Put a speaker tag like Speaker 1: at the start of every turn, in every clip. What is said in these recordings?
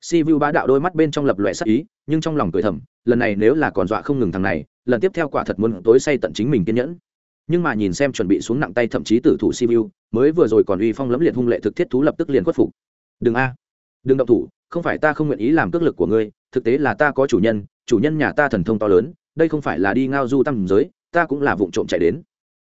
Speaker 1: si vu bá đạo đôi mắt bên trong lập lòe sắc ý, nhưng trong lòng cười thầm, lần này nếu là còn dọa không ngừng thằng này, lần tiếp theo quả thật muốn tối say tận chính mình kiên nhẫn. Nhưng mà nhìn xem chuẩn bị xuống nặng tay thậm chí tử thủ si vu mới vừa rồi còn uy phong lẫm liệt hung lệ thực thiết thú lập tức liền khuất phục. Đừng a, đừng động thủ, không phải ta không nguyện ý làm cước lực của ngươi, thực tế là ta có chủ nhân chủ nhân nhà ta thần thông to lớn, đây không phải là đi ngao du tăng giới, ta cũng là vụng trộm chạy đến.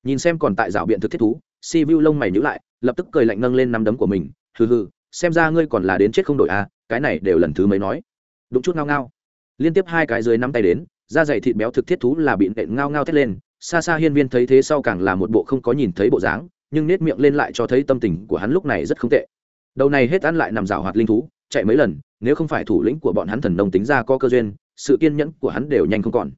Speaker 1: Nhìn xem còn tại rào biện thực thiết thú, si vu lông mày nhữ lại, lập tức cười lạnh nâng lên nắm đấm của mình, hừ hừ, xem ra ngươi còn là đến chết không đổi a cái này đều lần thứ mấy nói. Đúng chút ngao ngao. Liên tiếp hai cái dưới nắm tay đến, da dày thịt béo thực thiết thú là bị nện ngao ngao thét lên, xa xa hiên viên thấy thế sau càng là một bộ không có nhìn thấy bộ dáng, nhưng nết miệng lên lại cho thấy tâm tình của hắn lúc này rất không tệ. Đầu này hết ăn lại nằm rào hoạt linh thú, chạy mấy lần, nếu không phải thủ lĩnh của bọn hắn thần nông tính ra có cơ duyên, sự kiên nhẫn của hắn đều nhanh không còn.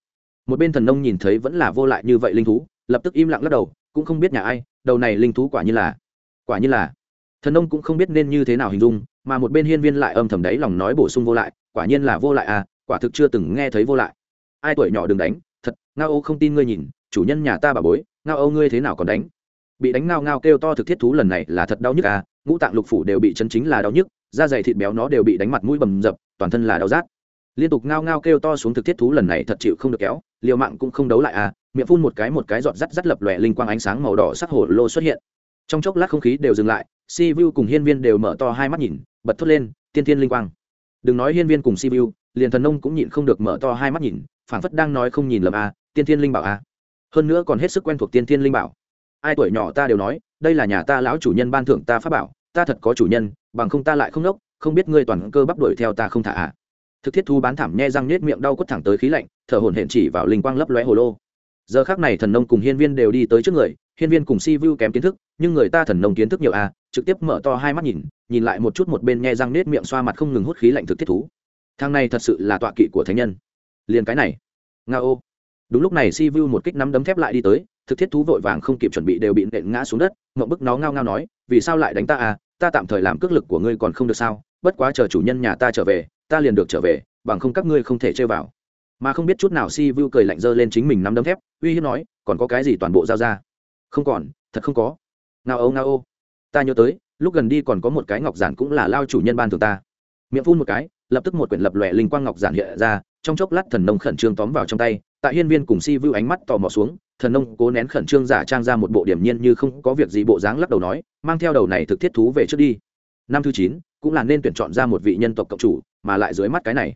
Speaker 1: Một bên thần nông nhìn thấy vẫn là vô lại như vậy linh thú, lập tức im lặng lắc đầu, cũng không biết nhà ai, đầu này linh thú quả như là, quả như là. Thần nông cũng không biết nên như thế nào hình dung mà một bên hiên viên lại âm thầm đáy lòng nói bổ sung vô lại, quả nhiên là vô lại à quả thực chưa từng nghe thấy vô lại. Ai tuổi nhỏ đừng đánh, thật, ngao âu không tin ngươi nhìn, chủ nhân nhà ta bà bối, ngao âu ngươi thế nào còn đánh? Bị đánh ngao ngao kêu to thực thiết thú lần này là thật đau nhức à ngũ tạng lục phủ đều bị chấn chính là đau nhức, da dày thịt béo nó đều bị đánh mặt mũi bầm dập, toàn thân là đau rát. Liên tục ngao ngao kêu to xuống thực thiết thú lần này thật chịu không được kéo, liều mạng cũng không đấu lại à miệng phun một cái một cái giọt rắt rắt lập lòe linh quang ánh sáng màu đỏ sắc hồ lô xuất hiện. Trong chốc lát không khí đều dừng lại si vu cùng hiên viên đều mở to hai mắt nhìn, bật thốt lên, tiên tiên linh quang. Đừng nói hiên viên cùng si vu liền thần nông cũng nhịn không được mở to hai mắt nhìn, phảng phất đang nói không nhìn lầm a, tiên tiên linh bảo a. Hơn nữa còn hết sức quen thuộc tiên tiên linh bảo. Ai tuổi nhỏ ta đều nói, đây là nhà ta lão chủ nhân ban thưởng ta pháp bảo, ta thật có chủ nhân, bằng không ta lại không nốc, không biết ngươi toàn cơ bắp đuổi theo ta không thả à. Thực thiết thu bán thảm nhe răng nết miệng đau quất thẳng tới khí lạnh, thở hổn hển chỉ vào linh quang lấp lóe hồ lô. Giờ khác này thần nông cùng hiên viên đều đi tới trước người, hiên viên cùng si vu kém kiến thức nhưng người ta thần nông kiến thức nhiều à trực tiếp mở to hai mắt nhìn nhìn lại một chút một bên nghe răng nết miệng xoa mặt không ngừng hút khí lạnh thực thiết thú. Thang này thật sự là tọa kỵ của thánh nhân. Liền cái này. Nga ô. Đúng lúc này si vu một kích nắm đấm thép lại đi tới, thực thiết thú vội vàng không kịp chuẩn bị đều bị nện ngã xuống đất ngậm bức nó ngao ngao nói, vì sao lại đánh ta à? Ta tạm thời làm cước lực của ngươi còn không được sao? Bất quá chờ chủ nhân nhà ta trở về, ta liền được trở về, bằng không các ngươi không thể chơi vào. Mà không biết chút nào si vu cười lạnh dơ lên chính mình nắm đấm thép, uy hiếp nói, còn có cái gì toàn bộ giao ra? Không còn, thật không có ngao âu ngao ô. Ta nhớ tới, lúc gần đi còn có một cái ngọc giản cũng là lao chủ nhân ban thường ta. Miệng phun một cái, lập tức một quyển lập lòe linh quang ngọc giản hiện ra, trong chốc lát thần nông khẩn trương tóm vào trong tay, tại hiên viên cùng si vu ánh mắt tò mò xuống, thần nông cố nén khẩn trương giả trang ra một bộ điểm nhiên như không có việc gì bộ dáng lắc đầu nói, mang theo đầu này thực thiết thú về trước đi. Năm thứ chín, cũng là nên tuyển chọn ra một vị nhân tộc cộng chủ, mà lại dưới mắt cái này.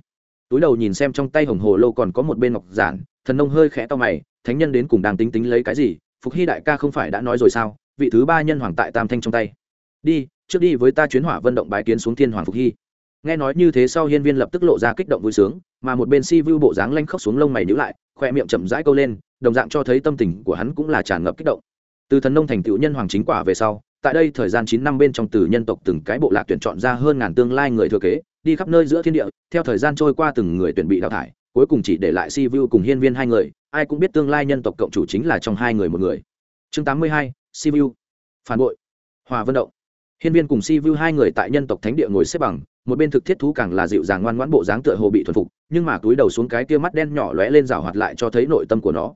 Speaker 1: Túi đầu nhìn xem trong tay hồng hồ lô còn có một bên ngọc giản, thần nông hơi khẽ to mày, thánh nhân đến cùng đang tính tính lấy cái gì? Phục hy đại ca không phải đã nói rồi sao? Vị thứ ba nhân hoàng tại tam thanh trong tay. Đi, trước đi với ta chuyến hỏa vận động bái kiến xuống thiên hoàng phục hy. Nghe nói như thế sau hiên viên lập tức lộ ra kích động vui sướng, mà một bên si vu bộ dáng lanh khóc xuống lông mày nhữ lại, khoe miệng chậm rãi câu lên, đồng dạng cho thấy tâm tình của hắn cũng là tràn ngập kích động. Từ thần nông thành tựu nhân hoàng chính quả về sau, tại đây thời gian chín năm bên trong từ nhân tộc từng cái bộ lạc tuyển chọn ra hơn ngàn tương lai người thừa kế, đi khắp nơi giữa thiên địa, theo thời gian trôi qua từng người tuyển bị đào thải, cuối cùng chỉ để lại si vu cùng hiên viên hai người, ai cũng biết tương lai nhân tộc cộng chủ chính là trong hai người một người. Chương tám mươi hai si vu phản bội. Hòa vân động. Hiên viên cùng si vu hai người tại nhân tộc thánh địa ngồi xếp bằng, một bên thực thiết thú càng là dịu dàng ngoan ngoãn bộ dáng tựa hồ bị thuần phục, nhưng mà túi đầu xuống cái kia mắt đen nhỏ lóe lên rào hoạt lại cho thấy nội tâm của nó.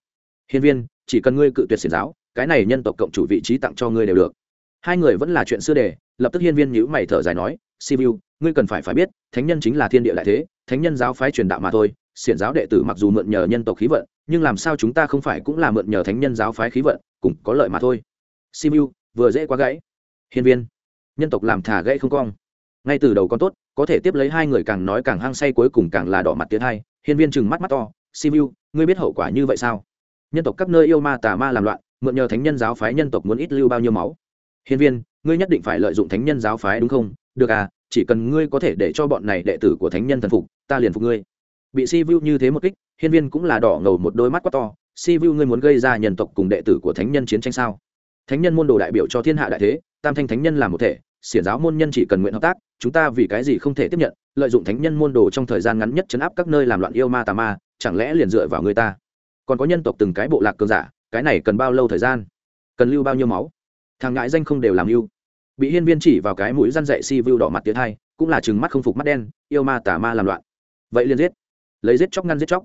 Speaker 1: Hiên viên, chỉ cần ngươi cự tuyệt xiển giáo, cái này nhân tộc cộng chủ vị trí tặng cho ngươi đều được. Hai người vẫn là chuyện xưa đề, lập tức hiên viên nhữ mày thở dài nói sivu ngươi cần phải phải biết, thánh nhân chính là thiên địa lại thế, thánh nhân giáo phái truyền đạo mà thôi, xiển giáo đệ tử mặc dù mượn nhờ nhân tộc khí vận, nhưng làm sao chúng ta không phải cũng là mượn nhờ thánh nhân giáo phái khí vận cũng có lợi mà thôi simu, vừa dễ quá gãy. Hiên viên. Nhân tộc làm thả gãy không cong. Ngay từ đầu con tốt, có thể tiếp lấy hai người càng nói càng hăng say cuối cùng càng là đỏ mặt tiến hai. Hiên viên chừng mắt mắt to. Simu, ngươi biết hậu quả như vậy sao? Nhân tộc các nơi yêu ma tà ma làm loạn, mượn nhờ thánh nhân giáo phái nhân tộc muốn ít lưu bao nhiêu máu. Hiên viên, ngươi nhất định phải lợi dụng thánh nhân giáo phái đúng không? Được à chỉ cần ngươi có thể để cho bọn này đệ tử của thánh nhân thần phục, ta liền phục ngươi. Bị si vu như thế một kích, hiên viên cũng là đỏ ngầu một đôi mắt quá to. Si vu ngươi muốn gây ra nhân tộc cùng đệ tử của thánh nhân chiến tranh sao? Thánh nhân môn đồ đại biểu cho thiên hạ đại thế, tam thanh thánh nhân là một thể, xiển giáo môn nhân chỉ cần nguyện hợp tác, chúng ta vì cái gì không thể tiếp nhận, lợi dụng thánh nhân môn đồ trong thời gian ngắn nhất chấn áp các nơi làm loạn yêu ma tà ma, chẳng lẽ liền dựa vào người ta? Còn có nhân tộc từng cái bộ lạc cường giả, cái này cần bao lâu thời gian? Cần lưu bao nhiêu máu? Thằng ngại danh không đều làm lưu bị hiên viên chỉ vào cái mũi răn dậy si vu đỏ mặt tiến hai, cũng là chừng mắt không phục mắt đen, yêu ma tà ma làm loạn. Vậy liền giết. Lấy giết chóc ngăn giết chóc.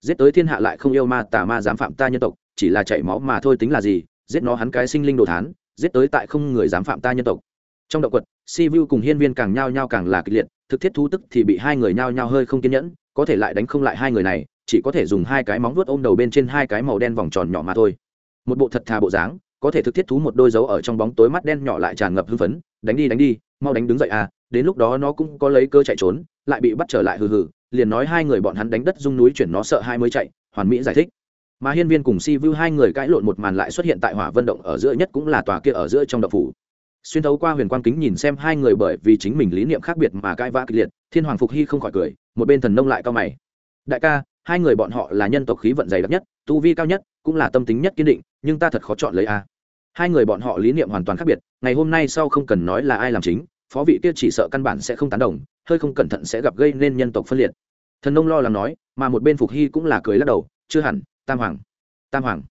Speaker 1: Giết tới thiên hạ lại không yêu ma tà ma dám phạm ta nhân tộc, chỉ là chảy máu mà thôi tính là gì giết nó hắn cái sinh linh đồ thán, giết tới tại không người dám phạm ta nhân tộc. Trong động quật, si vu cùng hiên viên càng nhao nhao càng là kịch liệt, thực thiết thú tức thì bị hai người nhao nhao hơi không kiên nhẫn, có thể lại đánh không lại hai người này, chỉ có thể dùng hai cái móng vuốt ôm đầu bên trên hai cái màu đen vòng tròn nhỏ mà thôi. Một bộ thật thà bộ dáng, có thể thực thiết thú một đôi dấu ở trong bóng tối mắt đen nhỏ lại tràn ngập hưng phấn, đánh đi đánh đi, mau đánh đứng dậy à đến lúc đó nó cũng có lấy cơ chạy trốn, lại bị bắt trở lại hừ hừ, liền nói hai người bọn hắn đánh đất dung núi chuyển nó sợ hai mới chạy, hoàn mỹ giải thích mà hiên viên cùng si vu hai người cãi lộn một màn lại xuất hiện tại hỏa vân động ở giữa nhất cũng là tòa kia ở giữa trong đập phủ. Xuyên thấu qua huyền quang kính nhìn xem hai người bởi vì chính mình lý niệm khác biệt mà cãi vã kịch liệt, thiên hoàng phục hy không khỏi cười, một bên thần nông lại cao mày. Đại ca, hai người bọn họ là nhân tộc khí vận dày đặc nhất, tu vi cao nhất, cũng là tâm tính nhất kiên định, nhưng ta thật khó chọn lấy a. Hai người bọn họ lý niệm hoàn toàn khác biệt, ngày hôm nay sau không cần nói là ai làm chính, phó vị kia chỉ sợ căn bản sẽ không tán đồng, hơi không cẩn thận sẽ gặp gây nên nhân tộc phân liệt. Thần nông lo lắng nói, mà một bên phục hy cũng là cười lắc đầu, chưa hẳn tam hoàng. Tam hoàng.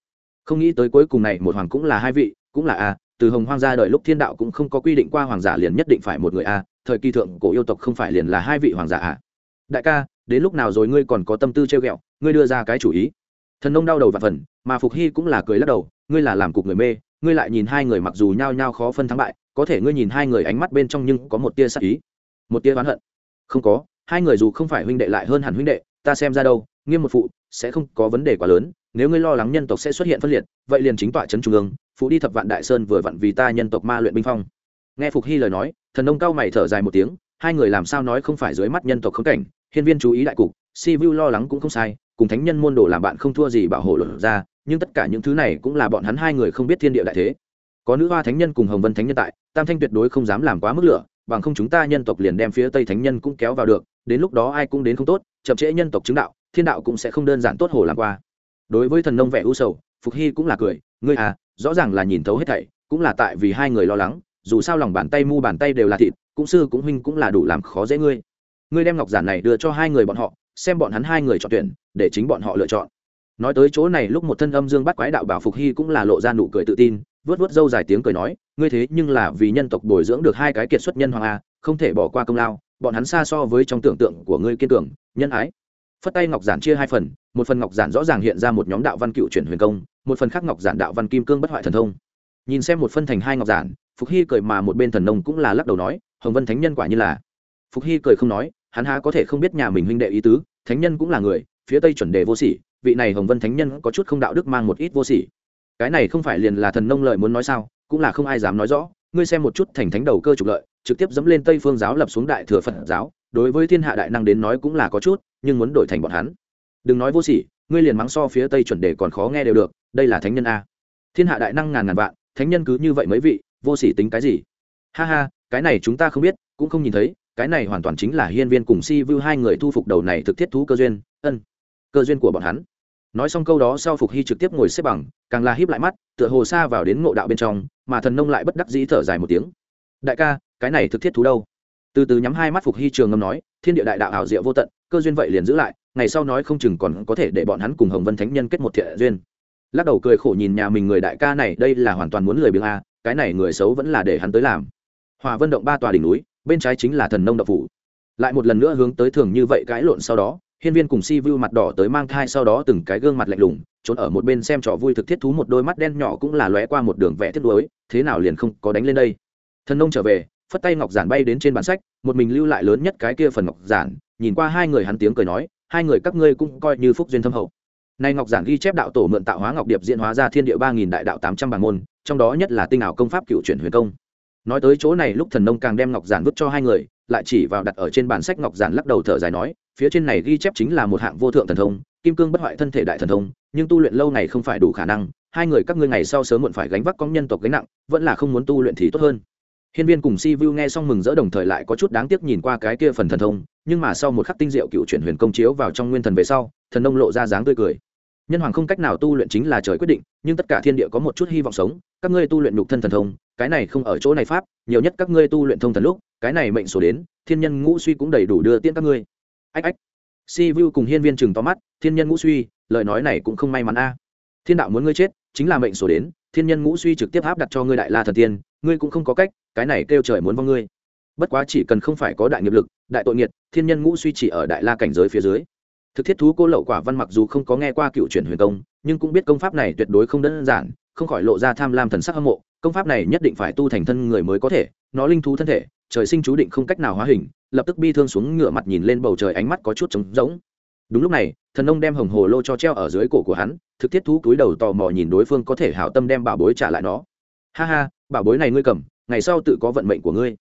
Speaker 1: Không nghĩ tới cuối cùng này, một hoàng cũng là hai vị, cũng là a, từ hồng hoang gia đợi lúc thiên đạo cũng không có quy định qua hoàng giả liền nhất định phải một người a, thời kỳ thượng cổ yêu tộc không phải liền là hai vị hoàng giả a. Đại ca, đến lúc nào rồi ngươi còn có tâm tư treo ghẹo, ngươi đưa ra cái chủ ý. Thần nông đau đầu và phần, mà phục hy cũng là cười lắc đầu, ngươi là làm cục người mê, ngươi lại nhìn hai người mặc dù nhao nhao khó phân thắng bại, có thể ngươi nhìn hai người ánh mắt bên trong nhưng có một tia sắc ý, một tia oán hận. Không có, hai người dù không phải huynh đệ lại hơn hẳn huynh đệ ta xem ra đâu, nghiêm một phụ, sẽ không có vấn đề quá lớn, nếu ngươi lo lắng nhân tộc sẽ xuất hiện phân liệt, vậy liền chính tọa trấn trung ương, phụ đi thập vạn đại sơn vừa vặn vì ta nhân tộc ma luyện binh phong. Nghe phục hy lời nói, thần nông cao mày thở dài một tiếng, hai người làm sao nói không phải dưới mắt nhân tộc khống cảnh, hiên viên chú ý đại cục, si vu lo lắng cũng không sai, cùng thánh nhân môn đồ làm bạn không thua gì bảo hộ luận ra, nhưng tất cả những thứ này cũng là bọn hắn hai người không biết thiên địa đại thế. Có nữ hoa thánh nhân cùng hồng vân thánh nhân tại, tam thanh tuyệt đối không dám làm quá mức lửa, bằng không chúng ta nhân tộc liền đem phía tây thánh nhân cũng kéo vào được đến lúc đó ai cũng đến không tốt, chậm trễ nhân tộc chứng đạo, thiên đạo cũng sẽ không đơn giản tốt hồ làm qua. Đối với thần nông vẻ u sầu, phục hy cũng là cười, ngươi à rõ ràng là nhìn thấu hết thảy, cũng là tại vì hai người lo lắng, dù sao lòng bàn tay mu bàn tay đều là thịt, cũng sư cũng huynh cũng là đủ làm khó dễ ngươi. Ngươi đem ngọc giản này đưa cho hai người bọn họ, xem bọn hắn hai người chọn tuyển, để chính bọn họ lựa chọn. Nói tới chỗ này lúc một thân âm dương bắt quái đạo bảo phục hy cũng là lộ ra nụ cười tự tin, vớt vớt dâu dài tiếng cười nói, ngươi thế nhưng là vì nhân tộc bồi dưỡng được hai cái kiệt xuất nhân hoàng a không thể bỏ qua công lao, bọn hắn xa so với trong tưởng tượng của ngươi kiên cường, nhân ái. Phất tay ngọc giản chia hai phần, một phần ngọc giản rõ ràng hiện ra một nhóm đạo văn cựu chuyển huyền công, một phần khác ngọc giản đạo văn kim cương bất hoại thần thông. Nhìn xem một phân thành hai ngọc giản, phục hy cười mà một bên thần nông cũng là lắc đầu nói, hồng vân thánh nhân quả như là. Phục hy cười không nói, hắn há có thể không biết nhà mình huynh đệ ý tứ, thánh nhân cũng là người, phía tây chuẩn đề vô sỉ, vị này hồng vân thánh nhân có chút không đạo đức mang một ít vô sỉ. Cái này không phải liền là thần nông lợi muốn nói sao, cũng là không ai dám nói rõ, ngươi xem một chút thành thánh đầu cơ trục lợi trực tiếp dẫm lên tây phương giáo lập xuống đại thừa phật giáo, đối với thiên hạ đại năng đến nói cũng là có chút, nhưng muốn đổi thành bọn hắn. Đừng nói vô sỉ, ngươi liền mắng so phía tây chuẩn đề còn khó nghe đều được, đây là thánh nhân a. Thiên hạ đại năng ngàn ngàn vạn, thánh nhân cứ như vậy mấy vị, vô sỉ tính cái gì? Ha ha, cái này chúng ta không biết, cũng không nhìn thấy, cái này hoàn toàn chính là hiên viên cùng si vu hai người thu phục đầu này thực thiết thú cơ duyên, ân, cơ duyên của bọn hắn. Nói xong câu đó sau phục hy trực tiếp ngồi xếp bằng, càng là híp lại mắt, tựa hồ xa vào đến ngộ đạo bên trong, mà thần nông lại bất đắc dĩ thở dài một tiếng. Đại ca cái này thực thiết thú đâu? Từ từ nhắm hai mắt phục hy trường ngâm nói, thiên địa đại đạo ảo diệu vô tận, cơ duyên vậy liền giữ lại, ngày sau nói không chừng còn có thể để bọn hắn cùng hồng vân thánh nhân kết một thiện duyên. Lắc đầu cười khổ nhìn nhà mình người đại ca này, đây là hoàn toàn muốn lười biếng a cái này người xấu vẫn là để hắn tới làm. Hòa vân động ba tòa đỉnh núi, bên trái chính là thần nông độc phủ. Lại một lần nữa hướng tới thường như vậy cãi lộn sau đó, hiên viên cùng si vu mặt đỏ tới mang thai sau đó từng cái gương mặt lạnh lùng, trốn ở một bên xem trò vui thực thiết thú một đôi mắt đen nhỏ cũng là lóe qua một đường vẽ thiết đuối thế nào liền không có đánh lên đây? Thần nông trở về phất tay ngọc giản bay đến trên bản sách, một mình lưu lại lớn nhất cái kia phần ngọc giản, nhìn qua hai người hắn tiếng cười nói, hai người các ngươi cũng coi như phúc duyên thâm hậu. Nay ngọc giản ghi chép đạo tổ mượn tạo hóa ngọc điệp diễn hóa ra thiên địa ba nghìn đại đạo tám trăm bản môn, trong đó nhất là tinh ảo công pháp cựu chuyển huyền công. Nói tới chỗ này lúc thần nông càng đem ngọc giản vứt cho hai người, lại chỉ vào đặt ở trên bản sách ngọc giản lắc đầu thở dài nói, phía trên này ghi chép chính là một hạng vô thượng thần thông, kim cương bất hoại thân thể đại thần thông, nhưng tu luyện lâu ngày không phải đủ khả năng, hai người các ngươi ngày sau sớm muộn phải gánh vác con nhân tộc gánh nặng, vẫn là không muốn tu luyện thì tốt hơn. Hiên Viên cùng Si Vu nghe xong mừng rỡ đồng thời lại có chút đáng tiếc nhìn qua cái kia phần thần thông, nhưng mà sau một khắc tinh diệu cựu chuyển huyền công chiếu vào trong nguyên thần về sau, thần nông lộ ra dáng tươi cười. Nhân hoàng không cách nào tu luyện chính là trời quyết định, nhưng tất cả thiên địa có một chút hy vọng sống, các ngươi tu luyện nhục thân thần thông, cái này không ở chỗ này pháp, nhiều nhất các ngươi tu luyện thông thần lúc, cái này mệnh số đến, thiên nhân ngũ suy cũng đầy đủ đưa tiễn các ngươi. Ách ách. Si Vu cùng Hiên Viên chừng to mắt, thiên nhân ngũ suy, lời nói này cũng không may mắn a. Thiên đạo muốn ngươi chết, chính là mệnh số đến, thiên nhân ngũ suy trực tiếp áp đặt cho ngươi đại la thần tiên, ngươi cũng không có cách, cái này kêu trời muốn vong ngươi. Bất quá chỉ cần không phải có đại nghiệp lực đại tội nghiệt thiên nhân ngũ suy chỉ ở đại la cảnh giới phía dưới. Thực thiết thú cô lậu quả văn mặc dù không có nghe qua cựu chuyển huyền công nhưng cũng biết công pháp này tuyệt đối không đơn giản không khỏi lộ ra tham lam thần sắc hâm mộ. Công pháp này nhất định phải tu thành thân người mới có thể nó linh thú thân thể trời sinh chú định không cách nào hóa hình lập tức bi thương xuống ngựa mặt nhìn lên bầu trời ánh mắt có chút trống rỗng. Đúng lúc này thần ông đem hồng hồ lô cho treo ở dưới cổ của hắn thực thiết thú túi đầu tò mò nhìn đối phương có thể hảo tâm đem bảo bối trả lại nó. Ha ha, bảo bối này ngươi cầm, ngày sau tự có vận mệnh của ngươi.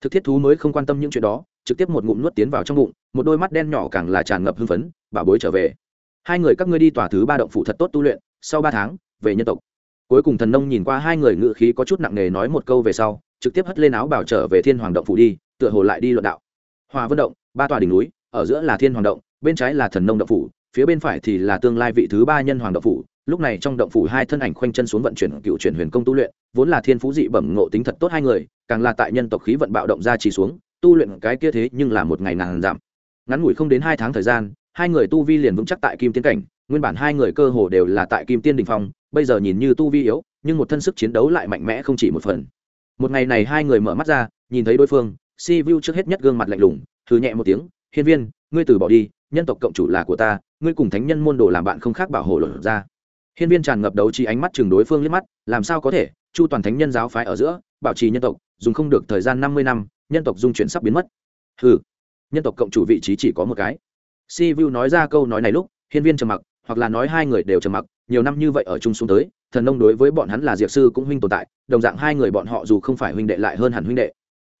Speaker 1: Thực thiết thú mới không quan tâm những chuyện đó, trực tiếp một ngụm nuốt tiến vào trong bụng, một đôi mắt đen nhỏ càng là tràn ngập hưng phấn, bảo bối trở về. Hai người các ngươi đi tòa thứ ba động phủ thật tốt tu luyện, sau ba tháng, về nhân tộc. Cuối cùng thần nông nhìn qua hai người ngự khí có chút nặng nề nói một câu về sau, trực tiếp hất lên áo bảo trở về thiên hoàng động phủ đi, tựa hồ lại đi luận đạo. Hòa vân động, ba tòa đỉnh núi, ở giữa là thiên hoàng động, bên trái là thần nông động phủ phía bên phải thì là tương lai vị thứ ba nhân hoàng động phủ, lúc này trong động phủ hai thân ảnh khoanh chân xuống vận chuyển cựu chuyển huyền công tu luyện, vốn là thiên phú dị bẩm ngộ tính thật tốt hai người, càng là tại nhân tộc khí vận bạo động ra chỉ xuống, tu luyện cái kia thế nhưng là một ngày nàng giảm. Ngắn ngủi không đến hai tháng thời gian, hai người tu vi liền vững chắc tại kim tiến cảnh, nguyên bản hai người cơ hồ đều là tại kim tiên đình phong, bây giờ nhìn như tu vi yếu, nhưng một thân sức chiến đấu lại mạnh mẽ không chỉ một phần. Một ngày này hai người mở mắt ra, nhìn thấy đối phương, si vu trước hết nhất gương mặt lạnh lùng thử nhẹ một tiếng, hiên viên, ngươi từ bỏ đi nhân tộc cộng chủ là của ta, ngươi cùng thánh nhân môn đồ làm bạn không khác bảo hộ lột ra. Hiên viên tràn ngập đấu trí ánh mắt chừng đối phương liếc mắt, làm sao có thể, chu toàn thánh nhân giáo phái ở giữa, bảo trì nhân tộc, dùng không được thời gian năm mươi năm, nhân tộc dung chuyển sắp biến mất. Ừ nhân tộc cộng chủ vị trí chỉ có một cái. Si vu nói ra câu nói này lúc, hiên viên trầm mặc, hoặc là nói hai người đều trầm mặc, nhiều năm như vậy ở chung xuống tới, thần nông đối với bọn hắn là diệp sư cũng huynh tồn tại, đồng dạng hai người bọn họ dù không phải huynh đệ lại hơn hẳn huynh đệ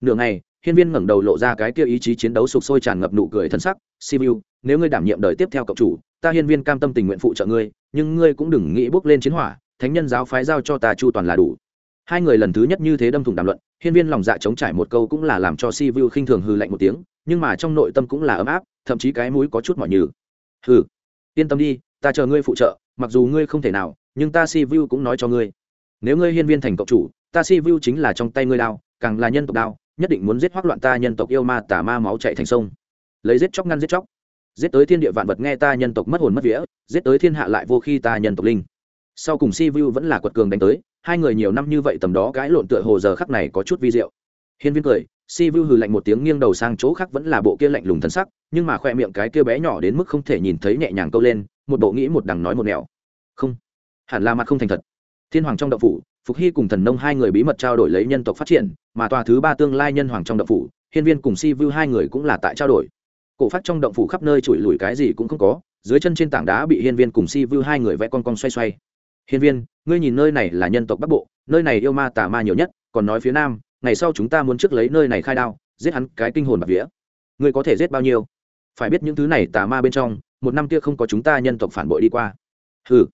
Speaker 1: nửa ngày, hiên viên ngẩng đầu lộ ra cái kia ý chí chiến đấu sục sôi tràn ngập nụ cười thân sắc sibiu nếu ngươi đảm nhiệm đời tiếp theo cộng chủ, ta hiên viên cam tâm tình nguyện phụ trợ ngươi, nhưng ngươi cũng đừng nghĩ bước lên chiến hỏa, thánh nhân giáo phái giao cho ta chu toàn là đủ. Hai người lần thứ nhất như thế đâm thủng đàm luận, hiên viên lòng dạ chống trải một câu cũng là làm cho sibiu khinh thường hư lạnh một tiếng, nhưng mà trong nội tâm cũng là ấm áp, thậm chí cái mũi có chút mỏi nhừ. Hừ, yên tâm đi, ta chờ ngươi phụ trợ, mặc dù ngươi không thể nào, nhưng ta si vu cũng nói cho ngươi, nếu ngươi hiên viên thành cộng chủ, ta si vu chính là trong tay ngươi đao, càng là nhân tộc đao nhất định muốn giết hoác loạn ta nhân tộc yêu ma tả ma máu chạy thành sông. Lấy giết chóc ngăn giết chóc. Giết tới thiên địa vạn vật nghe ta nhân tộc mất hồn mất vía, giết tới thiên hạ lại vô khi ta nhân tộc linh. Sau cùng si vu vẫn là quật cường đánh tới, hai người nhiều năm như vậy tầm đó cãi lộn tựa hồ giờ khắc này có chút vi diệu. Hiên viên cười, si vu hừ lạnh một tiếng nghiêng đầu sang chỗ khác vẫn là bộ kia lạnh lùng thân sắc, nhưng mà khoe miệng cái kia bé nhỏ đến mức không thể nhìn thấy nhẹ nhàng câu lên, một bộ nghĩ một đằng nói một nẻo. Không, hẳn là mặt không thành thật. Thiên hoàng trong đậu phủ phục hy cùng thần nông hai người bí mật trao đổi lấy nhân tộc phát triển, mà tòa thứ ba tương lai nhân hoàng trong động phủ, hiên viên cùng si vu hai người cũng là tại trao đổi. Cổ phát trong động phủ khắp nơi chùi lùi cái gì cũng không có, dưới chân trên tảng đá bị hiên viên cùng si vu hai người vẽ con con xoay xoay. Hiên viên, ngươi nhìn nơi này là nhân tộc bắc bộ, nơi này yêu ma tà ma nhiều nhất, còn nói phía nam, ngày sau chúng ta muốn trước lấy nơi này khai đao, giết hắn cái kinh hồn bạc vía. Ngươi có thể giết bao nhiêu? Phải biết những thứ này tà ma bên trong, một năm kia không có chúng ta nhân tộc phản bội đi qua. Hừ,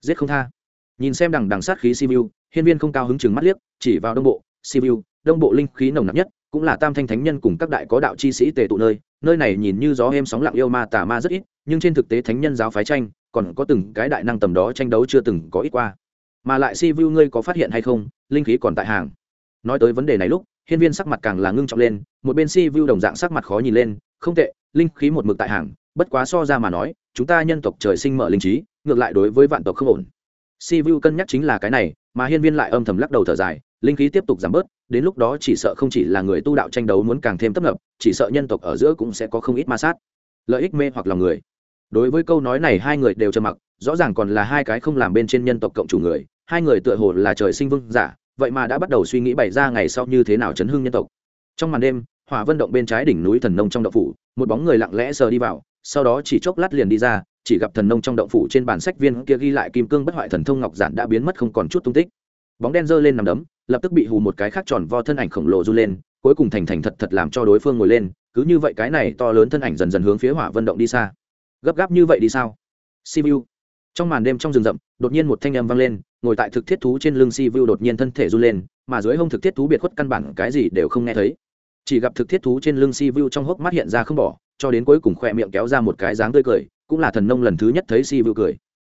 Speaker 1: giết không tha nhìn xem đằng đằng sát khí siêu hiên viên không cao hứng chừng mắt liếc, chỉ vào đông bộ. Siêu đông bộ linh khí nồng nặc nhất, cũng là tam thanh thánh nhân cùng các đại có đạo chi sĩ tề tụ nơi nơi này nhìn như gió êm sóng lặng yêu ma tà ma rất ít, nhưng trên thực tế thánh nhân giáo phái tranh, còn có từng cái đại năng tầm đó tranh đấu chưa từng có ít qua. Mà lại si vu ngươi có phát hiện hay không, linh khí còn tại hàng. Nói tới vấn đề này lúc, hiên viên sắc mặt càng là ngưng trọng lên, một bên si vu đồng dạng sắc mặt khó nhìn lên, không tệ, linh khí một mực tại hàng, bất quá so ra mà nói, chúng ta nhân tộc trời sinh mở linh trí, ngược lại đối với vạn tộc không ổn si vu cân nhắc chính là cái này, mà hiên viên lại âm thầm lắc đầu thở dài, linh khí tiếp tục giảm bớt, đến lúc đó chỉ sợ không chỉ là người tu đạo tranh đấu muốn càng thêm tấp nập, chỉ sợ nhân tộc ở giữa cũng sẽ có không ít ma sát. Lợi ích mê hoặc lòng người. Đối với câu nói này hai người đều trầm mặc, rõ ràng còn là hai cái không làm bên trên nhân tộc cộng chủ người, hai người tựa hồ là trời sinh vương giả, vậy mà đã bắt đầu suy nghĩ bày ra ngày sau như thế nào chấn hưng nhân tộc. Trong màn đêm, hỏa vân động bên trái đỉnh núi thần nông trong động phủ, một bóng người lặng lẽ sờ đi vào, sau đó chỉ chốc lát liền đi ra chỉ gặp thần nông trong động phủ trên bản sách viên kia ghi lại kim cương bất hoại thần thông ngọc giản đã biến mất không còn chút tung tích. Bóng đen giơ lên nằm đấm, lập tức bị hù một cái khác tròn vo thân ảnh khổng lồ r u lên, cuối cùng thành thành thật thật làm cho đối phương ngồi lên, cứ như vậy cái này to lớn thân ảnh dần dần hướng phía hỏa vân động đi xa. Gấp gáp như vậy đi sao? Sivu trong màn đêm trong rừng rậm, đột nhiên một thanh âm vang lên, ngồi tại thực thiết thú trên lưng sivu đột nhiên thân thể du lên, mà dưới hông thực thiết thú biệt khuất căn bản cái gì đều không nghe thấy. Chỉ gặp thực thiết thú trên lưng sivu trong hốc mắt hiện ra không bỏ, cho đến cuối cùng khoe miệng kéo ra một cái dáng tươi cười cũng là thần nông lần thứ nhất thấy si sivu cười.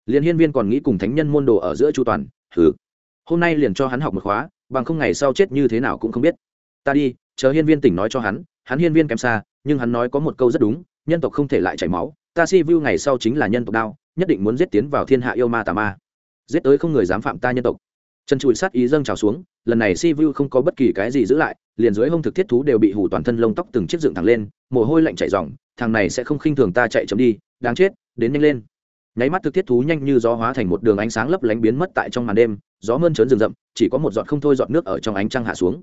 Speaker 1: Liền hiên viên còn nghĩ cùng thánh nhân môn đồ ở giữa chu toàn thử hôm nay liền cho hắn học một khóa, bằng không ngày sau chết như thế nào cũng không biết. Ta đi, chờ hiên viên tỉnh nói cho hắn hắn hiên viên kém xa, nhưng hắn nói có một câu rất đúng, nhân tộc không thể lại chảy máu, ta si vu ngày sau chính là nhân tộc đao, nhất định muốn giết tiến vào thiên hạ yêu ma tà ma. Giết tới không người dám phạm ta nhân tộc chân trụi sát ý dâng trào xuống, lần này si vu không có bất kỳ cái gì giữ lại, liền dưới hông thực thiết thú đều bị hủ toàn thân lông tóc từng chiếc dựng thẳng lên, mồ hôi lạnh chảy dòng thằng này sẽ không khinh thường ta chạy chậm đi, đáng chết, đến nhanh lên. Nháy mắt thực thiết thú nhanh như gió hóa thành một đường ánh sáng lấp lánh biến mất tại trong màn đêm, gió mơn trớn rừng rậm, chỉ có một giọt không thôi giọt nước ở trong ánh trăng hạ xuống.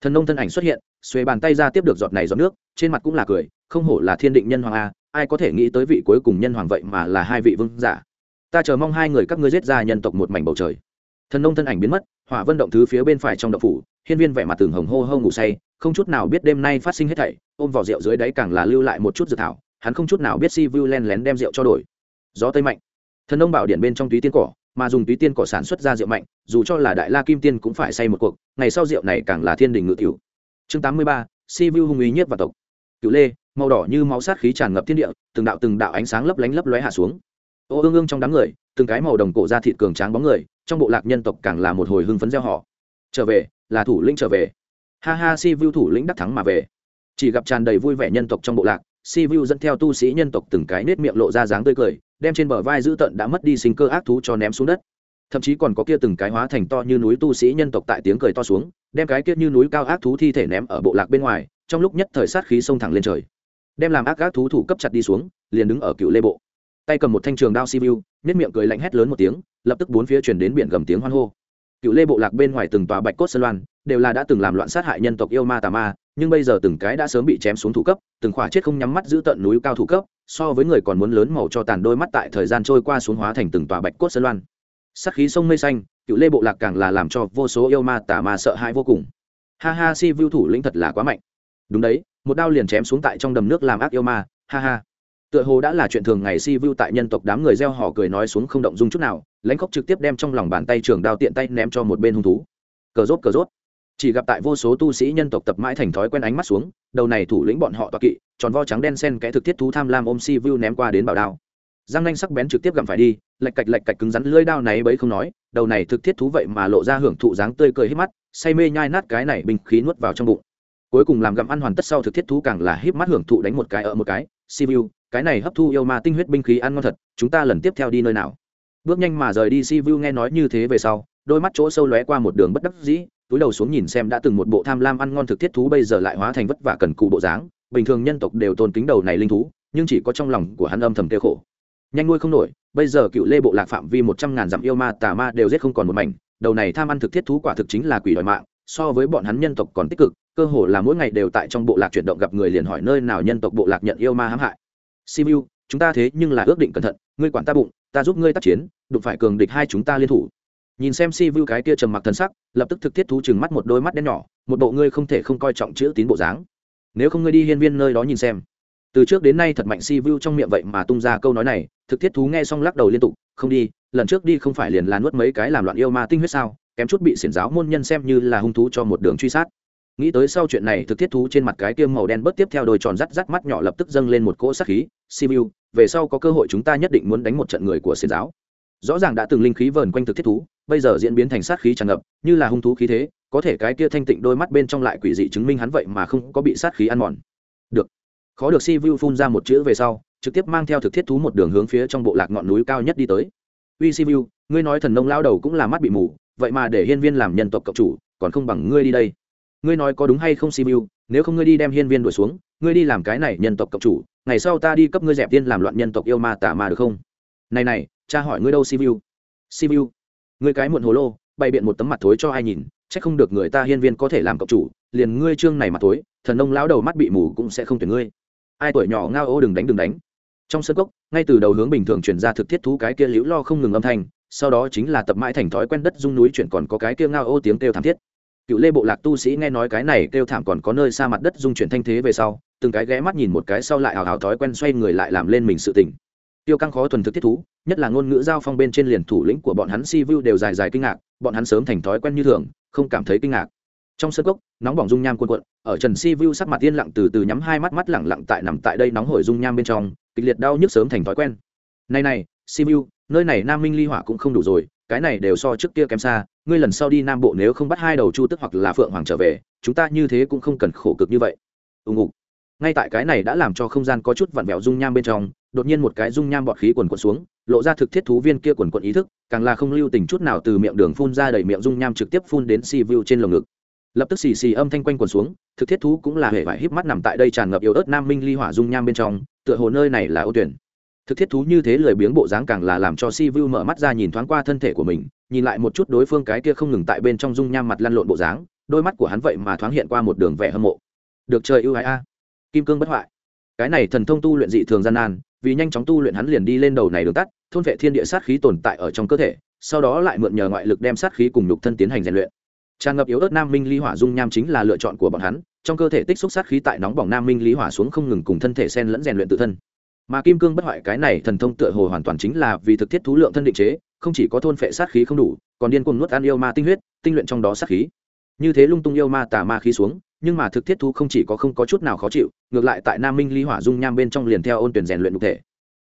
Speaker 1: Thần nông thân ảnh xuất hiện, xuề bàn tay ra tiếp được giọt này giọt nước, trên mặt cũng là cười, không hổ là thiên định nhân hoàng a, ai có thể nghĩ tới vị cuối cùng nhân hoàng vậy mà là hai vị vương giả. Ta chờ mong hai người các ngươi giết ra nhân tộc một mảnh bầu trời thần nông thân ảnh biến mất, hỏa vân động thứ phía bên phải trong động phủ, hiên viên vẻ mặt từng hồng hô hô ngủ say, không chút nào biết đêm nay phát sinh hết thảy, ôm vỏ rượu dưới đáy càng là lưu lại một chút dự thảo, hắn không chút nào biết si vu len lén đem rượu cho đổi. Gió tây mạnh. Thần nông bảo điện bên trong túy tiên cỏ, mà dùng túy tiên cỏ sản xuất ra rượu mạnh, dù cho là đại la kim tiên cũng phải say một cuộc, ngày sau rượu này càng là thiên đình ngự tiểu. Chương tám mươi ba, si vu hung ý nhất và tộc. Cựu lê, màu đỏ như máu sát khí tràn ngập thiên địa, từng đạo từng đạo ánh sáng lấp lánh lấp lóe hạ xuống. Ô ương ương trong đám người, từng cái màu đồng cổ ra thịt cường tráng bóng người trong bộ lạc nhân tộc càng là một hồi hưng phấn gieo họ. Trở về, là thủ lĩnh trở về. Ha ha, si vu thủ lĩnh đắc thắng mà về. Chỉ gặp tràn đầy vui vẻ nhân tộc trong bộ lạc, si vu dẫn theo tu sĩ nhân tộc từng cái nết miệng lộ ra dáng tươi cười, đem trên bờ vai dữ tận đã mất đi sinh cơ ác thú cho ném xuống đất. Thậm chí còn có kia từng cái hóa thành to như núi tu sĩ nhân tộc tại tiếng cười to xuống, đem cái kia như núi cao ác thú thi thể ném ở bộ lạc bên ngoài, trong lúc nhất thời sát khí xông thẳng lên trời. Đem làm ác ác thú thủ cấp chặt đi xuống, liền đứng ở cựu lê bộ tay cầm một thanh trường đao sibiu nếp miệng cười lạnh hét lớn một tiếng, lập tức bốn phía chuyển đến biển gầm tiếng hoan hô. Cựu lê bộ lạc bên ngoài từng tòa bạch cốt sơn loan, đều là đã từng làm loạn sát hại nhân tộc yêu ma tà ma, nhưng bây giờ từng cái đã sớm bị chém xuống thủ cấp, từng khỏa chết không nhắm mắt giữ tận núi cao thủ cấp, so với người còn muốn lớn màu cho tàn đôi mắt tại thời gian trôi qua xuống hóa thành từng tòa bạch cốt sơn loan. Sắc khí sông mây xanh, cựu lê bộ lạc càng là làm cho vô số yêu ma tà ma sợ hãi vô cùng. Ha ha, si vưu thủ lĩnh thật là quá mạnh. Đúng đấy, một đao liền chém xuống tại trong đầm nước làm ác yêu ma, ha ha tựa hồ đã là chuyện thường ngày si vu tại nhân tộc đám người gieo họ cười nói xuống không động dung chút nào, lãnh khóc trực tiếp đem trong lòng bàn tay trường đao tiện tay ném cho một bên hung thú. Cờ rốt cờ rốt. Chỉ gặp tại vô số tu sĩ nhân tộc tập mãi thành thói quen ánh mắt xuống, đầu này thủ lĩnh bọn họ toa kỵ, tròn vo trắng đen sen kẽ thực thiết thú tham lam ôm si vu ném qua đến bảo đao. Răng nanh sắc bén trực tiếp gặm phải đi, lạch cạch lạch cạch cứng rắn lưỡi đao này bấy không nói, đầu này thực thiết thú vậy mà lộ ra hưởng thụ dáng tươi cười hết mắt, say mê nhai nát cái này bình khí nuốt vào trong bụng. Cuối cùng làm gặm ăn hoàn tất sau thực thiết thú càng là híp mắt hưởng thụ đánh một cái ở một cái, si vu cái này hấp thu yêu ma tinh huyết binh khí ăn ngon thật, chúng ta lần tiếp theo đi nơi nào? Bước nhanh mà rời đi si vu nghe nói như thế về sau, đôi mắt chỗ sâu lóe qua một đường bất đắc dĩ, túi đầu xuống nhìn xem đã từng một bộ tham lam ăn ngon thực thiết thú bây giờ lại hóa thành vất vả cần cụ bộ dáng. Bình thường nhân tộc đều tôn kính đầu này linh thú, nhưng chỉ có trong lòng của hắn âm thầm tiêu khổ. Nhanh nuôi không nổi, bây giờ cựu lê bộ lạc phạm vi một trăm ngàn dặm yêu ma, tà ma đều giết không còn một mảnh. Đầu này tham ăn thực thiết thú quả thực chính là quỷ đòi mạng, so với bọn hắn nhân tộc còn tích cực, cơ hồ là mỗi ngày đều tại trong bộ lạc chuyển động gặp người liền hỏi nơi nào nhân tộc bộ lạc nhận yêu ma hãm hại simu chúng ta thế nhưng là ước định cẩn thận, ngươi quản ta bụng, ta giúp ngươi tác chiến, đụng phải cường địch hai chúng ta liên thủ. Nhìn xem si vu cái kia trầm mặc thần sắc, lập tức thực thiết thú chừng mắt một đôi mắt đen nhỏ, một bộ ngươi không thể không coi trọng chữ tín bộ dáng. Nếu không ngươi đi hiên viên nơi đó nhìn xem. Từ trước đến nay thật mạnh si vu trong miệng vậy mà tung ra câu nói này, thực thiết thú nghe xong lắc đầu liên tục, không đi, lần trước đi không phải liền là nuốt mấy cái làm loạn yêu ma tinh huyết sao, kém chút bị xiển giáo môn nhân xem như là hung thú cho một đường truy sát nghĩ tới sau chuyện này, thực thiết thú trên mặt cái kia màu đen bớt tiếp theo đôi tròn rắt rắt mắt nhỏ lập tức dâng lên một cỗ sát khí. Simu về sau có cơ hội chúng ta nhất định muốn đánh một trận người của xiển giáo. Rõ ràng đã từng linh khí vờn quanh thực thiết thú, bây giờ diễn biến thành sát khí tràn ngập, như là hung thú khí thế, có thể cái kia thanh tịnh đôi mắt bên trong lại quỷ dị chứng minh hắn vậy mà không có bị sát khí ăn mòn. Được. Khó được si vu phun ra một chữ về sau, trực tiếp mang theo thực thiết thú một đường hướng phía trong bộ lạc ngọn núi cao nhất đi tới. Uy si vu ngươi nói thần nông lao đầu cũng là mắt bị mù, vậy mà để hiên viên làm nhân tộc cộng chủ, còn không bằng ngươi đi đây ngươi nói có đúng hay không Simu? nếu không ngươi đi đem hiên viên đuổi xuống ngươi đi làm cái này nhân tộc cộng chủ ngày sau ta đi cấp ngươi dẹp tiên làm loạn nhân tộc yêu ma tả ma được không này này cha hỏi ngươi đâu Simu? Simu, ngươi cái muộn hồ lô bày biện một tấm mặt thối cho ai nhìn c h ắ c không được người ta hiên viên có thể làm cộng chủ liền ngươi trương này mặt thối thần nông lão đầu mắt bị mù cũng sẽ không tuyển ngươi ai tuổi nhỏ ngao ô đừng đánh đừng đánh trong sân cốc ngay từ đầu hướng bình thường chuyển ra thực thiết thú cái kia liễu lo không ngừng âm thanh sau đó chính là tập mãi thành thói quen đất dung núi chuyển còn có cái kia ngao ô tiếng kêu thảm thiết cựu lê bộ lạc tu sĩ nghe nói cái này kêu thảm còn có nơi xa mặt đất dung chuyển thanh thế về sau, từng cái ghé mắt nhìn một cái sau lại hào hào thói quen xoay người lại làm lên mình sự tỉnh tiêu căng khó thuần thực thiết thú, nhất là ngôn ngữ giao phong bên trên liền thủ lĩnh của bọn hắn si vu đều dài dài kinh ngạc, bọn hắn sớm thành thói quen như thường, không cảm thấy kinh ngạc. Trong sân cốc, nóng bỏng dung nham cuộn cuộn, ở trần si vu sắc mặt yên lặng từ từ nhắm hai mắt mắt lẳng lặng tại nằm tại đây nóng hổi dung nham bên trong, kịch liệt đau nhức sớm thành thói quen. Này này, si vu, nơi này nam minh ly hỏa cũng không đủ rồi, cái này đều so trước kia kém xa ngươi lần sau đi nam bộ nếu không bắt hai đầu chu tức hoặc là phượng hoàng trở về, chúng ta như thế cũng không cần khổ cực như vậy. Ùng ục ngay tại cái này đã làm cho không gian có chút vặn vẹo dung nham bên trong, đột nhiên một cái dung nham bọt khí quần quần xuống, lộ ra thực thiết thú viên kia quần quần ý thức, càng là không lưu tình chút nào từ miệng đường phun ra đầy miệng dung nham trực tiếp phun đến si vu trên lồng ngực. Lập tức xì xì âm thanh quanh quần xuống, thực thiết thú cũng là hệ vải híp mắt nằm tại đây tràn ngập yếu ớt nam minh ly hỏa dung nham bên trong, tựa hồ nơi này là ô tuyển thực thiết thú như thế lười biếng bộ dáng càng là làm cho si vu mở mắt ra nhìn thoáng qua thân thể của mình, nhìn lại một chút đối phương cái kia không ngừng tại bên trong dung nham mặt lăn lộn bộ dáng, đôi mắt của hắn vậy mà thoáng hiện qua một đường vẻ hâm mộ. Được trời ưu ái a. Kim cương bất hoại. Cái này thần thông tu luyện dị thường gian nan, vì nhanh chóng tu luyện hắn liền đi lên đầu này đường tắt, thôn vệ thiên địa sát khí tồn tại ở trong cơ thể, sau đó lại mượn nhờ ngoại lực đem sát khí cùng lục thân tiến hành rèn luyện. Tràn ngập yếu ớt nam minh ly hỏa dung nham chính là lựa chọn của bọn hắn, trong cơ thể tích xúc sát khí tại nóng bỏng nam minh lý hỏa xuống không ngừng cùng thân thể sen lẫn rèn luyện tự thân mà kim cương bất hoại cái này thần thông tựa hồ hoàn toàn chính là vì thực thiết thú lượng thân định chế, không chỉ có thôn phệ sát khí không đủ, còn điên cuồng nuốt ăn yêu ma tinh huyết, tinh luyện trong đó sát khí. Như thế lung tung yêu ma tà ma khí xuống, nhưng mà thực thiết thú không chỉ có không có chút nào khó chịu, ngược lại tại nam minh ly hỏa dung nham bên trong liền theo ôn tuyển rèn luyện cụ thể.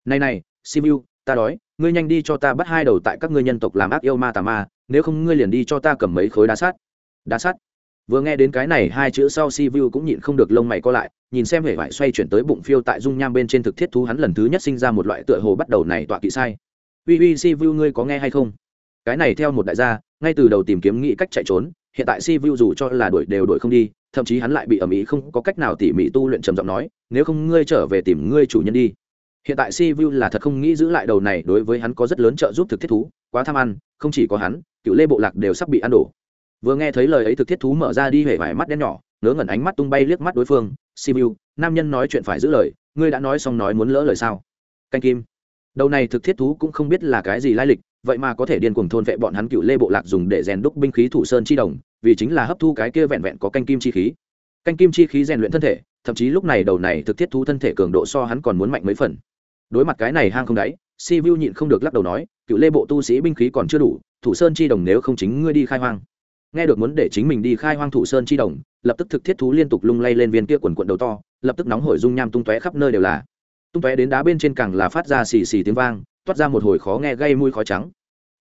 Speaker 1: Này này simu ta đói, ngươi nhanh đi cho ta bắt hai đầu tại các ngươi nhân tộc làm ác yêu ma tà ma, nếu không ngươi liền đi cho ta cầm mấy khối đá sắt đá sắt vừa nghe đến cái này, hai chữ sau si vu cũng nhịn không được lông mày co lại, nhìn xem hệ vải xoay chuyển tới bụng phiêu tại dung nham bên trên thực thiết thú hắn lần thứ nhất sinh ra một loại tựa hồ bắt đầu này tọa kỵ sai. Uy uy, si vu ngươi có nghe hay không? Cái này theo một đại gia, ngay từ đầu tìm kiếm nghĩ cách chạy trốn, hiện tại si vu dù cho là đuổi đều đuổi không đi, thậm chí hắn lại bị ầm ĩ không có cách nào tỉ mỉ tu luyện trầm giọng nói, nếu không ngươi trở về tìm ngươi chủ nhân đi. Hiện tại si vu là thật không nghĩ giữ lại đầu này đối với hắn có rất lớn trợ giúp thực thiết thú, quá tham ăn, không chỉ có hắn, cựu lê bộ lạc đều sắp bị ăn đổ vừa nghe thấy lời ấy thực thiết thú mở ra đi hể vải mắt đen nhỏ, ngớ ngẩn ánh mắt tung bay liếc mắt đối phương. Sibiu nam nhân nói chuyện phải giữ lời, ngươi đã nói xong nói muốn lỡ lời sao? Canh kim, đầu này thực thiết thú cũng không biết là cái gì lai lịch, vậy mà có thể điên cuồng thôn vệ bọn hắn cựu lê bộ lạc dùng để rèn đúc binh khí thủ sơn chi đồng, vì chính là hấp thu cái kia vẹn vẹn có canh kim chi khí. Canh kim chi khí rèn luyện thân thể, thậm chí lúc này đầu này thực thiết thú thân thể cường độ so hắn còn muốn mạnh mấy phần. Đối mặt cái này hang không đáy si vu nhịn không được lắc đầu nói, cựu lê bộ tu sĩ binh khí còn chưa đủ, thủ sơn chi đồng nếu không chính ngươi đi khai hoang nghe được muốn để chính mình đi khai hoang thủ sơn chi đồng, lập tức thực thiết thú liên tục lung lay lên viên kia quần quận đầu to, lập tức nóng hổi dung nham tung tóe khắp nơi đều là. Tung tóe đến đá bên trên càng là phát ra xì xì tiếng vang, toát ra một hồi khó nghe gây mùi khói trắng.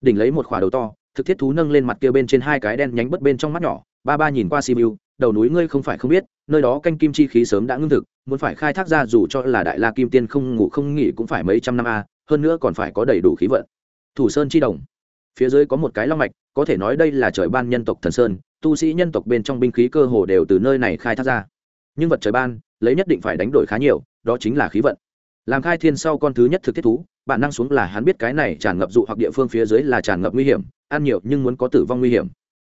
Speaker 1: Đỉnh lấy một khỏa đầu to, thực thiết thú nâng lên mặt kia bên trên hai cái đen nhánh bất bên trong mắt nhỏ, ba ba nhìn qua sibiu, đầu núi ngươi không phải không biết, nơi đó canh kim chi khí sớm đã ngưng thực, muốn phải khai thác ra dù cho là đại la kim tiên không ngủ không nghỉ cũng phải mấy trăm năm a, hơn nữa còn phải có đầy đủ khí vận. Thủ sơn chi đồng. Phía dưới có một cái long mạch có thể nói đây là trời ban nhân tộc thần sơn, tu sĩ nhân tộc bên trong binh khí cơ hồ đều từ nơi này khai thác ra. Nhưng vật trời ban, lấy nhất định phải đánh đổi khá nhiều, đó chính là khí vận. Làm khai thiên sau con thứ nhất thực thiết thú, bản năng xuống là hắn biết cái này tràn ngập dụ hoặc địa phương phía dưới là tràn ngập nguy hiểm, ăn nhiều nhưng muốn có tử vong nguy hiểm.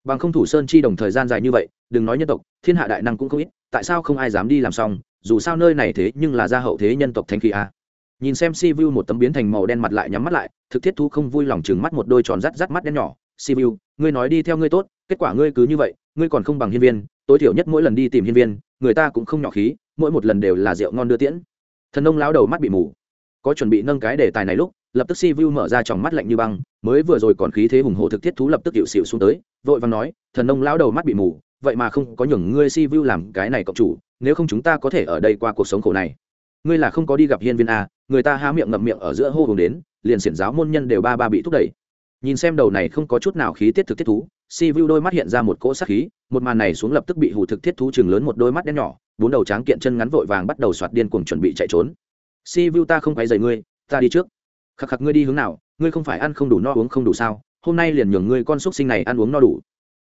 Speaker 1: Bằng không thủ sơn chi đồng thời gian dài như vậy, đừng nói nhân tộc, thiên hạ đại năng cũng không ít, tại sao không ai dám đi làm xong, dù sao nơi này thế nhưng là gia hậu thế nhân tộc thanh khí a. Nhìn xem si vu một tấm biến thành màu đen mặt lại nhắm mắt lại, thực thiết thú không vui lòng chừng mắt một đôi tròn rắt rắt mắt đen nhỏ si vu ngươi nói đi theo ngươi tốt, kết quả ngươi cứ như vậy, ngươi còn không bằng hiên viên, tối thiểu nhất mỗi lần đi tìm hiên viên, người ta cũng không nhỏ khí, mỗi một lần đều là rượu ngon đưa tiễn. Thần nông lão đầu mắt bị mù. Có chuẩn bị nâng cái đề tài này lúc, lập tức si vu mở ra tròng mắt lạnh như băng, mới vừa rồi còn khí thế hùng hồ thực thiết thú lập tức hiệu xịu xuống tới, vội vàng nói, thần nông lão đầu mắt bị mù, vậy mà không có nhường ngươi si vu làm cái này cộng chủ, nếu không chúng ta có thể ở đây qua cuộc sống khổ này. Ngươi là không có đi gặp hiên viên a người ta há miệng ngậm miệng ở giữa hô hùng đến, liền xiển giáo môn nhân đều ba ba bị thúc đẩy nhìn xem đầu này không có chút nào khí tiết thực thiết thú, si vu đôi mắt hiện ra một cỗ sát khí, một màn này xuống lập tức bị hủ thực thiết thú chừng lớn một đôi mắt đen nhỏ, bốn đầu tráng kiện chân ngắn vội vàng bắt đầu soạt điên cuồng chuẩn bị chạy trốn. Si vu ta không quay dày ngươi, ta đi trước. Khắc khắc ngươi đi hướng nào, ngươi không phải ăn không đủ no uống không đủ sao, hôm nay liền nhường ngươi con xúc sinh này ăn uống no đủ.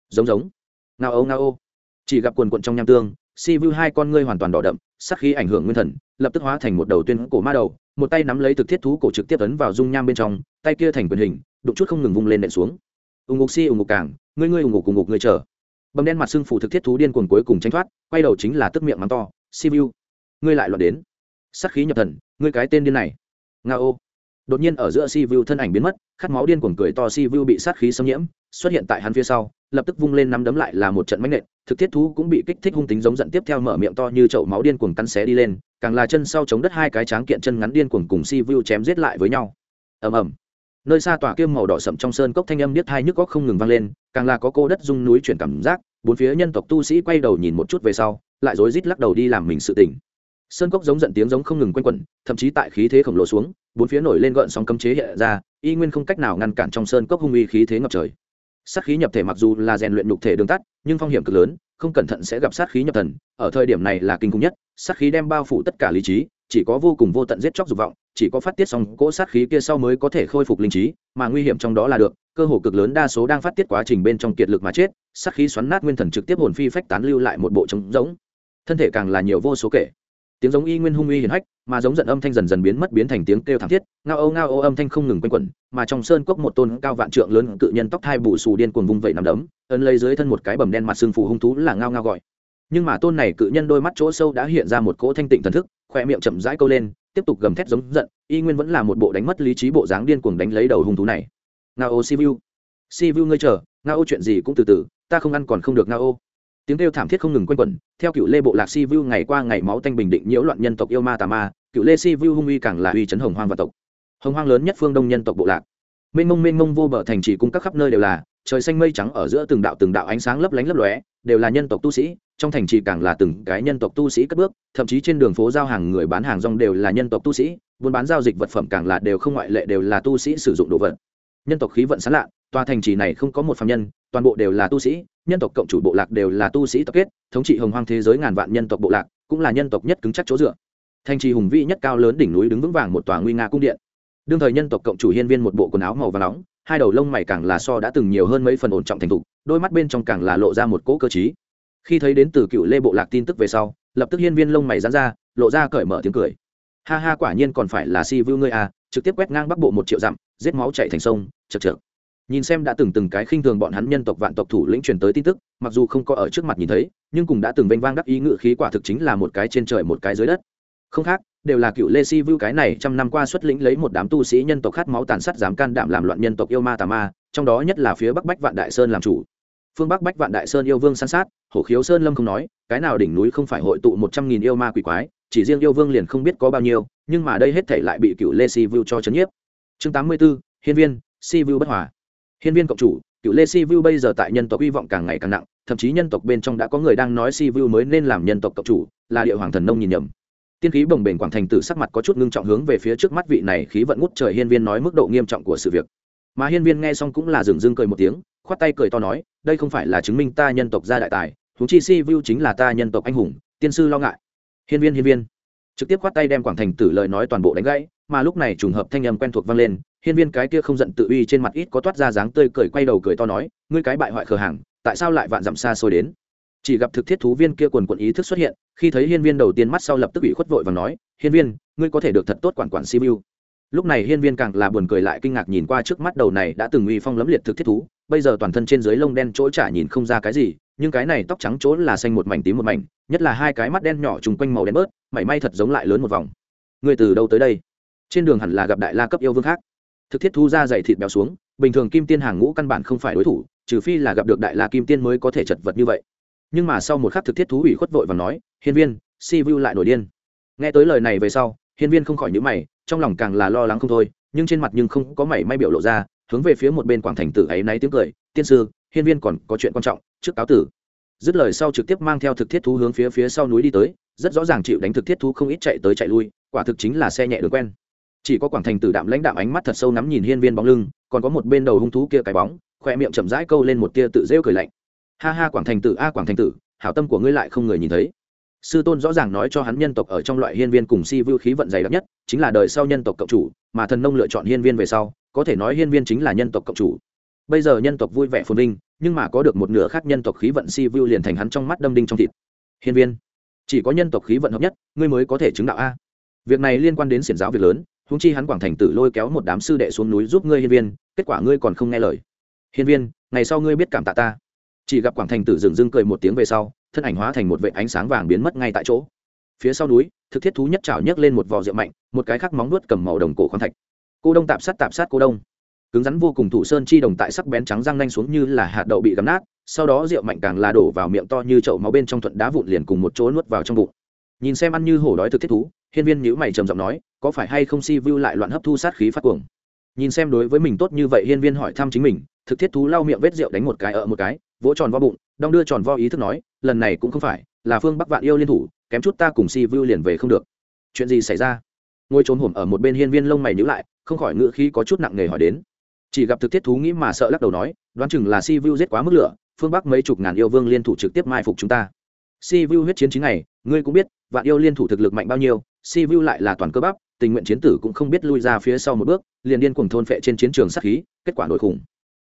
Speaker 1: Giống giống. Ngao ô ngao ô. Chỉ gặp quần quận trong nham tương, si vu hai con ngươi hoàn toàn đỏ đậm sắc khí ảnh hưởng nguyên thần, lập tức hóa thành một đầu tuyên cổ ma đầu, một tay nắm lấy thực thiết thú cổ trực tiếp ấn vào dung nham bên trong, tay kia thành quyền hình đụng chút không ngừng vung lên nện xuống. Ùng ngục si, ùng ngục cảng ngươi ngươi ùng ngục ùng ngục ngươi chờ. Bầm đen mặt xưng phủ thực thiết thú điên cuồng cuối cùng tranh thoát, quay đầu chính là tức miệng mắng to, si vu ngươi lại loạn đến. Sắc khí nhập thần, ngươi cái tên điên này. Nga ô. Đột nhiên ở giữa si vu thân ảnh biến mất, khát máu điên cuồng cười to si vu bị sát khí xâm nhiễm, xuất hiện tại hắn phía sau, lập tức vung lên nắm đấm lại là một trận mánh nện, thực thiết thú cũng bị kích thích hung tính giống giận tiếp theo mở miệng to như chậu máu điên cuồng cắn xé đi lên, càng là chân sau chống đất hai cái tráng kiện chân ngắn điên cuồng cùng si vu chém giết lại với nhau. Ầm ầm nơi xa tòa kiêm màu đỏ sậm trong sơn cốc thanh âm điếc hai nhức góc không ngừng vang lên, càng là có cô đất rung núi chuyển cảm giác, bốn phía nhân tộc tu sĩ quay đầu nhìn một chút về sau, lại rối rít lắc đầu đi làm mình sự tỉnh sơn cốc giống giận tiếng giống không ngừng quanh quẩn, thậm chí tại khí thế khổng lồ xuống, bốn phía nổi lên gợn sóng cấm chế hiện ra, y nguyên không cách nào ngăn cản trong sơn cốc hung uy khí thế ngập trời. Sát khí nhập thể mặc dù là rèn luyện nhục thể đường tắt, nhưng phong hiểm cực lớn, không cẩn thận sẽ gặp sát khí nhập thần, ở thời điểm này là kinh khủng nhất, sát khí đem bao phủ tất cả lý trí, chỉ có vô cùng vô tận giết chóc dục vọng chỉ có phát tiết xong cỗ sát khí kia sau mới có thể khôi phục linh trí, mà nguy hiểm trong đó là được, cơ hồ cực lớn đa số đang phát tiết quá trình bên trong kiệt lực mà chết, sát khí xoắn nát nguyên thần trực tiếp hồn phi phách tán lưu lại một bộ trống giống thân thể càng là nhiều vô số kể. Tiếng giống y nguyên hung uy hiển hách, mà giống giận âm thanh dần dần biến mất biến thành tiếng kêu thảm thiết, ngao âu ngao âu âm thanh không ngừng quanh quẩn, mà trong sơn cốc một tôn cao vạn trượng lớn cự nhân tóc thai bù xù điên cuồng vung vẩy nằm đấm, ấn lấy dưới thân một cái bầm đen mặt xương phù hung thú là ngao ngao gọi. Nhưng mà tôn này cự nhân đôi mắt chỗ sâu đã hiện ra một cỗ thanh tịnh thần thức, khoe miệng chậm rãi câu lên tiếp tục gầm thét giống giận, y nguyên vẫn là một bộ đánh mất lý trí bộ dáng điên cuồng đánh lấy đầu hung thú này. Ngao ô si vu ngươi chờ, ngao ô chuyện gì cũng từ từ, ta không ăn còn không được ngao ô. Tiếng kêu thảm thiết không ngừng quanh quẩn, theo cựu lê bộ lạc si vu ngày qua ngày máu tanh bình định nhiễu loạn nhân tộc yêu ma tà ma, cựu lê si vu hung uy càng là uy chấn hồng hoang và tộc. Hồng hoang lớn nhất phương đông nhân tộc bộ lạc. Mênh mông mênh mông vô bờ thành trì cung các khắp nơi đều là, trời xanh mây trắng ở giữa từng đạo từng đạo ánh sáng lấp lánh lấp lóe, đều là nhân tộc tu sĩ trong thành trì càng là từng cái nhân tộc tu sĩ cất bước, thậm chí trên đường phố giao hàng người bán hàng rong đều là nhân tộc tu sĩ, buôn bán giao dịch vật phẩm càng là đều không ngoại lệ đều là tu sĩ sử dụng đồ vật. Nhân tộc khí vận sán lạ, tòa thành trì này không có một phạm nhân, toàn bộ đều là tu sĩ, nhân tộc cộng chủ bộ lạc đều là tu sĩ tập kết, thống trị hồng hoang thế giới ngàn vạn nhân tộc bộ lạc, cũng là nhân tộc nhất cứng chắc chỗ dựa. Thành trì hùng vĩ nhất cao lớn đỉnh núi đứng vững vàng một tòa nguy nga cung điện. Đương thời nhân tộc cộng chủ hiên viên một bộ quần áo màu và nóng, hai đầu lông mày càng là so đã từng nhiều hơn mấy phần ổn trọng thành thục, đôi mắt bên trong càng là lộ ra một cỗ cơ chí khi thấy đến từ cựu lê bộ lạc tin tức về sau, lập tức hiên viên lông mày dán ra, lộ ra cởi mở tiếng cười. Ha ha, quả nhiên còn phải là si vưu ngươi à trực tiếp quét ngang bắc bộ một triệu dặm, giết máu chạy thành sông chật chược nhìn xem đã từng từng cái khinh thường bọn hắn nhân tộc vạn tộc thủ lĩnh truyền tới tin tức, mặc dù không có ở trước mặt nhìn thấy, nhưng cùng đã từng vênh vang đắc ý ngự khí quả thực chính là một cái trên trời một cái dưới đất. Không khác, đều là cựu lê si vu cái này trăm năm qua xuất lĩnh lấy một đám tu sĩ nhân tộc khát máu tàn sát dám can đảm làm loạn nhân tộc yêu ma tà ma, trong đó nhất là phía bắc bách vạn đại sơn làm chủ phương bắc bách vạn đại sơn yêu vương san sát, hổ khiếu sơn lâm không nói, cái nào đỉnh núi không phải hội tụ một trăm nghìn yêu ma quỷ quái, chỉ riêng yêu vương liền không biết có bao nhiêu, nhưng mà đây hết thể lại bị cựu lê si vu cho chấn nhiếp. Chương tám mươi b ố hiên viên, si vu bất hòa. Hiên viên cộng chủ, cựu lê si vu bây giờ tại nhân tộc hy vọng càng ngày càng nặng, thậm chí nhân tộc bên trong đã có người đang nói si vu mới nên làm nhân tộc cộng chủ, là địa hoàng thần nông nhìn nhầm. Tiên khí bồng bềnh quảng thành tử sắc mặt có chút ngưng trọng hướng về phía trước mắt vị này khí vận ngút trời hiên viên nói mức độ nghiêm trọng của sự việc. Mà hiên viên nghe xong cũng là dừng dưng cười một tiếng khoát tay cười to nói, đây không phải là chứng minh ta nhân tộc gia đại tài, huống chi si vu chính là ta nhân tộc anh hùng, tiên sư lo ngại. Hiên viên hiên viên. Trực tiếp khoát tay đem quảng thành tử lời nói toàn bộ đánh gãy, mà lúc này trùng hợp thanh âm quen thuộc vang lên, hiên viên cái kia không giận tự uy trên mặt ít có toát ra dáng tươi cười quay đầu cười to nói, ngươi cái bại hoại khờ hàng tại sao lại vạn dặm xa xôi đến? Chỉ gặp thực thiết thú viên kia quần quận ý thức xuất hiện, khi thấy hiên viên đầu tiên mắt sau lập tức bị khuất vội và nói, hiên viên, ngươi có thể được thật tốt quản quản simu lúc này hiên viên càng là buồn cười lại kinh ngạc nhìn qua trước mắt đầu này đã từng uy phong lấm liệt thực thiết thú, bây giờ toàn thân trên dưới lông đen chỗ chả nhìn không ra cái gì, nhưng cái này tóc trắng chỗ là xanh một mảnh tím một mảnh, nhất là hai cái mắt đen nhỏ trùng quanh màu đen bớt, mảy may thật giống lại lớn một vòng. Người từ đâu tới đây? Trên đường hẳn là gặp đại la cấp yêu vương khác. Thực thiết thu ra dày thịt béo xuống, bình thường kim tiên hàng ngũ căn bản không phải đối thủ, trừ phi là gặp được đại la kim tiên mới có thể chật vật như vậy. Nhưng mà sau một khắc thực thiết thú ủy khuất vội và nói, hiên viên, si vu lại nổi điên. Nghe tới lời này về sau, hiên viên không khỏi nhữ mày trong lòng càng là lo lắng không thôi, nhưng trên mặt nhưng không có mảy may biểu lộ ra, hướng về phía một bên quảng thành tử ấy náy tiếng cười, tiên sư, hiên viên còn có chuyện quan trọng, trước cáo tử. Dứt lời sau trực tiếp mang theo thực thiết thú hướng phía phía sau núi đi tới, rất rõ ràng chịu đánh thực thiết thú không ít chạy tới chạy lui, quả thực chính là xe nhẹ đường quen. Chỉ có quảng thành tử đạm lãnh đạm ánh mắt thật sâu nắm nhìn hiên viên bóng lưng, còn có một bên đầu hung thú kia cái bóng khoe miệng chậm rãi câu lên một tia tự rêu cười lạnh. Ha ha, quảng thành tử, a, quảng thành tử, hảo tâm của ngươi lại không người nhìn thấy sư tôn rõ ràng nói cho hắn nhân tộc ở trong loại hiên viên cùng si vưu khí vận dày đặc nhất, chính là đời sau nhân tộc cộng chủ, mà thần nông lựa chọn hiên viên về sau, có thể nói hiên viên chính là nhân tộc cộng chủ. Bây giờ nhân tộc vui vẻ phồn vinh, nhưng mà có được một nửa khác nhân tộc khí vận si vưu liền thành hắn trong mắt đâm đinh trong thịt. Hiên viên, chỉ có nhân tộc khí vận hợp nhất, ngươi mới có thể chứng đạo a. Việc này liên quan đến xiển giáo việc lớn húng chi hắn quảng thành tử lôi kéo một đám sư đệ xuống núi giúp ngươi hiên viên, kết quả ngươi còn không nghe lời. Hiên viên, ngày sau ngươi biết cảm tạ ta. Chỉ gặp quảng thành tử dừng dưng cười một tiếng về sau thân ảnh hóa thành một vệ ánh sáng vàng biến mất ngay tại chỗ. Phía sau núi, thực thiết thú nhất trào nhấc lên một vò rượu mạnh, một cái khác móng nuốt cầm màu đồng cổ khoáng thạch. Cô đông tạp sát tạp sát cô đông. Cứng rắn vô cùng thủ sơn chi đồng tại sắc bén trắng răng nanh xuống như là hạt đậu bị gắm nát, sau đó rượu mạnh càng là đổ vào miệng to như chậu máu bên trong thuận đá vụn liền cùng một chỗ nuốt vào trong bụng. Nhìn xem ăn như hổ đói thực thiết thú, hiên viên nhữ mày trầm giọng nói, có phải hay không si vu lại loạn hấp thu sát khí phát cuồng? Nhìn xem đối với mình tốt như vậy, hiên viên hỏi thăm chính mình, thực thiết thú lau miệng vết rượu đánh một cái ở một cái vỗ tròn vo bụng đong đưa tròn vo ý thức nói, lần này cũng không phải, là phương bắc vạn yêu liên thủ, kém chút ta cùng si vu liền về không được. Chuyện gì xảy ra? Ngồi trốn hổm ở một bên hiên viên lông mày nhữ lại, không khỏi ngựa khí có chút nặng nề hỏi đến. Chỉ gặp thực thiết thú nghĩ mà sợ lắc đầu nói, đoán chừng là si vu giết quá mức lửa, phương bắc mấy chục ngàn yêu vương liên thủ trực tiếp mai phục chúng ta. Si vu huyết chiến chính này ngươi cũng biết, vạn yêu liên thủ thực lực mạnh bao nhiêu, si vu lại là toàn cơ bắp, tình nguyện chiến tử cũng không biết lui ra phía sau một bước, liền điên cuồng thôn phệ trên chiến trường sát khí, kết quả nổi khủng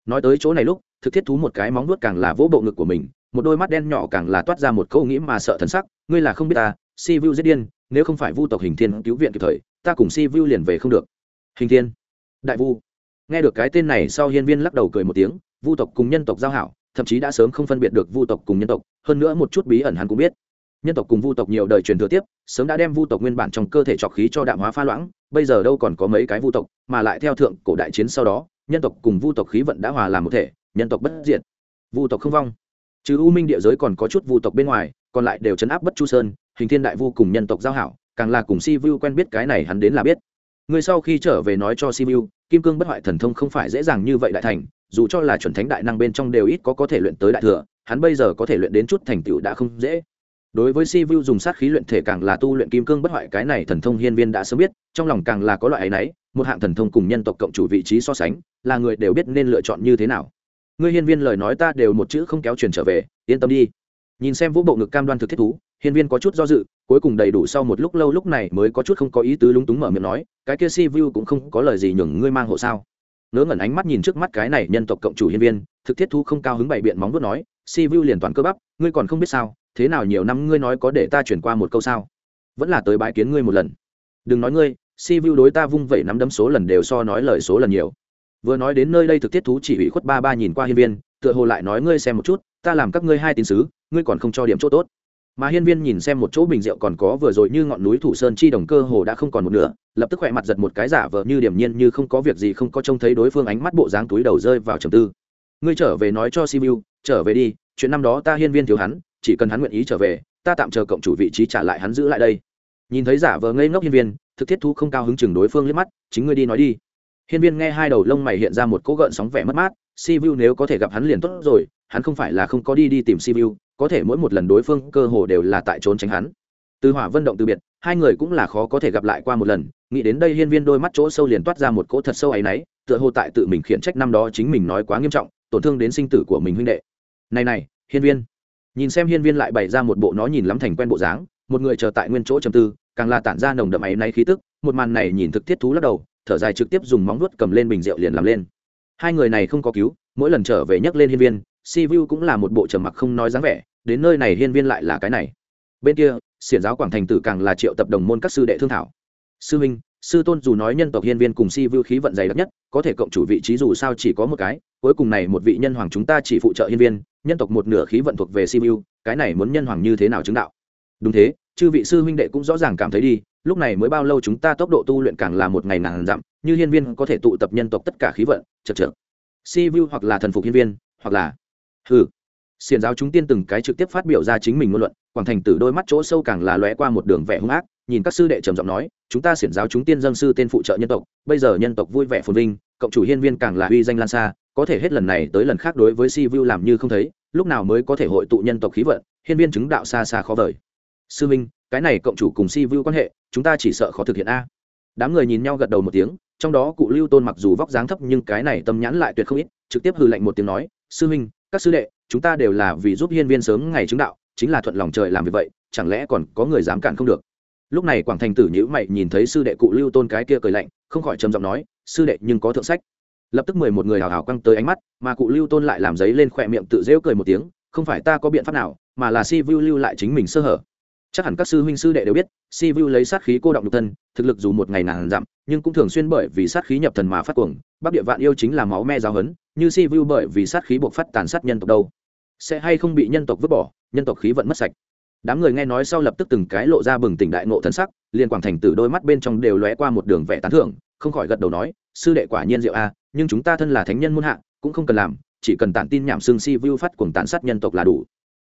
Speaker 1: nói tới chỗ này lúc, thực thiết thú một cái móng nuốt càng là vỗ bộ ngực của mình, một đôi mắt đen nhỏ càng là toát ra một câu nghĩ mà sợ thần sắc, ngươi là không biết ta, si vu giết điên, nếu không phải vu tộc hình thiên cứu viện kịp thời, ta cùng si vu liền về không được. Hình thiên, đại vu. Nghe được cái tên này, sau hiên viên lắc đầu cười một tiếng, vu tộc cùng nhân tộc giao hảo, thậm chí đã sớm không phân biệt được vu tộc cùng nhân tộc, hơn nữa một chút bí ẩn hắn cũng biết. Nhân tộc cùng vu tộc nhiều đời truyền thừa tiếp, sớm đã đem vu tộc nguyên bản trong cơ thể trọc khí cho đạm hóa pha loãng, bây giờ đâu còn có mấy cái vu tộc, mà lại theo thượng cổ đại chiến sau đó nhân tộc cùng vu tộc khí vận đã hòa làm một thể, nhân tộc bất diệt, vu tộc không vong. Trừ u minh địa giới còn có chút vu tộc bên ngoài, còn lại đều chấn áp bất chu sơn, hình thiên đại vu cùng nhân tộc giao hảo, càng là cùng si vu quen biết cái này hắn đến là biết. Người sau khi trở về nói cho si vu kim cương bất hoại thần thông không phải dễ dàng như vậy đại thành, dù cho là chuẩn thánh đại năng bên trong đều ít có có thể luyện tới đại thừa, hắn bây giờ có thể luyện đến chút thành tựu đã không dễ. Đối với si vu dùng sát khí luyện thể càng là tu luyện kim cương bất hoại cái này thần thông hiên viên đã sớm biết, trong lòng càng là có loại ấy nấy một hạng thần thông cùng nhân tộc cộng chủ vị trí so sánh, là người đều biết nên lựa chọn như thế nào. Ngươi hiên viên lời nói ta đều một chữ không kéo truyền trở về, yên tâm đi. Nhìn xem vũ bộ ngực cam đoan thực thiết thú, hiên viên có chút do dự, cuối cùng đầy đủ sau một lúc lâu lúc này mới có chút không có ý tứ lúng túng mở miệng nói, cái kia si vu cũng không có lời gì nhường ngươi mang hộ sao? Ngớ ngẩn ánh mắt nhìn trước mắt cái này nhân tộc cộng chủ hiên viên, thực thiết thú không cao hứng bày biện móng vuốt nói, si vu liền toàn cơ bắp, ngươi còn không biết sao, thế nào nhiều năm ngươi nói có để ta chuyển qua một câu sao? Vẫn là tới bãi kiến ngươi một lần. Đừng nói ngươi si vu đối ta vung vẩy nắm đấm số lần đều so nói lời số lần nhiều. Vừa nói đến nơi đây thực thiết thú chỉ ủy khuất ba ba nhìn qua hiên viên, tựa hồ lại nói ngươi xem một chút, ta làm các ngươi hai tín sứ, ngươi còn không cho điểm chỗ tốt. Mà hiên viên nhìn xem một chỗ bình rượu còn có vừa rồi như ngọn núi thủ sơn chi đồng cơ hồ đã không còn một nửa, lập tức khỏe mặt giật một cái giả vờ như điểm nhiên như không có việc gì không có trông thấy đối phương ánh mắt bộ dáng túi đầu rơi vào trầm tư. Ngươi trở về nói cho simu trở về đi, chuyện năm đó ta hiên viên thiếu hắn, chỉ cần hắn nguyện ý trở về, ta tạm chờ cộng chủ vị trí trả lại hắn giữ lại đây. Nhìn thấy giả vờ ngây ngốc hiên viên thực thiết thu không cao hứng chừng đối phương liếc mắt chính ngươi đi nói đi. Hiên viên nghe hai đầu lông mày hiện ra một cỗ gợn sóng vẻ mất mát Si Vu nếu có thể gặp hắn liền tốt rồi hắn không phải là không có đi đi tìm Si Vu, có thể mỗi một lần đối phương cơ hồ đều là tại trốn tránh hắn. Từ hỏa vân động từ biệt hai người cũng là khó có thể gặp lại qua một lần nghĩ đến đây hiên viên đôi mắt chỗ sâu liền toát ra một cỗ thật sâu áy náy tựa hồ tại tự mình khiển trách năm đó chính mình nói quá nghiêm trọng tổn thương đến sinh tử của mình huynh đệ. Này này hiên viên. Nhìn xem hiên viên lại bày ra một bộ nó nhìn lắm thành quen bộ dáng một người chờ tại nguyên chỗ trầm tư càng là tản ra nồng đậm ấy náy khí tức, một màn này nhìn thực thiết thú lắc đầu, thở dài trực tiếp dùng móng vuốt cầm lên bình rượu liền làm lên. Hai người này không có cứu, mỗi lần trở về nhắc lên hiên viên, si vu cũng là một bộ trầm mặc không nói dáng vẻ, đến nơi này hiên viên lại là cái này. Bên kia, xiển giáo quảng thành tử càng là triệu tập đồng môn các sư đệ thương thảo. Sư minh, sư tôn dù nói nhân tộc hiên viên cùng si vu khí vận dày đặc nhất, có thể cộng chủ vị trí dù sao chỉ có một cái, cuối cùng này một vị nhân hoàng chúng ta chỉ phụ trợ hiên viên, nhân tộc một nửa khí vận thuộc về si vu cái này muốn nhân hoàng như thế nào chứng đạo? Đúng thế chư vị sư huynh đệ cũng rõ ràng cảm thấy đi, lúc này mới bao lâu chúng ta tốc độ tu luyện càng là một ngày nàng dặm, như hiên viên có thể tụ tập nhân tộc tất cả khí vận, chật chật si vu hoặc là thần phục hiên viên, hoặc là, hừ. Xiền giáo chúng tiên từng cái trực tiếp phát biểu ra chính mình ngôn luận, quảng thành tử đôi mắt chỗ sâu càng là lóe qua một đường vẻ hung ác, nhìn các sư đệ trầm giọng nói, chúng ta xiển giáo chúng tiên dân sư tên phụ trợ nhân tộc, bây giờ nhân tộc vui vẻ phồn vinh, cộng chủ hiên viên càng là uy danh lan xa, có thể hết lần này tới lần khác đối với si vu làm như không thấy, lúc nào mới có thể hội tụ nhân tộc khí vận, hiên viên chứng đạo xa xa khó vời sư minh, cái này cộng chủ cùng si vu quan hệ, chúng ta chỉ sợ khó thực hiện a. Đám người nhìn nhau gật đầu một tiếng, trong đó cụ lưu tôn mặc dù vóc dáng thấp nhưng cái này tâm nhãn lại tuyệt không ít, trực tiếp hư lệnh một tiếng nói, sư minh các sư đệ, chúng ta đều là vì giúp hiên viên sớm ngày chứng đạo, chính là thuận lòng trời làm việc vậy, chẳng lẽ còn có người dám cản không được? Lúc này quảng thành tử nhữ mày nhìn thấy sư đệ cụ lưu tôn cái kia cười lạnh, không khỏi trầm giọng nói, sư đệ, nhưng có thượng sách. Lập tức mười một người hào hào căng tới ánh mắt, mà cụ lưu tôn lại làm giấy lên khỏe miệng tự rêu cười một tiếng, không phải ta có biện pháp nào, mà là si vu lưu lại chính mình sơ hở chắc hẳn các sư huynh sư đệ đều biết, si vu lấy sát khí cô động nhục thân, thực lực dù một ngày nàng dặm, nhưng cũng thường xuyên bởi vì sát khí nhập thần mà phát cuồng. Bắc địa vạn yêu chính là máu me giáo hấn như si vu bởi vì sát khí buộc phát tàn sát nhân tộc đâu. Sẽ hay không bị nhân tộc vứt bỏ, nhân tộc khí vận mất sạch. Đám người nghe nói sau lập tức từng cái lộ ra bừng tỉnh đại ngộ thần sắc, liền quảng thành từ đôi mắt bên trong đều lóe qua một đường vẻ tán thưởng, không khỏi gật đầu nói, sư đệ quả nhiên diệu a, nhưng chúng ta thân là thánh nhân muôn hạ, cũng không cần làm, chỉ cần tản tin nhảm xương si vu phát cuồng tàn sát nhân tộc là đủ.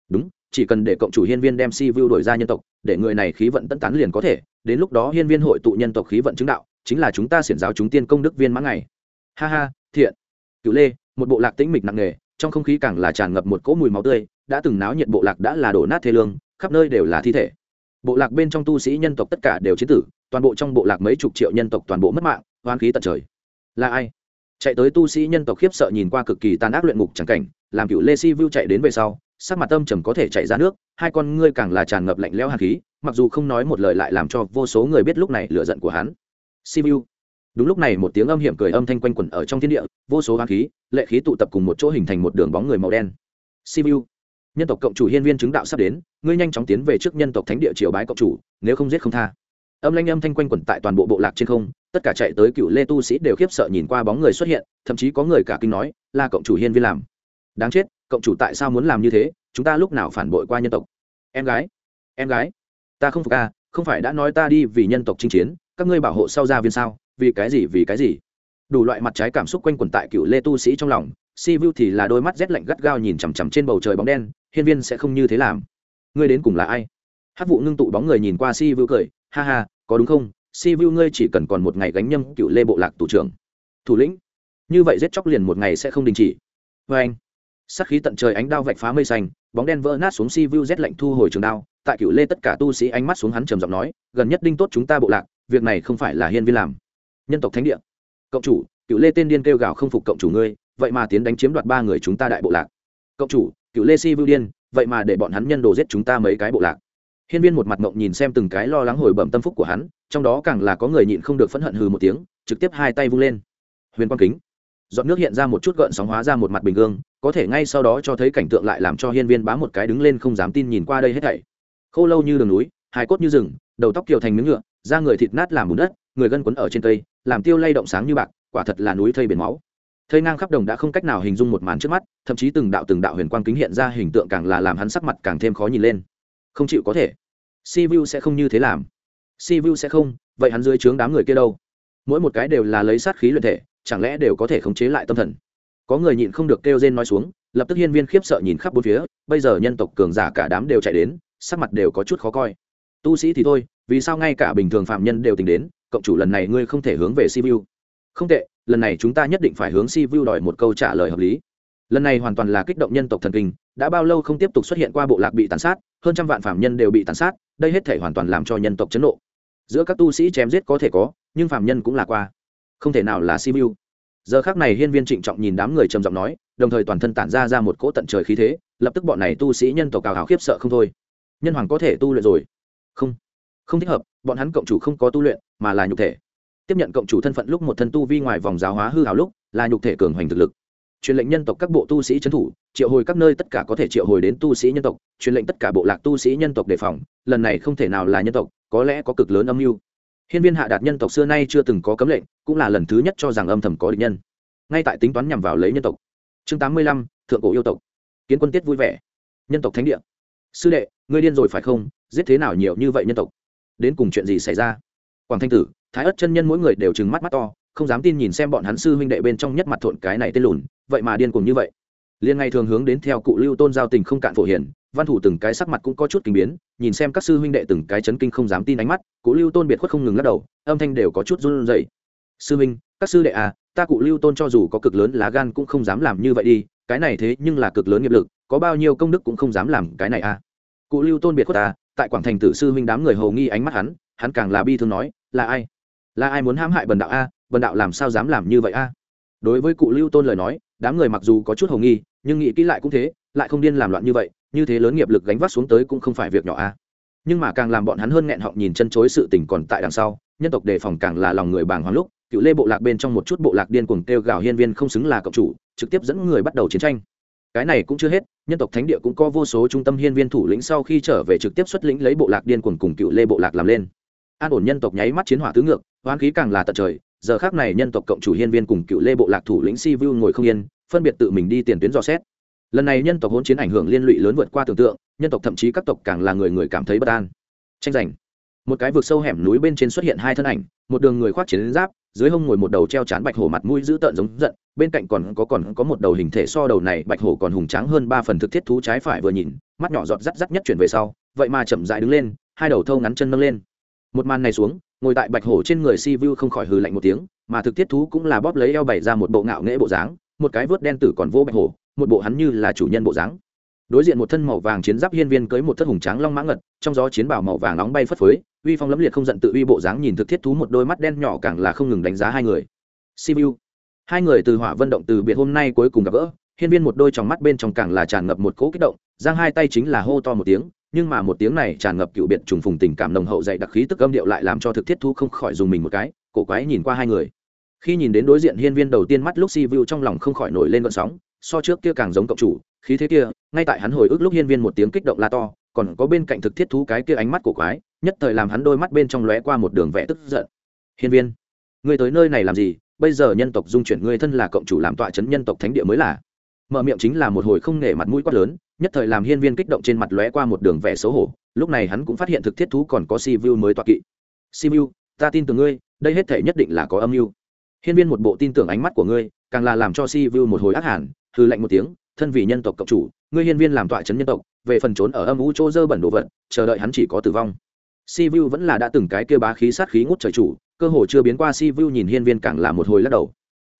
Speaker 1: Đúng chỉ cần để cộng chủ hiên viên đem si vu đổi ra nhân tộc, để người này khí vận tận tán liền có thể, đến lúc đó hiên viên hội tụ nhân tộc khí vận chứng đạo, chính là chúng ta xiển giáo chúng tiên công đức viên mãn ngày. Ha ha, thiện. Cựu lê, một bộ lạc tĩnh mịch nặng nề, trong không khí càng là tràn ngập một cỗ mùi máu tươi, đã từng náo nhiệt bộ lạc đã là đổ nát thê lương, khắp nơi đều là thi thể. Bộ lạc bên trong tu sĩ nhân tộc tất cả đều chiến tử, toàn bộ trong bộ lạc mấy chục triệu nhân tộc toàn bộ mất mạng, hoang khí tận trời. Là ai? Chạy tới tu sĩ nhân tộc khiếp sợ nhìn qua cực kỳ tàn ác luyện ngục chẳng cảnh, làm cựu lê si vu chạy đến về sau sắc mặt tâm trầm có thể chạy ra nước, hai con ngươi càng là tràn ngập lạnh lẽo hàn khí, mặc dù không nói một lời lại làm cho vô số người biết lúc này lựa giận của hắn. Si đúng lúc này một tiếng âm hiểm cười âm thanh quanh quẩn ở trong thiên địa, vô số hàn khí, lệ khí tụ tập cùng một chỗ hình thành một đường bóng người màu đen. Si nhân tộc cộng chủ hiên viên chứng đạo sắp đến, ngươi nhanh chóng tiến về trước nhân tộc thánh địa triều bái cộng chủ, nếu không giết không tha. Âm lanh âm thanh quanh quẩn tại toàn bộ bộ lạc trên không, tất cả chạy tới cựu lê tu sĩ đều khiếp sợ nhìn qua bóng người xuất hiện, thậm chí có người cả kinh nói, là cộng chủ hiên viên làm đáng chết, cộng chủ tại sao muốn làm như thế? Chúng ta lúc nào phản bội qua nhân tộc? Em gái em gái, ta không phục a không phải đã nói ta đi vì nhân tộc chinh chiến, các ngươi bảo hộ sau gia viên sao? Vì cái gì, vì cái gì? Đủ loại mặt trái cảm xúc quanh quẩn tại cựu lê tu sĩ trong lòng, si vu thì là đôi mắt rét lạnh gắt gao nhìn chằm chằm trên bầu trời bóng đen, hiên viên sẽ không như thế làm. Ngươi đến cùng là ai? Hát vụ ngưng tụ bóng người nhìn qua si vu cười, ha ha, có đúng không? Si vu ngươi chỉ cần còn một ngày gánh nhâm cựu lê bộ lạc thủ trưởng. Thủ lĩnh, như vậy giết chóc liền một ngày sẽ không đình chỉ. Vê anh sắc khí tận trời ánh đao vạch phá mây xanh, bóng đen vỡ nát xuống si vu rét lạnh thu hồi trường đao, tại cựu lê tất cả tu sĩ ánh mắt xuống hắn trầm giọng nói, gần nhất đinh tốt chúng ta bộ lạc, việc này không phải là hiên viên làm. Nhân tộc thánh địa. Cộng chủ, cựu lê tên điên kêu gào không phục cộng chủ ngươi, vậy mà tiến đánh chiếm đoạt ba người chúng ta đại bộ lạc. Cộng chủ, cựu lê si vu điên, vậy mà để bọn hắn nhân đồ giết chúng ta mấy cái bộ lạc. Hiên viên một mặt ngộng nhìn xem từng cái lo lắng hồi bẩm tâm phúc của hắn, trong đó càng là có người nhịn không được phẫn hận hừ một tiếng, trực tiếp hai tay vung lên. Huyền quang kính. Giọt nước hiện ra một chút gợn sóng hóa ra một mặt bình gương có thể ngay sau đó cho thấy cảnh tượng lại làm cho hiên viên bá một cái đứng lên không dám tin nhìn qua đây hết thảy. Khô lâu như đường núi, hài cốt như rừng, đầu tóc kiều thành miếng nhựa da người thịt nát làm bùn đất, người gân quấn ở trên cây, làm tiêu lay động sáng như bạc, quả thật là núi thây biển máu. Thây ngang khắp đồng đã không cách nào hình dung một màn trước mắt, thậm chí từng đạo từng đạo huyền quang kính hiện ra hình tượng càng là làm hắn sắc mặt càng thêm khó nhìn lên. Không chịu có thể. Si vu sẽ không như thế làm. Si vu sẽ không, vậy hắn dưới trướng đám người kia đâu? Mỗi một cái đều là lấy sát khí luyện thể, chẳng lẽ đều có thể khống chế lại tâm thần? Có người nhịn không được kêu rên nói xuống, lập tức hiên viên khiếp sợ nhìn khắp bốn phía, bây giờ nhân tộc cường giả cả đám đều chạy đến, sắc mặt đều có chút khó coi. Tu sĩ thì thôi, vì sao ngay cả bình thường phạm nhân đều tính đến, cộng chủ lần này ngươi không thể hướng về si vu không tệ, lần này chúng ta nhất định phải hướng si vu đòi một câu trả lời hợp lý. Lần này hoàn toàn là kích động nhân tộc thần kinh, đã bao lâu không tiếp tục xuất hiện qua bộ lạc bị tàn sát, hơn trăm vạn phạm nhân đều bị tàn sát, đây hết thể hoàn toàn làm cho nhân tộc chấn nộ. Giữa các tu sĩ chém giết có thể có, nhưng phạm nhân cũng là qua. Không thể nào là si vu giờ khác này hiên viên trịnh trọng nhìn đám người trầm giọng nói, đồng thời toàn thân tản ra ra một cỗ tận trời khí thế, lập tức bọn này tu sĩ nhân tộc cào hào khiếp sợ không thôi. Nhân hoàng có thể tu luyện rồi? Không. Không thích hợp, bọn hắn cộng chủ không có tu luyện, mà là nhục thể. Tiếp nhận cộng chủ thân phận lúc một thân tu vi ngoài vòng giáo hóa hư hào lúc, là nhục thể cường hoành thực lực. Truyền lệnh nhân tộc các bộ tu sĩ trấn thủ, triệu hồi các nơi tất cả có thể triệu hồi đến tu sĩ nhân tộc, truyền lệnh tất cả bộ lạc tu sĩ nhân tộc đề phòng, lần này không thể nào là nhân tộc, có lẽ có cực lớn âm mưu. Hiên viên hạ đạt nhân tộc xưa nay chưa từng có cấm lệnh cũng là lần thứ nhất cho rằng âm thầm có địch nhân. Ngay tại tính toán nhằm vào lấy nhân tộc. Chương tám mươi lăm, thượng cổ yêu tộc. Kiến quân tiết vui vẻ. Nhân tộc thánh địa. Sư đệ, ngươi điên rồi phải không? Giết thế nào nhiều như vậy nhân tộc? Đến cùng chuyện gì xảy ra? Quảng thanh tử, thái ất chân nhân mỗi người đều trừng mắt mắt to, không dám tin nhìn xem bọn hắn sư huynh đệ bên trong nhất mặt thộn cái này tên lùn, vậy mà điên cùng như vậy. Liên ngay thường hướng đến theo cụ lưu tôn giao tình không cạn phổ hiển văn thủ từng cái sắc mặt cũng có chút kinh biến, nhìn xem các sư huynh đệ từng cái chấn kinh không dám tin ánh mắt, cụ lưu tôn biệt khuất không ngừng lắc đầu, âm thanh đều có chút run rẩy sư Minh, các sư đệ à ta cụ lưu tôn cho dù có cực lớn lá gan cũng không dám làm như vậy đi cái này thế nhưng là cực lớn nghiệp lực có bao nhiêu công đức cũng không dám làm cái này à. Cụ lưu tôn biệt khuất à tại quảng thành tử sư Minh đám người hầu nghi ánh mắt hắn hắn càng là bi thương nói là ai? Là ai muốn hãm hại bần đạo a bần đạo làm sao dám làm như vậy a đối với cụ lưu tôn lời nói đám người mặc dù có chút hầu nghi nhưng nghĩ kỹ lại cũng thế lại không điên làm loạn như vậy như thế lớn nghiệp lực gánh vác xuống tới cũng không phải việc nhỏ a nhưng mà càng làm bọn hắn hơn nghẹn họng nhìn chân chối sự tình còn tại đằng sau nhân tộc đề phòng càng là lòng người bàng hoàng lúc cựu lê bộ lạc bên trong một chút bộ lạc điên cuồng kêu gào hiên viên không xứng là cộng chủ, trực tiếp dẫn người bắt đầu chiến tranh. Cái này cũng chưa hết, nhân tộc thánh địa cũng có vô số trung tâm hiên viên thủ lĩnh sau khi trở về trực tiếp xuất lĩnh lấy bộ lạc điên cuồng cùng cựu lê bộ lạc làm lên. An ổn nhân tộc nháy mắt chiến hỏa tứ ngược, hoán khí càng là tận trời, giờ khác này nhân tộc cộng chủ hiên viên cùng cựu lê bộ lạc thủ lĩnh si vu ngồi không yên, phân biệt tự mình đi tiền tuyến dò xét. Lần này nhân tộc hỗn chiến ảnh hưởng liên lụy lớn vượt qua tưởng tượng, nhân tộc thậm chí các tộc càng là người người cảm thấy bất an. Tranh giành. Một cái vực sâu hẻm núi bên trên xuất hiện hai thân ảnh, một đường người khoác chiến giáp dưới hông ngồi một đầu treo chán bạch hổ mặt mũi dữ tợn giống giận, bên cạnh còn có còn có một đầu hình thể so đầu này bạch hổ còn hùng tráng hơn ba phần thực thiết thú trái phải vừa nhìn, mắt nhỏ giọt rắt rắt nhất chuyển về sau, vậy mà chậm dại đứng lên, hai đầu thâu ngắn chân nâng lên. Một màn này xuống, ngồi tại bạch hổ trên người si vu không khỏi hừ lạnh một tiếng, mà thực thiết thú cũng là bóp lấy eo bày ra một bộ ngạo nghễ bộ dáng, một cái vớt đen tử còn vô bạch hổ, một bộ hắn như là chủ nhân bộ dáng. Đối diện một thân màu vàng chiến giáp hiên viên cưới một thất hùng tráng long mã ngật, trong gió chiến bảo màu vàng nóng bay phất phới uy phong lẫm liệt không giận tự uy bộ dáng nhìn thực thiết thú một đôi mắt đen nhỏ càng là không ngừng đánh giá hai người. Sibiu. Hai người từ hỏa vận động từ biệt hôm nay cuối cùng gặp gỡ, hiên viên một đôi trong mắt bên trong càng là tràn ngập một cỗ kích động, giang hai tay chính là hô to một tiếng, nhưng mà một tiếng này tràn ngập cựu biệt trùng phùng tình cảm nồng hậu dạy đặc khí tức âm điệu lại làm cho thực thiết thú không khỏi dùng mình một cái, cổ quái nhìn qua hai người. Khi nhìn đến đối diện hiên viên đầu tiên mắt lúc si vu trong lòng không khỏi nổi lên gợn sóng, so trước kia càng giống cộng chủ, khí thế kia, ngay tại hắn hồi ức lúc hiên viên một tiếng kích động la to, còn có bên cạnh thực thiết thú cái kia ánh mắt cổ quái nhất thời làm hắn đôi mắt bên trong lóe qua một đường vẽ tức giận. Hiên viên, ngươi tới nơi này làm gì? Bây giờ nhân tộc dung chuyển ngươi thân là cộng chủ làm tọa chấn nhân tộc thánh địa mới là. Mở miệng chính là một hồi không nể mặt mũi quát lớn, nhất thời làm hiên viên kích động trên mặt lóe qua một đường vẻ xấu hổ. Lúc này hắn cũng phát hiện thực thiết thú còn có si vu mới tọa kỵ. Si vu ta tin tưởng ngươi, đây hết thể nhất định là có âm mưu. Hiên viên một bộ tin tưởng ánh mắt của ngươi, càng là làm cho si vu một hồi ác hẳn hư lạnh một tiếng, thân vì nhân tộc cộng chủ, ngươi hiên viên làm tọa chấn nhân tộc, về phần trốn ở âm u chỗ dơ bẩn đồ vật, chờ đợi hắn chỉ có tử vong si vu vẫn là đã từng cái kia bá khí sát khí ngút trời chủ, cơ hồ chưa biến qua si vu nhìn hiên viên càng là một hồi lắc đầu.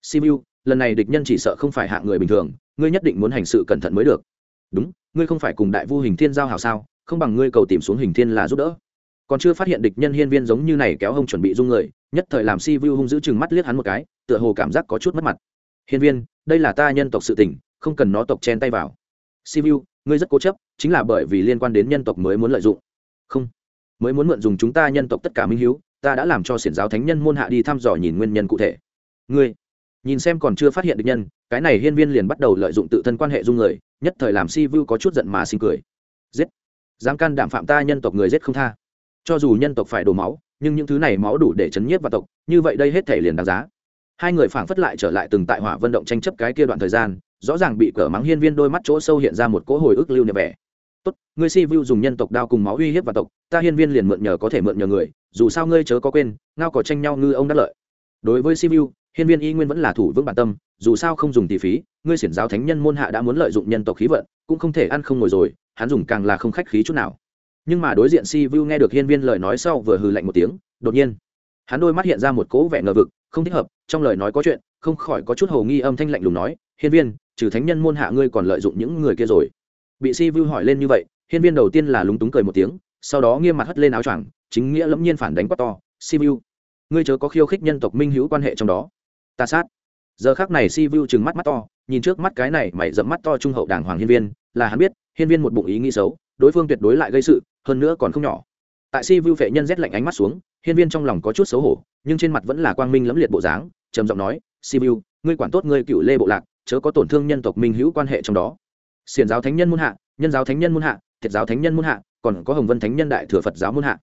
Speaker 1: Si vu lần này địch nhân chỉ sợ không phải hạng người bình thường, ngươi nhất định muốn hành sự cẩn thận mới được. Đúng, ngươi không phải cùng đại vu hình thiên giao hảo sao, không bằng ngươi cầu tìm xuống hình thiên là giúp đỡ. Còn chưa phát hiện địch nhân hiên viên giống như này kéo hông chuẩn bị dung người, nhất thời làm si vu hung giữ chừng mắt liếc hắn một cái, tựa hồ cảm giác có chút mất mặt. Hiên viên, đây là ta nhân tộc sự tình, không cần nó tộc chen tay vào. Si vu ngươi rất cố chấp, chính là bởi vì liên quan đến nhân tộc mới muốn lợi dụng. Không mới muốn mượn dùng chúng ta nhân tộc tất cả minh hiếu, ta đã làm cho xiển giáo thánh nhân môn hạ đi thăm dò nhìn nguyên nhân cụ thể. Ngươi, nhìn xem còn chưa phát hiện được nhân, cái này hiên viên liền bắt đầu lợi dụng tự thân quan hệ dung người, nhất thời làm si vu có chút giận mà sinh cười. Giết. Dám can đảm phạm ta nhân tộc người giết không tha. Cho dù nhân tộc phải đổ máu, nhưng những thứ này máu đủ để chấn nhiếp vào tộc, như vậy đây hết thể liền đáng giá. Hai người phảng phất lại trở lại từng tại hỏa vận động tranh chấp cái kia đoạn thời gian, rõ ràng bị cờ mắng hiên viên đôi mắt chỗ sâu hiện ra một cỗ hồi ức lưu niệm vẻ tốt, ngươi si vu dùng nhân tộc đao cùng máu uy hiếp và tộc, ta hiên viên liền mượn nhờ có thể mượn nhờ người, dù sao ngươi chớ có quên, ngao có tranh nhau ngư ông đắc lợi. Đối với si vu, hiên viên y nguyên vẫn là thủ vững bản tâm, dù sao không dùng tỷ phí, ngươi xiển giáo thánh nhân môn hạ đã muốn lợi dụng nhân tộc khí vận, cũng không thể ăn không ngồi rồi, hắn dùng càng là không khách khí chút nào. Nhưng mà đối diện si vu nghe được hiên viên lời nói sau vừa hừ lạnh một tiếng, đột nhiên, hắn đôi mắt hiện ra một cỗ vẻ ngờ vực, không thích hợp, trong lời nói có chuyện, không khỏi có chút hầu nghi âm thanh lạnh lùng nói, hiên viên, trừ thánh nhân môn hạ ngươi còn lợi dụng những người kia rồi bị si vu hỏi lên như vậy, hiên viên đầu tiên là lúng túng cười một tiếng, sau đó nghiêm mặt hất lên áo choàng, chính nghĩa lẫm nhiên phản đánh quát to. Si vu, ngươi chớ có khiêu khích nhân tộc minh hữu quan hệ trong đó. Ta sát. Giờ khác này si vu chừng mắt mắt to, nhìn trước mắt cái này mày dẫm mắt to trung hậu đảng hoàng hiên viên, là hắn biết, hiên viên một bụng ý nghĩ xấu, đối phương tuyệt đối lại gây sự, hơn nữa còn không nhỏ. Tại si vu phệ nhân rét lạnh ánh mắt xuống, hiên viên trong lòng có chút xấu hổ, nhưng trên mặt vẫn là quang minh lẫm liệt bộ dáng, trầm giọng nói, si vu, ngươi quản tốt ngươi cựu lê bộ lạc, chớ có tổn thương nhân tộc minh hữu quan hệ trong đó xiển giáo thánh nhân muôn hạ, nhân giáo thánh nhân muôn hạ, thiệt giáo thánh nhân muôn hạ, còn có hồng vân thánh nhân đại thừa phật giáo muôn hạ.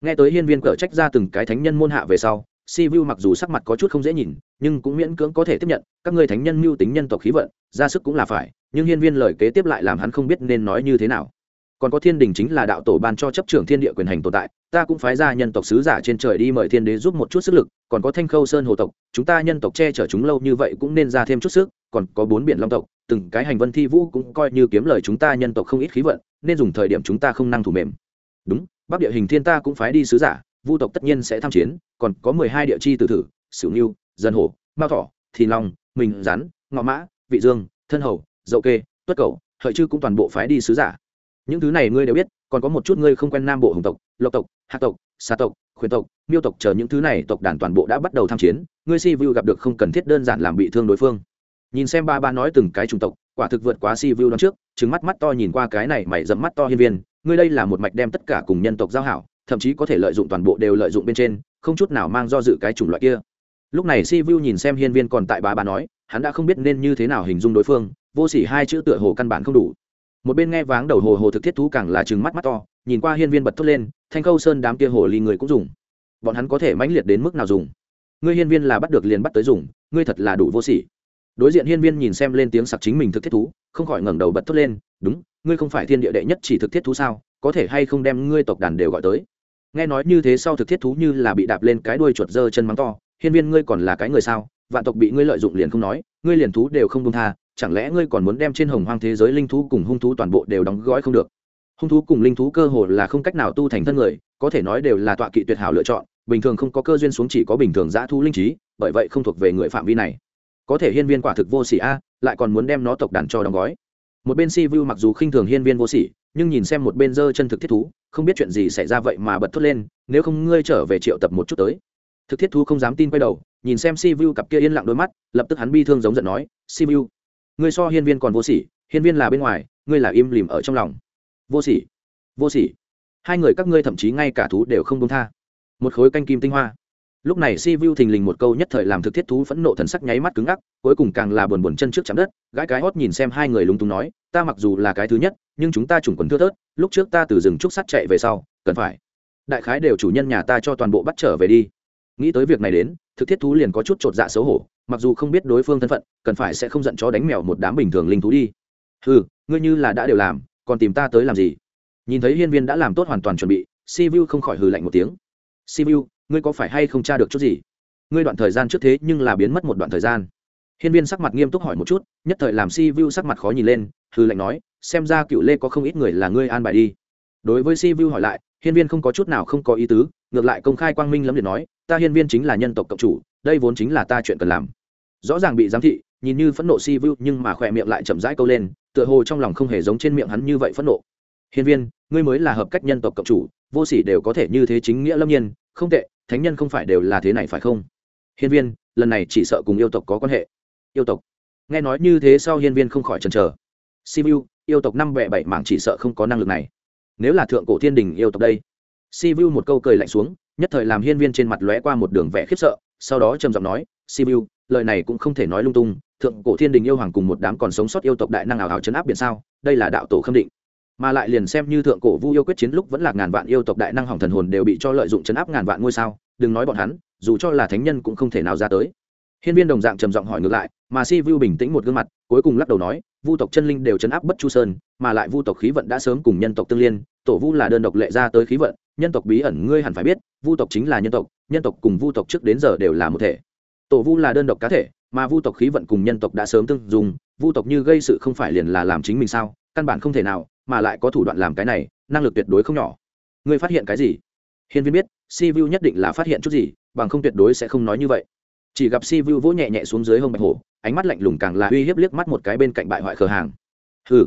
Speaker 1: Nghe tới hiên viên cở trách ra từng cái thánh nhân môn hạ về sau, si vu mặc dù sắc mặt có chút không dễ nhìn, nhưng cũng miễn cưỡng có thể tiếp nhận, các ngươi thánh nhân mưu tính nhân tộc khí vận, ra sức cũng là phải, nhưng hiên viên lời kế tiếp lại làm hắn không biết nên nói như thế nào. Còn có thiên đình chính là đạo tổ ban cho chấp trưởng thiên địa quyền hành tồn tại ta cũng phái ra nhân tộc sứ giả trên trời đi mời thiên đế giúp một chút sức lực, còn có thanh khâu sơn hồ tộc, chúng ta nhân tộc che chở chúng lâu như vậy cũng nên ra thêm chút sức, còn có bốn biển long tộc, từng cái hành vân thi vũ cũng coi như kiếm lời chúng ta nhân tộc không ít khí vận, nên dùng thời điểm chúng ta không năng thủ mềm. Đúng, bắc địa hình thiên ta cũng phái đi sứ giả, vu tộc tất nhiên sẽ tham chiến, còn có mười hai địa chi tử thử, sửu nghiêu dân hổ, mao thỏ, thì long, mình rắn, ngọ mã, vị dương, thân hầu, dậu kê, tuất cầu, hợi chư cũng toàn bộ phái đi sứ giả những thứ này ngươi đều biết, còn có một chút ngươi không quen nam bộ hồng tộc, lộc tộc, hạ tộc, xà tộc, khuyển tộc, miêu tộc, chờ những thứ này tộc đàn toàn bộ đã bắt đầu tham chiến, ngươi si vu gặp được không cần thiết đơn giản làm bị thương đối phương. Nhìn xem ba ba nói từng cái chủng tộc, quả thực vượt quá si vu đón trước trứng mắt mắt to nhìn qua cái này mày dẫm mắt to hiên viên, ngươi đây là một mạch đem tất cả cùng nhân tộc giao hảo, thậm chí có thể lợi dụng toàn bộ đều lợi dụng bên trên, không chút nào mang do dự cái chủng loại kia. Lúc này si vu nhìn xem hiên viên còn tại ba ba nói, hắn đã không biết nên như thế nào hình dung đối phương, vô s ỉ hai chữ tựa hồ căn bản không đủ một bên nghe váng đầu hồ hồ thực thiết thú càng là chừng mắt mắt to, nhìn qua hiên viên bật thốt lên, thanh khâu sơn đám kia hồ ly người cũng dùng. Bọn hắn có thể mãnh liệt đến mức nào dùng? Ngươi hiên viên là bắt được liền bắt tới dùng, ngươi thật là đủ vô sỉ. Đối diện hiên viên nhìn xem lên tiếng sặc chính mình thực thiết thú, không khỏi ngẩng đầu bật thốt lên, đúng, ngươi không phải thiên địa đệ nhất chỉ thực thiết thú sao, có thể hay không đem ngươi tộc đàn đều gọi tới? Nghe nói như thế sau thực thiết thú như là bị đạp lên cái đuôi chuột dơ chân mắng to, hiên viên ngươi còn là cái người sao? Vạn tộc bị ngươi lợi dụng liền không nói, ngươi liền thú đều không công tha chẳng lẽ ngươi còn muốn đem trên hồng hoang thế giới linh thú cùng hung thú toàn bộ đều đóng gói không được? Hung thú cùng linh thú cơ hồ là không cách nào tu thành thân người, có thể nói đều là tọa kỵ tuyệt hảo lựa chọn, bình thường không có cơ duyên xuống chỉ có bình thường giã thu linh trí, bởi vậy không thuộc về người phạm vi này. Có thể hiên viên quả thực vô sỉ a, lại còn muốn đem nó tộc đàn cho đóng gói. Một bên si vu mặc dù khinh thường hiên viên vô sỉ, nhưng nhìn xem một bên dơ chân thực thiết thú, không biết chuyện gì xảy ra vậy mà bật thốt lên, nếu không ngươi trở về triệu tập một chút tới. Thực thiết thú không dám tin quay đầu, nhìn xem si vu cặp kia yên lặng đôi mắt, lập tức hắn bi thương giống giận nói si vu ngươi so hiên viên còn vô sỉ, hiên viên là bên ngoài, ngươi là im lìm ở trong lòng. Vô sỉ vô sỉ. Hai người các ngươi thậm chí ngay cả thú đều không công tha. Một khối canh kim tinh hoa. Lúc này si vu thình lình một câu nhất thời làm thực thiết thú phẫn nộ thần sắc nháy mắt cứng ngắc, cuối cùng càng là buồn buồn chân trước chạm đất, gãi cái hót nhìn xem hai người lúng túng nói, ta mặc dù là cái thứ nhất, nhưng chúng ta chủng quần thưa thớt, lúc trước ta từ rừng trúc sắt chạy về sau, cần phải. Đại khái đều chủ nhân nhà ta cho toàn bộ bắt trở về đi. Nghĩ tới việc này đến, thực thiết thú liền có chút chột dạ xấu hổ mặc dù không biết đối phương thân phận, cần phải sẽ không giận chó đánh mèo một đám bình thường linh thú đi. Ừ ngươi như là đã đều làm, còn tìm ta tới làm gì? Nhìn thấy hiên viên đã làm tốt hoàn toàn chuẩn bị si vu không khỏi hừ lạnh một tiếng. Si vu ngươi có phải hay không tra được chút gì? Ngươi đoạn thời gian trước thế nhưng là biến mất một đoạn thời gian. Hiên viên sắc mặt nghiêm túc hỏi một chút, nhất thời làm si vu sắc mặt khó nhìn lên, hừ lạnh nói, xem ra cựu lê có không ít người là ngươi an bài đi. Đối với si vu hỏi lại, hiên viên không có chút nào không có ý tứ, ngược lại công khai quang minh lắm liệt nói, ta hiên viên chính là nhân tộc cộng chủ đây vốn chính là ta chuyện cần làm. Rõ ràng bị giám thị nhìn như phẫn nộ si vu nhưng mà khỏe miệng lại chậm rãi câu lên tựa hồ trong lòng không hề giống trên miệng hắn như vậy phẫn nộ. Hiên viên ngươi mới là hợp cách nhân tộc cộng chủ vô sỉ đều có thể như thế chính nghĩa lâm nhiên không tệ thánh nhân không phải đều là thế này phải không? Hiên viên lần này chỉ sợ cùng yêu tộc có quan hệ. Yêu tộc. Nghe nói như thế sau hiên viên không khỏi chần chờ. Si Vu, yêu tộc năm bẹ bảy mảng chỉ sợ không có năng lực này. Nếu là thượng cổ thiên đình yêu tộc đây. Si Vu một câu cười lạnh xuống nhất thời làm hiên viên trên mặt lóe qua một đường vẽ khiếp sợ sau đó trầm giọng nói sibiu lời này cũng không thể nói lung tung, thượng cổ thiên đình yêu hoàng cùng một đám còn sống sót yêu tộc đại năng ảo ảo chấn áp biển sao, đây là đạo tổ khâm định. Mà lại liền xem như thượng cổ vu yêu quyết chiến lúc vẫn là ngàn vạn yêu tộc đại năng hỏng thần hồn đều bị cho lợi dụng chấn áp ngàn vạn ngôi sao, đừng nói bọn hắn, dù cho là thánh nhân cũng không thể nào ra tới. Hiên viên đồng dạng trầm giọng hỏi ngược lại, mà si vu bình tĩnh một gương mặt, cuối cùng lắc đầu nói, vu tộc chân linh đều chấn áp bất chu sơn, mà lại vu tộc khí vận đã sớm cùng nhân tộc tương liên, tổ vu là đơn độc lệ ra tới khí vận nhân tộc bí ẩn ngươi hẳn phải biết, vu tộc chính là nhân tộc nhân tộc cùng vu tộc trước đến giờ đều là một thể. Tổ vu là đơn độc cá thể, mà vu tộc khí vận cùng nhân tộc đã sớm tương dùng vu tộc như gây sự không phải liền là làm chính mình sao, căn bản không thể nào, mà lại có thủ đoạn làm cái này, năng lực tuyệt đối không nhỏ. Ngươi phát hiện cái gì? Hiên viên biết, si vu nhất định là phát hiện chút gì, bằng không tuyệt đối sẽ không nói như vậy. Chỉ gặp si vu vỗ nhẹ nhẹ xuống dưới hông bạch hổ, ánh mắt lạnh lùng càng là uy hiếp liếc mắt một cái bên cạnh bại hoại khờ hàng. Hừ.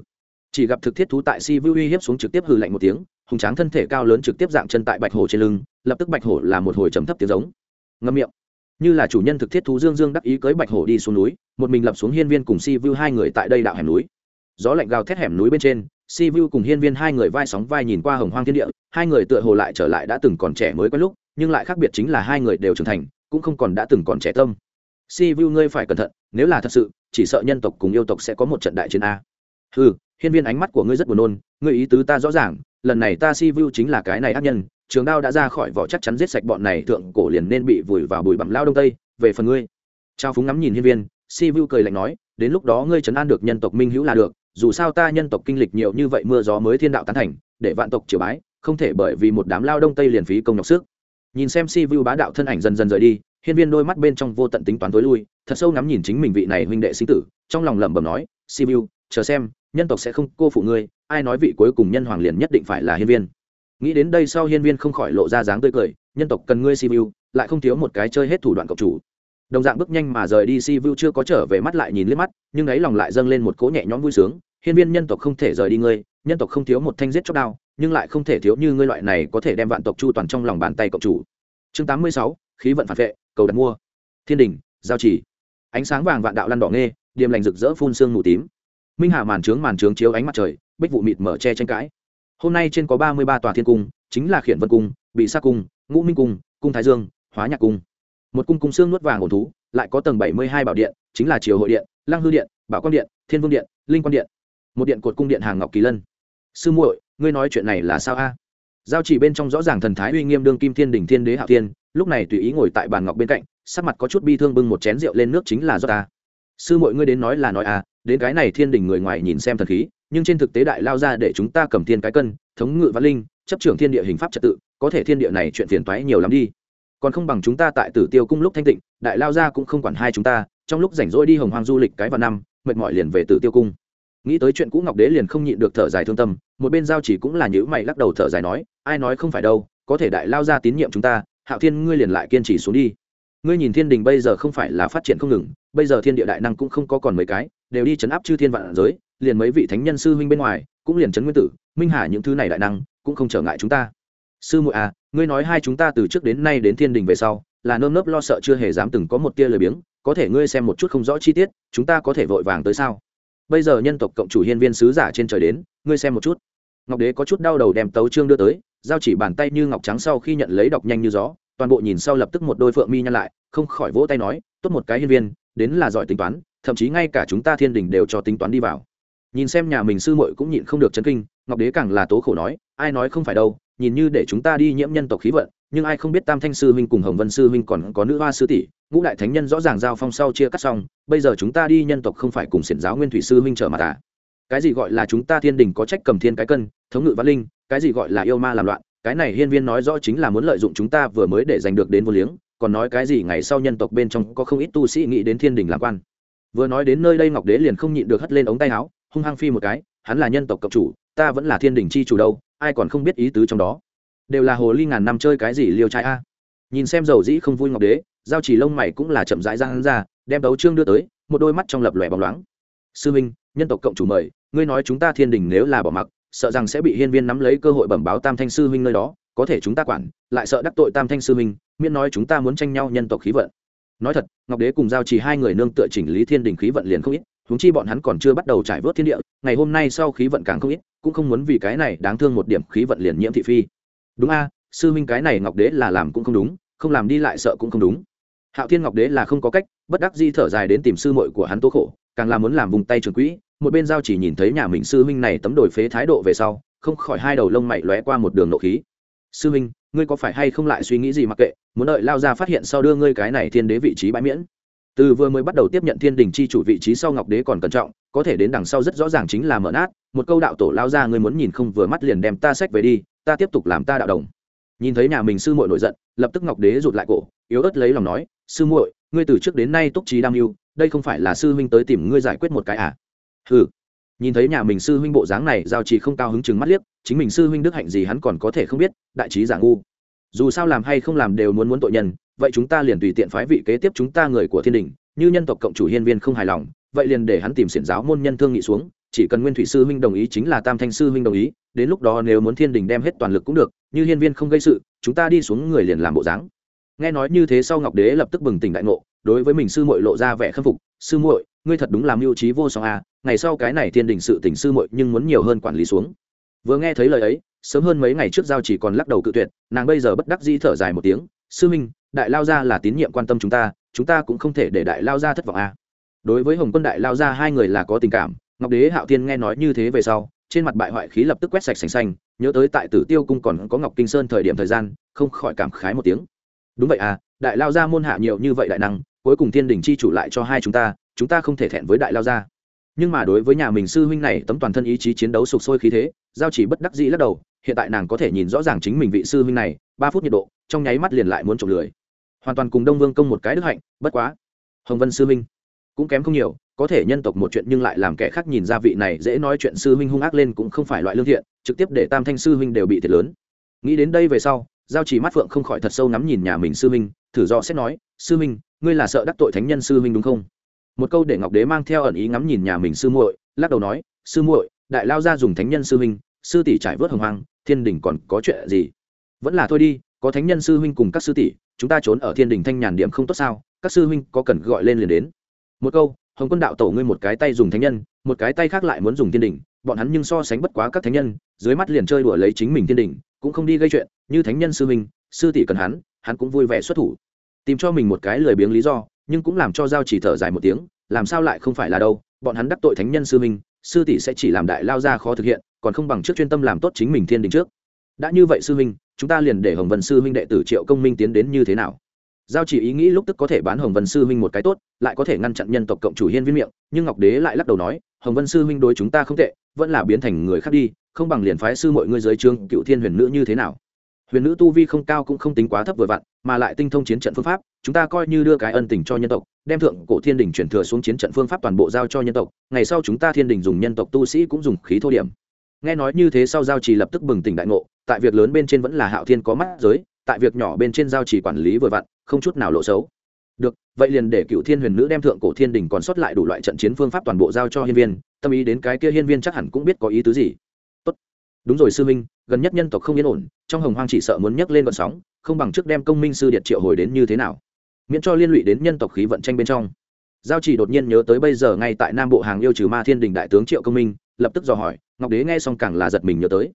Speaker 1: Chỉ gặp thực thiết thú tại si vu uy hiếp xuống trực tiếp hừ lạnh một tiếng hùng tráng thân thể cao lớn trực tiếp dạng chân tại bạch hổ trên lưng, lập tức bạch hổ là một hồi trầm thấp tiếng giống. Ngâm miệng. Như là chủ nhân thực thiết thú dương dương đắc ý cưới bạch hổ đi xuống núi, một mình lập xuống hiên viên cùng si vu hai người tại đây đạo hẻm núi. Gió lạnh gào thét hẻm núi bên trên, si vu cùng hiên viên hai người vai sóng vai nhìn qua hồng hoang thiên địa, hai người tựa hồ lại trở lại đã từng còn trẻ mới có lúc, nhưng lại khác biệt chính là hai người đều trưởng thành, cũng không còn đã từng còn trẻ tâm. Si vu ngươi phải cẩn thận, nếu là thật sự, chỉ sợ nhân tộc cùng yêu tộc sẽ có một trận đại chiến a. Ừ hiên viên ánh mắt của ngươi rất buồn nôn, ngươi ý tứ ta rõ ràng lần này ta si vu chính là cái này ác nhân, trường đao đã ra khỏi vỏ chắc chắn giết sạch bọn này thượng cổ liền nên bị vùi vào bụi bặm lao đông tây, về phần ngươi. Trao phúng ngắm nhìn hiên viên, si vu cười lạnh nói, đến lúc đó ngươi trấn an được nhân tộc minh hữu là được, dù sao ta nhân tộc kinh lịch nhiều như vậy mưa gió mới thiên đạo tán thành, để vạn tộc triều bái, không thể bởi vì một đám lao đông tây liền phí công nhọc sức. Nhìn xem si vu bá đạo thân ảnh dần dần rời đi, hiên viên đôi mắt bên trong vô tận tính toán tối lui, thật sâu ngắm nhìn chính mình vị này huynh đệ sinh tử, trong lòng lẩm bẩm nói, si vu, chờ xem nhân tộc sẽ không cô phụ ngươi, ai nói vị cuối cùng nhân hoàng liền nhất định phải là hiên viên. Nghĩ đến đây sau hiên viên không khỏi lộ ra dáng tươi cười, nhân tộc cần ngươi si vu, lại không thiếu một cái chơi hết thủ đoạn cộng chủ. Đồng dạng bước nhanh mà rời đi si vu chưa có trở về mắt lại nhìn liếc mắt, nhưng ấy lòng lại dâng lên một cỗ nhẹ nhõm vui sướng, hiên viên nhân tộc không thể rời đi ngươi, nhân tộc không thiếu một thanh giết chóc đao, nhưng lại không thể thiếu như ngươi loại này có thể đem vạn tộc chu toàn trong lòng bàn tay cộng chủ. Chương tám mươi sáu, khí vận phản vệ, cầu đặt mua. Thiên đình, giao chỉ. Ánh sáng vàng vạn đạo lăn đỏ nghe, điềm lành rực rỡ phun sương mù tím minh hạ màn trướng màn trướng chiếu ánh mặt trời, bích vụ mịt mở che tranh cãi. Hôm nay trên có ba mươi ba tòa thiên cung, chính là khiển vân cung bị sa cung, ngũ minh cung cung thái dương, hóa nhạc cung. Một cung cung xương nuốt vàng ổn thú, lại có tầng bảy mươi hai bảo điện, chính là triều hội điện, lăng hư điện, bảo quang điện, thiên vương điện, linh quan điện. Một điện cột cung điện hàng ngọc kỳ lân. Sư muội, ngươi nói chuyện này là sao a? Giao chỉ bên trong rõ ràng thần thái uy nghiêm đương kim thiên đỉnh thiên đế hạ thiên, lúc này tùy ý ngồi tại bàn ngọc bên cạnh, sắc mặt có chút bi thương bưng một chén rượu lên nước chính là do ta sư muội ngươi đến nói là nói à đến cái này thiên đình người ngoài nhìn xem thần khí, nhưng trên thực tế đại lao ra để chúng ta cầm thiên cái cân, thống ngự văn linh, chấp trưởng thiên địa hình pháp trật tự, có thể thiên địa này chuyện phiền toái nhiều lắm đi. Còn không bằng chúng ta tại tử tiêu cung lúc thanh tịnh, đại lao ra cũng không quản hai chúng ta, trong lúc rảnh rỗi đi hồng hoang du lịch cái vào năm, mệt mỏi liền về tử tiêu cung. Nghĩ tới chuyện cũ ngọc đế liền không nhịn được thở dài thương tâm, một bên giao chỉ cũng là nhữ mày lắc đầu thở dài nói, ai nói không phải đâu, có thể đại lao ra tín nhiệm chúng ta, hạo thiên ngươi liền lại kiên trì xuống đi ngươi nhìn thiên đình bây giờ không phải là phát triển không ngừng, bây giờ thiên địa đại năng cũng không có còn mấy cái, đều đi chấn áp chư thiên vạn giới, liền mấy vị thánh nhân sư huynh bên ngoài, cũng liền chấn nguyên tử, minh hà những thứ này đại năng, cũng không trở ngại chúng ta. Sư muội à ngươi nói hai chúng ta từ trước đến nay đến thiên đình về sau, là nơm nớp lo sợ chưa hề dám từng có một tia lời biếng, có thể ngươi xem một chút không rõ chi tiết, chúng ta có thể vội vàng tới sao? Bây giờ nhân tộc cộng chủ hiên viên sứ giả trên trời đến, ngươi xem một chút. Ngọc đế có chút đau đầu đem tấu trương đưa tới, giao chỉ bàn tay như ngọc trắng sau khi nhận lấy đọc nhanh như gió toàn bộ nhìn sau lập tức một đôi phượng mi nhăn lại, không khỏi vỗ tay nói, tốt một cái hiên viên, đến là giỏi tính toán, thậm chí ngay cả chúng ta thiên đình đều cho tính toán đi vào. Nhìn xem nhà mình sư muội cũng nhịn không được chấn kinh, ngọc đế càng là tố khổ nói, ai nói không phải đâu, nhìn như để chúng ta đi nhiễm nhân tộc khí vận, nhưng ai không biết tam thanh sư huynh cùng hồng vân sư huynh còn có nữ hoa sư tỷ, ngũ đại thánh nhân rõ ràng giao phong sau chia cắt xong, bây giờ chúng ta đi nhân tộc không phải cùng xiển giáo nguyên thủy sư huynh trở mặt à? Cái gì gọi là chúng ta thiên đình có trách cầm thiên cái cân, thống ngự văn linh, cái gì gọi là yêu ma làm loạn cái này hiên viên nói rõ chính là muốn lợi dụng chúng ta vừa mới để giành được đến vô liếng, còn nói cái gì ngày sau nhân tộc bên trong có không ít tu sĩ nghĩ đến thiên đình làm quan. Vừa nói đến nơi đây ngọc đế liền không nhịn được hất lên ống tay áo, hung hăng phi một cái, hắn là nhân tộc cộng chủ, ta vẫn là thiên đình chi chủ đâu, ai còn không biết ý tứ trong đó. Đều là hồ ly ngàn năm chơi cái gì liêu trai a. Nhìn xem dầu dĩ không vui ngọc đế, giao chỉ lông mày cũng là chậm rãi ra hắn ra, đem đấu trương đưa tới, một đôi mắt trong lập lòe bóng loáng. Sư minh, nhân tộc cộng chủ mời, ngươi nói chúng ta thiên đình nếu là bỏ mặc sợ rằng sẽ bị hiên viên nắm lấy cơ hội bẩm báo tam thanh sư huynh nơi đó, có thể chúng ta quản, lại sợ đắc tội tam thanh sư huynh, miễn nói chúng ta muốn tranh nhau nhân tộc khí vận. Nói thật, ngọc đế cùng giao trì hai người nương tựa chỉnh lý thiên đình khí vận liền không ít, huống chi bọn hắn còn chưa bắt đầu trải vớt thiên địa, ngày hôm nay sau khí vận càng không ít, cũng không muốn vì cái này đáng thương một điểm khí vận liền nhiễm thị phi. Đúng a, sư huynh cái này ngọc đế là làm cũng không đúng, không làm đi lại sợ cũng không đúng. Hạo thiên ngọc đế là không có cách, bất đắc di thở dài đến tìm sư muội của hắn tố khổ, càng là muốn làm vùng tay trường quỹ một bên giao chỉ nhìn thấy nhà mình sư huynh này tấm đổi phế thái độ về sau, không khỏi hai đầu lông mày lóe qua một đường nộ khí. Sư huynh, ngươi có phải hay không lại suy nghĩ gì mặc kệ, muốn đợi lao ra phát hiện sau đưa ngươi cái này thiên đế vị trí bãi miễn? Từ vừa mới bắt đầu tiếp nhận thiên đình chi chủ vị trí sau ngọc đế còn cẩn trọng, có thể đến đằng sau rất rõ ràng chính là mở nát, một câu đạo tổ lao ra ngươi muốn nhìn không vừa mắt liền đem ta sách về đi, ta tiếp tục làm ta đạo đồng. Nhìn thấy nhà mình sư muội nổi giận, lập tức ngọc đế rụt lại cổ, yếu ớt lấy lòng nói, sư muội, ngươi từ trước đến nay túc trí đam mưu, đây không phải là sư huynh tới tìm ngươi giải quyết một cái à? Ừ nhìn thấy nhà mình sư huynh bộ dáng này, giao trì không cao hứng chừng mắt liếc, chính mình sư huynh đức hạnh gì hắn còn có thể không biết, đại trí giả ngu. Dù sao làm hay không làm đều muốn muốn tội nhân, vậy chúng ta liền tùy tiện phái vị kế tiếp chúng ta người của thiên đình, như nhân tộc cộng chủ hiên viên không hài lòng, vậy liền để hắn tìm xiển giáo môn nhân thương nghị xuống, chỉ cần nguyên thủy sư huynh đồng ý chính là tam thanh sư huynh đồng ý, đến lúc đó nếu muốn thiên đình đem hết toàn lực cũng được, như hiên viên không gây sự, chúng ta đi xuống người liền làm bộ dáng. Nghe nói như thế sau ngọc đế lập tức bừng tỉnh đại ngộ, đối với mình sư muội lộ ra vẻ khâm phục, sư muội, ngươi thật đúng làm mưu trí vô song à ngày sau cái này thiên đình sự tỉnh sư muội nhưng muốn nhiều hơn quản lý xuống. Vừa nghe thấy lời ấy, sớm hơn mấy ngày trước giao chỉ còn lắc đầu cự tuyệt, nàng bây giờ bất đắc dĩ thở dài một tiếng, sư minh, đại lao gia là tín nhiệm quan tâm chúng ta chúng ta cũng không thể để đại lao gia thất vọng à. Đối với hồng quân đại lao gia hai người là có tình cảm, ngọc đế hạo thiên nghe nói như thế về sau, trên mặt bại hoại khí lập tức quét sạch sành xanh, nhớ tới tại tử tiêu cung còn có ngọc kinh sơn thời điểm thời gian, không khỏi cảm khái một tiếng. Đúng vậy à đại lao gia môn hạ nhiều như vậy đại năng, cuối cùng thiên đình chi chủ lại cho hai chúng ta chúng ta không thể thẹn với đại lao gia nhưng mà đối với nhà mình sư huynh này, tấm toàn thân ý chí chiến đấu sục sôi khí thế, giao chỉ bất đắc dĩ lắc đầu, hiện tại nàng có thể nhìn rõ ràng chính mình vị sư huynh này, ba phút nhiệt độ, trong nháy mắt liền lại muốn trộm lười. Hoàn toàn cùng đông vương công một cái đức hạnh, bất quá. Hồng vân sư huynh, cũng kém không nhiều, có thể nhân tộc một chuyện nhưng lại làm kẻ khác nhìn ra vị này dễ nói chuyện sư huynh hung ác lên cũng không phải loại lương thiện, trực tiếp để tam thanh sư huynh đều bị thiệt lớn. Nghĩ đến đây về sau, giao chỉ mắt phượng không khỏi thật sâu ngắm nhìn nhà mình sư huynh, thử do xét nói, sư huynh, ngươi là sợ đắc tội thánh nhân sư huynh đúng không? Một câu để ngọc đế mang theo ẩn ý ngắm nhìn nhà mình sư muội, lắc đầu nói, sư muội, đại lao ra dùng thánh nhân sư huynh, sư tỷ trải vớt hồng hoang, thiên đình còn có chuyện gì? Vẫn là thôi đi, có thánh nhân sư huynh cùng các sư tỷ, chúng ta trốn ở thiên đình thanh nhàn điểm không tốt sao? Các sư huynh có cần gọi lên liền đến. Một câu, hồng quân đạo tổ ngươi một cái tay dùng thánh nhân, một cái tay khác lại muốn dùng thiên đình, bọn hắn nhưng so sánh bất quá các thánh nhân, dưới mắt liền chơi đùa lấy chính mình thiên đình, cũng không đi gây chuyện, như thánh nhân sư huynh, sư tỷ cần hắn hắn cũng vui vẻ xuất thủ. Tìm cho mình một cái lười biếng lý do nhưng cũng làm cho giao chỉ thở dài một tiếng làm sao lại không phải là đâu bọn hắn đắc tội thánh nhân sư Minh, sư tỷ sẽ chỉ làm đại lao ra khó thực hiện còn không bằng trước chuyên tâm làm tốt chính mình thiên đình trước. Đã như vậy sư Minh, chúng ta liền để hồng vân sư Minh đệ tử triệu công minh tiến đến như thế nào? Giao chỉ ý nghĩ lúc tức có thể bán hồng vân sư huynh một cái tốt lại có thể ngăn chặn nhân tộc cộng chủ hiên viên miệng nhưng ngọc đế lại lắc đầu nói hồng vân sư huynh đối chúng ta không tệ vẫn là biến thành người khác đi không bằng liền phái sư mọi người dưới trương cựu thiên huyền nữ như thế nào? Huyền nữ tu vi không cao cũng không tính quá thấp vừa vặn, mà lại tinh thông chiến trận phương pháp, chúng ta coi như đưa cái ân tình cho nhân tộc, đem thượng cổ thiên đình chuyển thừa xuống chiến trận phương pháp toàn bộ giao cho nhân tộc, ngày sau chúng ta thiên đình dùng nhân tộc tu sĩ cũng dùng khí thô điểm. Nghe nói như thế sau giao trì lập tức bừng tỉnh đại ngộ, tại việc lớn bên trên vẫn là hạo thiên có mắt giới, tại việc nhỏ bên trên giao trì quản lý vừa vặn, không chút nào lộ xấu. Được, vậy liền để cựu thiên huyền nữ đem thượng cổ thiên đình còn sót lại đủ loại trận chiến phương pháp toàn bộ giao cho hiên viên, tâm ý đến cái kia hiên viên chắc hẳn cũng biết có ý tứ gì đúng rồi sư minh, gần nhất nhân tộc không yên ổn, trong hồng hoang chỉ sợ muốn nhấc lên vận sóng, không bằng trước đem công minh sư điện triệu hồi đến như thế nào. Miễn cho liên lụy đến nhân tộc khí vận tranh bên trong. Giao chỉ đột nhiên nhớ tới bây giờ ngay tại nam bộ hàng yêu trừ ma thiên đình đại tướng triệu công minh, lập tức dò hỏi, ngọc đế nghe xong càng là giật mình nhớ tới.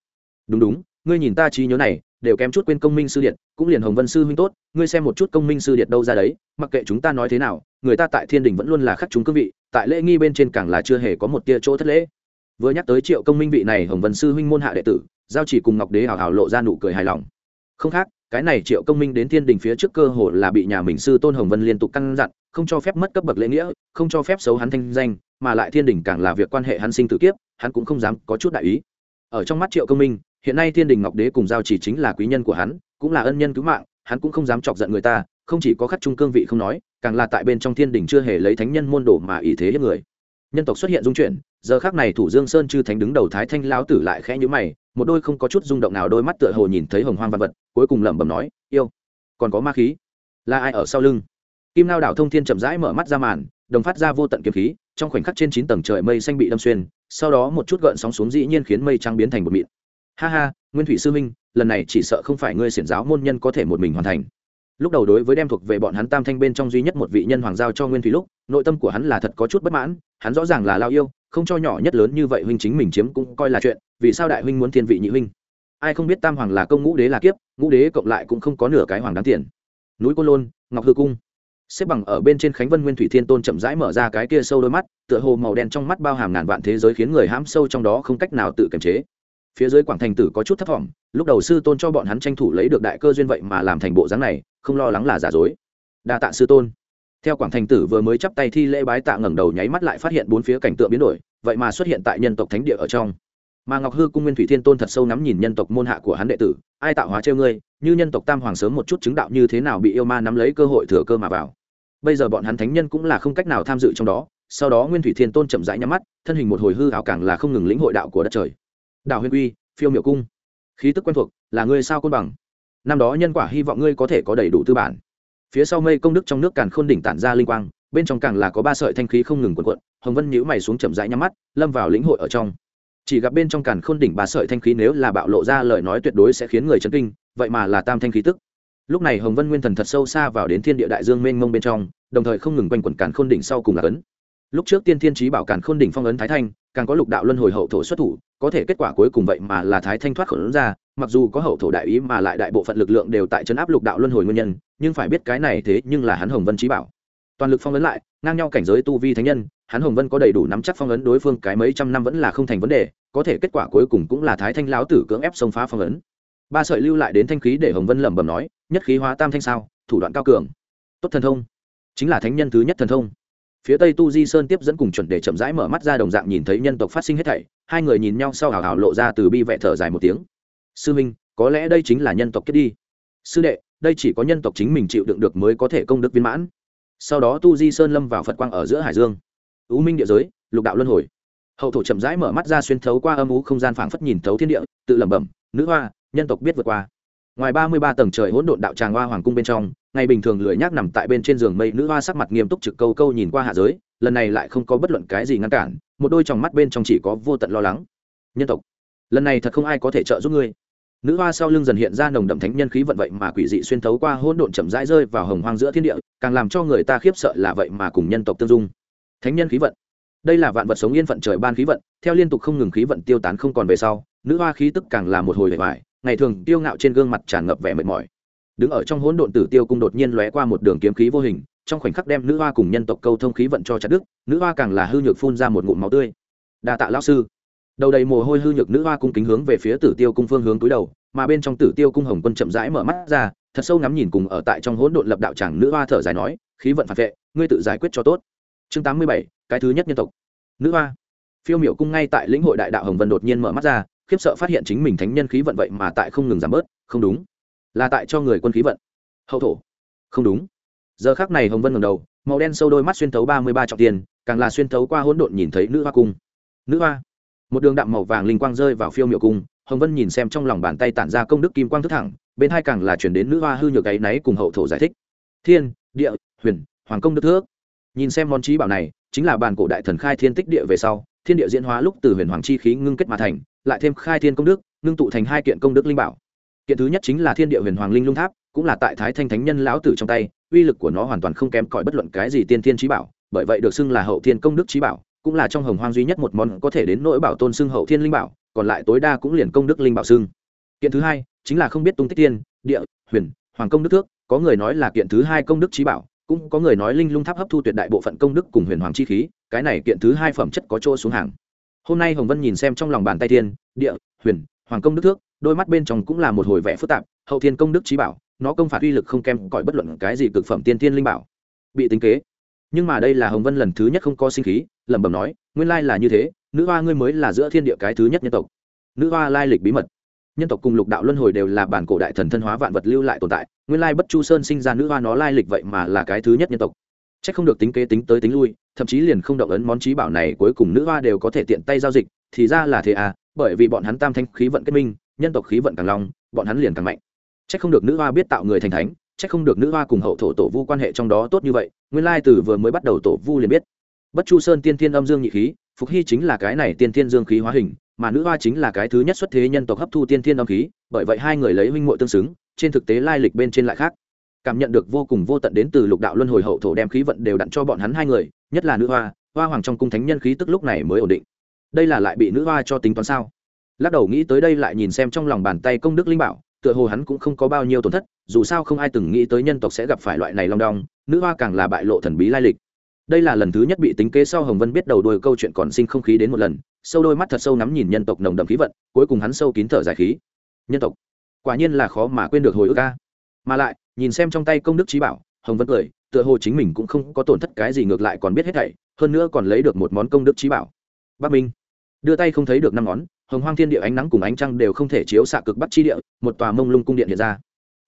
Speaker 1: Đúng đúng, ngươi nhìn ta trí nhớ này, đều kém chút quên công minh sư điện cũng liền hồng vân sư huynh tốt, ngươi xem một chút công minh sư điện đâu ra đấy, mặc kệ chúng ta nói thế nào, người ta tại thiên đình vẫn luôn là khắc chúng cương vị, tại lễ nghi bên trên càng là chưa hề có một tia chỗ thất lễ vừa nhắc tới triệu công minh vị này hồng vân sư huynh môn hạ đệ tử, giao chỉ cùng ngọc đế hào hào lộ ra nụ cười hài lòng. Không khác, cái này triệu công minh đến thiên đình phía trước cơ hồ là bị nhà mình sư tôn hồng vân liên tục căn dặn, không cho phép mất cấp bậc lễ nghĩa, không cho phép xấu hắn thanh danh, mà lại thiên đình càng là việc quan hệ hắn sinh tử kiếp, hắn cũng không dám có chút đại ý. Ở trong mắt triệu công minh, hiện nay thiên đình ngọc đế cùng giao chỉ chính là quý nhân của hắn, cũng là ân nhân cứu mạng, hắn cũng không dám chọc giận người ta, không chỉ có khắc trung cương vị không nói, càng là tại bên trong thiên đình chưa hề lấy thánh nhân môn đồ mà ý thế hiếp người. Nhân tộc xuất hiện dung chuyển giờ khác này thủ dương sơn chư thánh đứng đầu thái thanh lão tử lại khẽ nhữ mày, một đôi không có chút rung động nào đôi mắt tựa hồ nhìn thấy hồng hoang văn vật, cuối cùng lẩm bẩm nói, yêu, còn có ma khí, là ai ở sau lưng? Kim lao đảo thông thiên chậm rãi mở mắt ra màn, đồng phát ra vô tận kiếm khí, trong khoảnh khắc trên chín tầng trời mây xanh bị đâm xuyên, sau đó một chút gợn sóng xuống dĩ nhiên khiến mây trắng biến thành một mịn. Ha ha, nguyên thủy sư minh, lần này chỉ sợ không phải ngươi xiển giáo môn nhân có thể một mình hoàn thành. Lúc đầu đối với đem thuộc về bọn hắn tam thanh bên trong duy nhất một vị nhân hoàng giao cho nguyên thủy lúc, nội tâm của hắn là thật có chút bất mãn, hắn rõ ràng là lao yêu không cho nhỏ nhất lớn như vậy huynh chính mình chiếm cũng coi là chuyện, vì sao đại huynh muốn thiên vị nhị huynh? Ai không biết tam hoàng là công ngũ đế là kiếp, ngũ đế cộng lại cũng không có nửa cái hoàng đáng tiền. Núi côn lôn, ngọc hư cung. Xếp bằng ở bên trên khánh vân nguyên thủy thiên tôn chậm rãi mở ra cái kia sâu đôi mắt, tựa hồ màu đen trong mắt bao hàm ngàn vạn thế giới khiến người hãm sâu trong đó không cách nào tự kiềm chế. Phía dưới quảng thành tử có chút thất vọng lúc đầu sư tôn cho bọn hắn tranh thủ lấy được đại cơ duyên vậy mà làm thành bộ dáng này, không lo lắng là giả dối. Đa tạ sư tôn theo quảng thành tử vừa mới chắp tay thi lễ bái tạ ngẩng đầu nháy mắt lại phát hiện bốn phía cảnh tượng biến đổi vậy mà xuất hiện tại nhân tộc thánh địa ở trong. Mà ngọc hư cung nguyên thủy thiên tôn thật sâu ngắm nhìn nhân tộc môn hạ của hắn đệ tử ai tạo hóa trêu ngươi như nhân tộc tam hoàng sớm một chút chứng đạo như thế nào bị yêu ma nắm lấy cơ hội thừa cơ mà vào. Bây giờ bọn hắn thánh nhân cũng là không cách nào tham dự trong đó sau đó nguyên thủy thiên tôn chậm rãi nhắm mắt thân hình một hồi hư hảo càng là không ngừng lĩnh hội đạo của đất trời. Đạo huyền Uy, phiêu miệu cung. Khí tức quen thuộc là ngươi sao côn bằng? Năm đó nhân quả hy vọng ngươi có thể có đầy đủ tư bản phía sau mây công đức trong nước càn khôn đỉnh tản ra linh quang, bên trong càng là có ba sợi thanh khí không ngừng quần quận hồng vân nhíu mày xuống chậm rãi nhắm mắt, lâm vào lĩnh hội ở trong. Chỉ gặp bên trong càn khôn đỉnh ba sợi thanh khí nếu là bạo lộ ra lời nói tuyệt đối sẽ khiến người chấn kinh, vậy mà là tam thanh khí tức. Lúc này hồng vân nguyên thần thật sâu xa vào đến thiên địa đại dương mênh mông bên trong, đồng thời không ngừng quanh quẩn càn khôn đỉnh sau cùng là ấn. Lúc trước tiên thiên trí bảo càn khôn đỉnh phong ấn thái thanh càng có lục đạo luân hồi hậu thổ xuất thủ, có thể kết quả cuối cùng vậy mà là thái thanh thoát khẩn ra, mặc dù có hậu thổ đại ý mà lại đại bộ phận lực lượng đều tại chấn áp lục đạo luân hồi nguyên nhân, nhưng phải biết cái này thế nhưng là hắn hồng vân trí bảo. Toàn lực phong ấn lại, ngang nhau cảnh giới tu vi thánh nhân, hắn hồng vân có đầy đủ nắm chắc phong ấn đối phương cái mấy trăm năm vẫn là không thành vấn đề, có thể kết quả cuối cùng cũng là thái thanh lão tử cưỡng ép xông phá phong ấn. Ba sợi lưu lại đến thanh khí để hồng vân lẩm bẩm nói, nhất khí hóa tam thanh sao, thủ đoạn cao cường. Tốt thần thông. Chính là thánh nhân thứ nhất thần thông phía tây tu di sơn tiếp dẫn cùng chuẩn để chậm rãi mở mắt ra đồng dạng nhìn thấy nhân tộc phát sinh hết thảy, hai người nhìn nhau sau hào hào lộ ra từ bi vẽ thở dài một tiếng. Sư minh, có lẽ đây chính là nhân tộc kết đi. Sư đệ, đây chỉ có nhân tộc chính mình chịu đựng được mới có thể công đức viên mãn. Sau đó tu di sơn lâm vào phật quang ở giữa hải dương. Ưu minh địa giới, lục đạo luân hồi. Hậu thổ chậm rãi mở mắt ra xuyên thấu qua âm ú không gian phảng phất nhìn thấu thiên địa, tự lẩm bẩm, nữ hoa, nhân tộc biết vượt qua. Ngoài ba mươi ba tầng trời hỗn độn đạo tràng hoa hoàng cung bên trong ngày bình thường lười nhác nằm tại bên trên giường mây, nữ hoa sắc mặt nghiêm túc trực câu câu nhìn qua hạ giới, lần này lại không có bất luận cái gì ngăn cản, một đôi tròng mắt bên trong chỉ có vô tận lo lắng. Nhân tộc, lần này thật không ai có thể trợ giúp ngươi. Nữ hoa sau lưng dần hiện ra nồng đậm thánh nhân khí vận vậy mà quỷ dị xuyên thấu qua hỗn độn chậm rãi rơi vào hồng hoang giữa thiên địa, càng làm cho người ta khiếp sợ là vậy mà cùng nhân tộc tương dung. Thánh nhân khí vận, đây là vạn vật sống yên phận trời ban khí vận, theo liên tục không ngừng khí vận tiêu tán không còn về sau, nữ hoa khí tức càng là một hồi vẻ vải ngày thường tiêu ngạo trên gương mặt tràn ngập vẻ mệt mỏi đứng ở trong hỗn độn tử tiêu cung đột nhiên lóe qua một đường kiếm khí vô hình, trong khoảnh khắc đem nữ hoa cùng nhân tộc câu thông khí vận cho chặt đức nữ hoa càng là hư nhược phun ra một ngụm máu tươi. Đa tạ lão sư. Đầu đầy mồ hôi hư nhược nữ hoa cung kính hướng về phía tử tiêu cung phương hướng túi đầu, mà bên trong tử tiêu cung hồng quân chậm rãi mở mắt ra, thật sâu ngắm nhìn cùng ở tại trong hỗn độn lập đạo chẳng nữ hoa thở dài nói, khí vận phản vệ, ngươi tự giải quyết cho tốt. Chương tám mươi bảy, cái thứ nhất nhân tộc. Nữ hoa. Phiêu miểu cung ngay tại lĩnh hội đại đạo hồng vân đột nhiên mở mắt ra, khiếp sợ phát hiện chính mình thánh nhân khí vận vậy mà tại không ngừng giảm bớt, không đúng là tại cho người quân khí vận. Hậu thổ. Không đúng. Giờ khác này hồng vân ngầm đầu, màu đen sâu đôi mắt xuyên thấu ba mươi ba trọng tiền, càng là xuyên thấu qua hỗn độn nhìn thấy nữ hoa cung. Nữ hoa. Một đường đạm màu vàng linh quang rơi vào phiêu miệu cung, hồng vân nhìn xem trong lòng bàn tay tản ra công đức kim quang thức thẳng, bên hai càng là chuyển đến nữ hoa hư nhược gáy náy cùng hậu thổ giải thích. Thiên, địa, huyền, hoàng công đức thước. Nhìn xem món trí bảo này, chính là bàn cổ đại thần khai thiên tích địa về sau, thiên địa diễn hóa lúc từ huyền hoàng chi khí ngưng kết mà thành, lại thêm khai thiên công đức, ngưng tụ thành hai kiện công đức linh bảo kiện thứ nhất chính là thiên địa huyền hoàng linh lung tháp, cũng là tại thái thanh thánh nhân lão tử trong tay, uy lực của nó hoàn toàn không kém cỏi bất luận cái gì tiên thiên trí bảo, bởi vậy được xưng là hậu thiên công đức trí bảo, cũng là trong hồng hoang duy nhất một món có thể đến nỗi bảo tôn xưng hậu thiên linh bảo, còn lại tối đa cũng liền công đức linh bảo xưng. Kiện thứ hai, chính là không biết tung tích tiên, địa, huyền, hoàng công đức thước, có người nói là kiện thứ hai công đức trí bảo, cũng có người nói linh lung tháp hấp thu tuyệt đại bộ phận công đức cùng huyền hoàng chi khí, cái này kiện thứ hai phẩm chất có chỗ xuống hàng. Hôm nay hồng vân nhìn xem trong lòng bàn tay thiên địa, huyền, hoàng công đức thước đôi mắt bên trong cũng là một hồi vẽ phức tạp, hậu thiên công đức trí bảo, nó công phạt uy lực không kém cỏi bất luận cái gì cực phẩm tiên tiên linh bảo. Bị tính kế. Nhưng mà đây là hồng vân lần thứ nhất không có sinh khí, lẩm bẩm nói, nguyên lai là như thế, nữ hoa ngươi mới là giữa thiên địa cái thứ nhất nhân tộc. Nữ hoa lai lịch bí mật. Nhân tộc cùng lục đạo luân hồi đều là bản cổ đại thần thân hóa vạn vật lưu lại tồn tại, nguyên lai bất chu sơn sinh ra nữ hoa nó lai lịch vậy mà là cái thứ nhất nhân tộc. C h ắ c không được tính kế tính tới tính lui, thậm chí liền không động ấn món trí bảo này cuối cùng nữ hoa đều có thể tiện tay giao dịch, thì ra là thế à bởi vì bọn hắn tam thanh khí vận kết minh nhân tộc khí vận càng long, bọn hắn liền càng mạnh. C h ắ c không được nữ hoa biết tạo người thành thánh c h ắ c không được nữ hoa cùng hậu thổ tổ vu quan hệ trong đó tốt như vậy, nguyên lai từ vừa mới bắt đầu tổ vu liền biết. Bất chu sơn tiên thiên âm dương nhị khí, phục hy chính là cái này tiên thiên dương khí hóa hình, mà nữ hoa chính là cái thứ nhất xuất thế nhân tộc hấp thu tiên thiên âm khí, bởi vậy hai người lấy huynh muội tương xứng, trên thực tế lai lịch bên trên lại khác. Cảm nhận được vô cùng vô tận đến từ lục đạo luân hồi hậu thổ đem khí vận đều đặn cho bọn hắn hai người, nhất là nữ hoa hoa hoàng trong cung thánh nhân khí tức lúc này mới ổn định. Đây là lại bị nữ hoa cho tính toán sao? Lắc đầu nghĩ tới đây lại nhìn xem trong lòng bàn tay công đức linh bảo, tựa hồ hắn cũng không có bao nhiêu tổn thất, dù sao không ai từng nghĩ tới nhân tộc sẽ gặp phải loại này long đong, nữ hoa càng là bại lộ thần bí lai lịch. Đây là lần thứ nhất bị tính kế sau hồng vân biết đầu đuôi câu chuyện còn sinh không khí đến một lần, sâu đôi mắt thật sâu nắm nhìn nhân tộc nồng đậm khí vận, cuối cùng hắn sâu kín thở dài khí. Nhân tộc, quả nhiên là khó mà quên được hồi ức ca mà lại, nhìn xem trong tay công đức trí bảo, hồng vân cười, tựa hồ chính mình cũng không có tổn thất cái gì ngược lại còn biết hết thảy, hơn nữa còn lấy được một món công đức trí bảo. Bắc minh, đưa tay không thấy được năm ngón hồng hoang thiên địa ánh nắng cùng ánh trăng đều không thể chiếu xạ cực bắc chi địa, một tòa mông lung cung điện hiện ra.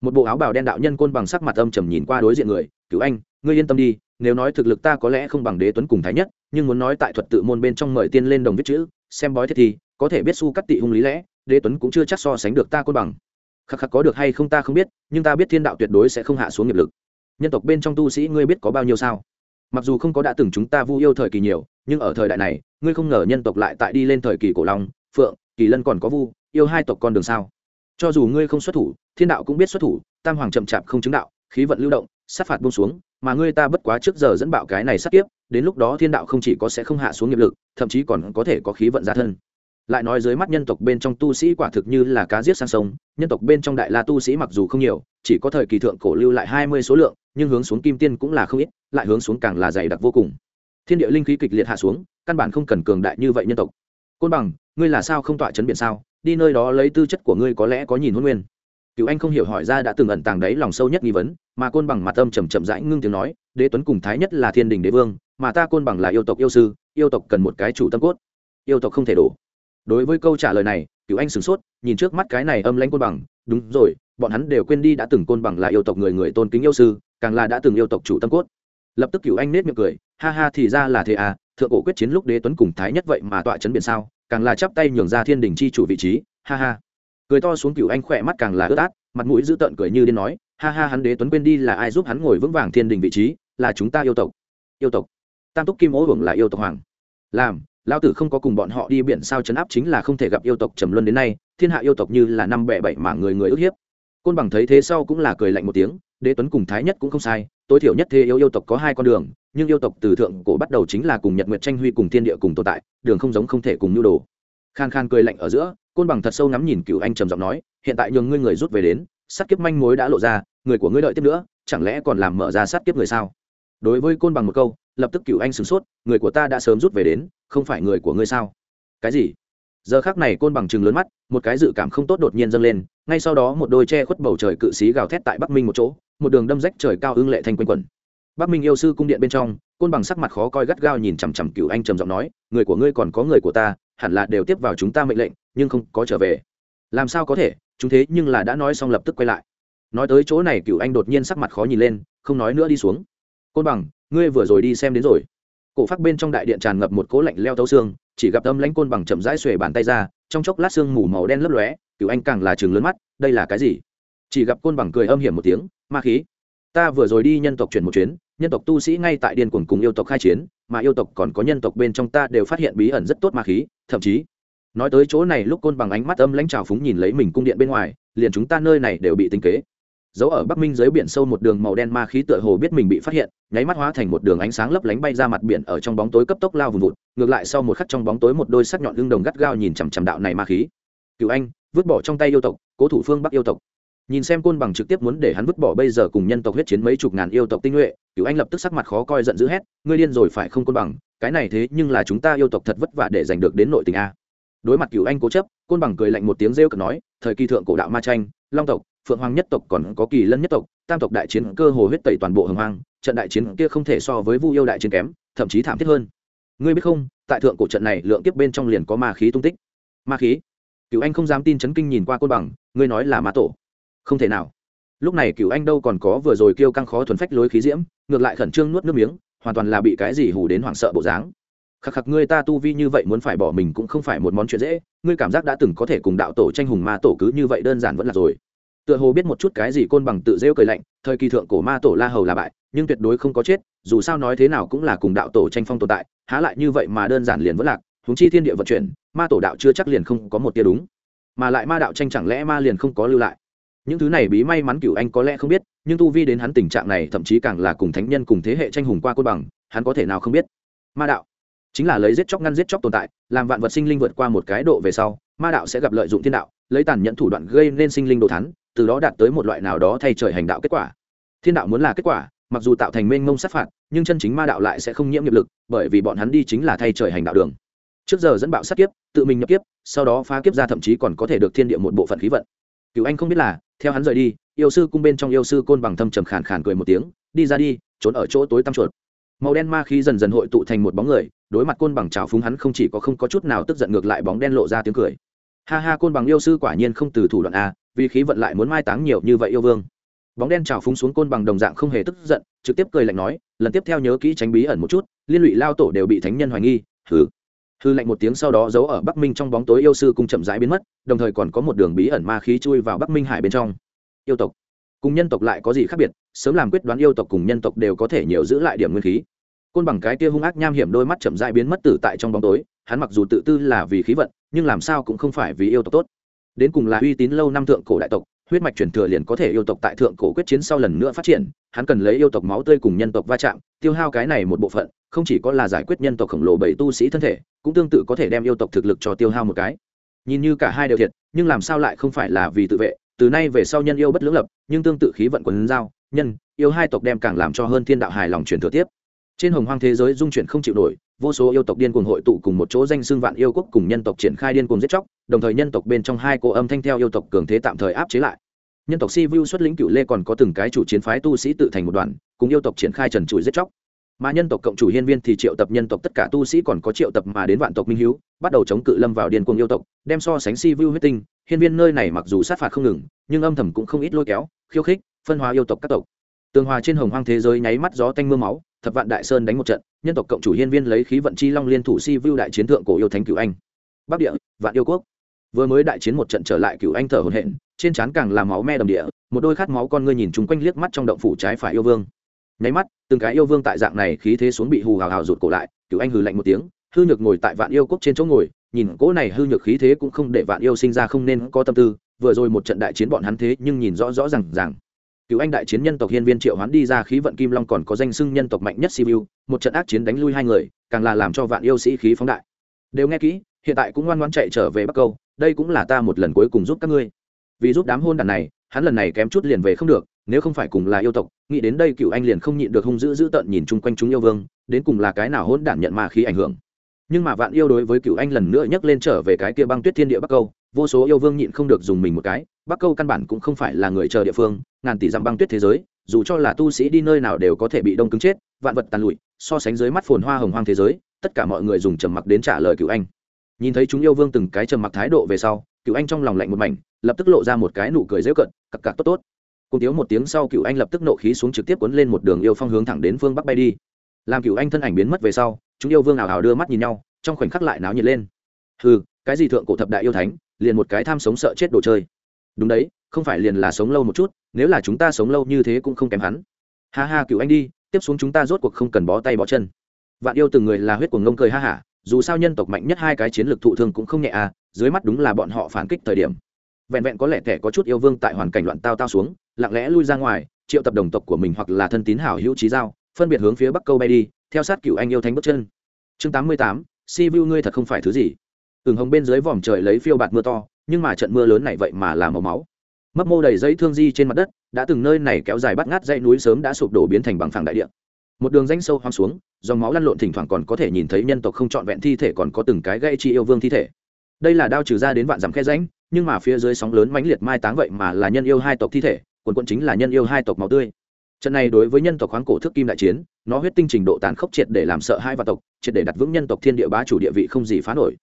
Speaker 1: Một bộ áo bào đen đạo nhân côn bằng sắc mặt âm trầm nhìn qua đối diện người cứu anh, ngươi yên tâm đi, nếu nói thực lực ta có lẽ không bằng đế tuấn cùng thái nhất, nhưng muốn nói tại thuật tự môn bên trong mời tiên lên đồng viết chữ, xem bói thiết thì, có thể biết su cắt tị hung lý lẽ, đế tuấn cũng chưa chắc so sánh được ta côn bằng. Khắc khắc có được hay không ta không biết, nhưng ta biết thiên đạo tuyệt đối sẽ không hạ xuống nghiệp lực. Nhân tộc bên trong tu sĩ ngươi biết có bao nhiêu sao? Mặc dù không có đã từng chúng ta vu yêu thời kỳ nhiều, nhưng ở thời đại này, ngươi không ngờ nhân tộc lại tại đi lên thời kỳ cổ long phượng, kỳ lân còn có vu, yêu hai tộc con đường sao? Cho dù ngươi không xuất thủ, thiên đạo cũng biết xuất thủ, tam hoàng chậm chạp không chứng đạo, khí vận lưu động, sát phạt buông xuống, mà ngươi ta bất quá trước giờ dẫn bạo cái này sát tiếp đến lúc đó thiên đạo không chỉ có sẽ không hạ xuống nghiệp lực, thậm chí còn có thể có khí vận gia thân. Lại nói dưới mắt nhân tộc bên trong tu sĩ quả thực như là cá giết sang sông, nhân tộc bên trong đại la tu sĩ mặc dù không nhiều, chỉ có thời kỳ thượng cổ lưu lại hai mươi số lượng, nhưng hướng xuống kim tiên cũng là không ít, lại hướng xuống càng là dày đặc vô cùng. Thiên địa linh khí kịch liệt hạ xuống, căn bản không cần cường đại như vậy nhân tộc côn bằng, ngươi là sao không tọa chấn biển sao? Đi nơi đó lấy tư chất của ngươi có lẽ có nhìn huân nguyên. Cựu anh không hiểu hỏi ra đã từng ẩn tàng đấy lòng sâu nhất nghi vấn, mà côn bằng mặt âm trầm chậm rãi ngưng tiếng nói, đế tuấn cùng thái nhất là thiên đình đế vương, mà ta côn bằng là yêu tộc yêu sư, yêu tộc cần một cái chủ tâm cốt. Yêu tộc không thể đổ. Đối với câu trả lời này cựu anh sửng sốt, nhìn trước mắt cái này âm lãnh côn bằng, đúng rồi, bọn hắn đều quên đi đã từng côn bằng là yêu tộc người người tôn kính yêu sư, càng là đã từng yêu tộc chủ tâm cốt lập tức cựu anh nết miệng cười, ha ha, thì ra là thế à thượng cổ quyết chiến lúc đế tuấn cùng thái nhất vậy mà tọa chấn biển sao, càng là chắp tay nhường ra thiên đình chi chủ vị trí, ha ha. Cười to xuống cựu anh khỏe mắt càng là ướt át, mặt mũi dữ tợn cười như điên nói, ha ha, hắn đế tuấn quên đi là ai giúp hắn ngồi vững vàng thiên đình vị trí, là chúng ta yêu tộc. Yêu tộc. Tam túc kim ố hưởng là yêu tộc hoàng. Làm lao tử không có cùng bọn họ đi biển sao chấn áp chính là không thể gặp yêu tộc trầm luân đến nay, thiên hạ yêu tộc như là năm bẻ bảy mà người người ức hiếp. Côn bằng thấy thế sau cũng là cười lạnh một tiếng đế tuấn cùng thái nhất cũng không sai, tối thiểu nhất thế yêu yêu tộc có hai con đường, nhưng yêu tộc từ thượng cổ bắt đầu chính là cùng nhật nguyệt tranh huy cùng thiên địa cùng tồn tại, đường không giống không thể cùng nhu đồ. Khan khan cười lạnh ở giữa, côn bằng thật sâu ngắm nhìn cựu anh trầm giọng nói, hiện tại nhường ngươi người rút về đến, sát kiếp manh mối đã lộ ra, người của ngươi đợi tiếp nữa, chẳng lẽ còn làm mở ra sát kiếp người sao? Đối với côn bằng một câu, lập tức cựu anh sửng sốt, người của ta đã sớm rút về đến, không phải người của ngươi sao? Cái gì? Giờ khác này côn bằng chừng lớn mắt, một cái dự cảm không tốt đột nhiên dâng lên, ngay sau đó một đôi che khuất bầu trời cự xí gào thét tại bắc minh một chỗ một đường đâm rách trời cao ưng lệ thanh quanh quẩn. Bắc minh yêu sư cung điện bên trong, côn bằng sắc mặt khó coi gắt gao nhìn chằm chằm cựu anh trầm giọng nói, người của ngươi còn có người của ta, hẳn là đều tiếp vào chúng ta mệnh lệnh, nhưng không có trở về. Làm sao có thể? Chúng thế nhưng là đã nói xong lập tức quay lại. Nói tới chỗ này cựu anh đột nhiên sắc mặt khó nhìn lên, không nói nữa đi xuống. Côn bằng, ngươi vừa rồi đi xem đến rồi. Cổ phát bên trong đại điện tràn ngập một cố lạnh leo thấu xương, chỉ gặp âm lãnh côn bằng chậm rãi xuề bàn tay ra, trong chốc lát xương mù màu đen lấp lóe cựu anh càng là chừng lớn mắt, đây là cái gì? Chỉ gặp côn bằng cười âm hiểm một tiếng, ma khí, ta vừa rồi đi nhân tộc chuyển một chuyến, nhân tộc tu sĩ ngay tại điên cuồng cùng yêu tộc khai chiến, mà yêu tộc còn có nhân tộc bên trong ta đều phát hiện bí ẩn rất tốt ma khí, thậm chí nói tới chỗ này lúc côn bằng ánh mắt âm lãnh trào phúng nhìn lấy mình cung điện bên ngoài, liền chúng ta nơi này đều bị tinh kế. Giấu ở bắc minh dưới biển sâu một đường màu đen ma khí tựa hồ biết mình bị phát hiện, nháy mắt hóa thành một đường ánh sáng lấp lánh bay ra mặt biển ở trong bóng tối cấp tốc lao vùng vụt, ngược lại sau một khắc trong bóng tối một đôi sắc nhọn lưng đồng gắt gao nhìn chằm chằm đạo này ma khí. Cựu anh, vứt bỏ trong tay yêu tộc, cố thủ phương bắc yêu tộc nhìn xem côn bằng trực tiếp muốn để hắn vứt bỏ bây giờ cùng nhân tộc huyết chiến mấy chục ngàn yêu tộc tinh nhuệ cựu anh lập tức sắc mặt khó coi giận dữ hét, ngươi điên rồi phải không côn bằng? Cái này thế nhưng là chúng ta yêu tộc thật vất vả để giành được đến nội tình a. Đối mặt cựu anh cố chấp, côn bằng cười lạnh một tiếng rêu cực nói, thời kỳ thượng cổ đạo ma tranh, long tộc, phượng hoàng nhất tộc còn có kỳ lân nhất tộc, tam tộc đại chiến cơ hồ huyết tẩy toàn bộ hồng hoang, trận đại chiến kia không thể so với vu yêu đại chiến kém, thậm chí thảm thiết hơn. Ngươi biết không, tại thượng cổ trận này, lượng kiếp bên trong liền có ma khí tung tích. Ma khí? Cựu anh không dám tin chấn kinh nhìn qua côn bằng, ngươi nói là ma tổ không thể nào. Lúc này cựu anh đâu còn có vừa rồi kêu căng khó thuần phách lối khí diễm, ngược lại khẩn trương nuốt nước miếng, hoàn toàn là bị cái gì hù đến hoảng sợ bộ dáng. Khắc khắc, ngươi ta tu vi như vậy muốn phải bỏ mình cũng không phải một món chuyện dễ, ngươi cảm giác đã từng có thể cùng đạo tổ tranh hùng ma tổ cứ như vậy đơn giản vẫn là rồi. Tựa hồ biết một chút cái gì côn bằng tự rêu cười lạnh, thời kỳ thượng cổ ma tổ la hầu là bại, nhưng tuyệt đối không có chết, dù sao nói thế nào cũng là cùng đạo tổ tranh phong tồn tại, há lại như vậy mà đơn giản liền vẫn lạc húng chi thiên địa vận chuyển, ma tổ đạo chưa chắc liền không có một tia đúng. Mà lại ma đạo tranh chẳng lẽ ma liền không có lưu lại? Những thứ này bí may mắn cửu anh có lẽ không biết, nhưng tu vi đến hắn tình trạng này thậm chí càng là cùng thánh nhân cùng thế hệ tranh hùng qua côn bằng, hắn có thể nào không biết? Ma đạo chính là lấy giết chóc ngăn giết chóc tồn tại, làm vạn vật sinh linh vượt qua một cái độ về sau, ma đạo sẽ gặp lợi dụng thiên đạo, lấy tàn nhẫn thủ đoạn gây nên sinh linh đồ thắn từ đó đạt tới một loại nào đó thay trời hành đạo kết quả. Thiên đạo muốn là kết quả, mặc dù tạo thành mênh mông sát phạt, nhưng chân chính ma đạo lại sẽ không nhiễm nghiệp lực, bởi vì bọn hắn đi chính là thay trời hành đạo đường. Trước giờ dẫn bạo sát kiếp, tự mình nhập kiếp, sau đó phá kiếp ra thậm chí còn có thể được thiên địa một bộ phận khí vận. Cựu anh không biết là theo hắn rời đi, yêu sư cung bên trong yêu sư côn bằng thâm trầm khàn khàn cười một tiếng, đi ra đi, trốn ở chỗ tối tăm chuột. Màu đen ma khí dần dần hội tụ thành một bóng người, đối mặt côn bằng trào phúng hắn không chỉ có không có chút nào tức giận ngược lại bóng đen lộ ra tiếng cười. Ha ha, côn bằng yêu sư quả nhiên không từ thủ đoạn a, vì khí vận lại muốn mai táng nhiều như vậy yêu vương. Bóng đen trào phúng xuống côn bằng đồng dạng không hề tức giận, trực tiếp cười lạnh nói, lần tiếp theo nhớ kỹ tránh bí ẩn một chút, liên lụy lao tổ đều bị thánh nhân hoài nghi, hừ hư lạnh một tiếng sau đó giấu ở bắc minh trong bóng tối yêu sư cung chậm rãi biến mất, đồng thời còn có một đường bí ẩn ma khí chui vào bắc minh hải bên trong. Yêu tộc. Cùng nhân tộc lại có gì khác biệt, sớm làm quyết đoán yêu tộc cùng nhân tộc đều có thể nhiều giữ lại điểm nguyên khí. Côn bằng cái kia hung ác nham hiểm đôi mắt chậm rãi biến mất tử tại trong bóng tối, hắn mặc dù tự tư là vì khí vận, nhưng làm sao cũng không phải vì yêu tộc tốt. Đến cùng là uy tín lâu năm thượng cổ đại tộc huyết mạch truyền thừa liền có thể yêu tộc tại thượng cổ quyết chiến sau lần nữa phát triển, hắn cần lấy yêu tộc máu tươi cùng nhân tộc va chạm, tiêu hao cái này một bộ phận, không chỉ có là giải quyết nhân tộc khổng lồ bảy tu sĩ thân thể, cũng tương tự có thể đem yêu tộc thực lực cho tiêu hao một cái. Nhìn như cả hai đều thiệt, nhưng làm sao lại không phải là vì tự vệ, từ nay về sau nhân yêu bất lưỡng lập, nhưng tương tự khí vận quần giao, nhân, yêu hai tộc đem càng làm cho hơn thiên đạo hài lòng truyền thừa tiếp. Trên hồng hoang thế giới dung chuyển không chịu nổi vô số yêu tộc điên cuồng hội tụ cùng một chỗ danh xưng vạn yêu quốc cùng nhân tộc triển khai điên cuồng giết chóc, đồng thời nhân tộc bên trong hai cô âm thanh theo yêu tộc cường thế tạm thời áp chế lại. Nhân tộc si vu xuất lĩnh cựu lê còn có từng cái chủ chiến phái tu sĩ tự thành một đoàn, cùng yêu tộc triển khai trần trụi giết chóc. Mà nhân tộc cộng chủ hiên viên thì triệu tập nhân tộc tất cả tu sĩ còn có triệu tập mà đến vạn tộc minh hiếu, bắt đầu chống cự lâm vào điên cuồng yêu tộc, đem so sánh si vu huyết tinh, hiên viên nơi này mặc dù sát phạt không ngừng, nhưng âm thầm cũng không ít lôi kéo, khiêu khích, phân hóa yêu tộc các tộc. Tường hòa trên hồng hoang thế giới nháy mắt gió tanh mưa máu, thập vạn đại sơn đánh một trận nhân tộc cộng chủ hiên viên lấy khí vận chi long liên thủ si vu đại chiến thượng cổ yêu thánh cửu anh. Bắc địa, vạn yêu quốc. Vừa mới đại chiến một trận trở lại cửu anh thở hổn hển, trên trán càng làm máu me đầm địa, một đôi khát máu con ngươi nhìn chúng quanh liếc mắt trong động phủ trái phải yêu vương. Nháy mắt, từng cái yêu vương tại dạng này khí thế xuống bị hù hào hào rụt cổ lại, cửu anh hừ lạnh một tiếng, hư nhược ngồi tại vạn yêu quốc trên chỗ ngồi, nhìn cỗ này hư nhược khí thế cũng không để vạn yêu sinh ra không nên có tâm tư, vừa rồi một trận đại chiến bọn hắn thế nhưng nhìn rõ rõ rằng rằng cựu anh đại chiến nhân tộc hiên viên triệu hoán đi ra khí vận kim long còn có danh sưng nhân tộc mạnh nhất siêu một trận ác chiến đánh lui hai người, càng là làm cho vạn yêu sĩ khí phóng đại. Đều nghe kỹ, hiện tại cũng ngoan ngoan chạy trở về bắc câu, đây cũng là ta một lần cuối cùng giúp các ngươi. Vì giúp đám hôn đàn này, hắn lần này kém chút liền về không được, nếu không phải cùng là yêu tộc, nghĩ đến đây cựu anh liền không nhịn được hung dữ dữ tợn nhìn chung quanh chúng yêu vương, đến cùng là cái nào hôn đản nhận mà khí ảnh hưởng. Nhưng mà vạn yêu đối với cựu anh lần nữa nhắc lên trở về cái kia băng tuyết thiên địa bắc câu, vô số yêu vương nhịn không được dùng mình một cái bắc câu căn bản cũng không phải là người chờ địa phương, ngàn tỷ dặm băng tuyết thế giới, dù cho là tu sĩ đi nơi nào đều có thể bị đông cứng chết, vạn vật tàn lụi, so sánh dưới mắt phồn hoa hồng hoang thế giới, tất cả mọi người dùng trầm mặc đến trả lời cựu anh. Nhìn thấy chúng yêu vương từng cái trầm mặc thái độ về sau cựu anh trong lòng lạnh một mảnh, lập tức lộ ra một cái nụ cười dễ cận cặc cặc tốt tốt. Cùng tiếu một tiếng sau cựu anh lập tức nộ khí xuống trực tiếp cuốn lên một đường yêu phong hướng thẳng đến phương bắc bay đi. Làm cựu anh thân ảnh biến mất về sau, chúng yêu vương ảo ảo đưa mắt nhìn nhau, trong khoảnh khắc lại náo nhiệt lên. Ừ cái gì thượng cổ thập đại yêu thánh, liền một cái tham sống sợ chết đồ chơi đúng đấy, không phải liền là sống lâu một chút, nếu là chúng ta sống lâu như thế cũng không kém hắn. Ha ha, cựu anh đi, tiếp xuống chúng ta rốt cuộc không cần bó tay bó chân. Vạn yêu từng người là huyết của ngông cười ha hả, dù sao nhân tộc mạnh nhất hai cái chiến lược thụ thương cũng không nhẹ à dưới mắt đúng là bọn họ phản kích thời điểm. Vẹn vẹn có lẽ thẻ có chút yêu vương tại hoàn cảnh loạn tao tao xuống, lặng lẽ lui ra ngoài, triệu tập đồng tộc của mình hoặc là thân tín hảo hữu trí giao, phân biệt hướng phía bắc câu bay đi, theo sát cựu anh yêu thánh bước chân. Chương tám mươi tám, si vu ngươi thật không phải thứ gì. Ửng hồng bên dưới vòm trời lấy phiêu bạt mưa to nhưng mà trận mưa lớn này vậy mà là màu máu. Mấp mô đầy dây thương di trên mặt đất, đã từng nơi này kéo dài bắt ngát dãy núi sớm đã sụp đổ biến thành bằng phẳng đại địa. Một đường danh sâu hoang xuống, dòng máu lăn lộn thỉnh thoảng còn có thể nhìn thấy nhân tộc không trọn vẹn thi thể còn có từng cái gây chi yêu vương thi thể. Đây là đao trừ ra đến vạn dặm khe ránh nhưng mà phía dưới sóng lớn mãnh liệt mai táng vậy mà là nhân yêu hai tộc thi thể, quần quận chính là nhân yêu hai tộc máu tươi. Trận này đối với nhân tộc khoáng cổ thức kim đại chiến, nó huyết tinh trình độ tàn khốc triệt để làm sợ hai và tộc, triệt để đặt vững nhân tộc thiên địa bá chủ địa vị không gì phá nổi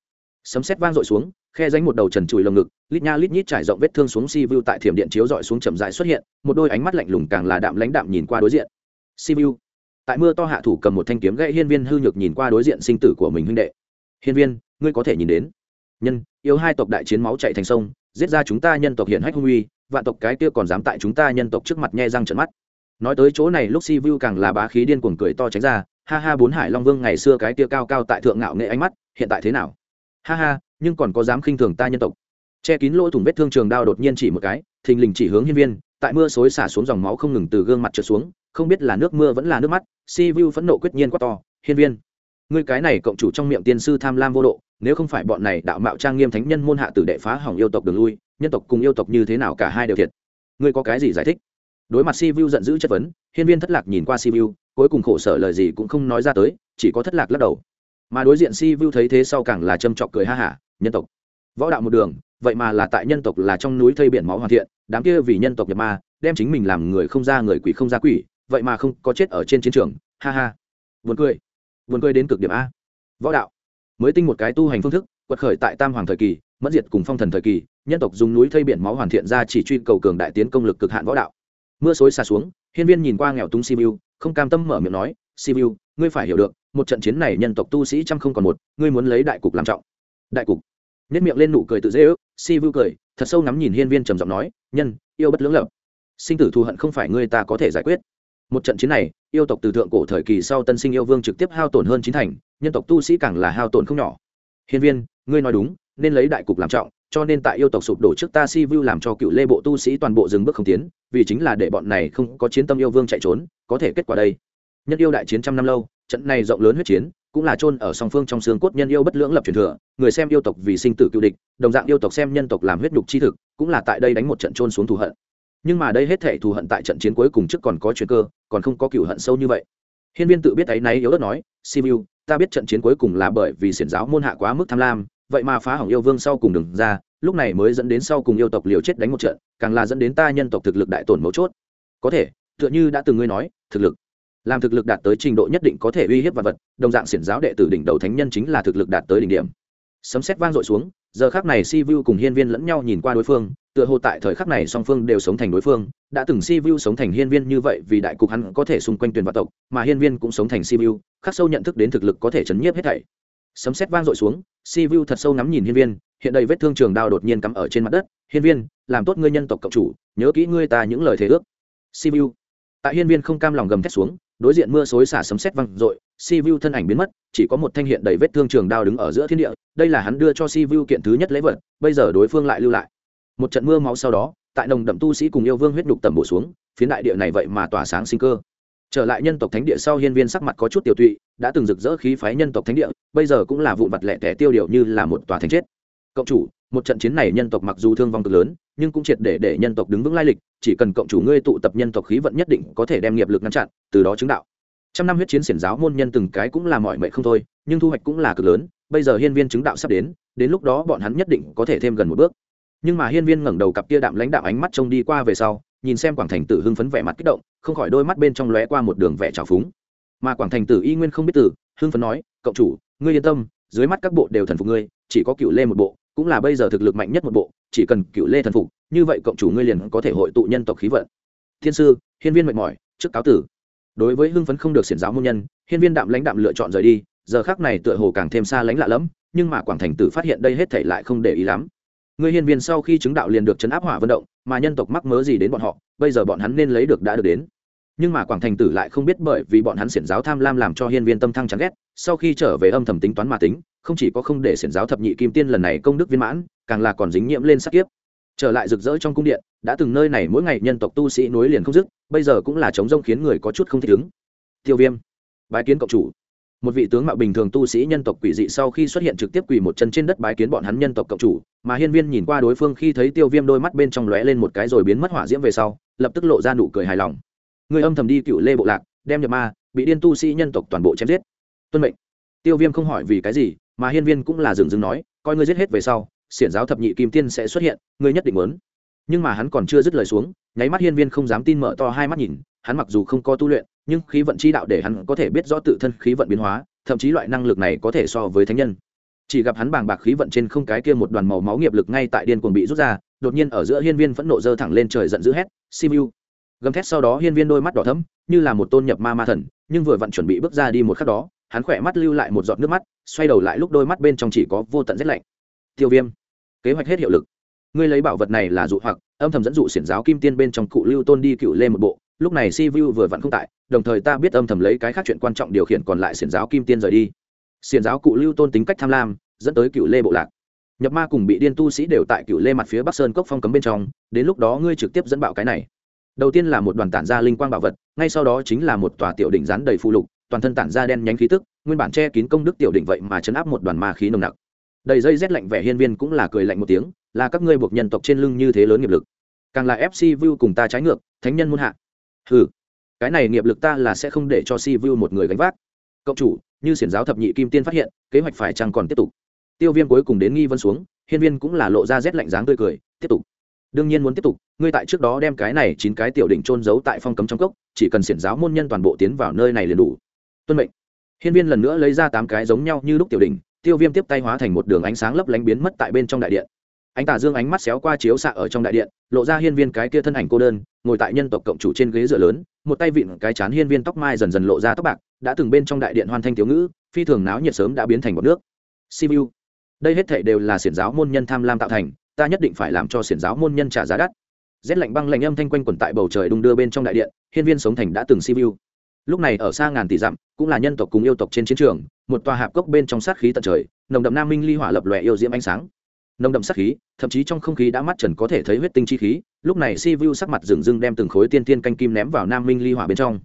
Speaker 1: sấm sét vang dội xuống, khe danh một đầu trần trụi lồng ngực, lít nha lít nhít trải rộng vết thương xuống si vu tại thiểm điện chiếu dọi xuống chậm dại xuất hiện, một đôi ánh mắt lạnh lùng càng là đạm lãnh đạm nhìn qua đối diện. Si vu tại mưa to hạ thủ cầm một thanh kiếm gãy hiên viên hư nhược nhìn qua đối diện sinh tử của mình huynh đệ. Hiên viên, ngươi có thể nhìn đến. Nhân, yêu hai tộc đại chiến máu chạy thành sông, giết ra chúng ta nhân tộc hiện hách hung uy, vạn tộc cái kia còn dám tại chúng ta nhân tộc trước mặt nhe răng trận mắt. Nói tới chỗ này lúc si vu càng là bá khí điên cuồng cười to tránh ra, ha ha bốn hải long vương ngày xưa cái kia cao cao tại thượng ngạo nghệ ánh mắt, hiện tại thế nào? Ha ha, nhưng còn có dám khinh thường ta nhân tộc. Che kín lỗ thủng vết thương trường đao đột nhiên chỉ một cái, thình lình chỉ hướng hiên viên, tại mưa xối xả xuống dòng máu không ngừng từ gương mặt trượt xuống, không biết là nước mưa vẫn là nước mắt, si vu phẫn nộ quyết nhiên quá to, hiên viên, ngươi cái này cộng chủ trong miệng tiên sư tham lam vô độ, nếu không phải bọn này đạo mạo trang nghiêm thánh nhân môn hạ tử đệ phá hỏng yêu tộc đường lui, nhân tộc cùng yêu tộc như thế nào cả hai đều thiệt. Ngươi có cái gì giải thích? Đối mặt si vu giận dữ chất vấn, hiên viên thất lạc nhìn qua si vu, cuối cùng khổ sở lời gì cũng không nói ra tới, chỉ có thất lạc lắc đầu mà đối diện si vu thấy thế sau càng là châm trọc cười ha hả, nhân tộc. Võ đạo một đường, vậy mà là tại nhân tộc là trong núi thây biển máu hoàn thiện, đám kia vì nhân tộc nhập ma, đem chính mình làm người không ra người quỷ không ra quỷ, vậy mà không có chết ở trên chiến trường, ha ha. Buồn cười. Buồn cười đến cực điểm a. Võ đạo. Mới tinh một cái tu hành phương thức, quật khởi tại tam hoàng thời kỳ mất diệt cùng phong thần thời kỳ, nhân tộc dùng núi thây biển máu hoàn thiện ra chỉ truy cầu cường đại tiến công lực cực hạn võ đạo. Mưa xối xa xuống, hiên viên nhìn qua nghèo túng si vu, không cam tâm mở miệng nói sibiu, ngươi phải hiểu được, một trận chiến này nhân tộc tu sĩ trăm không còn một, ngươi muốn lấy đại cục làm trọng. Đại cục. Nét miệng lên nụ cười tự dễ ước, sibiu cười, thật sâu ngắm nhìn hiên viên trầm giọng nói, nhân, yêu bất lưỡng lập. Sinh tử thù hận không phải ngươi ta có thể giải quyết. Một trận chiến này, yêu tộc từ thượng cổ thời kỳ sau tân sinh yêu vương trực tiếp hao tổn hơn chín thành, nhân tộc tu sĩ càng là hao tổn không nhỏ. Hiên viên, ngươi nói đúng, nên lấy đại cục làm trọng, cho nên tại yêu tộc sụp đổ trước ta si vu làm cho cựu lê bộ tu sĩ toàn bộ dừng bước không tiến, vì chính là để bọn này không có chiến tâm yêu vương chạy trốn, có thể kết quả đây nhân yêu đại chiến trăm năm lâu, trận này rộng lớn huyết chiến cũng là chôn ở song phương trong xương cốt nhân yêu bất lưỡng lập truyền thừa, người xem yêu tộc vì sinh tử cựu địch, đồng dạng yêu tộc xem nhân tộc làm huyết nhục chi thực, cũng là tại đây đánh một trận chôn xuống thù hận. Nhưng mà đây hết thể thù hận tại trận chiến cuối cùng trước còn có chuyện cơ, còn không có cựu hận sâu như vậy. Hiên viên tự biết ấy náy yếu đất nói, simu, ta biết trận chiến cuối cùng là bởi vì xiển giáo môn hạ quá mức tham lam, vậy mà phá hỏng yêu vương sau cùng đừng ra, lúc này mới dẫn đến sau cùng yêu tộc liều chết đánh một trận, càng là dẫn đến ta nhân tộc thực lực đại tổn mấu chốt. Có thể, tựa như đã từng ngươi nói, thực lực làm thực lực đạt tới trình độ nhất định có thể uy hiếp vật vật, đồng dạng xiển giáo đệ tử đỉnh đầu thánh nhân chính là thực lực đạt tới đỉnh điểm. Sấm xét vang dội xuống, giờ khác này si vu cùng hiên viên lẫn nhau nhìn qua đối phương, tựa hồ tại thời khắc này song phương đều sống thành đối phương, đã từng si vu sống thành hiên viên như vậy vì đại cục hắn có thể xung quanh tuyển vạn tộc, mà hiên viên cũng sống thành si vu khắc sâu nhận thức đến thực lực có thể chấn nhiếp hết thảy. Sấm xét vang dội xuống, si vu thật sâu ngắm nhìn hiên viên, hiện đây vết thương trường đao đột nhiên cắm ở trên mặt đất. Hiên viên, làm tốt ngươi nhân tộc cộng chủ, nhớ kỹ ngươi ta những lời thề ước. Si vu tại hiên viên không cam lòng gầm thét xuống đối diện mưa xối xả sấm sét vang dội, si vu thân ảnh biến mất, chỉ có một thanh hiện đầy vết thương trường đao đứng ở giữa thiên địa, đây là hắn đưa cho si vu kiện thứ nhất lễ vật, bây giờ đối phương lại lưu lại. Một trận mưa máu sau đó, tại nồng đậm tu sĩ cùng yêu vương huyết đục tầm bổ xuống, phiến đại địa này vậy mà tỏa sáng sinh cơ. Trở lại nhân tộc thánh địa sau hiên viên sắc mặt có chút tiểu tụy, đã từng rực rỡ khí phái nhân tộc thánh địa, bây giờ cũng là vụn vặt lẻ tẻ tiêu điều như là một tòa thành chết. Cộng chủ một trận chiến này nhân tộc mặc dù thương vong cực lớn, nhưng cũng triệt để để nhân tộc đứng vững lai lịch, chỉ cần cộng chủ ngươi tụ tập nhân tộc khí vận nhất định có thể đem nghiệp lực ngăn chặn, từ đó chứng đạo. Trăm năm huyết chiến xiển giáo môn nhân từng cái cũng là mọi mệnh không thôi, nhưng thu hoạch cũng là cực lớn, bây giờ hiên viên chứng đạo sắp đến đến lúc đó bọn hắn nhất định có thể thêm gần một bước. Nhưng mà hiên viên ngẩng đầu cặp kia đạm lãnh đạo ánh mắt trông đi qua về sau, nhìn xem quảng thành tử hưng phấn vẻ mặt kích động, không khỏi đôi mắt bên trong lóe qua một đường vẻ trào phúng. Mà quảng thành tử y nguyên không biết tử hưng phấn nói cộng chủ, ngươi yên tâm, dưới mắt các bộ đều thần phục ngươi, chỉ có cựu lê một bộ cũng là bây giờ thực lực mạnh nhất một bộ, chỉ cần cựu lê thần phục, như vậy cộng chủ ngươi liền có thể hội tụ nhân tộc khí vận. Thiên sư, hiên viên mệt mỏi, trước cáo tử. Đối với hưng phấn không được xiển giáo môn nhân, hiên viên đạm lãnh đạm lựa chọn rời đi, giờ khác này tựa hồ càng thêm xa lánh lạ lẫm, nhưng mà quảng thành tử phát hiện đây hết thể lại không để ý lắm. Người hiên viên sau khi chứng đạo liền được chấn áp hỏa vận động, mà nhân tộc mắc mớ gì đến bọn họ, bây giờ bọn hắn nên lấy được đã được đến nhưng mà quảng thành tử lại không biết bởi vì bọn hắn xiển giáo tham lam làm cho hiên viên tâm thăng chán ghét, sau khi trở về âm thầm tính toán mà tính, không chỉ có không để xiển giáo thập nhị kim tiên lần này công đức viên mãn, càng là còn dính nhiễm lên sắc kiếp. Trở lại rực rỡ trong cung điện, đã từng nơi này mỗi ngày nhân tộc tu sĩ nối liền không dứt, bây giờ cũng là chống rông khiến người có chút không thích ứng. Tiêu viêm, bái kiến cộng chủ. Một vị tướng mạo bình thường tu sĩ nhân tộc quỷ dị sau khi xuất hiện trực tiếp quỳ một chân trên đất bái kiến bọn hắn nhân tộc cộng chủ, mà hiên viên nhìn qua đối phương khi thấy tiêu viêm đôi mắt bên trong lóe lên một cái rồi biến mất hỏa diễm về sau, lập tức lộ ra nụ cười hài lòng người âm thầm đi cựu lê bộ lạc, đem nhập ma, bị điên tu sĩ nhân tộc toàn bộ chém giết. Tuân mệnh. Tiêu viêm không hỏi vì cái gì, mà hiên viên cũng là dừng dừng nói, coi ngươi giết hết về sau, xiển giáo thập nhị kim tiên sẽ xuất hiện, ngươi nhất định muốn. Nhưng mà hắn còn chưa dứt lời xuống, nháy mắt hiên viên không dám tin mở to hai mắt nhìn, hắn mặc dù không có tu luyện, nhưng khí vận chi đạo để hắn có thể biết rõ tự thân khí vận biến hóa, thậm chí loại năng lực này có thể so với thánh nhân. Chỉ gặp hắn bàng bạc khí vận trên không cái kia một đoàn màu máu nghiệp lực ngay tại điên cuồng bị rút ra, đột nhiên ở giữa hiên viên phẫn nộ dơ thẳng lên trời giận dữ hét, simu! Gầm thét sau đó hiên viên đôi mắt đỏ thấm như là một tôn nhập ma ma thần, nhưng vừa vặn chuẩn bị bước ra đi một khắc đó, hắn khỏe mắt lưu lại một giọt nước mắt, xoay đầu lại lúc đôi mắt bên trong chỉ có vô tận rét lạnh. Tiêu viêm, kế hoạch hết hiệu lực. Ngươi lấy bảo vật này là dụ hoặc, âm thầm dẫn dụ xiển giáo kim tiên bên trong cụ lưu tôn đi cựu lê một bộ, lúc này si vu vừa vặn không tại, đồng thời ta biết âm thầm lấy cái khác chuyện quan trọng điều khiển còn lại xiển giáo kim tiên rời đi. Xiển giáo cụ lưu tôn tính cách tham lam, dẫn tới cựu lê bộ lạc. Nhập ma cùng bị điên tu sĩ đều tại cựu lê mặt phía bắc sơn cốc phong cấm bên trong, đến lúc đó ngươi trực tiếp dẫn bạo cái này đầu tiên là một đoàn tản ra linh quang bảo vật, ngay sau đó chính là một tòa tiểu đỉnh rán đầy phụ lục, toàn thân tản ra đen nhánh khí tức, nguyên bản che kín công đức tiểu đỉnh vậy mà chấn áp một đoàn ma khí nồng nặc. Đầy dây rét lạnh vẻ hiên viên cũng là cười lạnh một tiếng, là các ngươi buộc nhân tộc trên lưng như thế lớn nghiệp lực. Càng là FC view cùng ta trái ngược, thánh nhân muôn hạ. Ừ cái này nghiệp lực ta là sẽ không để cho si view một người gánh vác. Cộng chủ, như xiển giáo thập nhị kim tiên phát hiện, kế hoạch phải chăng còn tiếp tục? Tiêu viêm cuối cùng đến nghi vân xuống, hiên viên cũng là lộ ra rét lạnh dáng tươi cười, tiếp tục đương nhiên muốn tiếp tục, ngươi tại trước đó đem cái này chín cái tiểu đỉnh trôn giấu tại phong cấm trong cốc, chỉ cần xiển giáo môn nhân toàn bộ tiến vào nơi này liền đủ. Tuân mệnh. Hiên viên lần nữa lấy ra tám cái giống nhau như lúc tiểu đỉnh, tiêu viêm tiếp tay hóa thành một đường ánh sáng lấp lánh biến mất tại bên trong đại điện. Ánh tà dương ánh mắt xéo qua chiếu xạ ở trong đại điện, lộ ra hiên viên cái kia thân ảnh cô đơn, ngồi tại nhân tộc cộng chủ trên ghế dựa lớn, một tay vịn cái chán hiên viên tóc mai dần dần lộ ra tóc bạc, đã từng bên trong đại điện hoàn thanh thiếu ngữ, phi thường náo nhiệt sớm đã biến thành một nước. Simu đây hết thảy đều là xiển giáo môn nhân tham lam tạo thành ta nhất định phải làm cho xiển giáo môn nhân trả giá đắt. Rét lạnh băng lạnh âm thanh quanh quẩn tại bầu trời đung đưa bên trong đại điện, hiên viên sống thành đã từng vu. lúc này ở xa ngàn tỷ dặm, cũng là nhân tộc cùng yêu tộc trên chiến trường, một tòa hạp cốc bên trong sát khí tận trời, nồng đậm nam minh ly hỏa lập lòe yêu diễm ánh sáng. Nồng đậm sát khí, thậm chí trong không khí đã mắt trần có thể thấy huyết tinh chi khí, lúc này si vu sắc mặt rừng rưng đem từng khối tiên tiên canh kim ném vào nam minh ly hỏa bên trong.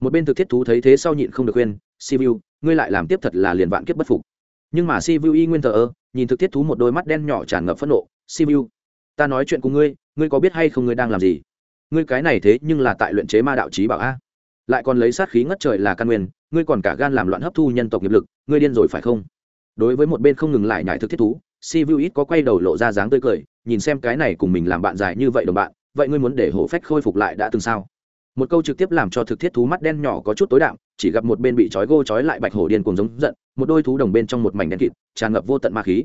Speaker 1: Một bên thực thiết thú thấy thế sau nhịn không được khuyên si vu ngươi lại làm tiếp thật là liền vạn kiếp bất phục. Nhưng mà si vu y nguyên thờ ơ, nhìn thực thiết thú một đôi mắt đen nhỏ tràn ngập phẫn nộ si ta nói chuyện cùng ngươi ngươi có biết hay không ngươi đang làm gì? Ngươi cái này thế nhưng là tại luyện chế ma đạo trí bảo a. Lại còn lấy sát khí ngất trời là căn nguyên, ngươi còn cả gan làm loạn hấp thu nhân tộc nghiệp lực, ngươi điên rồi phải không? Đối với một bên không ngừng lại nhải thực thiết thú si vu ít có quay đầu lộ ra dáng tươi cười, nhìn xem cái này cùng mình làm bạn dài như vậy đồng bạn, vậy ngươi muốn để hổ phách khôi phục lại đã từng sao? Một câu trực tiếp làm cho thực thiết thú mắt đen nhỏ có chút tối đạm, chỉ gặp một bên bị trói gô trói lại bạch hổ điên cùng giống giận, một đôi thú đồng bên trong một mảnh đen kịt, tràn ngập vô tận ma khí.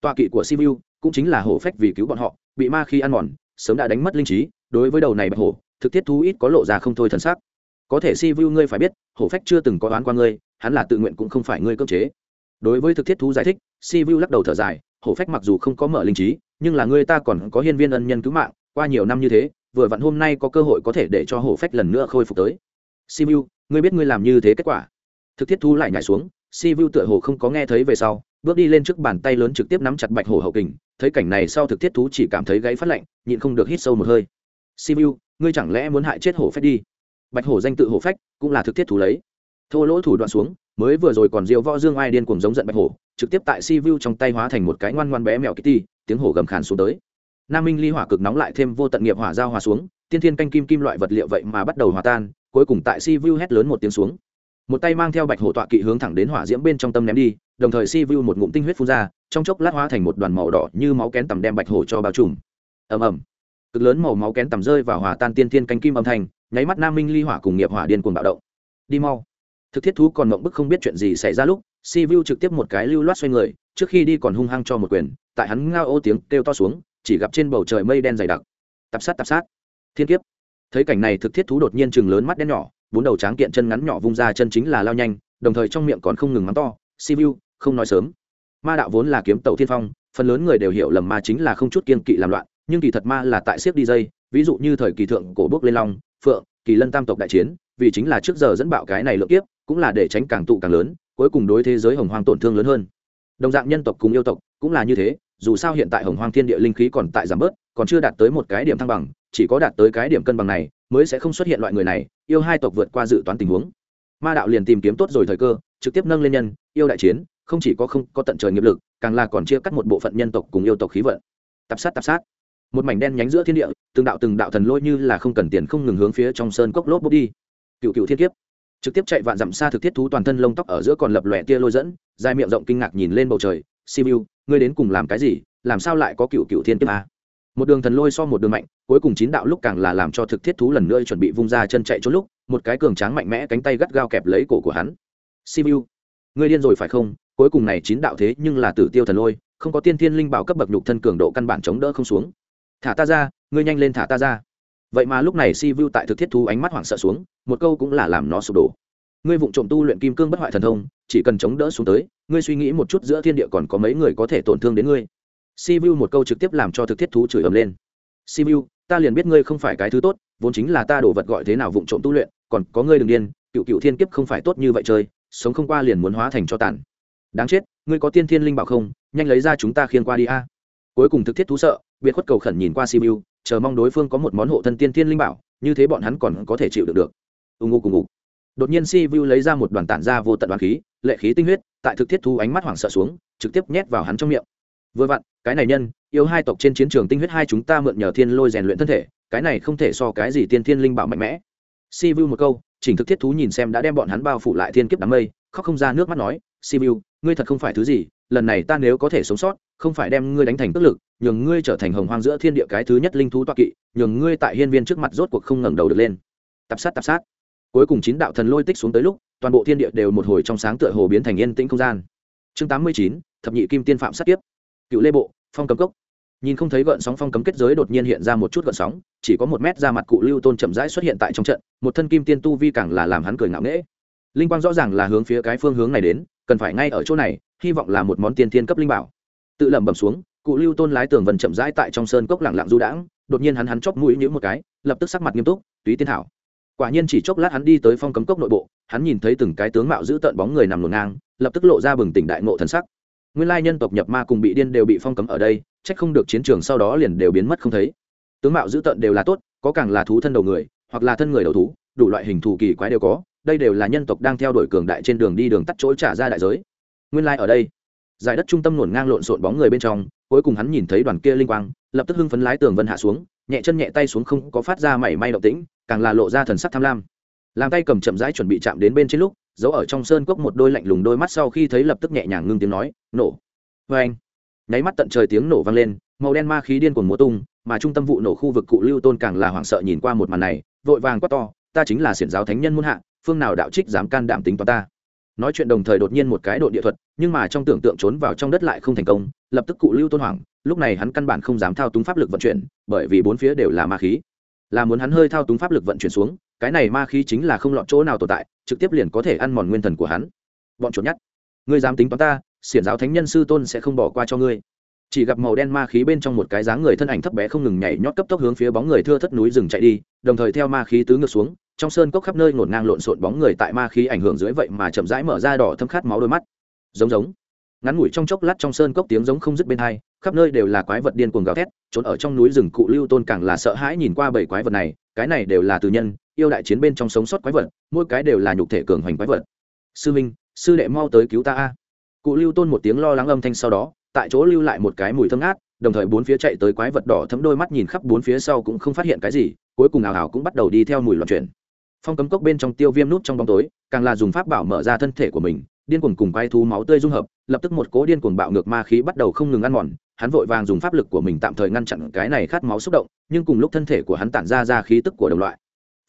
Speaker 1: Tọa kỵ của simu cũng chính là hổ phách vì cứu bọn họ, bị ma khi ăn mòn, sớm đã đánh mất linh trí, đối với đầu này bạch hổ, thực thiết thú ít có lộ ra không thôi thần sắc. Có thể si vu ngươi phải biết, hổ phách chưa từng có đoán qua ngươi, hắn là tự nguyện cũng không phải ngươi cưỡng chế. Đối với thực thiết thú giải thích si vu lắc đầu thở dài, hổ phách mặc dù không có mở linh trí, nhưng là ngươi ta còn có hiên viên ân nhân cứu mạng, qua nhiều năm như thế, vừa vặn hôm nay có cơ hội có thể để cho hổ phách lần nữa khôi phục tới. Si vu ngươi biết ngươi làm như thế kết quả. Thực thiết thú lại nhảy xuống si vu tựa hồ không có nghe thấy về sau bước đi lên trước bàn tay lớn trực tiếp nắm chặt bạch hổ hậu kình, thấy cảnh này sau thực thiết thú chỉ cảm thấy gáy phát lạnh, nhịn không được hít sâu một hơi. Simu ngươi chẳng lẽ muốn hại chết hổ phách đi? Bạch hổ danh tự hổ phách cũng là thực thiết thú lấy. Thô lỗ thủ đoạn xuống, mới vừa rồi còn diêu võ dương ai điên cuồng giống giận bạch hổ, trực tiếp tại si vu trong tay hóa thành một cái ngoan ngoan bé mèo kitty, tiếng hổ gầm khàn xuống tới. Nam minh ly hỏa cực nóng lại thêm vô tận nghiệp hỏa giao hòa xuống, tiên thiên canh kim kim loại vật liệu vậy mà bắt đầu hòa tan, cuối cùng tại si vu hét lớn một tiếng xuống. Một tay mang theo bạch hổ tọa kỵ hướng thẳng đến hỏa diễm bên trong tâm ném đi đồng thời si vu một ngụm tinh huyết phun ra, trong chốc lát hóa thành một đoàn màu đỏ như máu kén tầm đem bạch hổ cho bao trùm. Ầm ầm. Cực lớn màu máu kén tầm rơi vào hòa tan tiên thiên canh kim âm thanh, nháy mắt nam minh ly hỏa cùng nghiệp hỏa điên cuồng bạo động. Đi mau. Thực thiết thú còn mộng bức không biết chuyện gì xảy ra lúc, si vu trực tiếp một cái lưu loát xoay người, trước khi đi còn hung hăng cho một quyền, tại hắn ngao ô tiếng kêu to xuống, chỉ gặp trên bầu trời mây đen dày đặc. Tạp sát tạp sát. Thiên kiếp. Thấy cảnh này thực thiết thú đột nhiên chừng lớn mắt đen nhỏ, bốn đầu tráng kiện chân ngắn nhỏ vung ra chân chính là lao nhanh, đồng thời trong miệng còn không ngừng mắng to, si vu không nói sớm. Ma đạo vốn là kiếm tàu thiên phong, phần lớn người đều hiểu lầm ma chính là không chút kiên kỵ làm loạn, nhưng kỳ thật ma là tại siếc đi dây, ví dụ như thời kỳ thượng cổ bước lên long, phượng, kỳ lân tam tộc đại chiến, vì chính là trước giờ dẫn bạo cái này lượng kiếp, cũng là để tránh càng tụ càng lớn, cuối cùng đối thế giới hồng hoang tổn thương lớn hơn. Đồng dạng nhân tộc cùng yêu tộc cũng là như thế, dù sao hiện tại hồng hoang thiên địa linh khí còn tại giảm bớt, còn chưa đạt tới một cái điểm thăng bằng, chỉ có đạt tới cái điểm cân bằng này, mới sẽ không xuất hiện loại người này, yêu hai tộc vượt qua dự toán tình huống. Ma đạo liền tìm kiếm tốt rồi thời cơ, trực tiếp nâng lên nhân, yêu đại chiến không chỉ có không có tận trời nghiệp lực, càng là còn chia cắt một bộ phận nhân tộc cùng yêu tộc khí vận. Tập sát tập sát. Một mảnh đen nhánh giữa thiên địa, từng đạo từng đạo thần lôi như là không cần tiền không ngừng hướng phía trong sơn cốc lốp bốc đi. Cựu cựu thiên kiếp. Trực tiếp chạy vạn dặm xa thực thiết thú toàn thân lông tóc ở giữa còn lập lòe tia lôi dẫn, dài miệng rộng kinh ngạc nhìn lên bầu trời. Simu ngươi đến cùng làm cái gì? Làm sao lại có cựu cựu thiên kiếp a một đường thần lôi so một đường mạnh, cuối cùng chín đạo lúc càng là làm cho thực thiết thú lần nữa chuẩn bị vung ra chân chạy trốn lúc, một cái cường tráng mạnh mẽ cánh tay gắt gao kẹp lấy cổ của hắn. Simu ngươi điên rồi phải không? Cuối cùng này chín đạo thế nhưng là tử tiêu thần lôi, không có tiên thiên linh bảo cấp bậc nhục thân cường độ căn bản chống đỡ không xuống. Thả ta ra, ngươi nhanh lên thả ta ra. Vậy mà lúc này si vu tại thực thiết thú ánh mắt hoảng sợ xuống, một câu cũng là làm nó sụp đổ. Ngươi vụng trộm tu luyện kim cương bất hoại thần thông, chỉ cần chống đỡ xuống tới, ngươi suy nghĩ một chút giữa thiên địa còn có mấy người có thể tổn thương đến ngươi. Si vu một câu trực tiếp làm cho thực thiết thú chửi ầm lên. Si vu ta liền biết ngươi không phải cái thứ tốt, vốn chính là ta đổ vật gọi thế nào vụng trộm tu luyện, còn có ngươi đừng điên, cựu cựu thiên kiếp không phải tốt như vậy chơi, sống không qua liền muốn hóa thành cho tàn đáng chết, ngươi có tiên thiên linh bảo không? Nhanh lấy ra chúng ta khiêng qua đi a. Cuối cùng thực thiết thú sợ, biệt khuất cầu khẩn nhìn qua simu chờ mong đối phương có một món hộ thân tiên thiên linh bảo, như thế bọn hắn còn có thể chịu được được. Ưng ngô cùng ngục đột nhiên simu lấy ra một đoàn tản ra vô tận đoàn khí, lệ khí tinh huyết, tại thực thiết thú ánh mắt hoảng sợ xuống, trực tiếp nhét vào hắn trong miệng. Vừa vặn, cái này nhân, yêu hai tộc trên chiến trường tinh huyết hai chúng ta mượn nhờ thiên lôi rèn luyện thân thể, cái này không thể so cái gì tiên thiên linh bảo mạnh mẽ. Simu một câu, chỉnh thực thiết thú nhìn xem đã đem bọn hắn bao phủ lại thiên kiếp đám mây, khóc không ra nước mắt nói simu ngươi thật không phải thứ gì, lần này ta nếu có thể sống sót, không phải đem ngươi đánh thành tức lực, nhường ngươi trở thành hồng hoang giữa thiên địa cái thứ nhất linh thú toa kỵ, nhường ngươi tại hiên viên trước mặt rốt cuộc không ngẩng đầu được lên. Tập sát tập sát. Cuối cùng chín đạo thần lôi tích xuống tới lúc, toàn bộ thiên địa đều một hồi trong sáng tựa hồ biến thành yên tĩnh không gian. Chương tám mươi chín, thập nhị kim tiên phạm sát tiếp cựu lê bộ, phong cấm cốc. Nhìn không thấy gợn sóng phong cấm kết giới đột nhiên hiện ra một chút gợn sóng, chỉ có một mét ra mặt cụ lưu tôn chậm rãi xuất hiện tại trong trận, một thân kim tiên tu vi càng là làm hắn cười ngạo nghễ. Linh quang rõ ràng là hướng phía cái phương hướng này đến cần phải ngay ở chỗ này, hy vọng là một món tiên thiên cấp linh bảo. Tự lẩm bẩm xuống, cụ lưu tôn lái tường vần chậm rãi tại trong sơn cốc lẳng lặng du đãng, đột nhiên hắn hắn chóp mũi nhữ một cái, lập tức sắc mặt nghiêm túc, túy tiên thảo quả nhiên chỉ chốc lát hắn đi tới phong cấm cốc nội bộ, hắn nhìn thấy từng cái tướng mạo giữ tợn bóng người nằm ngổn ngang, lập tức lộ ra bừng tỉnh đại ngộ thần sắc. Nguyên lai nhân tộc nhập ma cùng bị điên đều bị phong cấm ở đây trách không được chiến trường sau đó liền đều biến mất không thấy. Tướng mạo giữ tợn đều là tốt, có càng là thú thân đầu người, hoặc là thân người đầu thú, đủ loại hình thù kỳ quái đều có đây đều là nhân tộc đang theo đuổi cường đại trên đường đi đường tắt chỗ trả ra đại giới. Nguyên lai ở đây, giải đất trung tâm nổn ngang lộn xộn bóng người bên trong, cuối cùng hắn nhìn thấy đoàn kia linh quang, lập tức hưng phấn lái tường vân hạ xuống, nhẹ chân nhẹ tay xuống không có phát ra mảy may động tĩnh, càng là lộ ra thần sắc tham lam. Làm tay cầm chậm rãi chuẩn bị chạm đến bên trên lúc, giấu ở trong sơn cốc một đôi lạnh lùng đôi mắt sau khi thấy lập tức nhẹ nhàng ngưng tiếng nói, nổ. Vê anh, nháy mắt tận trời tiếng nổ vang lên, màu đen ma khí điên cuồng múa tung, mà trung tâm vụ nổ khu vực cụ lưu tôn càng là hoảng sợ nhìn qua một màn này, vội vàng quát to, ta chính là xiển giáo thánh nhân muôn hạ phương nào đạo trích dám can đảm tính toán ta? Nói chuyện đồng thời đột nhiên một cái độ địa thuật, nhưng mà trong tưởng tượng trốn vào trong đất lại không thành công, lập tức cụ lưu tôn hoàng, lúc này hắn căn bản không dám thao túng pháp lực vận chuyển, bởi vì bốn phía đều là ma khí. Là muốn hắn hơi thao túng pháp lực vận chuyển xuống, cái này ma khí chính là không lọt chỗ nào tồn tại, trực tiếp liền có thể ăn mòn nguyên thần của hắn. Bọn trốn nhát ngươi dám tính toán ta, xiển giáo thánh nhân sư tôn sẽ không bỏ qua cho ngươi. Chỉ gặp màu đen ma khí bên trong một cái dáng người thân ảnh thấp bé không ngừng nhảy nhót cấp tốc hướng phía bóng người thưa thất núi rừng chạy đi, đồng thời theo ma khí tứ ngược xuống trong sơn cốc khắp nơi ngổn ngang lộn xộn bóng người tại ma khí ảnh hưởng dưới vậy mà chậm rãi mở ra đỏ thâm khát máu đôi mắt. Giống giống. Ngắn ngủi trong chốc lát trong sơn cốc tiếng giống không dứt bên hai, khắp nơi đều là quái vật điên cuồng gào thét, trốn ở trong núi rừng cụ lưu tôn càng là sợ hãi nhìn qua bảy quái vật này, cái này đều là từ nhân, yêu đại chiến bên trong sống sót quái vật, mỗi cái đều là nhục thể cường hoành quái vật. Sư minh, sư đệ mau tới cứu ta a. Cụ lưu tôn một tiếng lo lắng âm thanh sau đó, tại chỗ lưu lại một cái mùi thơm ngát, đồng thời bốn phía chạy tới quái vật đỏ thấm đôi mắt nhìn khắp bốn phía sau cũng không phát hiện cái gì, cuối cùng ảo ảo cũng bắt đầu đi theo mùi loạn chuyển phong cấm cốc bên trong tiêu viêm nút trong bóng tối, càng là dùng pháp bảo mở ra thân thể của mình, điên cuồng cùng quay thú máu tươi dung hợp, lập tức một cố điên cuồng bạo ngược ma khí bắt đầu không ngừng ăn mòn, hắn vội vàng dùng pháp lực của mình tạm thời ngăn chặn cái này khát máu xúc động, nhưng cùng lúc thân thể của hắn tản ra ra khí tức của đồng loại.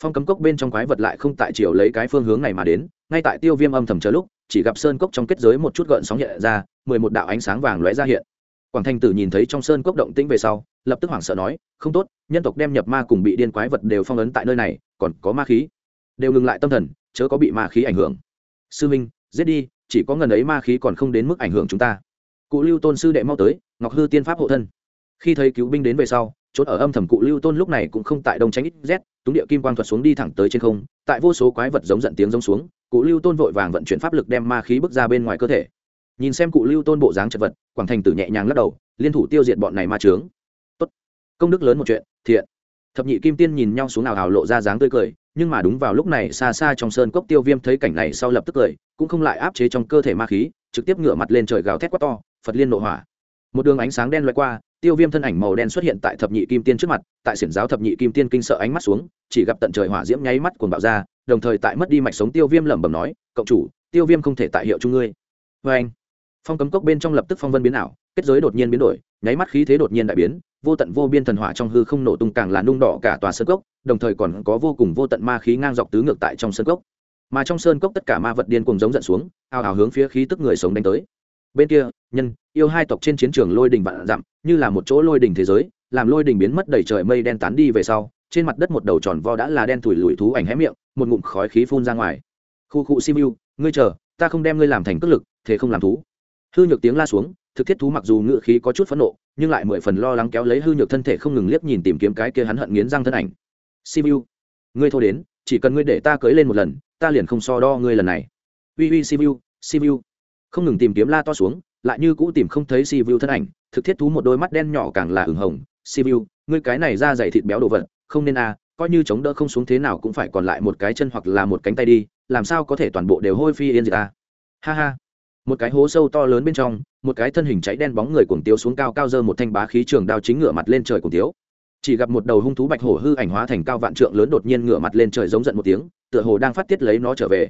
Speaker 1: Phong cấm cốc bên trong quái vật lại không tại chiều lấy cái phương hướng này mà đến, ngay tại tiêu viêm âm thầm chờ lúc, chỉ gặp sơn cốc trong kết giới một chút gợn sóng nhẹ ra, mười một đạo ánh sáng vàng lóe ra hiện. Quảng thanh tử nhìn thấy trong sơn cốc động tĩnh về sau, lập tức hoảng sợ nói, không tốt, nhân tộc đem nhập ma cùng bị điên quái vật đều phong ấn tại nơi này, còn có ma khí đều ngừng lại tâm thần, chớ có bị ma khí ảnh hưởng. Sư minh, giết đi, chỉ có ngần ấy ma khí còn không đến mức ảnh hưởng chúng ta. Cụ lưu tôn sư đệ mau tới, ngọc hư tiên pháp hộ thân. Khi thấy cứu binh đến về sau, chốt ở âm thầm cụ lưu tôn lúc này cũng không tại đông tránh ít rét túng địa kim quang thuật xuống đi thẳng tới trên không, tại vô số quái vật giống giận tiếng giống xuống, cụ lưu tôn vội vàng vận chuyển pháp lực đem ma khí bước ra bên ngoài cơ thể. Nhìn xem cụ lưu tôn bộ dáng chật vật, quảng thành tử nhẹ nhàng lắc đầu, liên thủ tiêu diệt bọn này ma trướng tốt. Công đức lớn một chuyện, thiện. Thập nhị kim tiên nhìn nhau xuống nào hào lộ ra dáng tươi cười nhưng mà đúng vào lúc này xa xa trong sơn cốc tiêu viêm thấy cảnh này sau lập tức cười, cũng không lại áp chế trong cơ thể ma khí, trực tiếp ngửa mặt lên trời gào thét quát to, phật liên nội hỏa. Một đường ánh sáng đen loại qua, tiêu viêm thân ảnh màu đen xuất hiện tại thập nhị kim tiên trước mặt, tại xiển giáo thập nhị kim tiên kinh sợ ánh mắt xuống, chỉ gặp tận trời hỏa diễm nháy mắt cuồng bạo ra, đồng thời tại mất đi mạch sống tiêu viêm lẩm bẩm nói cộng chủ, tiêu viêm không thể tại hiệu chung ngươi. Vê anh phong cấm cốc bên trong lập tức phong vân biến ảo, kết giới đột nhiên biến đổi nháy mắt khí thế đột nhiên đại biến, vô tận vô biên thần hỏa trong hư không nổ tung càng là nung đỏ cả tòa sơn cốc, đồng thời còn có vô cùng vô tận ma khí ngang dọc tứ ngược tại trong sơn cốc. Mà trong sơn cốc tất cả ma vật điên cùng giống giận xuống, ào ào hướng phía khí tức người sống đánh tới. Bên kia, nhân, yêu hai tộc trên chiến trường lôi đình vạn dặm, như là một chỗ lôi đình thế giới, làm lôi đình biến mất đầy trời mây đen tán đi về sau, trên mặt đất một đầu tròn vo đã là đen thủi lùi thú ảnh hé miệng, một ngụm khói khí phun ra ngoài. Khu khu simu, ngươi chờ, ta không đem ngươi làm thành cước lực, thế không làm thú. Hư nhược tiếng la xuống thực thiết thú mặc dù ngự khí có chút phẫn nộ, nhưng lại mười phần lo lắng kéo lấy hư nhược thân thể không ngừng liếc nhìn tìm kiếm cái kia hắn hận nghiến răng thân ảnh. Simu ngươi thô đến, chỉ cần ngươi để ta cưới lên một lần, ta liền không so đo ngươi lần này. Uy uy simu simu không ngừng tìm kiếm la to xuống, lại như cũ tìm không thấy simu thân ảnh, thực thiết thú một đôi mắt đen nhỏ càng là ửng hồng. Simu ngươi cái này ra dày thịt béo đồ vật, không nên à coi như chống đỡ không xuống thế nào cũng phải còn lại một cái chân hoặc là một cánh tay đi, làm sao có thể toàn bộ đều hôi phi yên diệt ta? Ha ha một cái hố sâu to lớn bên trong, một cái thân hình cháy đen bóng người cuồng tiếu xuống cao cao dơ một thanh bá khí trường đao chính ngửa mặt lên trời cuồng tiếu. Chỉ gặp một đầu hung thú bạch hổ hư ảnh hóa thành cao vạn trượng lớn đột nhiên ngửa mặt lên trời giống giận một tiếng, tựa hồ đang phát tiết lấy nó trở về.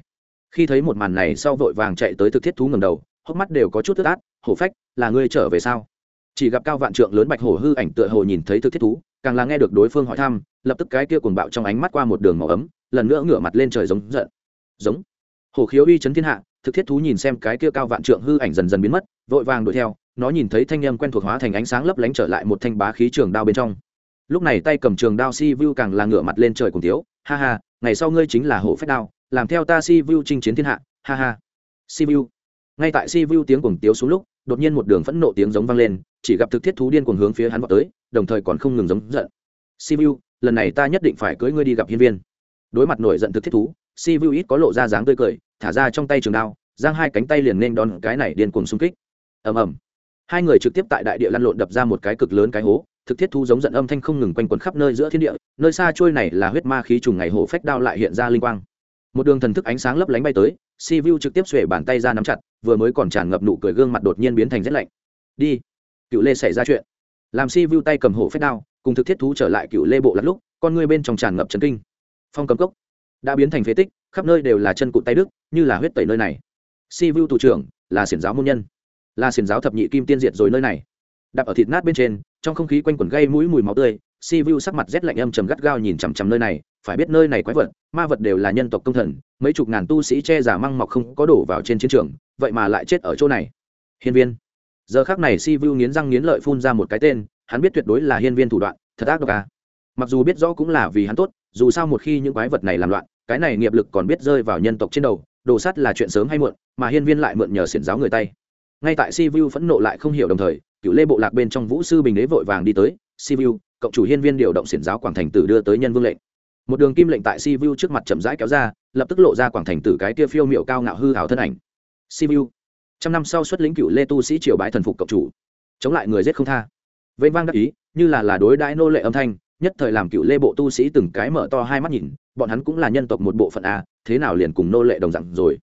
Speaker 1: Khi thấy một màn này sau vội vàng chạy tới thực thiết thú ngầm đầu, hốc mắt đều có chút tức át, hổ phách, là ngươi trở về sao? Chỉ gặp cao vạn trượng lớn bạch hổ hư ảnh tựa hồ nhìn thấy thực thiết thú, càng là nghe được đối phương hỏi thăm, lập tức cái kia cuồng bạo trong ánh mắt qua một đường màu ấm, lần nữa ngửa mặt lên trời giống giận. Giống. Hổ khiếu uy chấn thiên hạ thực thiết thú nhìn xem cái kia cao vạn trượng hư ảnh dần dần biến mất, vội vàng đuổi theo, nó nhìn thấy thanh â quen thuộc hóa thành ánh sáng lấp lánh trở lại một thanh bá khí trường đao bên trong. Lúc này tay cầm trường đao si vu càng là ngửa mặt lên trời cùng tiếu, ha ha, ngày sau ngươi chính là hổ phách đao, làm theo ta si vu chinh chiến thiên hạ, ha ha. Si vu ngay tại si vu tiếng cuồng tiếu xuống lúc, đột nhiên một đường phẫn nộ tiếng giống vang lên, chỉ gặp thực thiết thú điên cuồng hướng phía hắn vào tới, đồng thời còn không ngừng giống giận. Si vu lần này ta nhất định phải cưới ngươi đi gặp hiên viên. Đối mặt nổi giận thực thiết thú si vu ít có lộ ra dáng tươi cười thả ra trong tay trường đao, giang hai cánh tay liền nên đón cái này điên cuồng xung kích. Ầm ầm. Hai người trực tiếp tại đại địa lăn lộn đập ra một cái cực lớn cái hố, thực thiết thu giống giận âm thanh không ngừng quanh quẩn khắp nơi giữa thiên địa, nơi xa trôi này là huyết ma khí trùng ngày hổ phách đao lại hiện ra linh quang. Một đường thần thức ánh sáng lấp lánh bay tới, si vu trực tiếp xuể bàn tay ra nắm chặt, vừa mới còn tràn ngập nụ cười gương mặt đột nhiên biến thành rét lạnh. Đi. Cựu lê xảy ra chuyện. Làm si vu tay cầm hổ phách đao, cùng thực thiết thú trở lại cựu lê bộ lát lúc, con người bên trong tràn ngập trấn kinh. Phong cấm cốc đã biến thành phế tích, khắp nơi đều là chân cụt tay đức, như là huyết tẩy nơi này. Si vu thủ trưởng, là xiển giáo môn nhân. Là xiển giáo thập nhị kim tiên diệt rồi nơi này. Đạp ở thịt nát bên trên, trong không khí quanh quẩn gây mũi mùi máu tươi, si vu sắc mặt rét lạnh âm trầm gắt gao nhìn chằm chằm nơi này, phải biết nơi này quái vật, ma vật đều là nhân tộc công thần, mấy chục ngàn tu sĩ che giả măng mọc không có đổ vào trên chiến trường, vậy mà lại chết ở chỗ này. Hiên viên. Giờ khác này si vu nghiến răng nghiến lợi phun ra một cái tên, hắn biết tuyệt đối là hiên viên thủ đoạn, thật ác độc à mặc dù biết rõ cũng là vì hắn tốt, dù sao một khi những quái vật này làm loạn, cái này nghiệp lực còn biết rơi vào nhân tộc trên đầu, đồ sắt là chuyện sớm hay muộn, mà hiên viên lại mượn nhờ xiển giáo người tay. Ngay tại si vu phẫn nộ lại không hiểu đồng thời, cựu lê bộ lạc bên trong vũ sư bình đế vội vàng đi tới. Si vu cộng chủ hiên viên điều động xiển giáo quảng thành tử đưa tới nhân vương lệnh. Một đường kim lệnh tại si vu trước mặt chậm rãi kéo ra, lập tức lộ ra quảng thành tử cái kia phiêu miệu cao ngạo hư hảo thân ảnh. Si vu trăm năm sau xuất lĩnh cựu lê tu sĩ triều bái thần phục cộng chủ. Chống lại người giết không tha. Vênh vang đắc ý, như là là đối đãi nô lệ âm thanh nhất thời làm cựu lê bộ tu sĩ từng cái mở to hai mắt nhìn, bọn hắn cũng là nhân tộc một bộ phận a, thế nào liền cùng nô lệ đồng dạng rồi.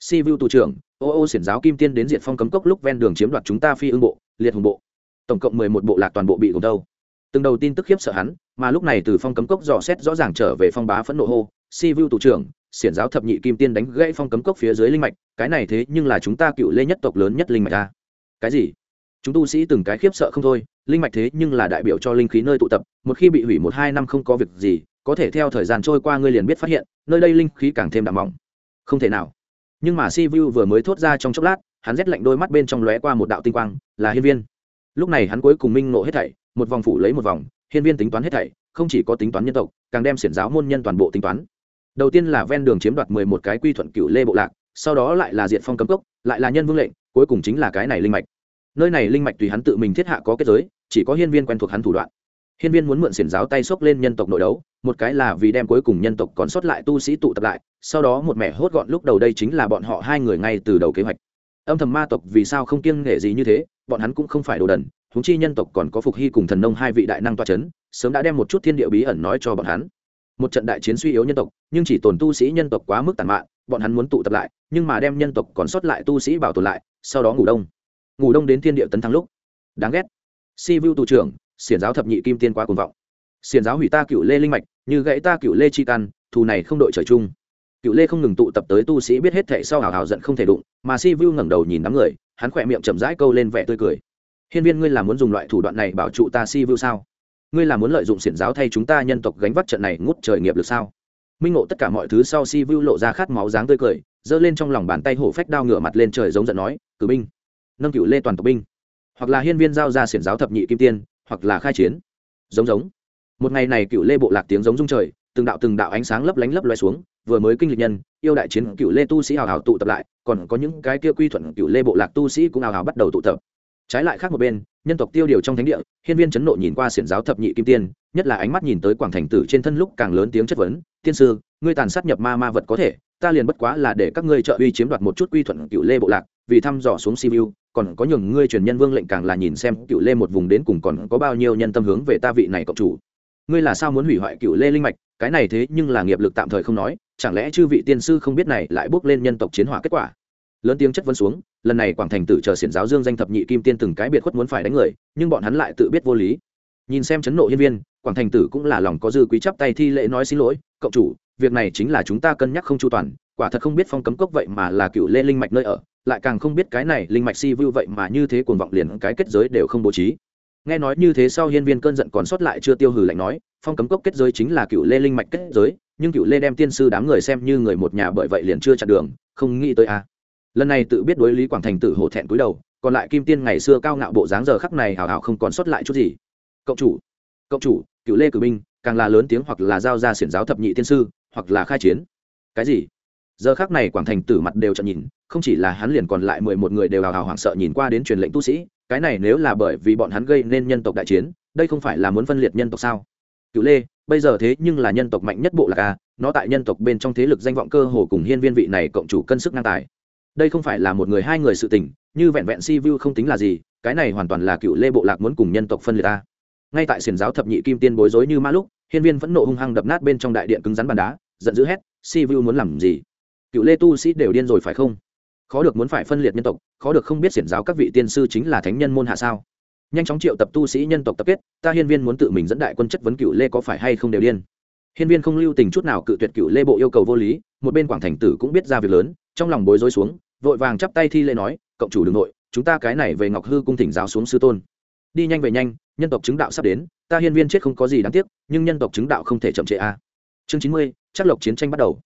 Speaker 1: Si vu tù trưởng, ô ô xiển giáo kim tiên đến diện phong cấm cốc lúc ven đường chiếm đoạt chúng ta phi ương bộ, liệt hùng bộ. Tổng cộng mười một bộ lạc toàn bộ bị gồm đâu. Từng đầu tin tức khiếp sợ hắn, mà lúc này từ phong cấm cốc dò xét rõ ràng trở về phong bá phẫn nộ hô, si vu tù trưởng, xiển giáo thập nhị kim tiên đánh gãy phong cấm cốc phía dưới linh mạch, cái này thế nhưng là chúng ta cựu lê nhất tộc lớn nhất linh mạch a. Cái gì? Chúng tu sĩ từng cái khiếp sợ không thôi, linh mạch thế nhưng là đại biểu cho linh khí nơi tụ tập, một khi bị hủy một hai năm không có việc gì, có thể theo thời gian trôi qua ngươi liền biết phát hiện, nơi đây linh khí càng thêm đậm mỏng. Không thể nào. Nhưng mà si vu vừa mới thốt ra trong chốc lát, hắn rét lạnh đôi mắt bên trong lóe qua một đạo tinh quang, là hiên viên. Lúc này hắn cuối cùng minh nộ hết thảy, một vòng phủ lấy một vòng, hiên viên tính toán hết thảy, không chỉ có tính toán nhân tộc, càng đem xiển giáo môn nhân toàn bộ tính toán. Đầu tiên là ven đường chiếm đoạt mười một cái quy thuận cựu lê bộ lạc, sau đó lại là diện phong cấm cốc, lại là nhân vương lệnh, cuối cùng chính là cái này linh mạch nơi này linh mạch tùy hắn tự mình thiết hạ có kết giới, chỉ có hiên viên quen thuộc hắn thủ đoạn. Hiên viên muốn mượn xiển giáo tay xốc lên nhân tộc nội đấu, một cái là vì đem cuối cùng nhân tộc còn sót lại tu sĩ tụ tập lại, sau đó một mẻ hốt gọn lúc đầu đây chính là bọn họ hai người ngay từ đầu kế hoạch. Âm thầm ma tộc vì sao không kiêng nghệ gì như thế, bọn hắn cũng không phải đồ đần thúng chi nhân tộc còn có phục hy cùng thần nông hai vị đại năng toa c h ấ n sớm đã đem một chút thiên địa bí ẩn nói cho bọn hắn. Một trận đại chiến suy yếu nhân tộc, nhưng chỉ tồn tu sĩ nhân tộc quá mức tàn mạn, bọn hắn muốn tụ tập lại, nhưng mà đem nhân tộc còn sót lại tu sĩ bảo tồn lại, sau đó ngủ đông ngủ đông đến thiên địa tấn thắng lúc. Đáng ghét. Si vu tù trưởng, xiển giáo thập nhị kim tiên quá cuồng vọng. Xiển giáo hủy ta cựu lê linh mạch, như gãy ta cựu lê chi căn, thù này không đội trời chung. Cựu lê không ngừng tụ tập tới tu sĩ biết hết thệ sau hào hào giận không thể đụng, mà si vu ngẩng đầu nhìn đám người, hắn khỏe miệng chậm rãi câu lên vẻ tươi cười. Hiên viên, ngươi là muốn dùng loại thủ đoạn này bảo trụ ta si vu sao? Ngươi là muốn lợi dụng xiển giáo thay chúng ta nhân tộc gánh vác trận này ngút trời nghiệp được sao? Minh ngộ tất cả mọi thứ sau si vu lộ ra khát máu dáng tươi cười, giơ lên trong lòng bàn tay hổ phách đao ngửa mặt lên trời giống giận nói, cử binh nâng cựu lê toàn tộc binh. Hoặc là hiên viên giao ra xiển giáo thập nhị kim tiên, hoặc là khai chiến. Giống giống. Một ngày này cựu lê bộ lạc tiếng giống rung trời, từng đạo từng đạo ánh sáng lấp lánh lấp loe xuống, vừa mới kinh lịch nhân, yêu đại chiến cựu lê tu sĩ hào hào tụ tập lại, còn có những cái kia quy thuận cựu lê bộ lạc tu sĩ cũng hào hào bắt đầu tụ tập. Trái lại khác một bên, nhân tộc tiêu điều trong thánh địa, hiên viên chấn nộ nhìn qua xiển giáo thập nhị kim tiên, nhất là ánh mắt nhìn tới quảng thành tử trên thân lúc càng lớn tiếng chất vấn, tiên sư, ngươi tàn sát nhập ma ma vật có thể, ta liền bất quá là để các ngươi trợ uy chiếm đoạt một chút quy thuận cựu lê bộ lạc, vì thăm dò xuống siêu còn có nhường ngươi truyền nhân vương lệnh càng là nhìn xem cựu lê một vùng đến cùng còn có bao nhiêu nhân tâm hướng về ta vị này cộng chủ. Ngươi là sao muốn hủy hoại cựu lê linh mạch? Cái này thế nhưng là nghiệp lực tạm thời không nói, chẳng lẽ chư vị tiên sư không biết này lại bước lên nhân tộc chiến hỏa kết quả? Lớn tiếng chất vấn xuống, lần này quảng thành tử chờ xiển giáo dương danh thập nhị kim tiên từng cái biệt khuất muốn phải đánh người, nhưng bọn hắn lại tự biết vô lý. Nhìn xem chấn nộ hiên viên, quảng thành tử cũng là lòng có dư quý chắp tay thi lễ nói xin lỗi, cộng chủ, việc này chính là chúng ta cân nhắc không chu toàn, quả thật không biết phong cấm cốc vậy mà là cựu lê linh mạch nơi ở lại càng không biết cái này linh mạch si vu vậy mà như thế cuồng vọng liền cái kết giới đều không bố trí. Nghe nói như thế sau hiên viên cơn giận còn sót lại chưa tiêu hử lạnh nói, phong cấm cốc kết giới chính là cựu lê linh mạch kết giới, nhưng cựu lê đem tiên sư đám người xem như người một nhà bởi vậy liền chưa chặn đường, không nghĩ tới a. À. lần này tự biết đối lý quảng thành tử hổ thẹn cúi đầu, còn lại kim tiên ngày xưa cao ngạo bộ dáng giờ khắc này hào hào không còn sót lại chút gì. Cậu chủ cậu chủ, cựu lê cử binh, càng là lớn tiếng hoặc là giao ra xiển giáo thập nhị tiên sư, hoặc là khai chiến. Cái gì? Giờ khác này quảng thành tử mặt đều chậm nhìn không chỉ là hắn liền còn lại mười một người đều hào hào hoảng sợ nhìn qua đến truyền lệnh tu sĩ, cái này nếu là bởi vì bọn hắn gây nên nhân tộc đại chiến, đây không phải là muốn phân liệt nhân tộc sao? Cựu lê, bây giờ thế nhưng là nhân tộc mạnh nhất bộ lạc a nó tại nhân tộc bên trong thế lực danh vọng cơ hồ cùng hiên viên vị này cộng chủ cân sức ngang tài. Đây không phải là một người hai người sự tình, như vẹn vẹn si vu không tính là gì, cái này hoàn toàn là cựu lê bộ lạc muốn cùng nhân tộc phân liệt a ngay tại xiển giáo thập nhị kim tiên bối rối như ma lúc, hiên viên vẫn nộ hung hăng đập nát bên trong đại điện cứng rắn bàn đá, giận dữ hét, si vu muốn làm gì? Cựu lê tu sĩ đều điên rồi phải không? Khó được muốn phải phân liệt nhân tộc, khó được không biết xiển giáo các vị tiên sư chính là thánh nhân môn hạ sao? Nhanh chóng triệu tập tu sĩ nhân tộc tập kết, ta hiên viên muốn tự mình dẫn đại quân chất vấn cựu lê có phải hay không đều điên. Hiên viên không lưu tình chút nào cự tuyệt cựu lê bộ yêu cầu vô lý, một bên quảng thành tử cũng biết ra việc lớn, trong lòng bối rối xuống, vội vàng chắp tay thi lê nói, cộng chủ đường nội, chúng ta cái này về ngọc hư cung thỉnh giáo xuống sư tôn. Đi nhanh về nhanh, nhân tộc chứng đạo sắp đến, ta hiên viên chết không có gì đáng tiếc, nhưng nhân tộc chứng đạo không thể chậm trễ a. Chương chín mươi chắc lộc chiến tranh bắt đầu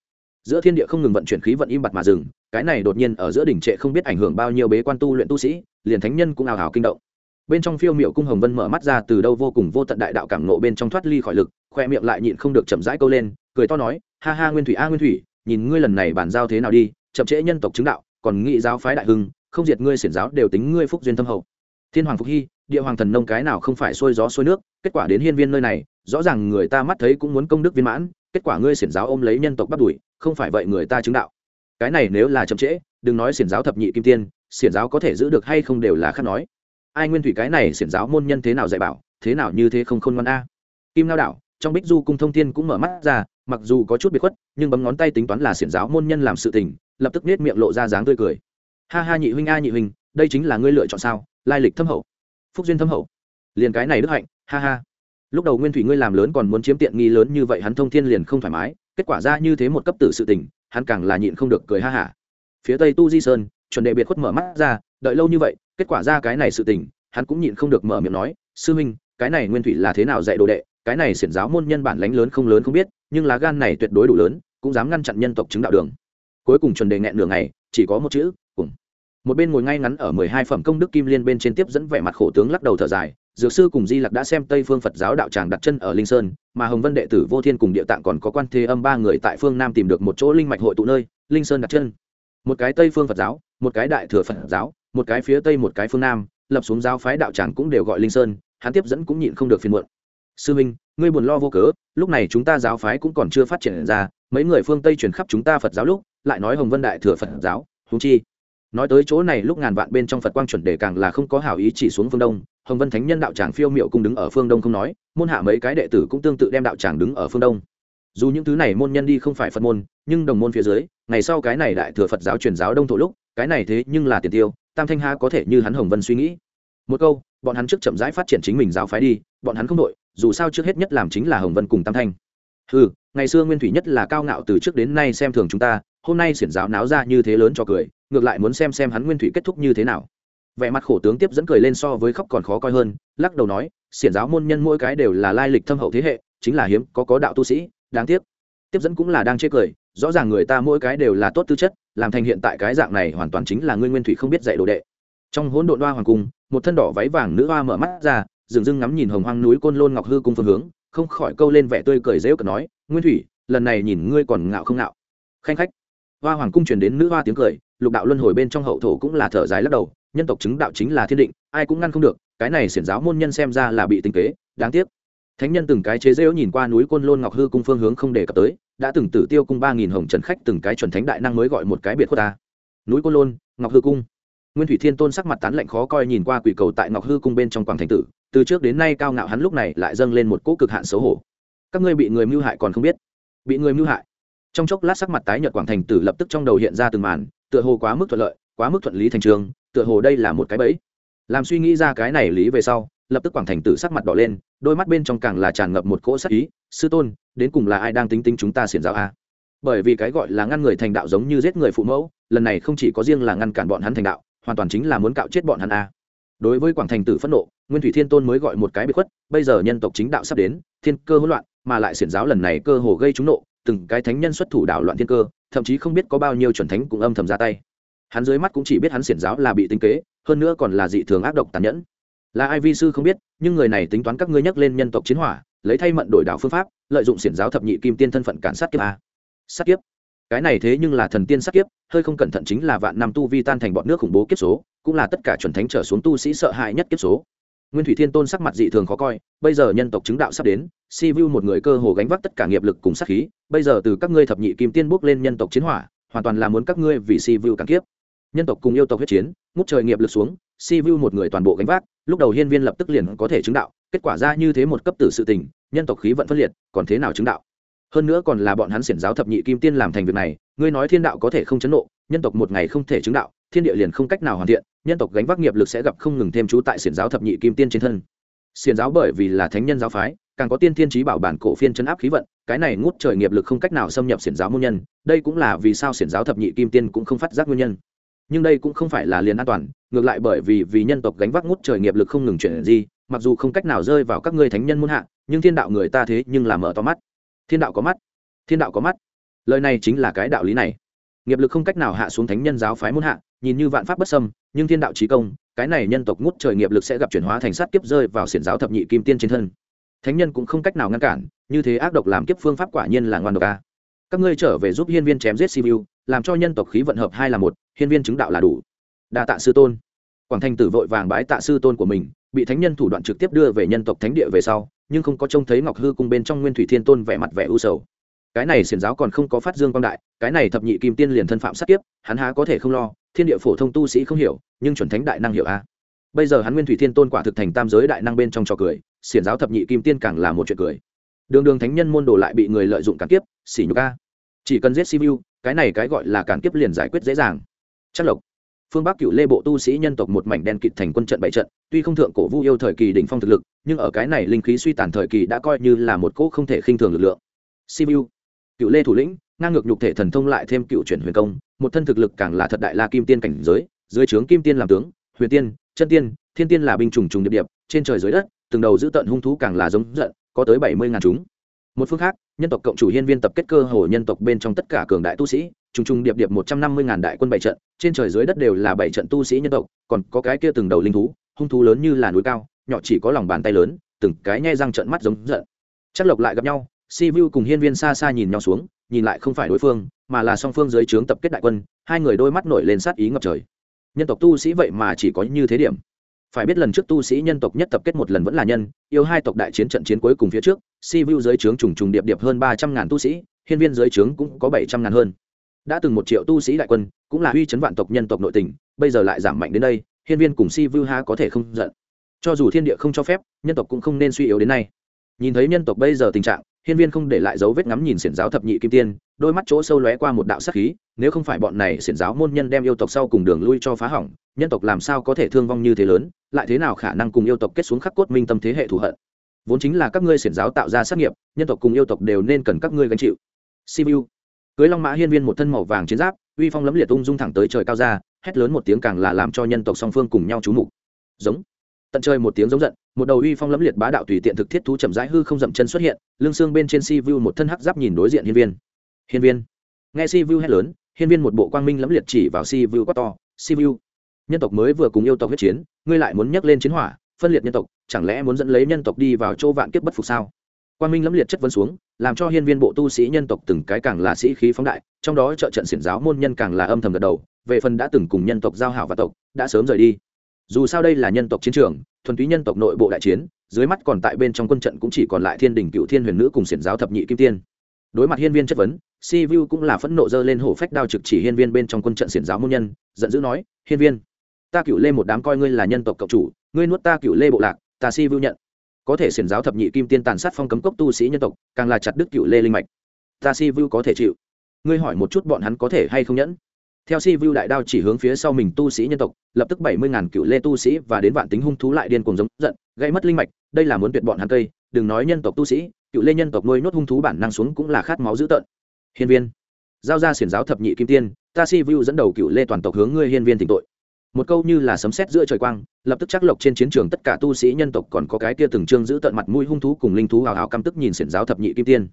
Speaker 1: giữa thiên địa không ngừng vận chuyển khí vận im bặt mà dừng, cái này đột nhiên ở giữa đỉnh trệ không biết ảnh hưởng bao nhiêu bế quan tu luyện tu sĩ, liền thánh nhân cũng ào ào kinh động. Bên trong phiêu miệu cung hồng vân mở mắt ra từ đâu vô cùng vô tận đại đạo cảm nộ bên trong thoát ly khỏi lực, khoe miệng lại nhịn không được chậm rãi câu lên, cười to nói, ha ha nguyên thủy, a nguyên thủy, nhìn ngươi lần này bàn giao thế nào đi, chậm trễ nhân tộc chứng đạo, còn nghị giáo phái đại hưng, không diệt ngươi xiển giáo đều tính ngươi phúc duyên thâm hậu. Thiên hoàng phục hy, địa hoàng thần nông cái nào không phải xuôi gió xuôi nước, kết quả đến hiên viên nơi này, rõ ràng người ta mắt thấy cũng muốn công đức viên mãn kết quả ngươi xiển giáo ôm lấy nhân tộc bắt đuổi, không phải vậy người ta chứng đạo. Cái này nếu là chậm trễ, đừng nói xiển giáo thập nhị kim tiên, xiển giáo có thể giữ được hay không đều là khác nói. Ai nguyên thủy cái này xiển giáo môn nhân thế nào dạy bảo, thế nào như thế không khôn ngoan a. Kim lao đảo, trong bích du cung thông thiên cũng mở mắt ra, mặc dù có chút biệt khuất, nhưng bấm ngón tay tính toán là xiển giáo môn nhân làm sự tình, lập tức nết miệng lộ ra dáng tươi cười. Ha ha nhị huynh a nhị huynh, đây chính là ngươi lựa chọn sao? Lai lịch thâm hậu. Phúc duyên thâm hậu. Liền cái này đức hạnh, ha ha lúc đầu nguyên thủy ngươi làm lớn còn muốn chiếm tiện nghi lớn như vậy hắn thông thiên liền không thoải mái, kết quả ra như thế một cấp tử sự tình, hắn càng là nhịn không được cười ha hả. Phía tây tu di sơn, chuẩn đệ biệt khuất mở mắt ra, đợi lâu như vậy, kết quả ra cái này sự tình, hắn cũng nhịn không được mở miệng nói, sư huynh, cái này nguyên thủy là thế nào dạy đồ đệ? Cái này xiển giáo môn nhân bản lánh lớn không lớn không biết, nhưng lá gan này tuyệt đối đủ lớn, cũng dám ngăn chặn nhân tộc chứng đạo đường. Cuối cùng chuẩn đề nghẹn nửa ngày, chỉ có một chữ, cùng. Một bên ngồi ngay ngắn ở mười hai phẩm công đức kim liên bên trên tiếp dẫn vẻ mặt khổ tướng lắc đầu thở dài dược sư cùng di lặc đã xem tây phương phật giáo đạo tràng đặt chân ở linh sơn, mà hồng vân đệ tử vô thiên cùng địa tạng còn có quan thế âm ba người tại phương nam tìm được một chỗ linh mạch hội tụ nơi, linh sơn đặt chân. Một cái tây phương phật giáo, một cái đại thừa phật giáo, một cái phía tây một cái phương nam, lập xuống giáo phái đạo tràng cũng đều gọi linh sơn, hắn tiếp dẫn cũng nhịn không được phiền muộn. Sư minh, ngươi buồn lo vô cớ, lúc này chúng ta giáo phái cũng còn chưa phát triển ra, mấy người phương tây truyền khắp chúng ta phật giáo lúc, lại nói hồng vân đại thừa phật giáo húng chi. Nói tới chỗ này lúc ngàn vạn bên trong phật quang chuẩn đề càng là không có hảo ý chỉ xuống phương đông hồng vân thánh nhân đạo tràng phiêu miệu cùng đứng ở phương đông không nói, môn hạ mấy cái đệ tử cũng tương tự đem đạo tràng đứng ở phương đông. Dù những thứ này môn nhân đi không phải phật môn, nhưng đồng môn phía dưới, ngày sau cái này đại thừa phật giáo truyền giáo đông thổ lúc, cái này thế nhưng là tiền tiêu, tam thanh ha có thể như hắn hồng vân suy nghĩ. Một câu, bọn hắn trước chậm rãi phát triển chính mình giáo phái đi, bọn hắn không đội, dù sao trước hết nhất làm chính là hồng vân cùng tam thanh. Ừ ngày xưa nguyên thủy nhất là cao ngạo từ trước đến nay xem thường chúng ta, hôm nay xiển giáo náo ra như thế lớn cho cười, ngược lại muốn xem xem hắn nguyên thủy kết thúc như thế nào vẻ mặt khổ tướng tiếp dẫn cười lên so với khóc còn khó coi hơn, lắc đầu nói, xiển giáo môn nhân mỗi cái đều là lai lịch thâm hậu thế hệ, chính là hiếm, có có đạo tu sĩ, đáng tiếc. Tiếp dẫn cũng là đang chê cười, rõ ràng người ta mỗi cái đều là tốt tư chất, làm thành hiện tại cái dạng này hoàn toàn chính là ngươi nguyên thủy không biết dạy đồ đệ. Trong hỗn độn hoa hoàng cung, một thân đỏ váy vàng nữ hoa mở mắt ra, dừng dưng ngắm nhìn hồng hoang núi côn lôn ngọc hư cung phương hướng, không khỏi câu lên vẻ tươi cười dễu cợt nói, nguyên thủy, lần này nhìn ngươi còn ngạo không ngạo. Khanh khách, hoa hoàng cung truyền đến nữ hoa tiếng cười, lục đạo luân hồi bên trong hậu thổ cũng là thở dài lắc đầu nhân tộc chứng đạo chính là thiên định, ai cũng ngăn không được, cái này xiển giáo môn nhân xem ra là bị tinh kế, đáng tiếc. Thánh nhân từng cái chế rễu nhìn qua núi côn lôn ngọc hư cung phương hướng không để cập tới, đã từng tử tiêu cung ba nghìn hồng trần khách từng cái chuẩn thánh đại năng mới gọi một cái biệt khuất ta. Núi côn lôn, ngọc hư cung. Nguyên thủy thiên tôn sắc mặt tán lạnh khó coi nhìn qua quỷ cầu tại ngọc hư cung bên trong quảng thành tử, từ trước đến nay cao ngạo hắn lúc này lại dâng lên một cỗ cực hạn xấu hổ. Các ngươi bị người mưu hại còn không biết. Bị người mưu hại. Trong chốc lát sắc mặt tái nhợt quảng thành tử lập tức trong đầu hiện ra từng màn, tựa hồ quá mức thuận lợi quá mức thuận lý thành trường, tựa hồ đây là một cái bẫy. Làm suy nghĩ ra cái này lý về sau, lập tức quảng thành tử sắc mặt đỏ lên, đôi mắt bên trong càng là tràn ngập một cỗ sắc ý, sư tôn, đến cùng là ai đang tính tính chúng ta xiển giáo a? Bởi vì cái gọi là ngăn người thành đạo giống như giết người phụ mẫu, lần này không chỉ có riêng là ngăn cản bọn hắn thành đạo, hoàn toàn chính là muốn cạo chết bọn hắn a. Đối với quảng thành tử phẫn nộ, nguyên thủy thiên tôn mới gọi một cái bị khuất, bây giờ nhân tộc chính đạo sắp đến, thiên cơ hỗn loạn, mà lại xiển giáo lần này cơ hồ gây trúng nộ, từng cái thánh nhân xuất thủ đảo loạn thiên cơ, thậm chí không biết có bao nhiêu chuẩn thánh cũng âm thầm ra tay hắn dưới mắt cũng chỉ biết hắn xiển giáo là bị tinh kế, hơn nữa còn là dị thường ác độc tàn nhẫn. Là ai vi sư không biết, nhưng người này tính toán các ngươi nhắc lên nhân tộc chiến hỏa, lấy thay mận đổi đảo phương pháp, lợi dụng xiển giáo thập nhị kim tiên thân phận cản sát kiếp a. Sát kiếp? Cái này thế nhưng là thần tiên sát kiếp, hơi không cẩn thận chính là vạn năm tu vi tan thành bọn nước khủng bố kiếp số, cũng là tất cả chuẩn thánh trở xuống tu sĩ sợ hãi nhất kiếp số. Nguyên thủy thiên tôn sắc mặt dị thường khó coi, bây giờ nhân tộc chứng đạo sắp đến, si vu một người cơ hồ gánh vác tất cả nghiệp lực cùng sát khí, bây giờ từ các ngươi thập nhị kim tiên bước lên nhân tộc chiến hỏa, hoàn toàn là muốn các ngươi vì si vu cản kiếp nhân tộc cùng yêu tộc huyết chiến, ngút trời nghiệp lực xuống, si vu một người toàn bộ gánh vác, lúc đầu hiên viên lập tức liền có thể chứng đạo, kết quả ra như thế một cấp tử sự tình, nhân tộc khí vận phân liệt, còn thế nào chứng đạo? Hơn nữa còn là bọn hắn xiển giáo thập nhị kim tiên làm thành việc này, ngươi nói thiên đạo có thể không chấn nộ, nhân tộc một ngày không thể chứng đạo, thiên địa liền không cách nào hoàn thiện, nhân tộc gánh vác nghiệp lực sẽ gặp không ngừng thêm chú tại xiển giáo thập nhị kim tiên trên thân. Xiển giáo bởi vì là thánh nhân giáo phái, càng có tiên thiên trí bảo bản cổ phiên chấn áp khí vận, cái này ngút trời nghiệp lực không cách nào xâm nhập xiển giáo môn nhân, đây cũng là vì sao xiển giáo thập nhị kim tiên cũng không phát giác nguyên nhân nhưng đây cũng không phải là liền an toàn, ngược lại bởi vì vì nhân tộc gánh vác ngút trời nghiệp lực không ngừng chuyển gì mặc dù không cách nào rơi vào các ngươi thánh nhân muôn hạ, nhưng thiên đạo người ta thế nhưng là mở to mắt. Thiên đạo có mắt. Thiên đạo có mắt. Lời này chính là cái đạo lý này. Nghiệp lực không cách nào hạ xuống thánh nhân giáo phái muôn hạ, nhìn như vạn pháp bất xâm, nhưng thiên đạo trí công, cái này nhân tộc ngút trời nghiệp lực sẽ gặp chuyển hóa thành sát kiếp rơi vào xiển giáo thập nhị kim tiên trên thân. Thánh nhân cũng không cách nào ngăn cản, như thế ác độc làm kiếp phương pháp quả nhiên là ngoan độc a. Các ngươi trở về giúp hiên viên chém giết sibiu làm cho nhân tộc khí vận hợp hai là một, hiên viên chứng đạo là đủ. Đa tạ sư tôn. Quảng thanh tử vội vàng bái tạ sư tôn của mình, bị thánh nhân thủ đoạn trực tiếp đưa về nhân tộc thánh địa về sau, nhưng không có trông thấy ngọc hư cung bên trong nguyên thủy thiên tôn vẻ mặt vẻ u sầu. Cái này xiển giáo còn không có phát dương quang đại, cái này thập nhị kim tiên liền thân phạm sát kiếp, hắn há có thể không lo, thiên địa phổ thông tu sĩ không hiểu, nhưng chuẩn thánh đại năng hiểu a. Bây giờ hắn nguyên thủy thiên tôn quả thực thành tam giới đại năng bên trong trò cười, xiển giáo thập nhị kim tiên càng là một chuyện cười. Đường đường thánh nhân môn đồ lại bị người lợi dụng cản kiếp xỉ nhục a. Chỉ cần giết siêu cái này cái gọi là cản kiếp liền giải quyết dễ dàng. Chắc lộc, phương bắc cựu lê bộ tu sĩ nhân tộc một mảnh đen kịt thành quân trận bảy trận, tuy không thượng cổ vu yêu thời kỳ đỉnh phong thực lực, nhưng ở cái này linh khí suy tàn thời kỳ đã coi như là một cỗ không thể khinh thường lực lượng. Siêu cựu lê thủ lĩnh, ngang ngược nhục thể thần thông lại thêm cựu chuyển huyền công, một thân thực lực càng là thật đại la kim tiên cảnh giới, dưới trướng kim tiên làm tướng, huyền tiên, chân tiên, thiên tiên là binh trùng trùng điệp điệp, trên trời dưới đất, từng đầu giữ tận hung thú càng là giống giận, có tới bảy mươi ngàn chúng một phương khác, nhân tộc cộng chủ hiên viên tập kết cơ hồ nhân tộc bên trong tất cả cường đại tu sĩ, trùng trùng điệp điệp một trăm năm mươi ngàn đại quân bảy trận, trên trời dưới đất đều là bảy trận tu sĩ nhân tộc, còn có cái kia từng đầu linh thú, hung thú lớn như là núi cao, nhỏ chỉ có lòng bàn tay lớn, từng cái nhe răng trận mắt giống giận. Chắc lộc lại gặp nhau, si vu cùng hiên viên xa xa nhìn nhau xuống, nhìn lại không phải đối phương, mà là song phương dưới trướng tập kết đại quân, hai người đôi mắt nổi lên sát ý ngập trời. Nhân tộc tu sĩ vậy mà chỉ có như thế điểm phải biết lần trước tu sĩ nhân tộc nhất tập kết một lần vẫn là nhân, yêu hai tộc đại chiến trận chiến cuối cùng phía trước, si vu dưới trướng trùng trùng điệp điệp hơn ba trăm ngàn tu sĩ, hiên viên dưới trướng cũng có bảy trăm ngàn hơn. Đã từng một triệu tu sĩ đại quân, cũng là uy chấn vạn tộc nhân tộc nội tình, bây giờ lại giảm mạnh đến đây, hiên viên cùng si vu ha có thể không giận. Cho dù thiên địa không cho phép, nhân tộc cũng không nên suy yếu đến nay. Nhìn thấy nhân tộc bây giờ tình trạng, hiên viên không để lại dấu vết ngắm nhìn xiển giáo thập nhị kim tiên đôi mắt chỗ sâu lóe qua một đạo sát khí, nếu không phải bọn này xiển giáo môn nhân đem yêu tộc sau cùng đường lui cho phá hỏng, nhân tộc làm sao có thể thương vong như thế lớn, lại thế nào khả năng cùng yêu tộc kết xuống khắc cốt minh tâm thế hệ thù hận? Vốn chính là các ngươi xiển giáo tạo ra sát nghiệp, nhân tộc cùng yêu tộc đều nên cần các ngươi gánh chịu. Sibiu. Cưới long mã hiên viên một thân màu vàng chiến giáp, uy phong lấm liệt ung dung thẳng tới trời cao ra, hét lớn một tiếng càng là làm cho nhân tộc song phương cùng nhau trú mục. Giống. Tận trời một tiếng giống giận, một đầu uy phong lấm liệt bá đạo tùy tiện thực thiết thú chậm rãi hư không dậm chân xuất hiện, lưng xương bên trên si vu một thân hắc giáp nhìn đối diện hiên viên hiên viên. Nghe si vu hét lớn, hiên viên một bộ quang minh lẫm liệt chỉ vào si vu quát to, si vu nhân tộc mới vừa cùng yêu tộc huyết chiến, ngươi lại muốn nhắc lên chiến hỏa, phân liệt nhân tộc, chẳng lẽ muốn dẫn lấy nhân tộc đi vào chỗ vạn kiếp bất phục sao? Quang minh lẫm liệt chất vấn xuống, làm cho hiên viên bộ tu sĩ nhân tộc từng cái càng là sĩ khí phóng đại, trong đó trợ trận xiển giáo môn nhân càng là âm thầm gật đầu, về phần đã từng cùng nhân tộc giao hảo và tộc, đã sớm rời đi. Dù sao đây là nhân tộc chiến trường, thuần túy nhân tộc nội bộ đại chiến, dưới mắt còn tại bên trong quân trận cũng chỉ còn lại thiên đình cựu thiên huyền nữ cùng xiển giáo thập nhị kim tiên đối mặt hiên viên chất vấn, si vu cũng là phẫn nộ dơ lên hổ phách đao trực chỉ hiên viên bên trong quân trận xiển giáo môn nhân, giận dữ nói, hiên viên, ta cựu lê một đám coi ngươi là nhân tộc cộng chủ, ngươi nuốt ta cựu lê bộ lạc, ta si vu nhận. Có thể xiển giáo thập nhị kim tiên tàn sát phong cấm cốc tu sĩ nhân tộc, càng là chặt đứt cựu lê linh mạch. Ta si vu có thể chịu. Ngươi hỏi một chút bọn hắn có thể hay không nhẫn? Theo si vu đại đao chỉ hướng phía sau mình tu sĩ nhân tộc, lập tức bảy mươi ngàn cựu lê tu sĩ và đến vạn tính hung thú lại điên cùng giống giận, gây mất linh mạch, đây là muốn tuyệt bọn hắn cây đừng nói nhân tộc tu sĩ, cựu lê nhân tộc nuôi nốt hung thú bản năng xuống cũng là khát máu dữ tợn. Hiên viên, giao ra xiển giáo thập nhị kim tiên, ta si vu dẫn đầu cựu lê toàn tộc hướng ngươi hiên viên tịnh tội. Một câu như là sấm sét giữa trời quang, lập tức chắc lộc trên chiến trường tất cả tu sĩ nhân tộc còn có cái kia từng trương giữ tận mặt mũi hung thú cùng linh thú hào hào căm tức nhìn xiển giáo thập nhị kim tiên.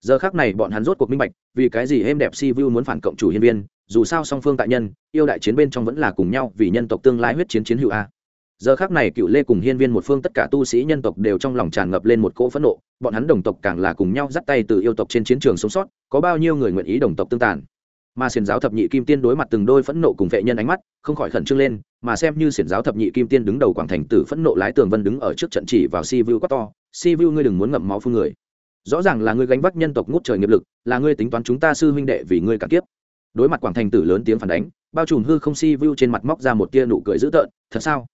Speaker 1: Giờ khác này bọn hắn rốt cuộc minh bạch, vì cái gì êm đẹp si vu muốn phản cộng chủ hiên viên, dù sao song phương tại nhân, yêu đại chiến bên trong vẫn là cùng nhau vì nhân tộc tương lai huyết chiến chiến hữu a giờ khác này cựu lê cùng hiên viên một phương tất cả tu sĩ nhân tộc đều trong lòng tràn ngập lên một cỗ phẫn nộ, bọn hắn đồng tộc càng là cùng nhau dắt tay từ yêu tộc trên chiến trường sống sót, có bao nhiêu người nguyện ý đồng tộc tương tàn. Mà xiển giáo thập nhị kim tiên đối mặt từng đôi phẫn nộ cùng vệ nhân ánh mắt, không khỏi khẩn trương lên, mà xem như xiển giáo thập nhị kim tiên đứng đầu quảng thành tử phẫn nộ lái tường vân đứng ở trước trận chỉ vào si vu quát to, si vu ngươi đừng muốn ngậm máu phương người. Rõ ràng là ngươi gánh vác nhân tộc ngút trời nghiệp lực, là ngươi tính toán chúng ta sư huynh đệ vì ngươi cả kiếp. Đối mặt quảng thành tử lớn tiếng phản đánh, bao trùm hư không si vu trên mặt móc ra một tia nụ cười dữ tợn, thật sao?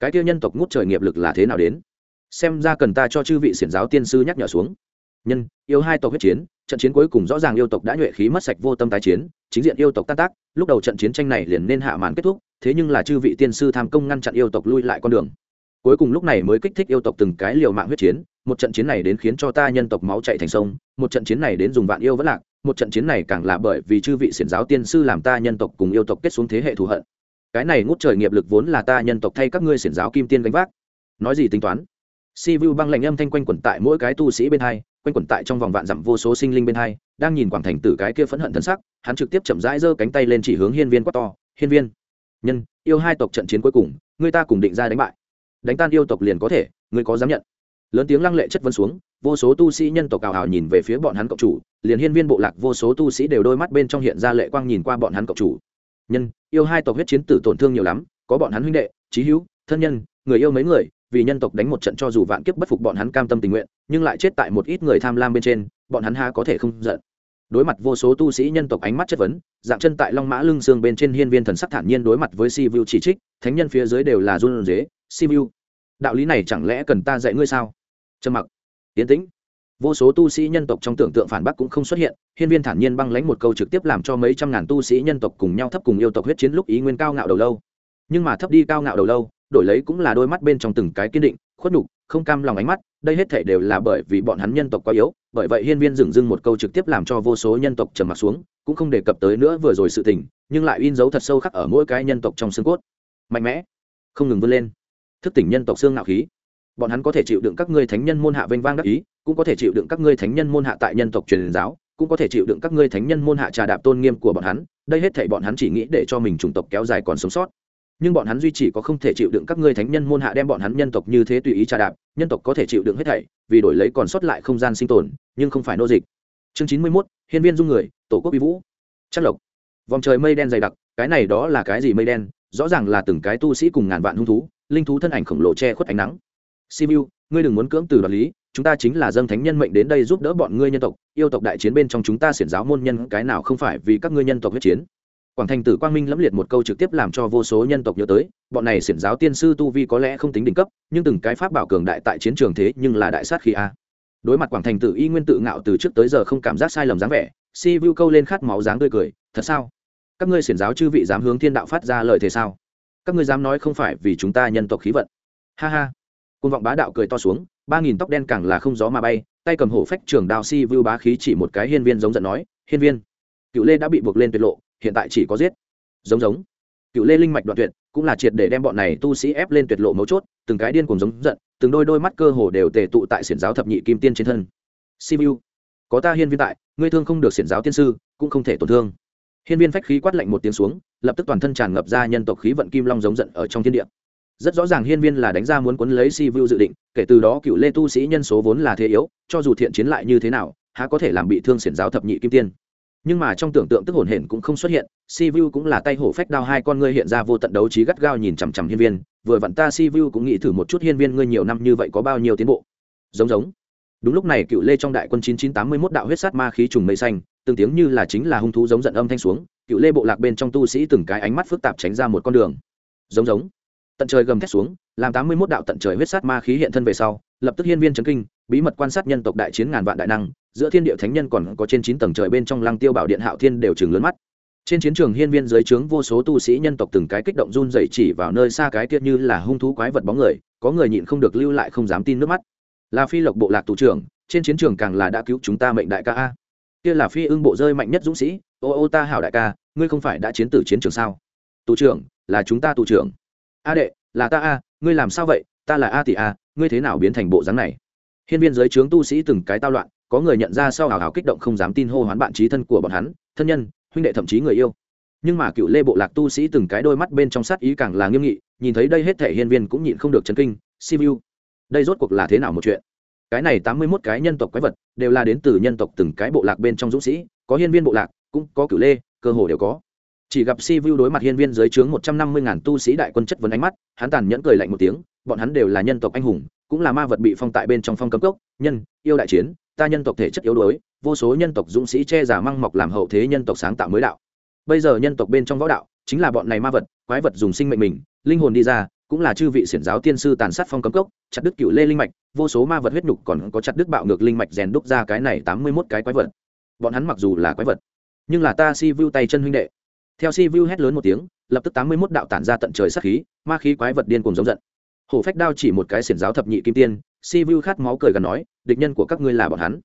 Speaker 1: Cái kia nhân tộc ngút trời nghiệp lực là thế nào đến? Xem ra cần ta cho chư vị xiển giáo tiên sư nhắc nhở xuống. Nhân, yêu hai tộc huyết chiến, trận chiến cuối cùng rõ ràng yêu tộc đã nhuệ khí mất sạch vô tâm tái chiến, chính diện yêu tộc tan tác, lúc đầu trận chiến tranh này liền nên hạ màn kết thúc, thế nhưng là chư vị tiên sư tham công ngăn chặn yêu tộc lui lại con đường. Cuối cùng lúc này mới kích thích yêu tộc từng cái liều mạng huyết chiến, một trận chiến này đến khiến cho ta nhân tộc máu chạy thành sông, một trận chiến này đến dùng vạn yêu vẫn lạc, một trận chiến này càng là bởi vì chư vị xiển giáo tiên sư làm ta nhân tộc cùng yêu tộc kết xuống thế hệ thù hận cái này ngút trời nghiệp lực vốn là ta nhân tộc thay các ngươi xiển giáo kim tiên gánh vác. Nói gì tính toán? Si vu băng lạnh âm thanh quanh quẩn tại mỗi cái tu sĩ bên hai, quanh quẩn tại trong vòng vạn dặm vô số sinh linh bên hai, đang nhìn quảng thành tử cái kia phẫn hận thân sắc, hắn trực tiếp chậm rãi giơ cánh tay lên chỉ hướng hiên viên quát to, hiên viên, nhân, yêu hai tộc trận chiến cuối cùng người ta cùng định ra đánh bại. Đánh tan yêu tộc liền có thể người có dám nhận? Lớn tiếng lăng lệ chất vấn xuống, vô số tu sĩ nhân tộc cào hào nhìn về phía bọn hắn cộng chủ, liền hiên viên bộ lạc vô số tu sĩ đều đôi mắt bên trong hiện ra lệ quang nhìn qua bọn hắn cộng chủ nhân, yêu hai tộc huyết chiến tử tổn thương nhiều lắm, có bọn hắn huynh đệ trí hữu, thân nhân, người yêu mấy người, vì nhân tộc đánh một trận cho dù vạn kiếp bất phục bọn hắn cam tâm tình nguyện, nhưng lại chết tại một ít người tham lam bên trên, bọn hắn ha có thể không giận. Đối mặt vô số tu sĩ nhân tộc ánh mắt chất vấn, dạng chân tại long mã lưng xương bên trên hiên viên thần sắc thản nhiên đối mặt với si vu chỉ trích, thánh nhân phía dưới đều là run dế si vu đạo lý này chẳng lẽ cần ta dạy ngươi sao? Trầm mặc. Tiến tĩnh vô số tu sĩ nhân tộc trong tưởng tượng phản bác cũng không xuất hiện, hiên viên thản nhiên băng lãnh một câu trực tiếp làm cho mấy trăm ngàn tu sĩ nhân tộc cùng nhau thấp cùng yêu tộc huyết chiến lúc ý nguyên cao ngạo đầu lâu. Nhưng mà thấp đi cao ngạo đầu lâu, đổi lấy cũng là đôi mắt bên trong từng cái kiên định, khuất nhục, không cam lòng ánh mắt, đây hết thể đều là bởi vì bọn hắn nhân tộc quá yếu, bởi vậy hiên viên dừng dưng một câu trực tiếp làm cho vô số nhân tộc trầm m ặ t xuống, cũng không đề cập tới nữa vừa rồi sự tình, nhưng lại in dấu thật sâu khắc ở mỗi cái nhân tộc trong xương cốt. Mạnh mẽ, không ngừng vươn lên. Thức tỉnh nhân tộc xương ngạo khí. Bọn hắn có thể chịu đựng các ngươi thánh nhân môn hạ vênh vang đắc ý cũng có thể chịu đựng các ngươi thánh nhân môn hạ tại nhân tộc truyền giáo, cũng có thể chịu đựng các ngươi thánh nhân môn hạ trà đạp tôn nghiêm của bọn hắn, đây hết thảy bọn hắn chỉ nghĩ để cho mình chủng tộc kéo dài còn sống sót. Nhưng bọn hắn duy chỉ có không thể chịu đựng các ngươi thánh nhân môn hạ đem bọn hắn nhân tộc như thế tùy ý trà đạp, nhân tộc có thể chịu đựng hết thảy, vì đổi lấy còn sót lại không gian sinh tồn, nhưng không phải nô dịch. Chương chín mươi mốt, hiên viên dung người, tổ quốc uy vũ. Chắc lộc. Vòng trời mây đen dày đặc, cái này đó là cái gì mây đen? Rõ ràng là từng cái tu sĩ cùng ngàn vạn hung thú, linh thú thân ảnh khổng lồ che khuất ánh nắng. Simu ngươi đừng muốn cưỡng từ đoạt lý chúng ta chính là dân thánh nhân mệnh đến đây giúp đỡ bọn ngươi nhân tộc, yêu tộc đại chiến bên trong chúng ta xiển giáo môn nhân cái nào không phải vì các ngươi nhân tộc huyết chiến. Quảng thành tử quang minh lẫm liệt một câu trực tiếp làm cho vô số nhân tộc nhớ tới, bọn này xiển giáo tiên sư tu vi có lẽ không tính đỉnh cấp, nhưng từng cái pháp bảo cường đại tại chiến trường thế nhưng là đại sát khi a. Đối mặt quảng thành tử y nguyên tự ngạo từ trước tới giờ không cảm giác sai lầm dáng vẻ, si vu câu lên khát máu dáng tươi cười, thật sao? Các ngươi xiển giáo chư vị dám hướng thiên đạo phát ra lời thế sao? Các ngươi dám nói không phải vì chúng ta nhân tộc khí vận. Ha ha. Côn vọng bá đạo cười to xuống ba nghìn tóc đen càng là không gió mà bay, tay cầm hổ phách trường đao si vưu bá khí chỉ một cái hiên viên giống giận nói, hiên viên, cựu lê đã bị buộc lên tuyệt lộ, hiện tại chỉ có giết. Giống giống. Cựu lê linh mạch đoạn tuyệt, cũng là triệt để đem bọn này tu sĩ ép lên tuyệt lộ mấu chốt, từng cái điên cùng giống giận, từng đôi đôi mắt cơ hồ đều tề tụ tại xiển giáo thập nhị kim tiên trên thân. Simu có ta hiên viên tại, ngươi thương không được xiển giáo tiên sư, cũng không thể tổn thương. Hiên viên phách khí quát lạnh một tiếng xuống, lập tức toàn thân tràn ngập ra nhân tộc khí vận kim long giống giận ở trong thiên địa rất rõ ràng hiên viên là đánh ra muốn quấn lấy si vu dự định, kể từ đó cựu lê tu sĩ nhân số vốn là thế yếu, cho dù thiện chiến lại như thế nào, há có thể làm bị thương xiển giáo thập nhị kim tiên. Nhưng mà trong tưởng tượng tức hồn hển cũng không xuất hiện, si vu cũng là tay hổ phách đao hai con ngươi hiện ra vô tận đấu trí gắt gao nhìn chằm chằm hiên viên, vừa vặn ta si vu cũng nghĩ thử một chút hiên viên ngươi nhiều năm như vậy có bao nhiêu tiến bộ. Giống giống. Đúng lúc này cựu lê trong đại quân chín chín tám mươi mốt đạo huyết sát ma khí trùng mây xanh, từng tiếng như là chính là hung thú giống giận âm thanh xuống, cựu lê bộ lạc bên trong tu sĩ từng cái ánh mắt phức tạp tránh ra một con đường. Giống giống tận trời gầm thét xuống, làm tám mươi mốt đạo tận trời huyết sát ma khí hiện thân về sau, lập tức hiên viên Trấn kinh, bí mật quan sát nhân tộc đại chiến ngàn vạn đại năng, giữa thiên địa thánh nhân còn có trên chín tầng trời bên trong lăng tiêu bảo điện hạo thiên đều chừng lớn mắt. Trên chiến trường hiên viên dưới trướng vô số tu sĩ nhân tộc từng cái kích động run dày chỉ vào nơi xa cái tiết như là hung thú quái vật bóng người, có người nhịn không được lưu lại không dám tin nước mắt. Là phi lộc bộ lạc tù trưởng, trên chiến trường càng là đã cứu chúng ta mệnh đại ca a. Kia là phi ưng bộ rơi mạnh nhất dũng sĩ, ô ô ta hảo đại ca, ngươi không phải đã chiến tử chiến trường sao? Tù trưởng, là chúng ta tù trưởng a đệ, là ta a, ngươi làm sao vậy? Ta là a tỷ a, ngươi thế nào biến thành bộ dáng này? Hiên viên giới trướng tu sĩ từng cái tao loạn, có người nhận ra sau hào hào kích động không dám tin hô hoán bạn trí thân của bọn hắn, thân nhân, huynh đệ thậm chí người yêu. Nhưng mà cựu lê bộ lạc tu sĩ từng cái đôi mắt bên trong sát ý càng là nghiêm nghị, nhìn thấy đây hết thể hiên viên cũng nhịn không được chấn kinh simu đây rốt cuộc là thế nào một chuyện? Cái này tám mươi mốt cái nhân tộc quái vật đều là đến từ nhân tộc từng cái bộ lạc bên trong dũng sĩ, có hiên viên bộ lạc, cũng có cựu lê, cơ hồ đều có chỉ gặp si vu đối mặt hiên viên dưới trướng một trăm năm mươi ngàn tu sĩ đại quân chất vấn ánh mắt, hắn tàn nhẫn cười lạnh một tiếng, bọn hắn đều là nhân tộc anh hùng, cũng là ma vật bị phong tại bên trong phong cấm cốc, nhân, yêu đại chiến, ta nhân tộc thể chất yếu đuối, vô số nhân tộc dũng sĩ che giả măng mọc làm hậu thế nhân tộc sáng tạo mới đạo. Bây giờ nhân tộc bên trong võ đạo, chính là bọn này ma vật, quái vật dùng sinh mệnh mình, linh hồn đi ra, cũng là chư vị xiển giáo tiên sư tàn sát phong cấm cốc, chặt đứt cựu lê linh mạch, vô số ma vật huyết nhục còn có chặt đứt bạo ngược linh mạch rèn đúc ra cái này tám mươi mốt cái quái vật. Bọn hắn mặc dù là quái vật, nhưng là ta si vu tay chân huynh đệ theo si vu hét lớn một tiếng, lập tức tám mươi mốt đạo tản ra tận trời sát khí, ma khí quái vật điên cùng giống giận. Hổ phách đao chỉ một cái xiển giáo thập nhị kim tiên, si vu khát máu cười gần nói, địch nhân của các ngươi là bọn hắn.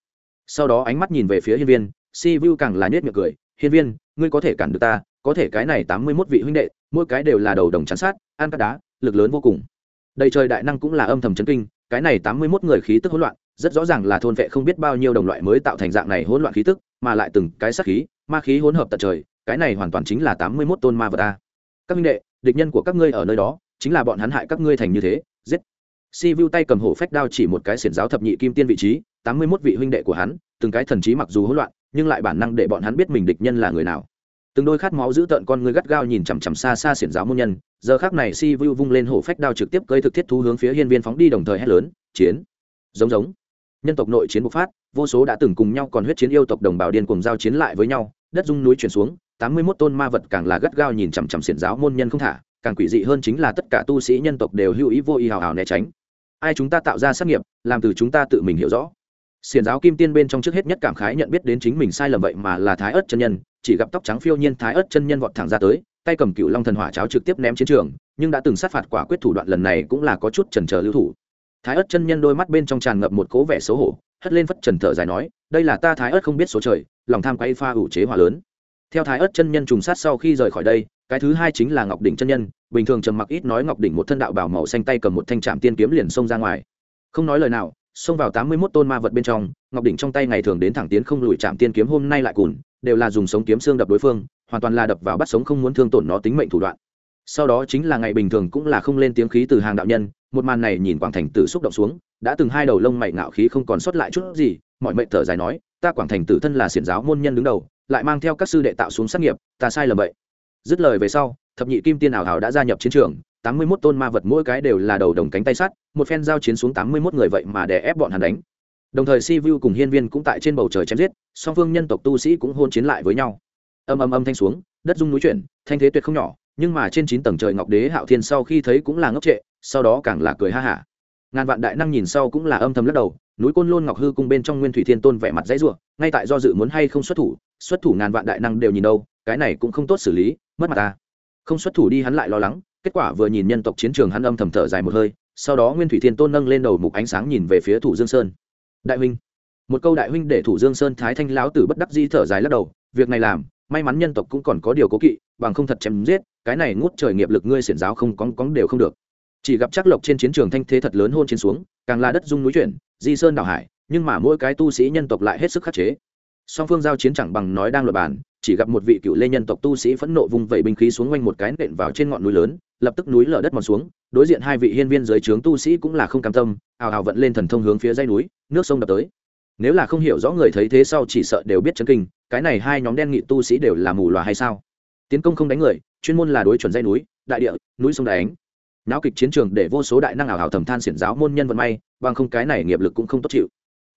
Speaker 1: Sau đó ánh mắt nhìn về phía hiên viên, si vu càng là nhét miệng cười, hiên viên, ngươi có thể cản được ta, có thể cái này tám mươi mốt vị huynh đệ, mỗi cái đều là đầu đồng chắn sát, ăn cắt đá, lực lớn vô cùng. Đầy trời đại năng cũng là âm thầm chấn kinh, cái này tám mươi mốt người khí tức hỗn loạn, rất rõ ràng là thôn vệ không biết bao nhiêu đồng loại mới tạo thành dạng này hỗn loạn khí tức, mà lại từng cái sát khí, ma khí hỗn hợp tận trời cái này hoàn toàn chính là tám mươi mốt tôn ma vật ta các huynh đệ, địch nhân của các ngươi ở nơi đó, chính là bọn hắn hại các ngươi thành như thế, giết. Si vu tay cầm hổ phách đao chỉ một cái xiển giáo thập nhị kim tiên vị trí, tám mươi mốt vị huynh đệ của hắn, từng cái thần trí mặc dù hỗn loạn, nhưng lại bản năng để bọn hắn biết mình địch nhân là người nào. Từng đôi khát máu giữ tợn con người gắt gao nhìn chằm chằm xa xa xiển giáo môn nhân, giờ khác này si vu vung lên hổ phách đao trực tiếp cơi thực thiết thú hướng phía hiên viên phóng đi đồng thời hét lớn, chiến! Giống giống! Nhân tộc nội chiến bộc phát, vô số đã từng cùng nhau còn huyết chiến yêu tộc đồng bào điên cùng giao chiến lại với nhau, đất dung núi chuyển xuống tám mươi mốt tôn ma vật càng là gắt gao nhìn chằm chằm xiển giáo môn nhân không thả, càng quỷ dị hơn chính là tất cả tu sĩ nhân tộc đều hữu ý vô ý hào hào né tránh. Ai chúng ta tạo ra sát nghiệp, làm từ chúng ta tự mình hiểu rõ. Xiển giáo kim tiên bên trong trước hết nhất cảm khái nhận biết đến chính mình sai lầm vậy mà là thái ớt chân nhân, chỉ gặp tóc trắng phiêu nhiên thái ớt chân nhân vọt thẳng ra tới, tay cầm cựu long thần hỏa cháo trực tiếp ném chiến trường, nhưng đã từng sát phạt quả quyết thủ đoạn lần này cũng là có chút trần trờ lưu thủ. Thái ớt chân nhân đôi mắt bên trong tràn ngập một cố vẻ xấu hổ, hất lên phất trần thở dài nói, đây là ta thái ớt không biết số trời, lòng tham quay pha ủ chế hỏa lớn theo thái ớt chân nhân trùng sát sau khi rời khỏi đây, cái thứ hai chính là ngọc đỉnh chân nhân, bình thường trầm mặc ít nói ngọc đỉnh một thân đạo bảo màu xanh tay cầm một thanh trạm tiên kiếm liền xông ra ngoài. Không nói lời nào, xông vào tám mươi mốt tôn ma vật bên trong, ngọc đỉnh trong tay ngày thường đến thẳng tiến không lùi chạm tiên kiếm hôm nay lại cùn, đều là dùng sống kiếm xương đập đối phương, hoàn toàn là đập vào bắt sống không muốn thương tổn nó tính mệnh thủ đoạn. Sau đó chính là ngày bình thường cũng là không lên tiếng khí từ hàng đạo nhân, một màn này nhìn quảng thành tử xúc động xuống, đã từng hai đầu lông mày ngạo khí không còn sót lại chút gì, mọi mệnh thở dài nói, ta quảng thành tử thân là xiển giáo môn nhân đứng đầu lại mang theo các sư đệ tạo xuống sát nghiệp, ta sai lầm vậy. Dứt lời về sau, thập nhị kim tiên ảo hảo đã gia nhập chiến trường, tám mươi mốt tôn ma vật mỗi cái đều là đầu đồng cánh tay sắt, một phen giao chiến xuống tám mươi mốt người vậy mà để ép bọn hắn đánh. Đồng thời si vu cùng hiên viên cũng tại trên bầu trời chém giết, song phương nhân tộc tu sĩ cũng hôn chiến lại với nhau. Âm âm âm thanh xuống, đất rung núi chuyển, thanh thế tuyệt không nhỏ, nhưng mà trên chín tầng trời ngọc đế hạo thiên sau khi thấy cũng là ngốc trệ, sau đó càng là cười ha hả. Ngàn vạn đại năng nhìn sau cũng là âm thầm lắc đầu, núi côn lôn ngọc hư cung bên trong nguyên thủy thiên tôn vẻ mặt dãy ruộng ngay tại do dự muốn hay không xuất thủ xuất thủ ngàn vạn đại năng đều nhìn đâu, cái này cũng không tốt xử lý, mất mặt ta. Không xuất thủ đi hắn lại lo lắng, kết quả vừa nhìn nhân tộc chiến trường hắn âm thầm thở dài một hơi, sau đó nguyên thủy thiên tôn nâng lên đầu mục ánh sáng nhìn về phía thủ dương sơn. Đại huynh, một câu đại huynh để thủ dương sơn thái thanh lão tử bất đắc di thở dài lắc đầu, việc này làm, may mắn nhân tộc cũng còn có điều cố kỵ, bằng không thật chém giết, cái này ngút trời nghiệp lực ngươi xiển giáo không cóng cóng đều không được. Chỉ gặp chắc lộc trên chiến trường thanh thế thật lớn hôn chiến xuống, càng là đất dung núi chuyển, di sơn đảo hải, nhưng mà mỗi cái tu sĩ nhân tộc lại hết sức khắc chế song phương giao chiến chẳng bằng nói đang luật bàn, chỉ gặp một vị cựu lê nhân tộc tu sĩ phẫn nộ vung vẩy binh khí xuống quanh một cái nện vào trên ngọn núi lớn, lập tức núi lở đất mòn xuống, đối diện hai vị hiên viên dưới trướng tu sĩ cũng là không cam tâm, ào ào vận lên thần thông hướng phía dây núi, nước sông đập tới. Nếu là không hiểu rõ người thấy thế sau chỉ sợ đều biết chấn kinh, cái này hai nhóm đen nghị tu sĩ đều là mù loà hay sao? Tiến công không đánh người, chuyên môn là đối chuẩn dây núi, đại địa, núi sông đánh. Náo kịch chiến trường để vô số đại năng ảo hảo thầm than xiển giáo môn nhân vận may, bằng không cái này nghiệp lực cũng không tốt chịu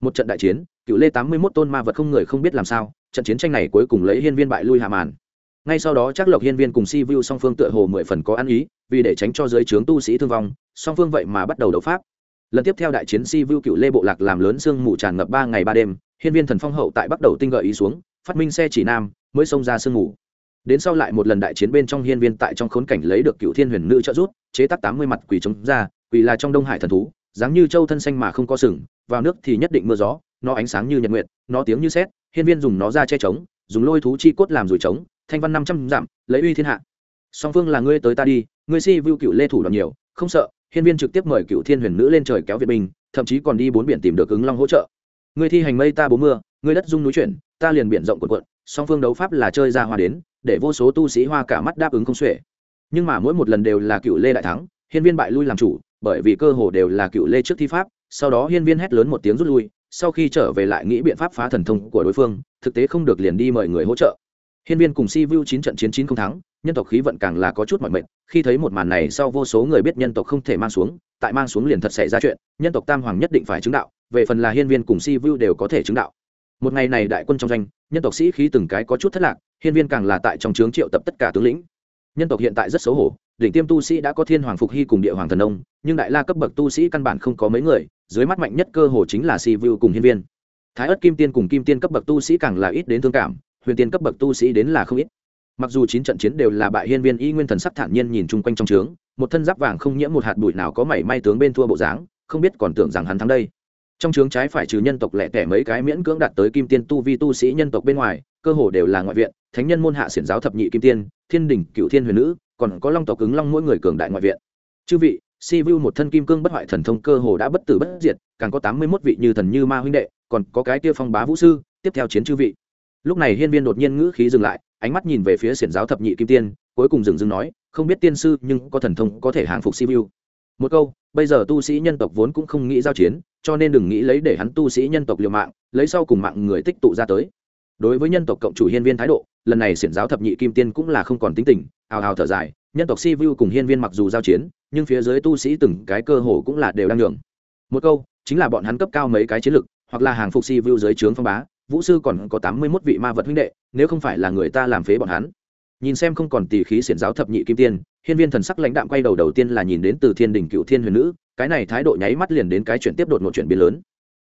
Speaker 1: một trận đại chiến, cựu lê tám mươi mốt tôn ma vật không người không biết làm sao, trận chiến tranh này cuối cùng lấy hiên viên bại lui hạ màn. Ngay sau đó chắc lộc hiên viên cùng si vu song phương tựa hồ mười phần có ăn ý, vì để tránh cho giới trướng tu sĩ thương vong, song phương vậy mà bắt đầu đấu pháp. Lần tiếp theo đại chiến, si vu cựu lê bộ lạc làm lớn sương mù tràn ngập ba ngày ba đêm, hiên viên thần phong hậu tại bắt đầu tinh gợi ý xuống, phát minh xe chỉ nam, mới xông ra sương mù. Đến sau lại một lần đại chiến bên trong hiên viên tại trong khốn cảnh lấy được cựu thiên huyền nữ trợ rút chế tác tám mươi mặt quỷ chống ra, quỷ là trong đông hải thần thú, dáng như châu thân xanh mà không có sừng vào nước thì nhất định mưa gió, nó ánh sáng như nhật nguyện nó tiếng như sét, hiên viên dùng nó ra che trống, dùng lôi thú chi cốt làm rủi trống, thanh văn năm trăm dặm, lấy uy thiên hạ. Song phương là ngươi tới ta đi, ngươi si vưu cựu lê thủ đoàn nhiều, không sợ, hiên viên trực tiếp mời cựu thiên huyền nữ lên trời kéo việt binh, thậm chí còn đi bốn biển tìm được ứng long hỗ trợ. Ngươi thi hành mây ta bố mưa, ngươi đất dung núi chuyển, ta liền biển rộng quần quận, song phương đấu pháp là chơi ra hoa đến, để vô số tu sĩ hoa cả mắt đáp ứng không xuể. Nhưng mà mỗi một lần đều là cựu lê đại thắng, hiên viên bại lui làm chủ, bởi vì cơ hồ đều là cựu lê trước thi pháp sau đó hiên viên hét lớn một tiếng rút lui, sau khi trở về lại nghĩ biện pháp phá thần thông của đối phương, thực tế không được liền đi mời người hỗ trợ. Hiên viên cùng si vu chín trận chiến chín không thắng, nhân tộc khí vận càng là có chút mọi mệnh khi thấy một màn này sau vô số người biết nhân tộc không thể mang xuống, tại mang xuống liền thật xảy ra chuyện, nhân tộc tam hoàng nhất định phải chứng đạo, về phần là hiên viên cùng si vu đều có thể chứng đạo. Một ngày này đại quân trong danh nhân tộc sĩ khí từng cái có chút thất lạc, hiên viên càng là tại trong trướng triệu tập tất cả tướng lĩnh. Nhân tộc hiện tại rất xấu hổ, đỉnh tiêm tu sĩ đã có thiên hoàng phục hy cùng địa hoàng thần ông nhưng đại la cấp bậc tu sĩ căn bản không có mấy người dưới mắt mạnh nhất cơ hồ chính là si vu cùng hiên viên. Thái ất kim tiên cùng kim tiên cấp bậc tu sĩ càng là ít đến thương cảm, huyền tiên cấp bậc tu sĩ đến là không ít. Mặc dù chín trận chiến đều là bại hiên viên y nguyên thần sắc thản nhiên nhìn chung quanh trong trướng, một thân giáp vàng không nhiễm một hạt bụi nào có mảy may tướng bên thua bộ dáng, không biết còn tưởng rằng hắn thắng đây. Trong trướng trái phải trừ nhân tộc lẻ tẻ mấy cái miễn cưỡng đạt tới kim tiên tu vi tu sĩ nhân tộc bên ngoài, cơ hồ đều là ngoại viện, thánh nhân môn hạ xiển giáo thập nhị kim tiên, thiên đình cựu thiên huyền nữ, còn có long tộc ứng long mỗi người cường đại ngoại viện. Chư vị si vu một thân kim cương bất hoại thần thông cơ hồ đã bất tử bất diệt, càng có tám mươi mốt vị như thần như ma huynh đệ, còn có cái kia phong bá vũ sư, tiếp theo chiến chư vị. Lúc này hiên viên đột nhiên ngữ khí dừng lại, ánh mắt nhìn về phía xiển giáo thập nhị kim tiên, cuối cùng dừng dừng nói, không biết tiên sư nhưng có thần thông có thể hàng phục si vu một câu, bây giờ tu sĩ nhân tộc vốn cũng không nghĩ giao chiến, cho nên đừng nghĩ lấy để hắn tu sĩ nhân tộc liều mạng, lấy sau cùng mạng người tích tụ ra tới. Đối với nhân tộc cộng chủ hiên viên thái độ, lần này xiển giáo thập nhị kim tiên cũng là không còn tính tình, hào hào thở dài nhân tộc si vu cùng hiên viên mặc dù giao chiến, nhưng phía dưới tu sĩ từng cái cơ hồ cũng là đều đang nhường. Một câu, chính là bọn hắn cấp cao mấy cái chiến lực, hoặc là hàng phục si vu dưới trướng phong bá, vũ sư còn có tám mươi mốt vị ma vật huynh đệ, nếu không phải là người ta làm phế bọn hắn. Nhìn xem không còn tỷ khí xiển giáo thập nhị kim tiên, hiên viên thần sắc lãnh đạm quay đầu đầu tiên là nhìn đến từ thiên đình cựu thiên huyền nữ, cái này thái độ nháy mắt liền đến cái chuyển tiếp đột một chuyển biến lớn.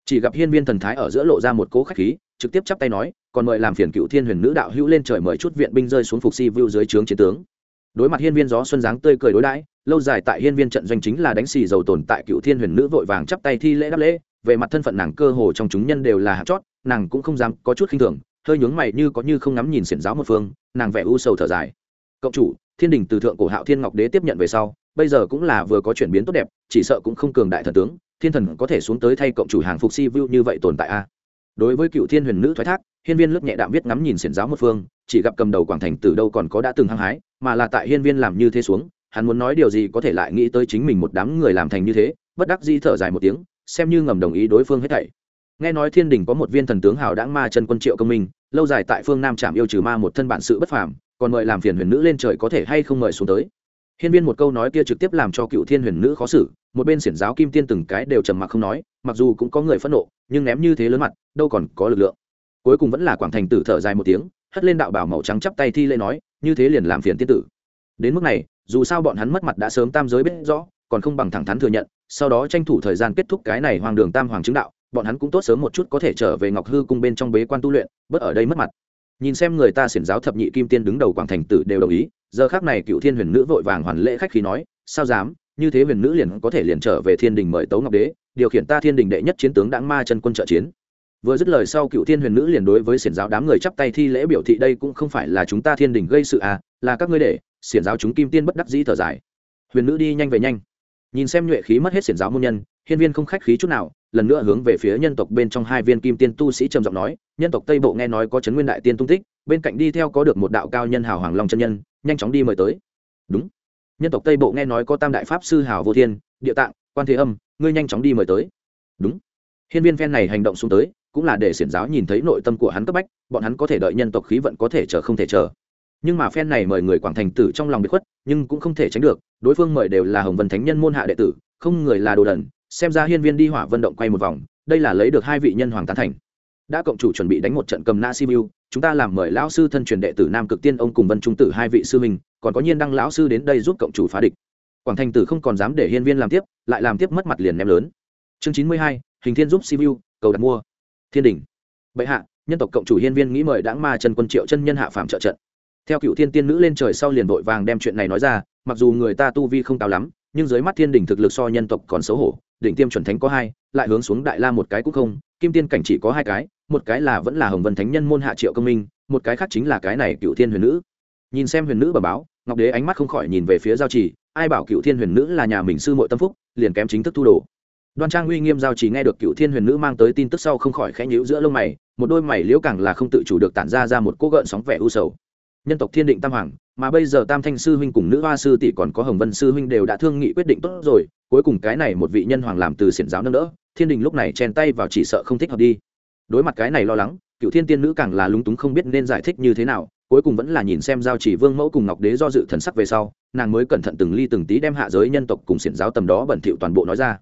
Speaker 1: Chỉ gặp hiên viên thần thái ở giữa lộ ra một cố khách khí, trực tiếp chắp tay nói, còn mời làm phiền cựu thiên huyền nữ đạo hữu lên trời mời chút viện binh rơi xuống phục si vu dưới trướng chiến tướng đối mặt hiên viên gió xuân dáng tươi cười đối đãi, lâu dài tại hiên viên trận doanh chính là đánh xì dầu tồn tại cựu thiên huyền nữ vội vàng chắp tay thi lễ đáp lễ, về mặt thân phận nàng cơ hồ trong chúng nhân đều là hạt chót, nàng cũng không dám có chút khinh thường, hơi nhướng mày như có như không ngắm nhìn xiển giáo một phương, nàng vẻ u sầu thở dài. Cộng chủ, thiên đình từ thượng cổ hạo thiên ngọc đế tiếp nhận về sau, bây giờ cũng là vừa có chuyển biến tốt đẹp, chỉ sợ cũng không cường đại thần tướng, thiên thần có thể xuống tới thay cộng chủ hàng phục si vu như vậy tồn tại a. Đối với cựu thiên huyền nữ thoái thác, hiên viên lướt nhẹ đạm viết ngắm nhìn xiển giáo một phương, chỉ gặp cầm đầu quảng thành từ đâu còn có đã từng hăng hái mà là tại hiên viên làm như thế xuống, hắn muốn nói điều gì có thể lại nghĩ tới chính mình một đám người làm thành như thế, bất đắc di thở dài một tiếng, xem như ngầm đồng ý đối phương hết thảy. Nghe nói thiên đình có một viên thần tướng hào đãng ma chân quân triệu công minh, lâu dài tại phương nam trạm yêu trừ ma một thân bản sự bất phàm, còn mời làm phiền huyền nữ lên trời có thể hay không mời xuống tới. Hiên viên một câu nói kia trực tiếp làm cho cựu thiên huyền nữ khó xử, một bên xiển giáo kim tiên từng cái đều trầm mặc không nói, mặc dù cũng có người phẫn nộ, nhưng ném như thế lớn mặt, đâu còn có lực lượng. Cuối cùng vẫn là quảng thành tử thở dài một tiếng hất lên đạo bảo màu trắng chắp tay thi lễ nói, như thế liền làm phiền tiên tử. Đến mức này, dù sao bọn hắn mất mặt đã sớm tam giới biết rõ, còn không bằng thẳng thắn thừa nhận, sau đó tranh thủ thời gian kết thúc cái này hoàng đường tam hoàng chứng đạo, bọn hắn cũng tốt sớm một chút có thể trở về ngọc hư cung bên trong bế quan tu luyện bớt ở đây mất mặt. Nhìn xem người ta xiển giáo thập nhị kim tiên đứng đầu quảng thành tử đều đồng ý, giờ khác này cựu thiên huyền nữ vội vàng hoàn lễ khách khí nói, sao dám, như thế huyền nữ liền có thể liền trở về thiên đình mời tấu ngọc đế, điều khiển ta thiên đình đệ nhất chiến tướng đãng ma chân quân trợ chiến vừa dứt lời sau cựu thiên huyền nữ liền đối với xiển giáo đám người chắp tay thi lễ biểu thị đây cũng không phải là chúng ta thiên đình gây sự à là các ngươi để, xiển giáo chúng kim tiên bất đắc dĩ thở dài. Huyền nữ đi nhanh về nhanh. Nhìn xem nhuệ khí mất hết xiển giáo môn nhân, hiên viên không khách khí chút nào, lần nữa hướng về phía nhân tộc bên trong hai viên kim tiên tu sĩ trầm giọng nói, nhân tộc tây bộ nghe nói có trấn nguyên đại tiên tung tích, bên cạnh đi theo có được một đạo cao nhân hào hoàng long chân nhân, nhanh chóng đi mời tới. Đúng. Nhân tộc tây bộ nghe nói có tam đại pháp sư hào vô thiên, địa tạng, quan thế âm, ngươi nhanh chóng đi mời tới. Đúng. Hiên viên phen này hành động xuống tới cũng là để xiển giáo nhìn thấy nội tâm của hắn cấp bách, bọn hắn có thể đợi nhân tộc khí vận có thể chờ không thể chờ. Nhưng mà phen này mời người quảng thành tử trong lòng bị khuất, nhưng cũng không thể tránh được, đối phương mời đều là hồng vân thánh nhân môn hạ đệ tử, không người là đồ đần, xem ra hiên viên đi hỏa vận động quay một vòng, đây là lấy được hai vị nhân hoàng tán thành. Đã cộng chủ chuẩn bị đánh một trận cầm na sibiu chúng ta làm mời lão sư thân truyền đệ tử nam cực tiên ông cùng vân trung tử hai vị sư minh còn có nhiên đăng lão sư đến đây giúp cộng chủ phá địch. Quảng thành tử không còn dám để hiên viên làm tiếp, lại làm tiếp mất mặt liền ném lớn. Chương chín mươi hai, hình thiên giúp sibiu cầu đặt mua thiên đình. Bệ hạ, nhân tộc cộng chủ hiên viên nghĩ mời đãng ma trần quân triệu chân nhân hạ phạm trợ trận. Theo cựu thiên tiên nữ lên trời sau liền vội vàng đem chuyện này nói ra, mặc dù người ta tu vi không cao lắm, nhưng dưới mắt thiên đình thực lực so nhân tộc còn xấu hổ, đỉnh tiêm chuẩn thánh có hai, lại hướng xuống đại la một cái cũng không, kim tiên cảnh chỉ có hai cái, một cái là vẫn là hồng vân thánh nhân môn hạ triệu công minh, một cái khác chính là cái này cựu thiên huyền nữ. Nhìn xem huyền nữ bẩm báo, ngọc đế ánh mắt không khỏi nhìn về phía giao trì, ai bảo cựu thiên huyền nữ là nhà mình sư mội tâm phúc, liền kém chính thức thu đồ đoan trang uy nghiêm giao chỉ nghe được cựu thiên huyền nữ mang tới tin tức sau không khỏi khẽ nhíu giữa lông mày, một đôi mày liễu càng là không tự chủ được tản ra ra một cỗ gợn sóng vẻ u sầu. Nhân tộc thiên định tam hoàng, mà bây giờ tam thanh sư huynh cùng nữ hoa sư tỷ còn có hồng vân sư huynh đều đã thương nghị quyết định tốt rồi, cuối cùng cái này một vị nhân hoàng làm từ xiển giáo nâng đỡ, thiên đình lúc này chen tay vào chỉ sợ không thích hợp đi. Đối mặt cái này lo lắng cựu thiên tiên nữ càng là lúng túng không biết nên giải thích như thế nào, cuối cùng vẫn là nhìn xem giao chỉ vương mẫu cùng ngọc đế do dự thần sắc về sau, nàng mới cẩn thận từng ly từng tí đem hạ giới nhân tộc cùng xiển giáo tầm đó bẩn thỉu toàn bộ nói ra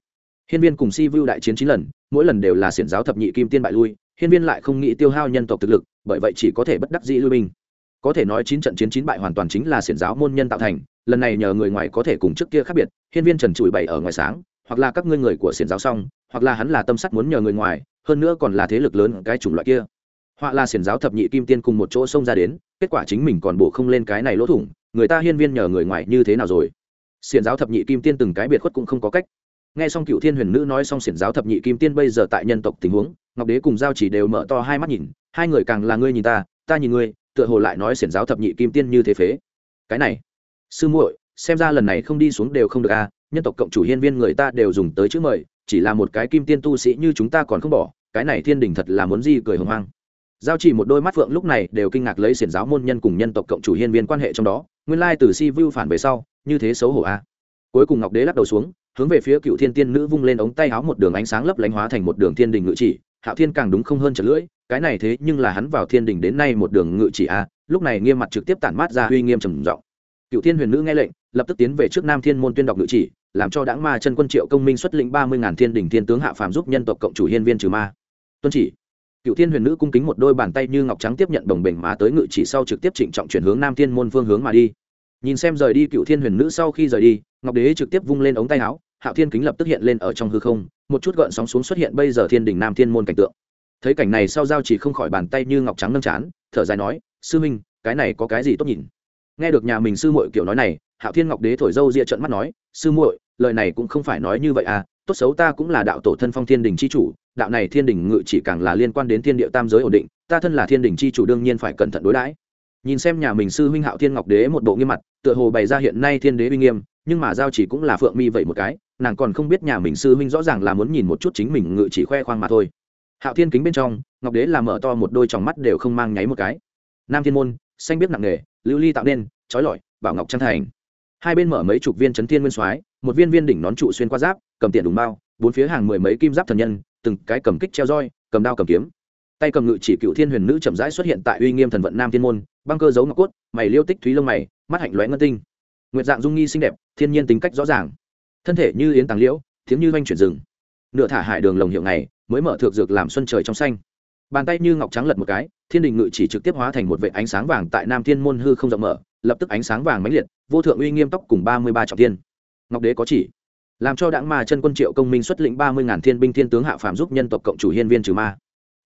Speaker 1: hiên viên cùng si vu đại chiến chín lần, mỗi lần đều là xiển giáo thập nhị kim tiên bại lui, hiên viên lại không nghĩ tiêu hao nhân tộc thực lực, bởi vậy chỉ có thể bất đắc dĩ lui binh. Có thể nói chín trận chiến chín bại hoàn toàn chính là xiển giáo môn nhân tạo thành, lần này nhờ người ngoài có thể cùng trước kia khác biệt, hiên viên trần trụi bày ở ngoài sáng, hoặc là các ngươi người của xiển giáo xong, hoặc là hắn là tâm sắt muốn nhờ người ngoài, hơn nữa còn là thế lực lớn cái chủng loại kia. Họa là xiển giáo thập nhị kim tiên cùng một chỗ xông ra đến, kết quả chính mình còn bổ không lên cái này lỗ thủng, người ta hiên viên nhờ người ngoài như thế nào rồi? Xiển giáo thập nhị kim tiên từng cái biệt khuất cũng không có cách nghe xong cựu thiên huyền nữ nói xong xiển giáo thập nhị kim tiên bây giờ tại nhân tộc tình huống, ngọc đế cùng giao chỉ đều mở to hai mắt nhìn, hai người càng là ngươi nhìn ta ta nhìn ngươi, tựa hồ lại nói xiển giáo thập nhị kim tiên như thế phế. Cái này, sư muội, xem ra lần này không đi xuống đều không được a nhân tộc cộng chủ hiên viên người ta đều dùng tới chữ mời, chỉ là một cái kim tiên tu sĩ như chúng ta còn không bỏ, cái này thiên đình thật là muốn gì cười hồng hoang. Giao chỉ một đôi mắt phượng lúc này đều kinh ngạc lấy xiển giáo môn nhân cùng nhân tộc cộng chủ hiên viên quan hệ trong đó, nguyên lai từ si vu phản về sau, như thế xấu hổ a cuối cùng ngọc đế lắc đầu xuống hướng về phía cựu thiên tiên nữ vung lên ống tay áo một đường ánh sáng lấp lánh hóa thành một đường thiên đình ngự chỉ. Hạo thiên càng đúng không hơn trở lưỡi, cái này thế nhưng là hắn vào thiên đình đến nay một đường ngự chỉ a, lúc này nghiêm mặt trực tiếp tản mát ra uy nghiêm trầm giọng. Cựu thiên huyền nữ nghe lệnh, lập tức tiến về trước nam thiên môn tuyên đọc ngự chỉ, làm cho đảng ma chân quân triệu công minh xuất lĩnh ba mươi ngàn thiên đình thiên tướng hạ phàm giúp nhân tộc cộng chủ hiên viên trừ ma. Tuân chỉ. Cựu thiên huyền nữ cung kính một đôi bàn tay như ngọc trắng tiếp nhận đồng bình mà tới ngự chỉ sau trực tiếp trịnh trọng chuyển hướng nam thiên môn phương hướng mà đi. Nhìn xem rời đi cựu thiên huyền nữ sau khi rời đi ngọc đế trực tiếp vung lên ống tay áo, hạo thiên kính lập tức hiện lên ở trong hư không, một chút gợn sóng xuống xuất hiện bây giờ thiên đình nam thiên môn cảnh tượng. Thấy cảnh này sau giao chỉ không khỏi bàn tay như ngọc trắng nâng chán, thở dài nói, sư minh cái này có cái gì tốt nhìn? Nghe được nhà mình sư muội kiểu nói này, hạo thiên ngọc đế thổi dâu ria trận mắt nói, sư muội, lời này cũng không phải nói như vậy à tốt xấu ta cũng là đạo tổ thân phong thiên đình c h i chủ, đạo này thiên đình ngự chỉ càng là liên quan đến thiên địa tam giới ổn định, ta thân là thiên đình c h i chủ đương nhiên phải cẩn thận đối đãi. Nhìn xem nhà mình sư huynh hạo thiên ngọc đế một bộ nghiêm mặt, tựa hồ bày ra hiện nay thiên đế uy nghiêm nhưng mà giao chỉ cũng là phượng mi vậy một cái, nàng còn không biết nhà mình sư huynh rõ ràng là muốn nhìn một chút chính mình ngự chỉ khoe khoang mà thôi. Hạo thiên kính bên trong, ngọc đế làm mở to một đôi tròng mắt đều không mang nháy một cái. Nam thiên môn, xanh biết nặng nghề lưu ly tạo nên, trói lọi, bảo ngọc trang thành. Hai bên mở mấy chục viên chấn thiên nguyên soái, một viên viên đỉnh nón trụ xuyên qua giáp, cầm tiền đùng bao, bốn phía hàng mười mấy kim giáp thần nhân, từng cái cầm kích treo roi, cầm đao cầm kiếm. Tay cầm ngự chỉ cựu thiên huyền nữ chậm rãi xuất hiện tại uy nghiêm thần vận nam thiên môn, băng cơ giấu ngọc cốt, mày liêu tích thúy lông mày, mắt hạnh lóe ngân tinh nguyệt dạng dung nghi xinh đẹp, thiên nhiên tính cách rõ ràng. Thân thể như yến tàng liễu, tiếng như doanh chuyển rừng. Nửa thả hải đường lồng hiệu này mới mở thượng dược làm xuân trời trong xanh. Bàn tay như ngọc trắng lật một cái, thiên đình ngự chỉ trực tiếp hóa thành một vệ ánh sáng vàng tại nam thiên môn hư không rộng mở, lập tức ánh sáng vàng mãnh liệt, vô thượng uy nghiêm tóc cùng ba mươi ba trọng tiên ngọc đế có chỉ, làm cho đảng ma chân quân triệu công minh xuất lĩnh ba mươi ngàn thiên binh thiên tướng hạ phàm giúp nhân tộc cộng chủ hiên viên trừ ma.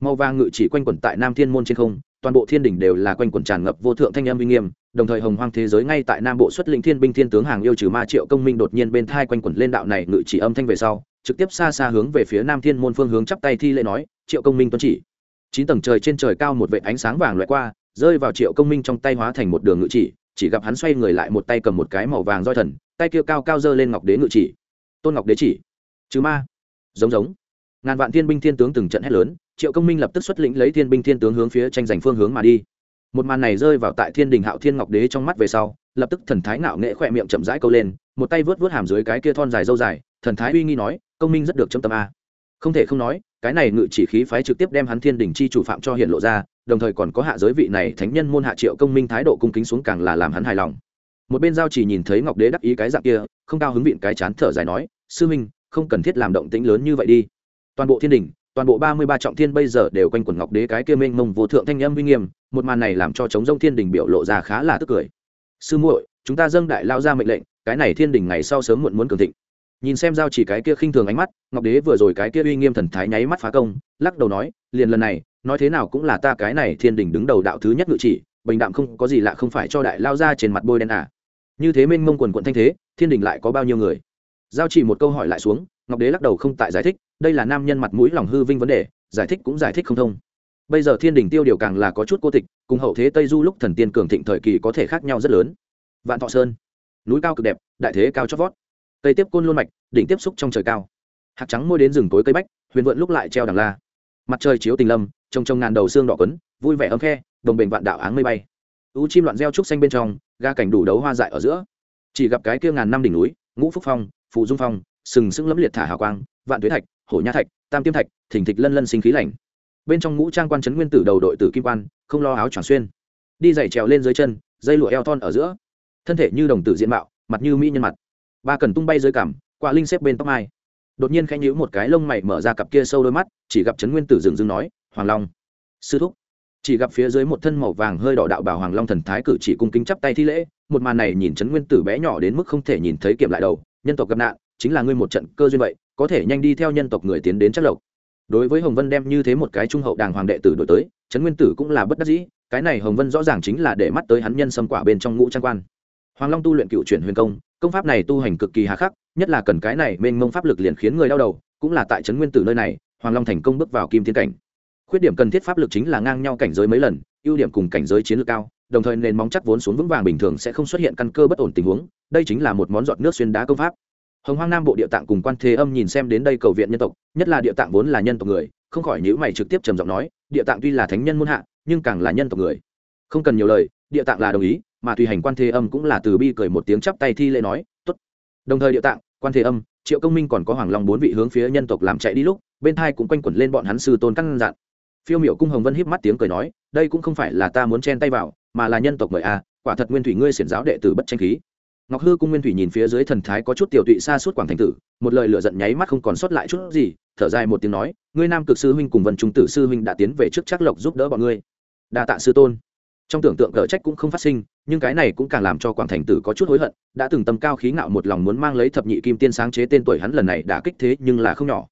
Speaker 1: Màu vàng ngự chỉ quanh quẩn tại nam thiên môn trên không, toàn bộ thiên đình đều là quanh quẩn tràn ngập vô thượng thanh âm uy nghiêm đồng thời hồng hoang thế giới ngay tại nam bộ xuất lĩnh thiên binh thiên tướng hàng yêu trừ ma triệu công minh đột nhiên bên thai quanh quẩn lên đạo này ngự chỉ âm thanh về sau, trực tiếp xa xa hướng về phía nam thiên môn phương hướng chắp tay thi lễ nói, triệu công minh tuân chỉ. Chín tầng trời trên trời cao một vệ ánh sáng vàng loại qua, rơi vào triệu công minh trong tay hóa thành một đường ngự chỉ chỉ gặp hắn xoay người lại một tay cầm một cái màu vàng roi thần, tay kia cao cao dơ lên ngọc đế ngự chỉ. Tôn ngọc đế chỉ. Chứ ma. Giống giống. Ngàn vạn thiên binh thiên tướng từng trận hét lớn, triệu công minh lập tức xuất lĩnh lấy thiên binh thiên tướng hướng phía tranh giành phương hướng mà đi một màn này rơi vào tại thiên đình hạo thiên ngọc đế trong mắt về sau, lập tức thần thái ngạo nghệ khỏe miệng chậm rãi câu lên, một tay vớt vớt hàm dưới cái kia thon dài dâu dài, thần thái uy nghi nói, công minh rất được trong tâm a. Không thể không nói, cái này ngự chỉ khí phái trực tiếp đem hắn thiên đình chi chủ phạm cho hiện lộ ra, đồng thời còn có hạ giới vị này thánh nhân môn hạ triệu công minh thái độ cung kính xuống càng là làm hắn hài lòng. Một bên giao chỉ nhìn thấy ngọc đế đắc ý cái dạng kia, không cao hứng vịn cái chán thở dài nói, sư minh, không cần thiết làm động tĩnh lớn như vậy đi. Toàn bộ thiên đình toàn bộ ba mươi ba trọng thiên bây giờ đều quanh quẩn ngọc đế cái kia mênh mông vô thượng thanh âm uy nghiêm, một màn này làm cho chống rông thiên đình biểu lộ ra khá là tức cười. Sư muội, chúng ta dâng đại lao ra mệnh lệnh, cái này thiên đình ngày sau sớm muộn muốn cường thịnh. Nhìn xem giao chỉ cái kia khinh thường ánh mắt, ngọc đế vừa rồi cái kia uy nghiêm thần thái nháy mắt phá công, lắc đầu nói, liền lần này, nói thế nào cũng là ta cái này thiên đình đứng đầu đạo thứ nhất ngự chỉ, bình đạm không có gì lạ không phải cho đại lao ra trên mặt bôi đen à. như thế mênh mông quần quần thanh thế, thiên đình lại có bao nhiêu người? Giao chỉ một câu hỏi lại xuống ngọc đế lắc đầu không tại giải thích, đây là nam nhân mặt mũi lòng hư vinh vấn đề, giải thích cũng giải thích không thông. Bây giờ thiên đình tiêu điều càng là có chút cô tịch, cùng hậu thế tây du lúc thần tiên cường thịnh thời kỳ có thể khác nhau rất lớn. Vạn thọ sơn, núi cao cực đẹp, đại thế cao chót vót. Tây tiếp côn luôn mạch, đỉnh tiếp xúc trong trời cao. Hạt trắng môi đến rừng tối cây bách, huyền vượn lúc lại treo đằng la. Mặt trời chiếu tình lâm, trông trông ngàn đầu xương đỏ quấn, vui vẻ ấm khe, đồng bình vạn đạo áng mây bay. U chim loạn reo trúc xanh bên trong, ga cảnh đủ đấu hoa dại ở giữa. Chỉ gặp cái kia ngàn năm đỉnh núi, ngũ phúc phong, phù dung phong sừng sững lẫm liệt thả hào quang, vạn tuế thạch, hổ nha thạch, tam tiêm thạch thỉnh thịch lân lân sinh khí lạnh bên trong ngũ trang quan trấn nguyên tử đầu đội tử kim quan, không lo áo choàng xuyên. Đi giày trèo lên dưới chân, dây lụa eo thon ở giữa. Thân thể như đồng tử diện mạo, mặt như mỹ nhân mặt. Ba cần tung bay dưới cằm, quả linh xếp bên tóc mai. Đột nhiên khẽ nhíu một cái lông mày mở ra cặp kia sâu đôi mắt, chỉ gặp trấn nguyên tử dừng dừng nói, hoàng long. Sư thúc. Chỉ gặp phía dưới một thân màu vàng hơi đỏ đạo bảo hoàng long thần thái cử chỉ cung kính chắp tay thi lễ, một màn này nhìn trấn nguyên tử bé nhỏ đến mức không thể nhìn thấy kiểm lại đầu, nhân tộc gặp nạn chính là ngươi một trận cơ duyên vậy, có thể nhanh đi theo nhân tộc người tiến đến chất lộc. Đối với hồng vân đem như thế một cái trung hậu đàng hoàng đệ tử đổi tới, trấn nguyên tử cũng là bất đắc dĩ, cái này hồng vân rõ ràng chính là để mắt tới hắn nhân xâm quả bên trong ngũ trang quan. Hoàng long tu luyện cựu chuyển huyền công công pháp này tu hành cực kỳ hà khắc, nhất là cần cái này mênh mông pháp lực liền khiến người đau đầu, cũng là tại trấn nguyên tử nơi này, hoàng long thành công bước vào kim tiến cảnh. Khuyết điểm cần thiết pháp lực chính là ngang nhau cảnh giới mấy lần, ưu điểm cùng cảnh giới chiến lược cao, đồng thời nền móng chắc vốn xuống vững vàng bình thường sẽ không xuất hiện căn cơ bất ổn tình huống, đây chính là một món giọt nước xuyên đá công pháp hồng hoang nam bộ địa tạng cùng quan thế âm nhìn xem đến đây cầu viện nhân tộc, nhất là địa tạng vốn là nhân tộc người, không khỏi nhữ mày trực tiếp trầm giọng nói, địa tạng tuy là thánh nhân muôn hạ, nhưng càng là nhân tộc người. Không cần nhiều lời, địa tạng là đồng ý, mà tùy hành quan thế âm cũng là từ bi cười một tiếng chắp tay thi lễ nói, tốt. Đồng thời địa tạng, quan thế âm, triệu công minh còn có hoàng long bốn vị hướng phía nhân tộc làm chạy đi lúc, bên thai cũng quanh quẩn lên bọn hắn sư tôn căn dặn phiêu miểu cung hồng vân híp mắt tiếng cười nói, đây cũng không phải là ta muốn chen tay vào, mà là nhân tộc mời a, quả thật nguyên thủy ngươi xiển giáo đệ tử bất tranh khí ngọc hư cung nguyên thủy nhìn phía dưới thần thái có chút tiểu tụy xa suốt quảng thành tử, một lời lựa giận nháy mắt không còn sót lại chút gì, thở dài một tiếng nói, ngươi nam cực sư huynh cùng vân trung tử sư huynh đã tiến về trước Trác lộc giúp đỡ bọn ngươi. Đa tạ sư tôn. Trong tưởng tượng cỡ trách cũng không phát sinh, nhưng cái này cũng càng làm cho quảng thành tử có chút hối hận, đã từng tâm cao khí ngạo một lòng muốn mang lấy thập nhị kim tiên sáng chế tên tuổi hắn lần này đã kích thế nhưng là không nhỏ.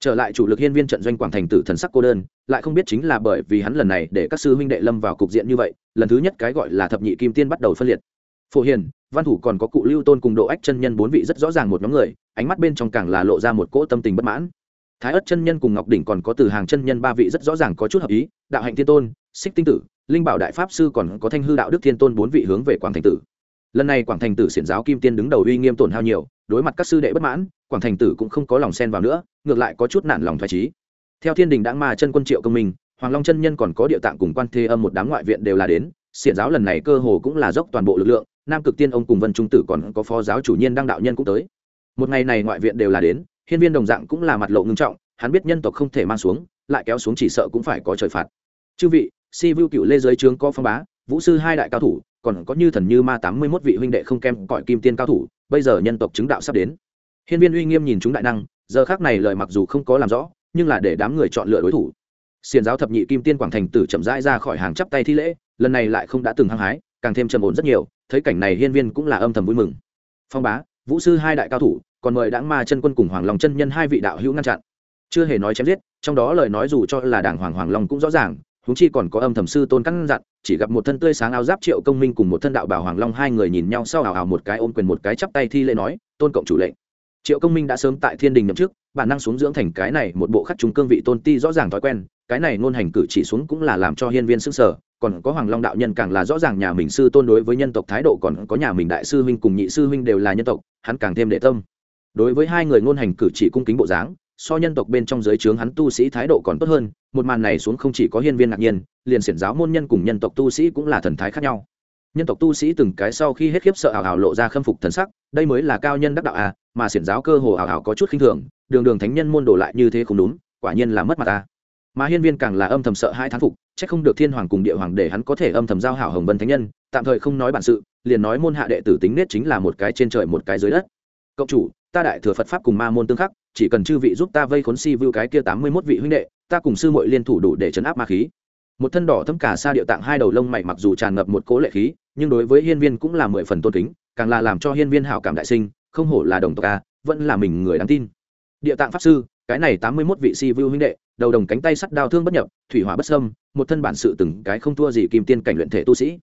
Speaker 1: Trở lại chủ lực hiên viên trận doanh quảng thành tử thần sắc cô đơn, lại không biết chính là bởi vì hắn lần này để các sư huynh đệ lâm vào cục diện như vậy, lần thứ nhất cái gọi là thập nhị kim tiên bắt đầu phân liệt phổ hiền, văn thủ còn có cụ lưu tôn cùng độ ách chân nhân bốn vị rất rõ ràng một nhóm người, ánh mắt bên trong càng là lộ ra một cỗ tâm tình bất mãn. Thái ất chân nhân cùng ngọc đỉnh còn có từ hàng chân nhân ba vị rất rõ ràng có chút hợp ý, đạo hạnh thiên tôn, xích tinh tử, linh bảo đại pháp sư còn có thanh hư đạo đức thiên tôn bốn vị hướng về quảng thành tử. Lần này quảng thành tử xiển giáo kim tiên đứng đầu uy nghiêm tổn hao nhiều, đối mặt các sư đệ bất mãn, quảng thành tử cũng không có lòng xen vào nữa, ngược lại có chút nản lòng thoải trí theo thiên đình đáng ma chân quân triệu công minh, hoàng long chân nhân còn có địa tạng cùng quan thế âm một đám ngoại viện đều là đến, xiển giáo lần này cơ hồ cũng là dốc toàn bộ lực lượng nam cực tiên ông cùng vân trung tử còn có phó giáo chủ nhiên đăng đạo nhân cũng tới. Một ngày này ngoại viện đều là đến, hiên viên đồng dạng cũng là mặt lộ ngưng trọng, hắn biết nhân tộc không thể mang xuống, lại kéo xuống chỉ sợ cũng phải có trời phạt. Chư vị, si vu cựu lê giới trướng có phong bá, vũ sư hai đại cao thủ, còn có như thần như ma tám mươi mốt vị huynh đệ không kem cõi kim tiên cao thủ, bây giờ nhân tộc chứng đạo sắp đến. Hiên viên uy nghiêm nhìn chúng đại năng, giờ khác này lời mặc dù không có làm rõ, nhưng là để đám người chọn lựa đối thủ. Xiền giáo thập nhị kim tiên quảng thành tử chậm rãi ra khỏi hàng chắp tay thi lễ, lần này lại không đã từng hăng hái, càng thêm trầm ổn rất nhiều thấy cảnh này hiên viên cũng là âm thầm vui mừng. Phong bá, vũ sư hai đại cao thủ, còn mời đãng ma chân quân cùng hoàng long chân nhân hai vị đạo hữu ngăn chặn. Chưa hề nói chém giết, trong đó lời nói dù cho là đảng hoàng hoàng long cũng rõ ràng húng chi còn có âm thầm sư tôn căn dặn, chỉ gặp một thân tươi sáng áo giáp triệu công minh cùng một thân đạo bảo hoàng long hai người nhìn nhau sau hào hào một cái ôm quyền một cái chắp tay thi lễ nói, tôn cộng chủ lệnh. Triệu công minh đã sớm tại thiên đình nhậm chức, bản năng xuống dưỡng thành cái này một bộ khắc chúng cương vị tôn ti rõ ràng thói quen, cái này ngôn hành cử chỉ xuống cũng là làm cho hiên viên sức sở còn có hoàng long đạo nhân càng là rõ ràng nhà mình sư tôn đối với nhân tộc thái độ, còn có nhà mình đại sư huynh cùng nhị sư huynh đều là nhân tộc, hắn càng thêm đệ tâm. Đối với hai người ngôn hành cử chỉ cung kính bộ dáng, so nhân tộc bên trong giới trướng hắn tu sĩ thái độ còn tốt hơn, một màn này xuống không chỉ có hiên viên ngạc nhiên, liền xiển giáo môn nhân cùng nhân tộc tu sĩ cũng là thần thái khác nhau. Nhân tộc tu sĩ từng cái sau khi hết khiếp sợ ảo ảo lộ ra khâm phục thần sắc, đây mới là cao nhân đắc đạo à mà xiển giáo cơ hồ ảo ảo có chút khinh thường, đường đường thánh nhân môn đổ lại như thế không đúng, quả nhiên là mất mặt ta mà hiên viên càng là âm thầm sợ hai thán phục, chắc không được thiên hoàng cùng địa hoàng để hắn có thể âm thầm giao hảo hồng vân thánh nhân, tạm thời không nói bản sự, liền nói môn hạ đệ tử tính nết chính là một cái trên trời một cái dưới đất. Cộng chủ, ta đại thừa phật pháp cùng ma môn tương khắc, chỉ cần chư vị giúp ta vây khốn si vưu cái kia tám mươi mốt vị huynh đệ, ta cùng sư muội liên thủ đủ để chấn áp ma khí. Một thân đỏ thấm cả xa điệu tạng hai đầu lông mày mặc dù tràn ngập một cố lệ khí, nhưng đối với hiên viên cũng là mười phần tôn kính, càng là làm cho hiên viên hảo cảm đại sinh, không hổ là đồng tộc a, vẫn là mình người đáng tin. Địa tạng pháp sư cái này tám mươi mốt vị si vưu huynh đệ đầu đồng cánh tay sắt đao thương bất nhập thủy hỏa bất xâm, một thân bản sự từng cái không thua gì kim tiên cảnh luyện thể tu sĩ.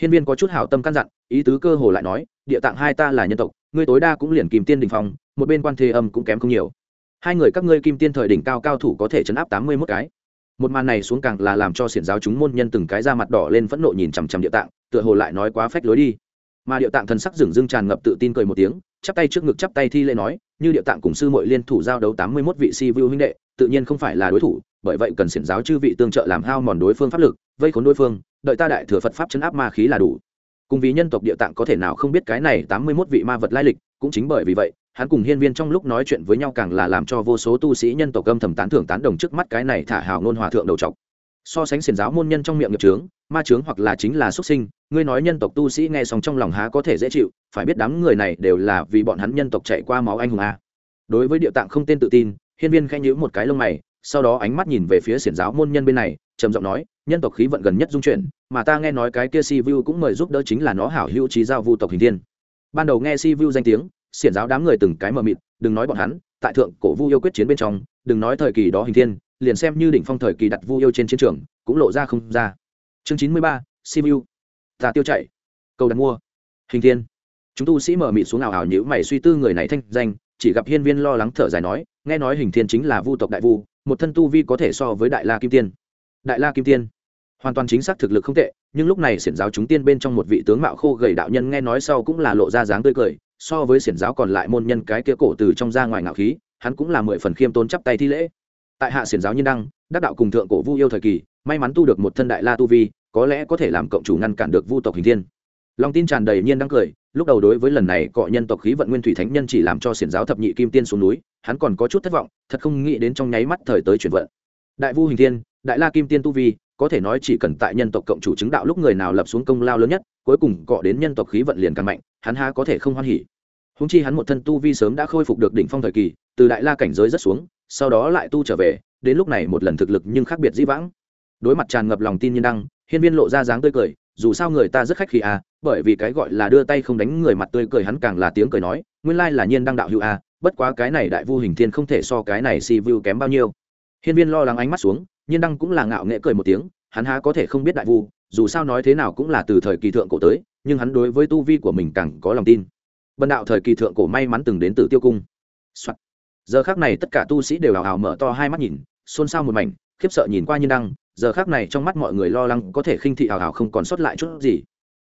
Speaker 1: Hiên viên có chút hảo tâm căn dặn ý tứ cơ hồ lại nói địa tạng hai ta là nhân tộc ngươi tối đa cũng liền kim tiên đỉnh phong một bên quan thế âm cũng kém không nhiều. Hai người các ngươi kim tiên thời đỉnh cao cao thủ có thể chấn áp tám mươi mốt cái. Một màn này xuống càng là làm cho xiển giáo chúng môn nhân từng cái ra mặt đỏ lên phẫn nộ nhìn chằm chằm địa tạng tựa hồ lại nói quá phách lối đi. Mà địa tạng thần sắc rừng rưng tràn ngập tự tin cười một tiếng chắp tay trước ngực chắp tay thi lễ nói, như địa tạng cùng sư mội liên thủ giao đấu tám mươi mốt vị si vu huynh đệ, tự nhiên không phải là đối thủ, bởi vậy cần xiển giáo chư vị tương trợ làm hao mòn đối phương pháp lực, vây khốn đối phương, đợi ta đại thừa phật pháp chấn áp ma khí là đủ. Cùng vì nhân tộc địa tạng có thể nào không biết cái này tám mươi mốt vị ma vật lai lịch, cũng chính bởi vì vậy, hắn cùng hiên viên trong lúc nói chuyện với nhau càng là làm cho vô số tu sĩ nhân tộc âm thầm tán thưởng tán đồng trước mắt cái này thả hào ngôn hòa thượng đầu trọc. So sánh xiển giáo môn nhân trong miệng nghiệp trướng ma chướng hoặc là chính là xuất sinh, ngươi nói nhân tộc tu sĩ nghe xong trong lòng há có thể dễ chịu, phải biết đám người này đều là vì bọn hắn nhân tộc chạy qua máu anh hùng a. Đối với địa tạng không tên tự tin, hiên viên khẽ nhữ một cái lông mày, sau đó ánh mắt nhìn về phía xiển giáo môn nhân bên này, trầm giọng nói, nhân tộc khí vận gần nhất dung chuyển, mà ta nghe nói cái kia si vu cũng mời giúp đỡ chính là nó hảo hữu trí giao vu tộc hình thiên. Ban đầu nghe si vu danh tiếng, xiển giáo đám người từng cái mờ mịt, đừng nói bọn hắn, tại thượng cổ vu yêu quyết chiến bên trong, đừng nói thời kỳ đó hình thiên, liền xem như đỉnh phong thời kỳ đặt vu yêu trên chiến trường, cũng lộ ra không ra chương chín mươi ba si vu ta tiêu chạy. Cầu đặt mua. Hình thiên. Chúng tu sĩ mở mịt xuống ảo ảo nhữ mày suy tư người này thanh danh, chỉ gặp hiên viên lo lắng thở dài nói, nghe nói hình thiên chính là vu tộc đại vu, một thân tu vi có thể so với đại la kim tiên. Đại la kim tiên. Hoàn toàn chính xác thực lực không tệ, nhưng lúc này xiển giáo chúng tiên bên trong một vị tướng mạo khô gầy đạo nhân nghe nói sau cũng là lộ ra dáng tươi cười, so với xiển giáo còn lại môn nhân cái kia cổ từ trong ra ngoài ngạo khí, hắn cũng là mười phần khiêm tôn chắp tay thi lễ. Tại hạ xiển giáo nhân đăng, đắc đạo cùng thượng cổ vu yêu thời kỳ may mắn tu được một thân đại la tu vi, có lẽ có thể làm cộng chủ ngăn cản được vu tộc hình thiên. Lòng tin tràn đầy nhiên đang cười, lúc đầu đối với lần này cọ nhân tộc khí vận nguyên thủy thánh nhân chỉ làm cho xiển giáo thập nhị kim tiên xuống núi, hắn còn có chút thất vọng, thật không nghĩ đến trong nháy mắt thời tới chuyển vận. Đại vu hình thiên, đại la kim tiên tu vi, có thể nói chỉ cần tại nhân tộc cộng chủ chứng đạo lúc người nào lập xuống công lao lớn nhất, cuối cùng cọ đến nhân tộc khí vận liền càng mạnh, hắn ha có thể không hoan hỉ. Húng chi hắn một thân tu vi sớm đã khôi phục được đỉnh phong thời kỳ, từ đại la cảnh giới rất xuống, sau đó lại tu trở về, đến lúc này một lần thực lực nhưng khác biệt dĩ vãng đối mặt tràn ngập lòng tin nhiên đăng, hiên viên lộ ra dáng tươi cười, dù sao người ta rất khách khí à bởi vì cái gọi là đưa tay không đánh người mặt tươi cười hắn càng là tiếng cười nói, nguyên lai là nhiên đăng đạo hữu à bất quá cái này đại vu hình thiên không thể so cái này si vu kém bao nhiêu. Hiên viên lo lắng ánh mắt xuống, nhiên đăng cũng là ngạo nghệ cười một tiếng, hắn há có thể không biết đại vu, dù sao nói thế nào cũng là từ thời kỳ thượng cổ tới, nhưng hắn đối với tu vi của mình càng có lòng tin. Bần đạo thời kỳ thượng cổ may mắn từng đến từ tiêu cung、Soạn. giờ khác này tất cả tu sĩ đều hào hào mở to hai mắt nhìn, xôn xao một mảnh, khiếp sợ nhìn qua nhiên đăng giờ khác này trong mắt mọi người lo lắng có thể khinh thị hào hào không còn sót lại chút gì.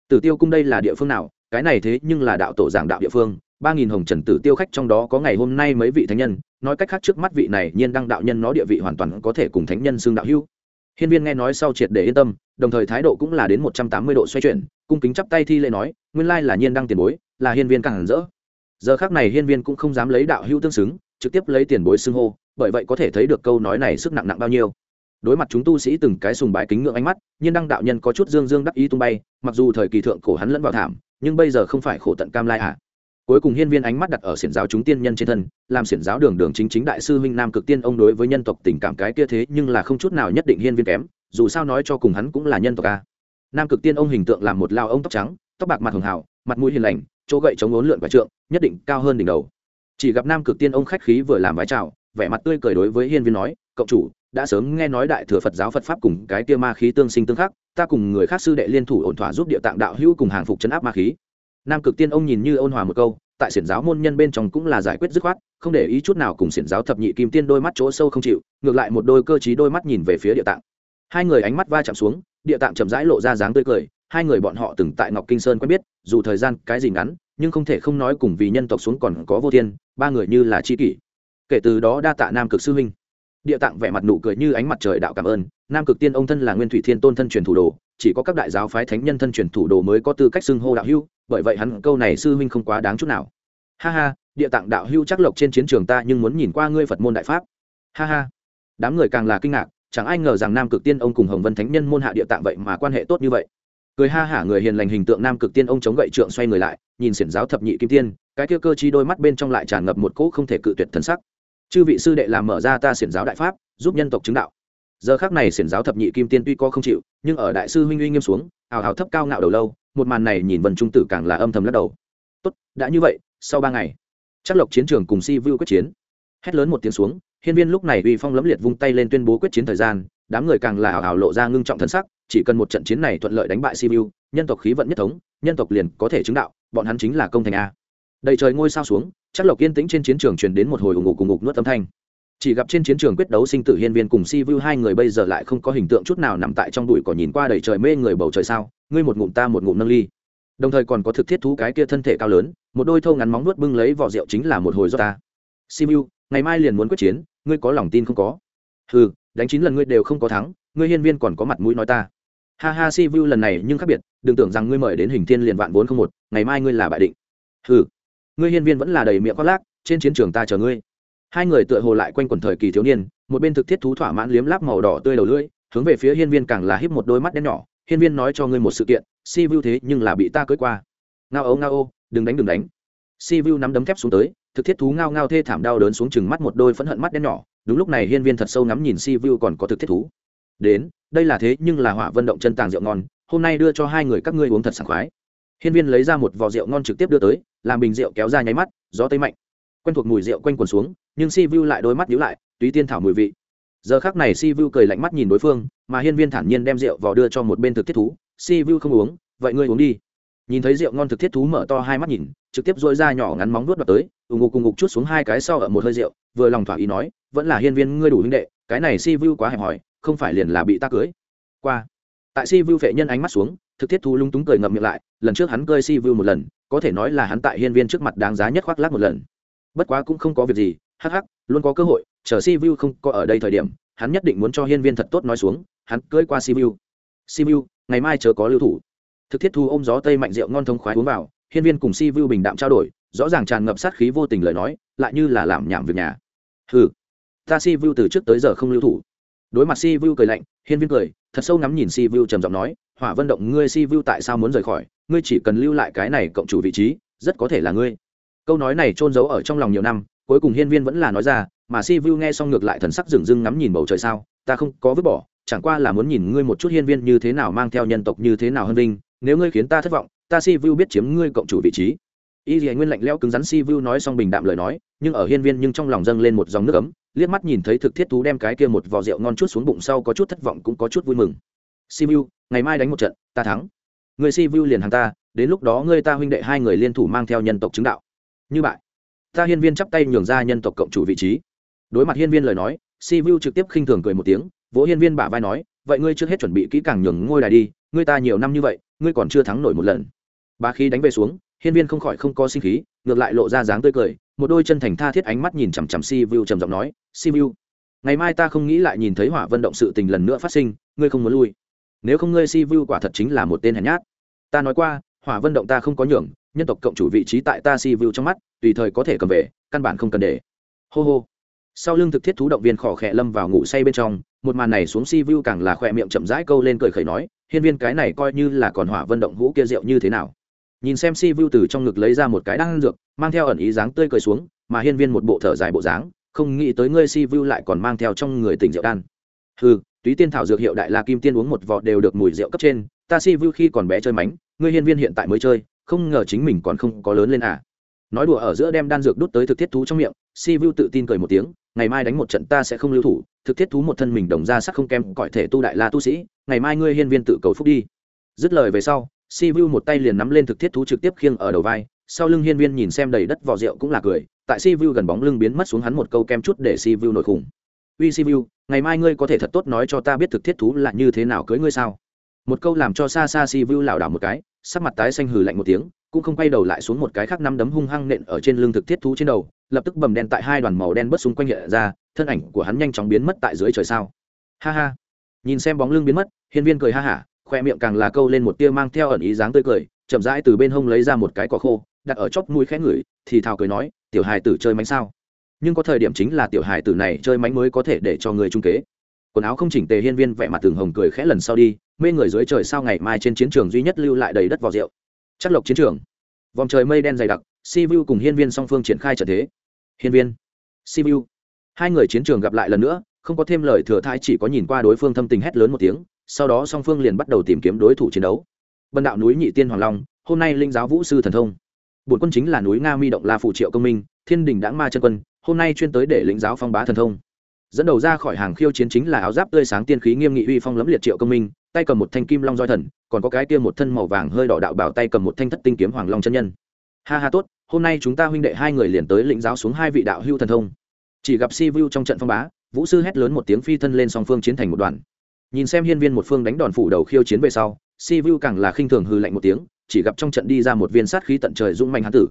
Speaker 1: Tử tiêu cung đây là địa phương nào? Cái này thế nhưng là đạo tổ giảng đạo địa phương. Ba nghìn hồng trần tử tiêu khách trong đó có ngày hôm nay mấy vị thánh nhân. Nói cách khác trước mắt vị này nhiên đăng đạo nhân nó địa vị hoàn toàn có thể cùng thánh nhân xương đạo hữu. Hiên viên nghe nói sau triệt để yên tâm, đồng thời thái độ cũng là đến một trăm tám mươi độ xoay chuyển, cung kính chắp tay thi lễ nói, nguyên lai là nhiên đăng tiền bối, là hiên viên càng hẳn rỡ. Giờ khác này hiên viên cũng không dám lấy đạo hữu tương xứng, trực tiếp lấy tiền bối xưng hô, bởi vậy có thể thấy được câu nói này sức nặng nặng bao nhiêu đối mặt chúng tu sĩ từng cái sùng bái kính ngưỡng ánh mắt, nhiên đăng đạo nhân có chút dương dương đắc ý tung bay, mặc dù thời kỳ thượng cổ hắn lẫn vào thảm, nhưng bây giờ không phải khổ tận cam lai ạ à. cuối cùng hiên viên ánh mắt đặt ở xiển giáo chúng tiên nhân trên thân, làm xiển giáo đường đường chính chính đại sư huynh nam cực tiên ông đối với nhân tộc tình cảm cái kia thế nhưng là không chút nào nhất định hiên viên kém, dù sao nói cho cùng hắn cũng là nhân tộc a nam cực tiên ông hình tượng làm một lao ông tóc trắng, tóc bạc mặt hường hào, mặt mũi hiền lành, chỗ gậy chống ốn lượn và trượng, nhất định cao hơn đỉnh đầu chỉ gặp nam cực tiên ông khách khí vừa làm vái chào, vẻ mặt tươi cười đối với hiên viên nói, cậu chủ đã sớm nghe nói đại thừa phật giáo phật pháp cùng cái kia ma khí tương sinh tương khắc, ta cùng người khác sư đệ liên thủ ổn thỏa giúp địa tạng đạo hữu cùng hàng phục chấn áp ma khí. Nam cực tiên ông nhìn như ôn hòa một câu, tại xiển giáo môn nhân bên trong cũng là giải quyết dứt khoát, không để ý chút nào cùng xiển giáo thập nhị kim tiên đôi mắt chỗ sâu không chịu, ngược lại một đôi cơ t đôi mắt nhìn về phía địa tạng. Hai người ánh mắt va chạm xuống, địa tạng chậm rãi lộ ra dáng tươi cười, hai người bọn họ từng tại ngọc kinh sơn quen biết, dù thời gian cái gì ngắn, nhưng không thể không nói cùng vì nhân tộc xuống còn có vô thiên, ba người như là c h i kỷ. Kể từ đó đa tạ nam cực sư huynh địa tạng vẻ mặt nụ cười như ánh mặt trời đạo cảm ơn, nam cực tiên ông thân là nguyên thủy thiên tôn thân truyền thủ đồ, chỉ có các đại giáo phái thánh nhân thân truyền thủ đồ mới có tư cách xưng hô đạo hưu bởi vậy hắn câu này sư huynh không quá đáng chút nào. Ha ha, địa tạng đạo hưu chắc lộc trên chiến trường ta nhưng muốn nhìn qua ngươi phật môn đại pháp. Ha ha. Đám người càng là kinh ngạc, chẳng ai ngờ rằng nam cực tiên ông cùng hồng vân thánh nhân môn hạ địa tạng vậy mà quan hệ tốt như vậy. Cười ha hả người hiền lành hình tượng nam cực tiên ông chống gậy trượng xoay người lại, nhìn xiển giáo thập nhị kim tiên, cái kia cơ chi đôi mắt bên trong lại tràn ngập một cỗ không thể cự tuyệt thần sắc chư vị sư đệ làm mở ra ta xiển giáo đại pháp, giúp nhân tộc chứng đạo. Giờ khác này xiển giáo thập nhị kim tiên tuy co không chịu, nhưng ở đại sư huynh uy nghiêm xuống, ào hào thấp cao ngạo đầu lâu, một màn này nhìn vân trung tử càng là âm thầm lắc đầu. Tốt, đã như vậy, sau ba ngày chắc lộc chiến trường cùng si vu quyết chiến. Hét lớn một tiếng xuống, hiên viên lúc này uy phong lẫm liệt vung tay lên tuyên bố quyết chiến thời gian, đám người càng là ảo ảo lộ ra ngưng trọng thân sắc, chỉ cần một trận chiến này thuận lợi đánh bại sibiu nhân tộc khí vận nhất thống, nhân tộc liền có thể chứng đạo, bọn hắn chính là công thành a đầy trời ngôi sao xuống, chắc lộc yên tĩnh trên chiến trường truyền đến một hồi ủng ngục cùng ngục nuốt âm thanh. Chỉ gặp trên chiến trường quyết đấu sinh tử hiên viên cùng si vu hai người bây giờ lại không có hình tượng chút nào nằm tại trong bụi cỏ nhìn qua đầy trời mê người bầu trời sao, ngươi một ngụm ta một ngụm nâng ly. Đồng thời còn có thực thiết thú cái kia thân thể cao lớn, một đôi thâu ngắn móng nuốt bưng lấy vỏ rượu chính là một hồi do ta. Si vu ngày mai liền muốn quyết chiến, ngươi có lòng tin không có? Ừ đánh chín lần ngươi đều không có thắng, ngươi hiên viên còn có mặt mũi nói ta. Ha ha si vu lần này nhưng khác biệt, đừng tưởng rằng ngươi mời đến hình thiên liền vạn vốn không một, ngày mai ngươi là bại định. Ừ ngươi hiên viên vẫn là đầy miệng khoác lác, trên chiến trường ta chờ ngươi. Hai người tựa hồ lại quanh quẩn thời kỳ thiếu niên, một bên thực thiết thú thỏa mãn liếm láp màu đỏ tươi đầu lưỡi, hướng về phía hiên viên càng là híp một đôi mắt đen nhỏ. Hiên viên nói cho ngươi một sự kiện, si vu thế nhưng là bị ta cưới qua. Ngao ấu ngao ô, đừng đánh đừng đánh. Si vu nắm đấm thép xuống tới, thực thiết thú ngao ngao thê thảm đau đớn xuống chừng mắt một đôi phẫn hận mắt đen nhỏ. Đúng lúc này hiên viên thật sâu ngắm nhìn si vu còn có thực thiết thú. Đến, đây là thế nhưng là hỏa vận động chân tàng rượu ngon, hôm nay đưa cho hai người các ngươi uống thật sảng khoái hiên viên lấy ra một vò rượu ngon trực tiếp đưa tới làm bình rượu kéo ra nháy mắt gió tây mạnh. Quen thuộc mùi rượu quanh quần xuống nhưng si vu lại đôi mắt nhíu lại túy tiên thảo mùi vị. Giờ khắc này si vu cười lạnh mắt nhìn đối phương mà hiên viên thản nhiên đem rượu vò đưa cho một bên thực thiết thú. Si vu không uống vậy ngươi uống đi. Nhìn thấy rượu ngon thực thiết thú mở to hai mắt nhìn trực tiếp rũi ra nhỏ ngắn móng nuốt vào tới ù ngục cùng ngục chút xuống hai cái sau ở một hơi rượu vừa lòng thỏa ý nói vẫn là hiên viên ngươi đủ huynh đệ cái này si vu quá hẹp hỏi, không phải liền là bị ta cưới. Qua tại si vu vệ nhân ánh mắt xuống, thực thiết thú lung túng cười ngậm miệng lại, lần trước hắn cơi si vu một lần, có thể nói là hắn tại hiên viên trước mặt đáng giá nhất khoác lác một lần. Bất quá cũng không có việc gì, hắc hắc, luôn có cơ hội, chờ si vu không có ở đây thời điểm, hắn nhất định muốn cho hiên viên thật tốt nói xuống, hắn cưỡi qua si vu si vu ngày mai chớ có lưu thủ. Thực thiết thu ôm gió tây mạnh rượu ngon thông khoái uống vào, hiên viên cùng si vu bình đạm trao đổi, rõ ràng tràn ngập sát khí vô tình lời nói, lại như là làm nhảm việc nhà. Hừ, ta si vu từ trước tới giờ không lưu thủ đối mặt si vu cười lạnh, hiên viên cười, thật sâu ngắm nhìn si vu trầm giọng nói, hỏa vân động, ngươi si vu tại sao muốn rời khỏi? Ngươi chỉ cần lưu lại cái này cộng chủ vị trí, rất có thể là ngươi. Câu nói này trôn giấu ở trong lòng nhiều năm, cuối cùng hiên viên vẫn là nói ra, mà si vu nghe xong ngược lại thần sắc dừng dưng ngắm nhìn bầu trời sao? Ta không có vứt bỏ, chẳng qua là muốn nhìn ngươi một chút hiên viên như thế nào mang theo nhân tộc như thế nào hơn vinh. Nếu ngươi khiến ta thất vọng, ta si vu biết chiếm ngươi cộng chủ vị trí. Y dì nguyên lạnh lẽo cứng rắn si vu nói xong bình đạm lời nói, nhưng ở hiên viên nhưng trong lòng dâng lên một dòng nước ấm liếc mắt nhìn thấy thực thiết thú đem cái kia một vò rượu ngon chút xuống bụng sau có chút thất vọng cũng có chút vui mừng. Si vu ngày mai đánh một trận, ta thắng. Người si vu liền hàng ta, đến lúc đó ngươi ta huynh đệ hai người liên thủ mang theo nhân tộc chứng đạo. Như vậy, ta hiên viên chắp tay nhường ra nhân tộc cộng chủ vị trí. Đối mặt hiên viên lời nói si vu trực tiếp khinh thường cười một tiếng, vỗ hiên viên bả vai nói, vậy ngươi trước hết chuẩn bị kỹ càng nhường ngôi đài đi, ngươi ta nhiều năm như vậy, ngươi còn chưa thắng nổi một lần. Ba khi đánh về xuống, hiên viên không khỏi không có sinh khí, ngược lại lộ ra dáng tươi cười một đôi chân thành tha thiết ánh mắt nhìn chằm chằm si vu trầm giọng nói, si vu ngày mai ta không nghĩ lại nhìn thấy hỏa vận động sự tình lần nữa phát sinh, ngươi không muốn lui. Nếu không ngươi si vu quả thật chính là một tên hèn nhát. Ta nói qua, hỏa vận động ta không có nhường, nhân tộc cộng chủ vị trí tại ta si vu trong mắt, tùy thời có thể cầm về, căn bản không cần để. Hô hô. Sau lưng thực thiết thú động viên khỏ khẽ lâm vào ngủ say bên trong, một màn này xuống si vu càng là khỏe miệng chậm rãi câu lên cười khẩy nói, hiên viên cái này coi như là còn hỏa vận động hũ kia rượu như thế nào? Nhìn xem si vu từ trong ngực lấy ra một cái đan dược, mang theo ẩn ý dáng tươi cười xuống, mà hiên viên một bộ thở dài bộ dáng, không nghĩ tới ngươi si vu lại còn mang theo trong người tỉnh rượu đan. Ừ túy tiên thảo dược hiệu đại la kim tiên uống một vò đều được mùi rượu cấp trên, ta si vu khi còn bé chơi mánh, ngươi hiên viên hiện tại mới chơi, không ngờ chính mình còn không có lớn lên à. Nói đùa ở giữa đem đan dược đút tới thực thiết thú trong miệng, si vu tự tin cười một tiếng, ngày mai đánh một trận ta sẽ không lưu thủ, thực thiết thú một thân mình đồng ra sắc không kém cõi thể tu đại la tu sĩ, ngày mai ngươi hiên viên tự cầu phúc đi. Dứt lời về sau si vu một tay liền nắm lên thực thiết thú trực tiếp khiêng ở đầu vai, sau lưng hiên viên nhìn xem đầy đất vỏ rượu cũng là cười, tại si vu gần bóng lưng biến mất xuống hắn một câu kem chút để si vu nổi khủng. Uy si vu ngày mai ngươi có thể thật tốt nói cho ta biết thực thiết thú là như thế nào cưới ngươi sao? Một câu làm cho xa xa si vu lảo đảo một cái, sắc mặt tái xanh hừ lạnh một tiếng, cũng không quay đầu lại xuống một cái khác năm đấm hung hăng nện ở trên lưng thực thiết thú trên đầu, lập tức bầm đen tại hai đoàn màu đen bớt xung quanh hiện ra, thân ảnh của hắn nhanh chóng biến mất tại dưới trời sao. Ha ha. Nhìn xem bóng lưng biến mất, hiên viên cười ha hả khoe miệng càng là câu lên một tia mang theo ẩn ý dáng tươi cười, chậm rãi từ bên hông lấy ra một cái cỏ khô, đặt ở chóp mũi khẽ ngửi, thì thào cười nói, tiểu hài tử chơi mánh sao? Nhưng có thời điểm chính là tiểu hài tử này chơi mánh mới có thể để cho người trung kế. Quần áo không chỉnh tề hiên viên vẻ mặt tường hồng cười khẽ lần sau đi, mê người dưới trời sao ngày mai trên chiến trường duy nhất lưu lại đầy đất vào rượu. Chắc lộc chiến trường. Vòng trời mây đen dày đặc, si vu cùng hiên viên song phương triển khai trận thế. Hiên viên. Si vu hai người chiến trường gặp lại lần nữa, không có thêm lời thừa thai chỉ có nhìn qua đối phương thâm tình hét lớn một tiếng sau đó song phương liền bắt đầu tìm kiếm đối thủ chiến đấu. Bần đạo núi nhị tiên hoàng long, hôm nay linh giáo vũ sư thần thông. Bổn quân chính là núi nga mi động la phụ triệu công minh, thiên đình đãng ma chân quân, hôm nay chuyên tới để lĩnh giáo phong bá thần thông. Dẫn đầu ra khỏi hàng khiêu chiến chính là áo giáp tươi sáng tiên khí nghiêm nghị uy phong lẫm liệt triệu công minh, tay cầm một thanh kim long roi thần, còn có cái kia một thân màu vàng hơi đỏ đạo bảo tay cầm một thanh thất tinh kiếm hoàng long chân nhân. Ha ha tốt, hôm nay chúng ta huynh đệ hai người liền tới lĩnh giáo xuống hai vị đạo hưu thần thông. Chỉ gặp si vu trong trận phong bá, vũ sư hét lớn một tiếng phi thân lên song phương chiến thành một đoàn nhìn xem hiên viên một phương đánh đòn phủ đầu khiêu chiến về sau, si vu càng là khinh thường hư lạnh một tiếng, chỉ gặp trong trận đi ra một viên sát khí tận trời dũng manh hán tử.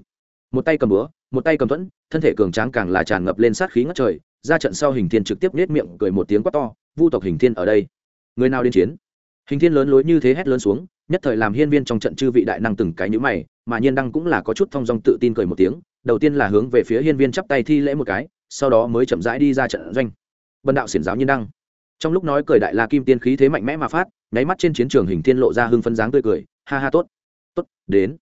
Speaker 1: Một tay cầm búa, một tay cầm thuẫn, thân thể cường tráng càng là tràn ngập lên sát khí ngất trời, ra trận sau hình thiên trực tiếp nết miệng cười một tiếng quát to, vu tộc hình thiên ở đây, người nào đến chiến? Hình thiên lớn lối như thế hét lớn xuống, nhất thời làm hiên viên trong trận chư vị đại năng từng cái nhữ mày, mà nhiên đăng cũng là có chút thong dong tự tin cười một tiếng, đầu tiên là hướng về phía hiên viên chắp tay thi lễ một cái, sau đó mới chậm rãi đi ra trận doanh. Bần đạo xiển giáo nhiên đăng trong lúc nói cười đại la kim tiên khí thế mạnh mẽ mà phát, nháy mắt trên chiến trường hình thiên lộ ra hưng phân dáng tươi cười, ha ha tốt tốt, đến.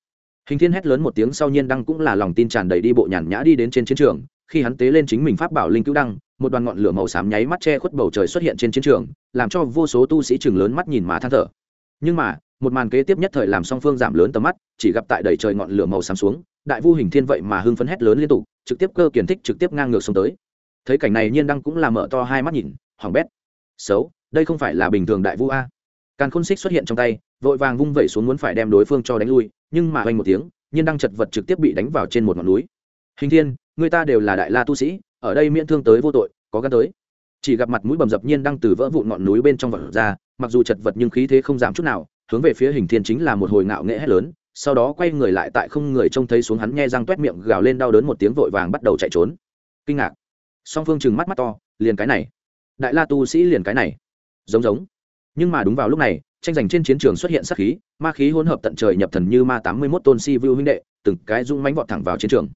Speaker 1: Hình thiên hét lớn một tiếng sau nhiên đăng cũng là lòng tin tràn đầy đi bộ nhàn nhã đi đến trên chiến trường, khi hắn tế lên chính mình pháp bảo linh cứu đăng, một đoàn ngọn lửa màu xám nháy mắt che khuất bầu trời xuất hiện trên chiến trường, làm cho vô số tu sĩ chừng lớn mắt nhìn mà than thở. Nhưng mà, một màn kế tiếp nhất thời làm song phương giảm lớn tầm mắt, chỉ gặp tại đầy trời ngọn lửa màu xám xuống, đại vu hình thiên vậy mà hưng phấn hét lớn liên tục, trực tiếp cơ kiển thích trực tiếp ngang ngược xông tới. Thấy cảnh này nhiên đăng cũng là mở to hai mắt nhìn hoàng bét xấu, đây không phải là bình thường đại vu a. Càn khôn xích xuất hiện trong tay, vội vàng vung vẩy xuống muốn phải đem đối phương cho đánh lui, nhưng mà oanh một tiếng, nhiên đăng chật vật trực tiếp bị đánh vào trên một ngọn núi. Hình thiên, người ta đều là đại la tu sĩ, ở đây miễn thương tới vô tội, có gan tới. Chỉ gặp mặt mũi bầm dập nhiên đang từ vỡ vụn ngọn núi bên trong vật ra, mặc dù chật vật nhưng khí thế không giảm chút nào, hướng về phía hình thiên chính là một hồi ngạo nghệ hét lớn, sau đó quay người lại tại không người trông thấy xuống hắn nghe răng toét miệng gào lên đau đớn một tiếng vội vàng bắt đầu chạy trốn. Kinh ngạc. Song phương chừng mắt mắt to, liền cái này đại la tu sĩ liền cái này. Giống giống. Nhưng mà đúng vào lúc này, tranh giành trên chiến trường xuất hiện sát khí, ma khí hỗn hợp tận trời nhập thần như ma tám mươi mốt tôn si vu huynh đệ, từng cái rung mánh vọt thẳng vào chiến trường.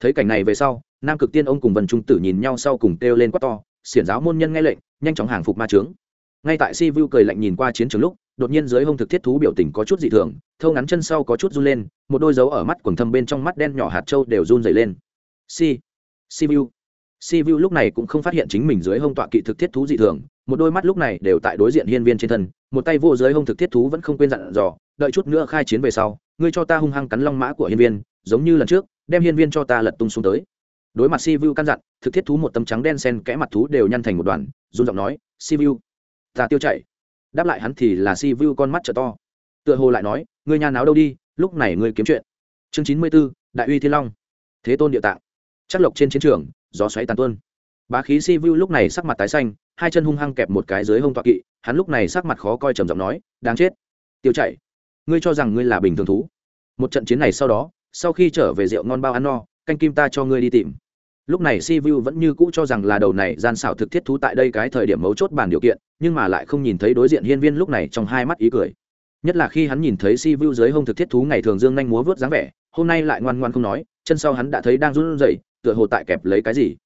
Speaker 1: Thấy cảnh này về sau, nam cực tiên ông cùng vân trung tử nhìn nhau sau cùng kêu lên quát to, xiển giáo môn nhân nghe lệnh, nhanh chóng hàng phục ma trướng ngay tại si vu cười lạnh nhìn qua chiến trường lúc, đột nhiên dưới hông thực thiết thú biểu tình có chút dị thường, thâu ngắn chân sau có chút run lên, một đôi dấu ở mắt quần thâm bên trong mắt đen nhỏ hạt trâu đều run dày lên. Si si vu si vu lúc này cũng không phát hiện chính mình dưới hông tọa kỵ thực thiết thú dị thường, một đôi mắt lúc này đều tại đối diện hiên viên trên thân, một tay vô dưới hông thực thiết thú vẫn không quên dặn dò, đợi chút nữa khai chiến về sau, ngươi cho ta hung hăng cắn long mã của hiên viên, giống như lần trước, đem hiên viên cho ta lật tung xuống tới. Đối mặt si vu căn dặn, thực thiết thú một tấm trắng đen sen kẽ mặt thú đều nhăn thành một đoàn, run giọng nói si vu ta tiêu chạy đáp lại hắn thì là si vu con mắt trợ to. Tựa hồ lại nói, ngươi nhà náo đâu đi, lúc này ngươi kiếm chuyện. Chương chín mươi b ố đại uy thiên long. Thế tôn địa tạng. Chắc lộc trên chiến trường gió xoáy tàn tuôn. bá khí si vu lúc này sắc mặt tái xanh, hai chân hung hăng kẹp một cái dưới hông toa kỵ, hắn lúc này sắc mặt khó coi trầm giọng nói, đáng chết. Tiêu chạy ngươi cho rằng ngươi là bình thường thú. Một trận chiến này sau đó, sau khi trở về rượu ngon bao ăn no, canh kim ta cho ngươi đi tìm. Lúc này si vu vẫn như cũ cho rằng là đầu này gian xảo thực thiết thú tại đây cái thời điểm mấu chốt bàn điều kiện, nhưng mà lại không nhìn thấy đối diện hiên viên lúc này trong hai mắt ý cười. Nhất là khi hắn nhìn thấy si vu dưới hông thực thiết thú ngày thường dương nhanh múa vớt dáng vẻ, hôm nay lại ngoan ngoan không nói, chân sau hắn đã thấy đang run rẩy tựa hồ tại kẹp lấy cái gì.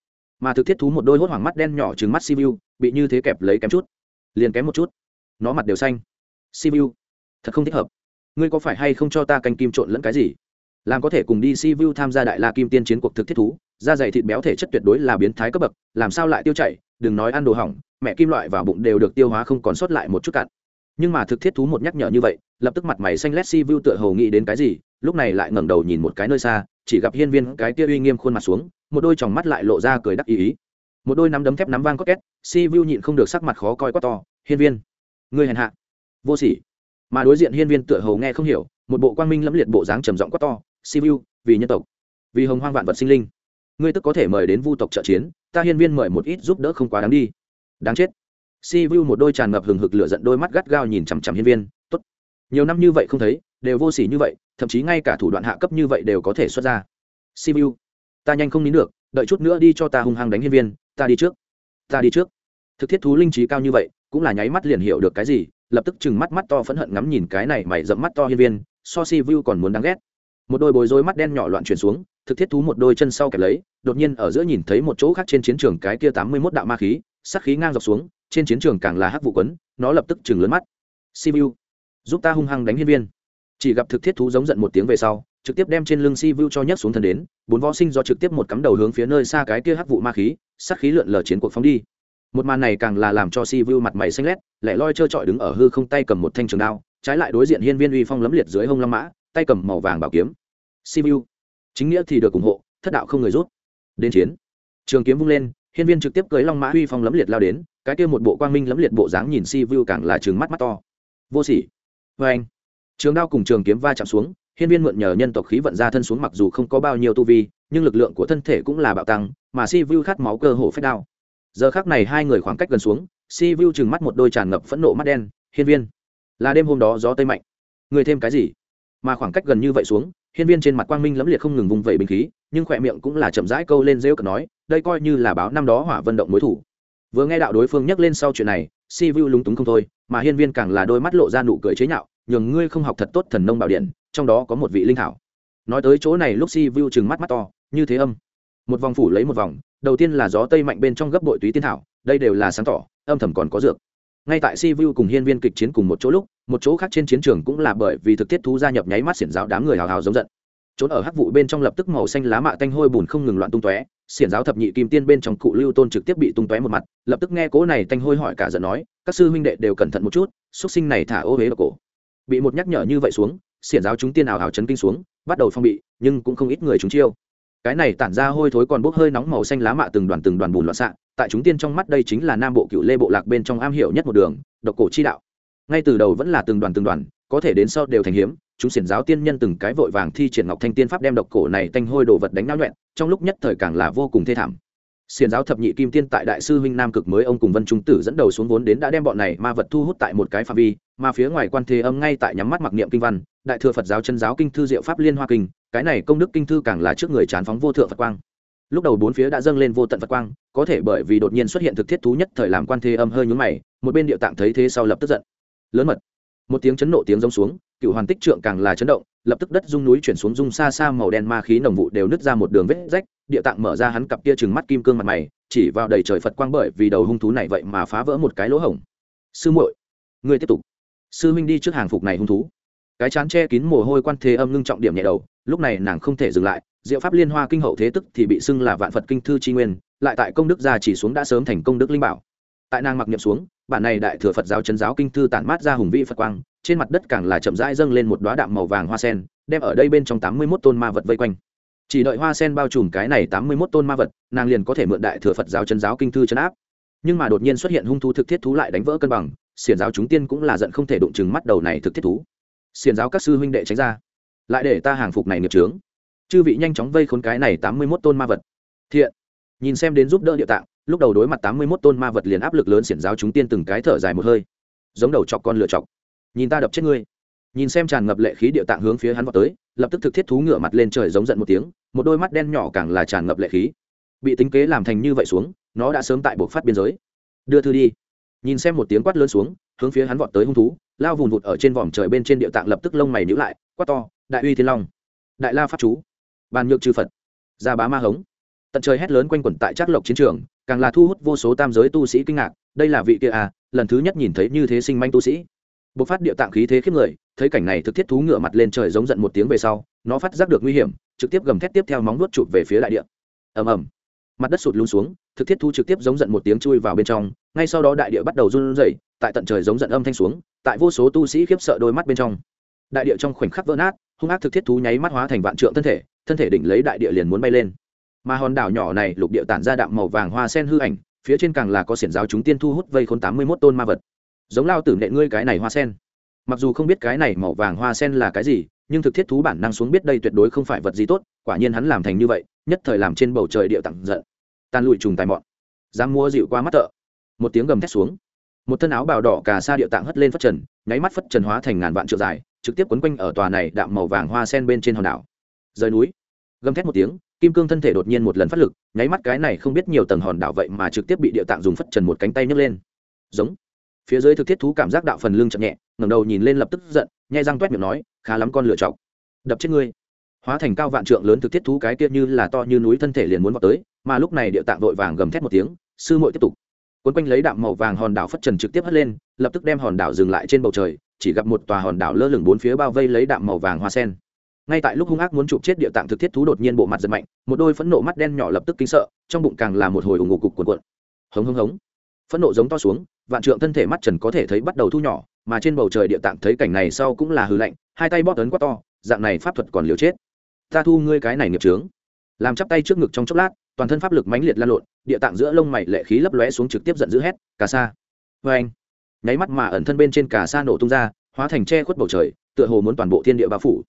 Speaker 1: Mà thực thiết thú một đôi hốt hoảng mắt đen nhỏ trừng mắt si vu bị như thế kẹp lấy kém chút. Liền kém một chút. Nó mặt đều xanh. Si vu thật không thích hợp. Ngươi có phải hay không cho ta canh kim trộn lẫn cái gì? Làm có thể cùng đi si vu tham gia đại la kim tiên chiến cuộc thực thiết thú, da dày thịt béo thể chất tuyệt đối là biến thái cấp bậc, làm sao lại tiêu chảy? Đừng nói ăn đồ hỏng, mẹ kim loại vào bụng đều được tiêu hóa không còn sót lại một chút cạn. Nhưng mà thực thiết thú một nhắc nhở như vậy, lập tức mặt mày xanh lét si vu tựa hồ nghĩ đến cái gì, lúc này lại ngẩng đầu nhìn một cái nơi xa chỉ gặp hiên viên cái kia uy nghiêm khuôn mặt xuống, một đôi tròng mắt lại lộ ra cười đắc ý ý. Một đôi nắm đấm thép nắm vang có két, si vu nhịn không được sắc mặt khó coi quá to, hiên viên, ngươi hèn hạ. Vô sỉ. Mà đối diện hiên viên tựa hầu nghe không hiểu, một bộ quang minh lẫm liệt bộ dáng trầm giọng quá to, si vu, vì nhân tộc, vì hồng hoang vạn vật sinh linh, ngươi tức có thể mời đến vu tộc trợ chiến, ta hiên viên mời một ít giúp đỡ không quá đáng đi. Đáng chết. Si vu một đôi tràn ngập hừng hực lửa giận đôi mắt gắt gao nhìn chằm chằm hiên viên, tốt. Nhiều năm như vậy không thấy, đều vô sỉ như vậy thậm chí ngay cả thủ đoạn hạ cấp như vậy đều có thể xuất ra. Si ta nhanh không nín được, đợi chút nữa đi cho ta hung hăng đánh hiên viên, ta đi trước. Ta đi trước. Thực thiết thú linh trí cao như vậy, cũng là nháy mắt liền hiểu được cái gì, lập tức chừng mắt mắt to phẫn hận ngắm nhìn cái này mày dẫm mắt to hiên viên, so si vu còn muốn đáng ghét. Một đôi bối rối mắt đen nhỏ loạn chuyển xuống, thực thiết thú một đôi chân sau kẹp lấy, đột nhiên ở giữa nhìn thấy một chỗ khác trên chiến trường cái kia tám mươi mốt đạo ma khí sắc khí ngang dọc xuống, trên chiến trường càng là hắc vụ quấn, nó lập tức chừng lớn mắt. Si vu, giúp ta hung hăng đánh hiên viên chỉ gặp thực thiết thú giống giận một tiếng về sau, trực tiếp đem trên lưng si vu cho nhấc xuống thần đến, bốn võ sinh do trực tiếp một cắm đầu hướng phía nơi xa cái kia hắc vụ ma khí sắc khí lượn lờ chiến cuộc phóng đi. Một màn này càng là làm cho si vu mặt mày xanh lét, lẻ loi trơ trọi đứng ở hư không tay cầm một thanh trường đao, trái lại đối diện hiên viên uy phong lấm liệt dưới hông long mã, tay cầm màu vàng bảo kiếm. Si vu, chính nghĩa thì được ủng hộ, thất đạo không người rút. Đến chiến. Trường kiếm vung lên, hiên viên trực tiếp cưới long mã uy phong lấm liệt lao đến, cái kia một bộ quang minh lấm liệt bộ dáng nhìn si vu càng là trừng mắt mắt to. Vô sỉ. Vê anh trường đao cùng trường kiếm va chạm xuống, hiên viên mượn nhờ nhân tộc khí vận ra thân xuống mặc dù không có bao nhiêu tu vi, nhưng lực lượng của thân thể cũng là bạo tăng, mà si vu khát máu cơ hồ phép đao. Giờ khác này hai người khoảng cách gần xuống, si vu chừng mắt một đôi tràn ngập phẫn nộ mắt đen, hiên viên, là đêm hôm đó gió tây mạnh. Người thêm cái gì? Mà khoảng cách gần như vậy xuống, hiên viên trên mặt quang minh lẫm liệt không ngừng vùng vẩy bình khí, nhưng khỏe miệng cũng là chậm rãi câu lên rêu cờ nói, đây coi như là báo năm đó hỏa vận động mối thủ. Vừa nghe đạo đối phương nhắc lên sau chuyện này, si vu lúng túng không thôi, mà hiên viên càng là đôi mắt lộ ra nụ cười chế nhạo nhường ngươi không học thật tốt thần nông bảo điện, trong đó có một vị linh thảo. Nói tới chỗ này lúc si vu chừng mắt mắt to, như thế âm. Một vòng phủ lấy một vòng, đầu tiên là gió tây mạnh bên trong gấp bội túy tiên thảo, đây đều là sáng tỏ, âm thầm còn có dược. Ngay tại si vu cùng hiên viên kịch chiến cùng một chỗ lúc, một chỗ khác trên chiến trường cũng là bởi vì thực tiết thú gia nhập nháy mắt xiển giáo đám người hào hào giống giận. Trốn ở hắc vụ bên trong lập tức màu xanh lá mạ tanh hôi bùn không ngừng loạn tung tóe, xiển giáo thập nhị kim tiên bên trong cụ lưu tôn trực tiếp bị tung tóe một mặt, lập tức nghe cố này tanh hôi hỏi cả giận nói, các sư huynh đệ đều cẩn thận một chút, xuất sinh này thả ô huế vào cổ bị một nhắc nhở như vậy xuống, xiển giáo chúng tiên ảo hào chấn kinh xuống, bắt đầu phong bị, nhưng cũng không ít người chúng chiêu. Cái này tản ra hôi thối còn bốc hơi nóng màu xanh lá mạ từng đoàn từng đoàn bùn loạn xạ, tại chúng tiên trong mắt đây chính là nam bộ cựu lê bộ lạc bên trong am hiểu nhất một đường, độc cổ chi đạo. Ngay từ đầu vẫn là từng đoàn từng đoàn, có thể đến sau đều thành hiếm, chúng xiển giáo tiên nhân từng cái vội vàng thi triển ngọc thanh tiên pháp đem độc cổ này tanh hôi đồ vật đánh náo nhuẹn trong lúc nhất thời càng là vô cùng thê thảm xiền giáo thập nhị kim tiên tại đại sư huynh nam cực mới ông cùng vân trung tử dẫn đầu xuống vốn đến đã đem bọn này ma vật thu hút tại một cái phạm vi, mà phía ngoài quan thế âm ngay tại nhắm mắt mặc niệm kinh văn, đại thừa phật giáo chân giáo kinh thư diệu pháp liên hoa kinh, cái này công đức kinh thư càng là trước người chán phóng vô thượng phật quang. Lúc đầu bốn phía đã dâng lên vô tận phật quang, có thể bởi vì đột nhiên xuất hiện thực thiết thú nhất thời làm quan thế âm hơi nhúng mày, một bên điệu tạng thấy thế sau lập tức giận. Lớn mật. Một tiếng chấn nộ tiếng rông xuống, cựu hoàn tích trượng càng là chấn động lập tức đất rung núi chuyển xuống rung xa xa màu đen ma khí nồng vụ đều nứt ra một đường vết rách, địa tạng mở ra hắn cặp kia chừng mắt kim cương mặt mày, chỉ vào đầy trời phật quang bởi vì đầu hung thú này vậy mà phá vỡ một cái lỗ hổng. Sư muội, ngươi tiếp tục. Sư minh đi trước hàng phục này hung thú. Cái chán che kín mồ hôi quan thế âm ngưng trọng điểm nhẹ đầu, lúc này nàng không thể dừng lại, diệu pháp liên hoa kinh hậu thế tức thì bị xưng là vạn phật kinh thư tri nguyên, lại tại công đức gia chỉ xuống đã sớm thành công đức linh bảo. Tại nàng mặc niệm xuống, bản này đại thừa phật giáo chân giáo kinh thư tản mát ra hùng vĩ phật quang trên mặt đất càng là chậm rãi dâng lên một đoá đạm màu vàng hoa sen, đem ở đây bên trong tám mươi mốt tôn ma vật vây quanh. Chỉ đợi hoa sen bao trùm cái này tám mươi mốt tôn ma vật, nàng liền có thể mượn đại thừa phật giáo chân giáo kinh thư chấn áp. Nhưng mà đột nhiên xuất hiện hung thú thực thiết thú lại đánh vỡ cân bằng, xiển giáo chúng tiên cũng là giận không thể đụng chừng mắt đầu này thực thiết thú. Xiển giáo các sư huynh đệ tránh ra. Lại để ta hàng phục này nghiệp trướng chư vị nhanh chóng vây khốn cái này tám mươi mốt tôn ma vật. Thiện. Nhìn xem đến giúp đỡ địa tạng, lúc đầu đối mặt tám mươi mốt tôn ma vật liền áp lực lớn xiển giáo chúng tiên từng cái thở dài một hơi. Giống đầu chọc con lựa chọc nhìn ta đập chết ngươi. Nhìn xem tràn ngập lệ khí địa tạng hướng phía hắn vào tới, lập tức thực thiết thú ngửa mặt lên trời giống giận một tiếng, một đôi mắt đen nhỏ càng là tràn ngập lệ khí. Bị tính kế làm thành như vậy xuống, nó đã sớm tại buộc phát biên giới. Đưa thư đi. Nhìn xem một tiếng quát lớn xuống, hướng phía hắn vọt tới hung thú, lao vùn vụt ở trên vòm trời bên trên địa tạng lập tức lông mày nhữ lại, quát to, đại uy thiên long, đại la pháp chú, bàn nhược chư phật gia bá ma hống. Tận trời hét lớn quanh quẩn tại trác lộc chiến trường, càng là thu hút vô số tam giới tu sĩ kinh ngạc, đây là vị kia à lần thứ nhất nhìn thấy như thế sinh manh tu sĩ bộc phát địa tạng khí thế khiếp người, thấy cảnh này thực thiết thú ngửa mặt lên trời giống giận một tiếng về sau, nó phát giác được nguy hiểm, trực tiếp gầm thét tiếp theo móng nuốt chụp về phía đại địa. Ầm ầm. Mặt đất sụt lún xuống, thực thiết thú trực tiếp giống giận một tiếng chui vào bên trong, ngay sau đó đại địa bắt đầu run rẩy, tại tận trời giống giận âm thanh xuống, tại vô số tu sĩ khiếp sợ đôi mắt bên trong. Đại địa trong khoảnh khắc vỡ nát, hung ác thực thiết thú nháy mắt hóa thành vạn trượng thân thể thân thể đỉnh lấy đại địa liền muốn bay lên. Mà hòn đảo nhỏ này lục địa tản ra đạm màu vàng hoa sen hư ảnh, phía trên càng là có xiển giáo chúng tiên thu hút vây khốn tám mươi mốt tôn ma vật giống lao tử nệ ngươi cái này hoa sen. Mặc dù không biết cái này màu vàng hoa sen là cái gì, nhưng thực thiết thú bản năng xuống biết đây tuyệt đối không phải vật gì tốt, quả nhiên hắn làm thành như vậy, nhất thời làm trên bầu trời địa tặng giận. Tan lụi trùng tài mọn. Dám mua dịu qua mắt thợ một tiếng gầm thét xuống. Một thân áo bào đỏ cà sa địa tạng hất lên phất trần, nháy mắt phất trần hóa thành ngàn vạn trượng dài, trực tiếp quấn quanh ở tòa này đạm màu vàng hoa sen bên trên hòn đảo. Rời núi. Gầm thét một tiếng, kim cương thân thể đột nhiên một lần phát lực, nháy mắt cái này không biết nhiều tầng hòn đảo vậy mà trực tiếp bị địa tạng dùng phất trần một cánh tay nhấc lên. Giống phía dưới thực thiết thú cảm giác đạo phần lưng chậm nhẹ, ngẩng đầu nhìn lên lập tức giận, nhai răng toét miệng nói, khá lắm con lựa chọc. Đập chết ngươi. Hóa thành cao vạn trượng lớn thực thiết thú cái kia như là to như núi thân thể liền muốn vào tới, mà lúc này địa tạng vội vàng gầm thét một tiếng, sư muội tiếp tục. Quấn quanh lấy đạm màu vàng hòn đảo phất trần trực tiếp hất lên, lập tức đem hòn đảo dừng lại trên bầu trời, chỉ gặp một tòa hòn đảo lơ lửng bốn phía bao vây lấy đạm màu vàng hoa sen. Ngay tại lúc hung ác muốn chụp chết địa tạng thực thiết thú đột nhiên bộ mặt giật mạnh, một đôi phẫn nộ mắt đen nhỏ lập tức kinh sợ, trong bụng càng là một hồi ủng ngục cục cuộn cuộn. Hống hống hống. Phẫn nộ giống to xuống vạn trượng thân thể mắt trần có thể thấy bắt đầu thu nhỏ, mà trên bầu trời địa tạng thấy cảnh này sau cũng là hư lạnh, hai tay bóp tấn quá to, dạng này pháp thuật còn liều chết. Ta thu ngươi cái này nghiệp trướng làm chắp tay trước ngực trong chốc lát, toàn thân pháp lực mãnh liệt lan lộn, địa tạng giữa lông mày lệ khí lấp lóe xuống trực tiếp giận dữ hét, cà sa. Vê anh, nháy mắt mà ẩn thân bên trên cà sa nổ tung ra, hóa thành che khuất bầu trời, tựa hồ muốn toàn bộ thiên địa bao phủ.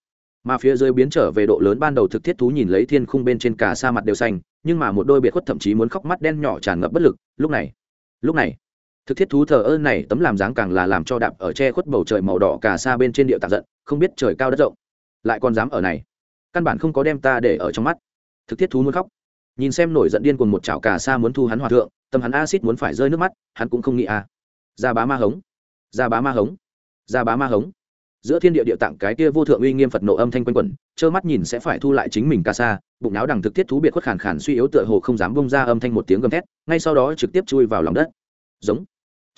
Speaker 1: Mà phía dưới biến trở về độ lớn ban đầu thực thiết thú nhìn lấy thiên khung bên trên cà sa mặt đều xanh, nhưng mà một đôi biệt khuất thậm chí muốn khóc mắt đen nhỏ tràn ngập bất lực, lúc này lúc này thực thiết thú thờ ơ này tấm làm dáng càng là làm cho đạp ở che khuất bầu trời màu đỏ cả xa bên trên địa tạng giận không biết trời cao đất rộng. Lại còn dám ở này. Căn bản không có đem ta để ở trong mắt. Thực thiết thú muốn khóc. Nhìn xem nổi giận điên cùng một chảo cả xa muốn thu hắn hòa thượng tâm hắn acid muốn phải rơi nước mắt hắn cũng không nghĩ à. Ra bá ma hống. Ra bá ma hống. Ra bá ma hống. Giữa thiên địa địa tạng cái kia vô thượng uy nghiêm phật nộ âm thanh quanh quẩn trơ mắt nhìn sẽ phải thu lại chính mình ca xa, bụng áo đằng thực thiết thú biệt khuất khàn khàn suy yếu tựa hồ không dám bông ra âm thanh một tiếng gầm thét ngay sau đó trực tiếp chui vào lòng đất. Giống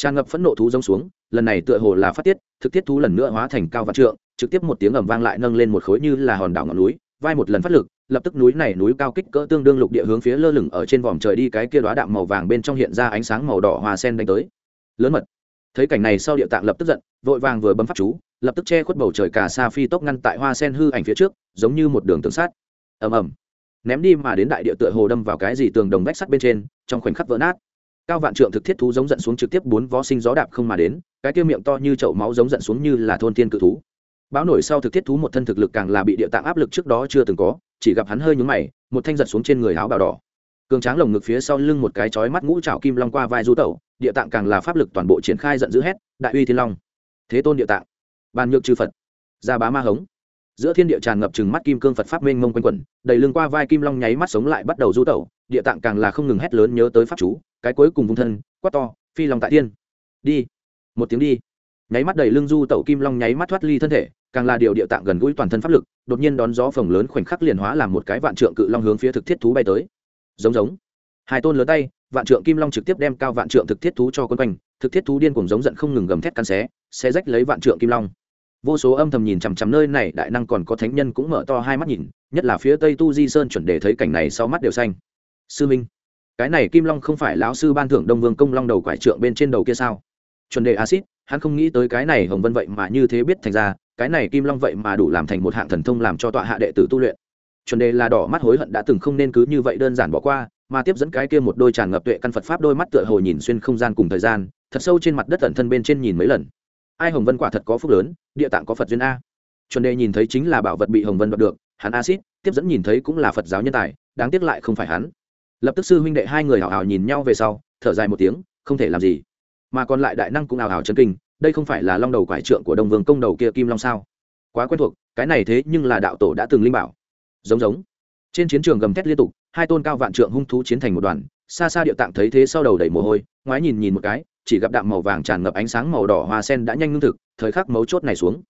Speaker 1: tràn ngập phẫn nộ thú giống xuống, lần này tựa hồ là phát tiết, thực tiết thú lần nữa hóa thành cao vạn trượng, trực tiếp một tiếng ầm vang lại nâng lên một khối như là hòn đảo ngọn núi, vai một lần phát lực, lập tức núi này núi cao kích cỡ tương đương lục địa hướng phía lơ lửng ở trên vòm trời đi cái kia đoá đạm màu vàng bên trong hiện ra ánh sáng màu đỏ hòa sen đánh tới. Lớn mật. Thấy cảnh này sau địa tạng lập tức giận, vội vàng vừa bấm phát chú, lập tức che khuất bầu trời cả xa phi tốc ngăn tại hoa sen hư ảnh phía trước, giống như một đường tường sát ầm ầm. Ném đi mà đến đại địa tựa hồ đâm vào cái gì tường đồng vách sắt bên trên, trong khoảnh khắc vỡ nát cao vạn trượng thực thiết thú giống giận xuống trực tiếp bốn vó sinh gió đạp không mà đến, cái kia miệng to như chậu máu giống giận xuống như là thôn tiên cự thú. Báo nổi sau thực thiết thú một thân thực lực càng là bị địa tạng áp lực trước đó chưa từng có, chỉ gặp hắn hơi nhúng mày, một thanh giật xuống trên người áo bào đỏ. Cường tráng lồng ngực phía sau lưng một cái chói mắt ngũ trào kim long qua vai du tẩu, địa tạng càng là pháp lực toàn bộ triển khai giận dữ hét, đại uy thiên long! Thế tôn địa tạng. Bàn nhược chư phật. Gia bá ma hống. Giữa thiên địa tràn ngập chừng mắt kim cương phật pháp mênh mông quanh quẩn, đầy lưng qua vai kim long nháy mắt sống lại bắt đầu du tẩu, địa tạng càng là không ngừng hét lớn nhớ tới pháp chú cái cuối cùng vung thân, quát to, phi long tại tiên đi. Một tiếng đi. Nháy mắt đầy lưng du tẩu kim long nháy mắt thoát ly thân thể, càng là điều địa tạng gần gũi toàn thân pháp lực, đột nhiên đón gió phồng lớn khoảnh khắc liền hóa làm một cái vạn trượng cự long hướng phía thực thiết thú bay tới. Giống giống. Hai tôn lớn tay, vạn trượng kim long trực tiếp đem cao vạn trượng thực thiết thú cho quân quanh, thực thiết thú điên cùng giống giận không ngừng gầm thét cắn xé xé rách lấy vạn trượng kim long. Vô số âm thầm nhìn chằm chằm nơi này, đại năng còn có thánh nhân cũng mở to hai mắt nhìn, nhất là phía tây tu di sơn chuẩn để thấy cảnh này sau mắt đều xanh. Sư minh cái này kim long không phải lão sư ban thưởng đông vương công long đầu quải trượng bên trên đầu kia sao? Chuẩn đề acid hắn không nghĩ tới cái này hồng vân vậy mà như thế biết thành ra, cái này kim long vậy mà đủ làm thành một hạng thần thông làm cho tọa hạ đệ tử tu luyện. Chuẩn đề là đỏ mắt hối hận đã từng không nên cứ như vậy đơn giản bỏ qua, mà tiếp dẫn cái kia một đôi tràn ngập tuệ căn phật pháp đôi mắt tựa hồ nhìn xuyên không gian cùng thời gian, thật sâu trên mặt đất ẩn thân bên trên nhìn mấy lần. Ai hồng vân quả thật có phúc lớn, địa tạng có phật duyên a. Chuẩn đề nhìn thấy chính là bảo vật bị hồng vân đoạt được, hắn acid tiếp dẫn nhìn thấy cũng là phật giáo nhân tài, đáng tiếc lại không phải hắn lập tức sư huynh đệ hai người hào hào nhìn nhau về sau, thở dài một tiếng, không thể làm gì. Mà còn lại đại năng cũng hào hào chân kinh, đây không phải là long đầu quải trượng của đông vương công đầu kia kim long sao? Quá quen thuộc, cái này thế nhưng là đạo tổ đã từng linh bảo. Giống giống. Trên chiến trường gầm thét liên tục, hai tôn cao vạn trượng hung thú chiến thành một đoàn, xa xa địa tạng thấy thế sau đầu đầy mồ hôi, ngoái nhìn nhìn một cái, chỉ gặp đạm màu vàng tràn ngập ánh sáng màu đỏ hoa sen đã nhanh ngưng thực, thời khắc mấu chốt này xuống.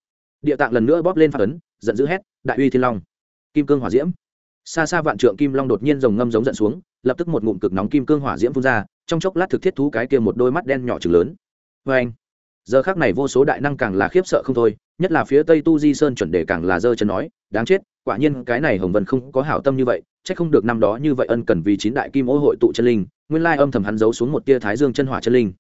Speaker 1: Địa tạng lần nữa bóp lên phát ấn, giận dữ hét, đại uy thiên long, kim cương hỏa diễm. Xa xa vạn trượng kim long đột nhiên rồng ngâm giống giận xuống lập tức một ngụm cực nóng kim cương hỏa diễm phun ra, trong chốc lát thực thiết thú cái kia một đôi mắt đen nhỏ chừng lớn. Vê anh, giờ khác này vô số đại năng càng là khiếp sợ không thôi, nhất là phía tây tu di sơn chuẩn đề càng là dơ chân nói, đáng chết, quả nhiên cái này hồng vân không có hảo tâm như vậy c h ắ c không được năm đó như vậy ân cần vì chín đại kim ô hội tụ chân linh, nguyên lai âm thầm hắn giấu xuống một tia thái dương chân hỏa chân linh.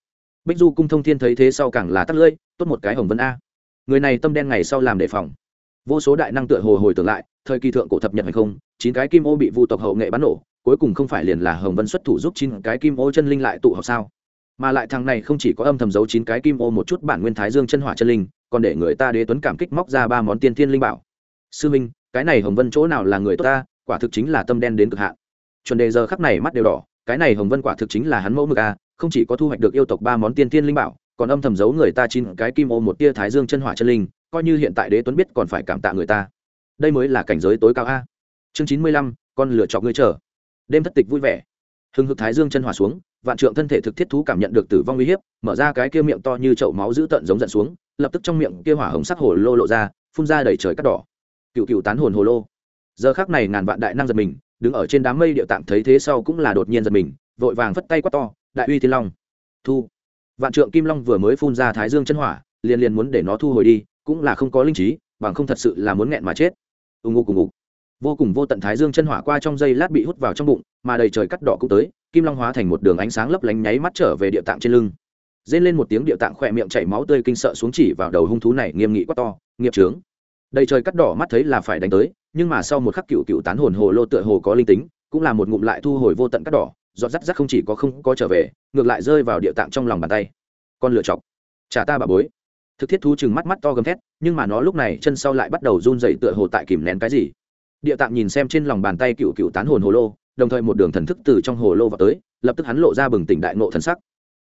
Speaker 1: Bích du cung thông thiên thấy thế sau càng là tắt lưỡi, tốt một cái hồng vân a. Người này tâm đen ngày sau làm đề phòng. Vô số đại năng tựa hồ hồi tưởng lại, thời kỳ thượng cổ thập nhật hay không, chín cái kim ô bị vu tộc hậu nghệ bắn nổ cuối cùng không phải liền là hồng vân xuất thủ giúp chín cái kim ô chân linh lại tụ họp sao? Mà lại thằng này không chỉ có âm thầm giấu chín cái kim ô một chút bản nguyên thái dương chân hỏa chân linh, còn để người ta đế tuấn cảm kích móc ra ba món tiên thiên linh bảo. Sư minh, cái này hồng vân chỗ nào là người tốt ta? Quả thực chính là tâm đen đến cực hạn. Chuẩn đề giờ khắc này mắt đều đỏ, cái này hồng vân quả thực chính là hắn mẫu mực a, không chỉ có thu hoạch được yêu tộc ba món tiên thiên linh bảo, còn âm thầm giấu người ta chín cái kim ô một tia thái dương chân hỏa chân linh, coi như hiện tại đế tuấn biết còn phải cảm tạ người ta. Đây mới là cảnh giới tối cao a. Chương chín mươi lăm, con lựa chọn ngươi chờ đêm thất tịch vui vẻ. Hưng hực thái dương chân hỏa xuống, vạn trượng thân thể thực thiết thú cảm nhận được tử vong uy hiếp, mở ra cái kia miệng to như chậu máu giữ tận giống giận xuống, lập tức trong miệng kia hỏa hồng sắc hồ lô lộ ra, phun ra đầy trời cắt đỏ. Cựu cựu tán hồn hồ lô. Giờ khác này ngàn vạn đại năng giật mình, đứng ở trên đám mây điệu tạm thấy thế sau cũng là đột nhiên giật mình, vội vàng phất tay quát to, đại uy thiên long, thu. Vạn trượng kim long vừa mới phun ra thái dương chân hỏa, liền liền muốn để nó thu hồi đi, cũng là không có linh trí, bằng không thật sự là muốn nghẹn mà chết. Ù ngục cùng ngục vô cùng vô tận thái dương chân hỏa qua trong dây lát bị hút vào trong bụng, mà đầy trời cắt đỏ cũng tới, kim long hóa thành một đường ánh sáng lấp lánh nháy mắt trở về địa tạng trên lưng. Rên lên một tiếng địa tạng khỏe miệng chảy máu tươi kinh sợ xuống chỉ vào đầu hung thú này, nghiêm nghị quá to, nghiệp trướng đầy trời cắt đỏ mắt thấy là phải đánh tới, nhưng mà sau một khắc cựu cựu tán hồn hồ lô tựa hồ có linh tính, cũng là một ngụm lại thu hồi vô tận cắt đỏ, giọt rắt rắt không chỉ có không có trở về, ngược lại rơi vào địa tạng trong lòng bàn tay. Con lựa chọc, trả ta bà bối. Thực thiết thú chừng mắt mắt to gầm thét, nhưng mà nó lúc này chân sau lại bắt đầu run dậy tựa hồ tại kìm nén cái gì địa tạng nhìn xem trên lòng bàn tay cựu cựu tán hồn hồ lô, đồng thời một đường thần thức từ trong hồ lô vào tới, lập tức hắn lộ ra bừng tỉnh đại nộ thần sắc.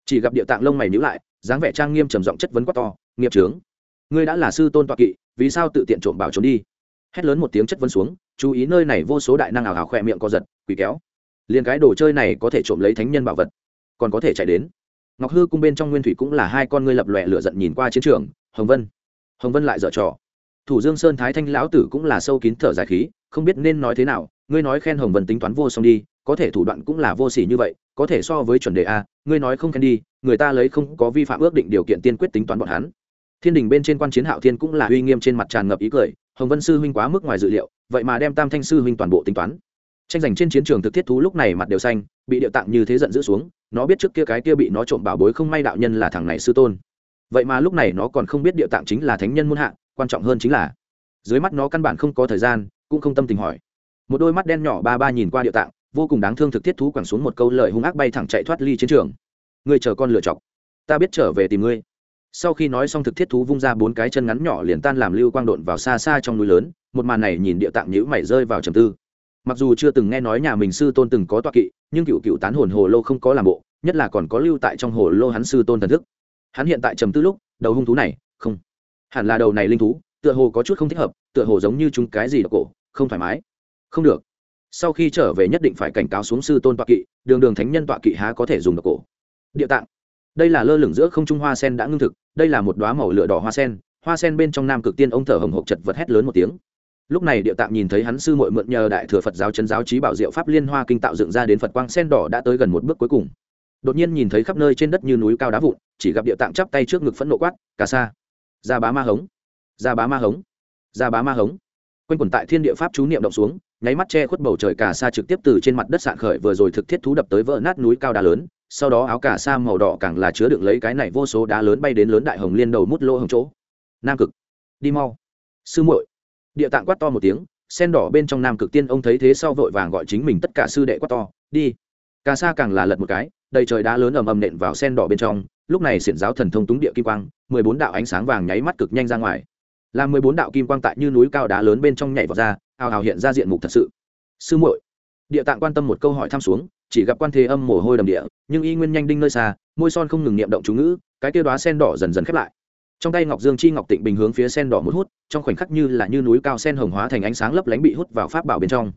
Speaker 1: Chỉ gặp địa tạng lông mày nhíu lại, dáng vẻ trang nghiêm trầm giọng chất vấn quát to, nghiệp trướng, ngươi đã là sư tôn toạ kỵ, vì sao tự tiện trộm bảo trốn đi? Hét lớn một tiếng chất vấn xuống, chú ý nơi này vô số đại năng ảo hào khỏe miệng co giật, quỷ kéo. Liền cái đồ chơi này có thể trộm lấy thánh nhân bảo vật, còn có thể chạy đến. Ngọc hư cung bên trong nguyên thủy cũng là hai con ngươi lập lòe lửa giận nhìn qua chiến trường, hồng vân hồng vân lại dở trò thủ dương sơn thái thanh lão tử cũng là sâu kín thở dài khí, không biết nên nói thế nào, ngươi nói khen hồng vân tính toán vô song đi, có thể thủ đoạn cũng là vô sỉ như vậy, có thể so với chuẩn đề a, ngươi nói không khen đi, người ta lấy không có vi phạm ước định điều kiện tiên quyết tính toán bọn hắn. Thiên đình bên trên quan chiến hạo thiên cũng là uy nghiêm trên mặt tràn ngập ý cười, hồng vân sư huynh quá mức ngoài dự liệu, vậy mà đem tam thanh sư huynh toàn bộ tính toán. Tranh giành trên chiến trường thực thiết thú lúc này mặt đều xanh, bị điệu tạng như thế giận dữ xuống, nó biết trước kia cái kia bị nó trộm bảo bối không may đạo nhân là thằng này sư tôn. Vậy mà lúc này nó còn không biết điệu tạng chính là thánh nhân muôn hạ quan trọng hơn chính là dưới mắt nó căn bản không có thời gian, cũng không tâm tình hỏi. Một đôi mắt đen nhỏ ba ba nhìn qua địa tạng, vô cùng đáng thương thực thiết thú quẳng xuống một câu lời hung ác bay thẳng chạy thoát ly chiến trường. Ngươi chờ con lựa chọc ta biết trở về tìm ngươi. Sau khi nói xong thực thiết thú vung ra bốn cái chân ngắn nhỏ liền tan làm lưu quang độn vào xa xa trong núi lớn, một màn này nhìn địa tạng nhữ mày rơi vào trầm tư. Mặc dù chưa từng nghe nói nhà mình sư tôn từng có toa kỵ, nhưng cựu cựu tán hồn hồ lô không có làm bộ, nhất là còn có lưu tại trong hồ lô hắn sư tôn thần thức. Hắn hiện tại trầm tư lúc, đầu hung thú này, không hẳn là đầu này linh thú, tựa hồ có chút không thích hợp, tựa hồ giống như chúng cái gì độc cổ, không thoải mái. Không được. Sau khi trở về nhất định phải cảnh cáo xuống sư tôn tọa kỵ, đường đường thánh nhân tọa kỵ há có thể dùng độc cổ. Địa tạng. Đây là lơ lửng giữa không trung hoa sen đã ngưng thực, đây là một đoá màu lửa đỏ hoa sen hoa sen bên trong nam cực tiên ông thở hồng hộc chật vật hét lớn một tiếng. Lúc này địa tạng nhìn thấy hắn sư mội mượn nhờ đại thừa phật giáo chân giáo trí bảo diệu pháp liên hoa kinh tạo dựng ra đến phật quang sen đỏ đã tới gần một bước cuối cùng. Đột nhiên nhìn thấy khắp nơi trên đất như núi cao đá vụn, chỉ gặp địa tạng chắp tay trước ngực phẫn nộ quát cả sa ra bá ma hống. Ra bá ma hống. Ra bá ma hống. Quanh quần tại thiên địa pháp chú niệm động xuống, nháy mắt che khuất bầu trời cả sa trực tiếp từ trên mặt đất sạn khởi vừa rồi thực thiết thú đập tới vỡ nát núi cao đá lớn, sau đó áo cả sa màu đỏ càng là chứa đựng lấy cái này vô số đá lớn bay đến lớn đại hồng liên đầu mút lỗ hồng chỗ. Nam cực. Đi mau. Sư muội. Địa tạng quát to một tiếng, sen đỏ bên trong nam cực tiên ông thấy thế sau vội vàng gọi chính mình tất cả sư đệ quát to, đi. Cả sa càng là lật một cái, đầy trời đá lớn ầm ầm nện vào sen đỏ bên trong lúc này xiển giáo thần thông túng địa kim quang, mười bốn đạo ánh sáng vàng nháy mắt cực nhanh ra ngoài. Làm mười bốn đạo kim quang tại như núi cao đá lớn bên trong nhảy vào ra ào ào hiện ra diện mục thật sự. Sư muội, địa tạng quan tâm một câu hỏi thăm xuống, chỉ gặp quan thế âm mồ hôi đầm địa, nhưng y nguyên nhanh đinh nơi xa, môi son không ngừng niệm động chú ngữ, cái tiêu đoá sen đỏ dần dần khép lại. Trong tay ngọc dương chi ngọc tịnh bình hướng phía sen đỏ một hút, trong khoảnh khắc như là như núi cao sen hồng hóa thành ánh sáng lấp lánh bị hút vào pháp bảo bên trong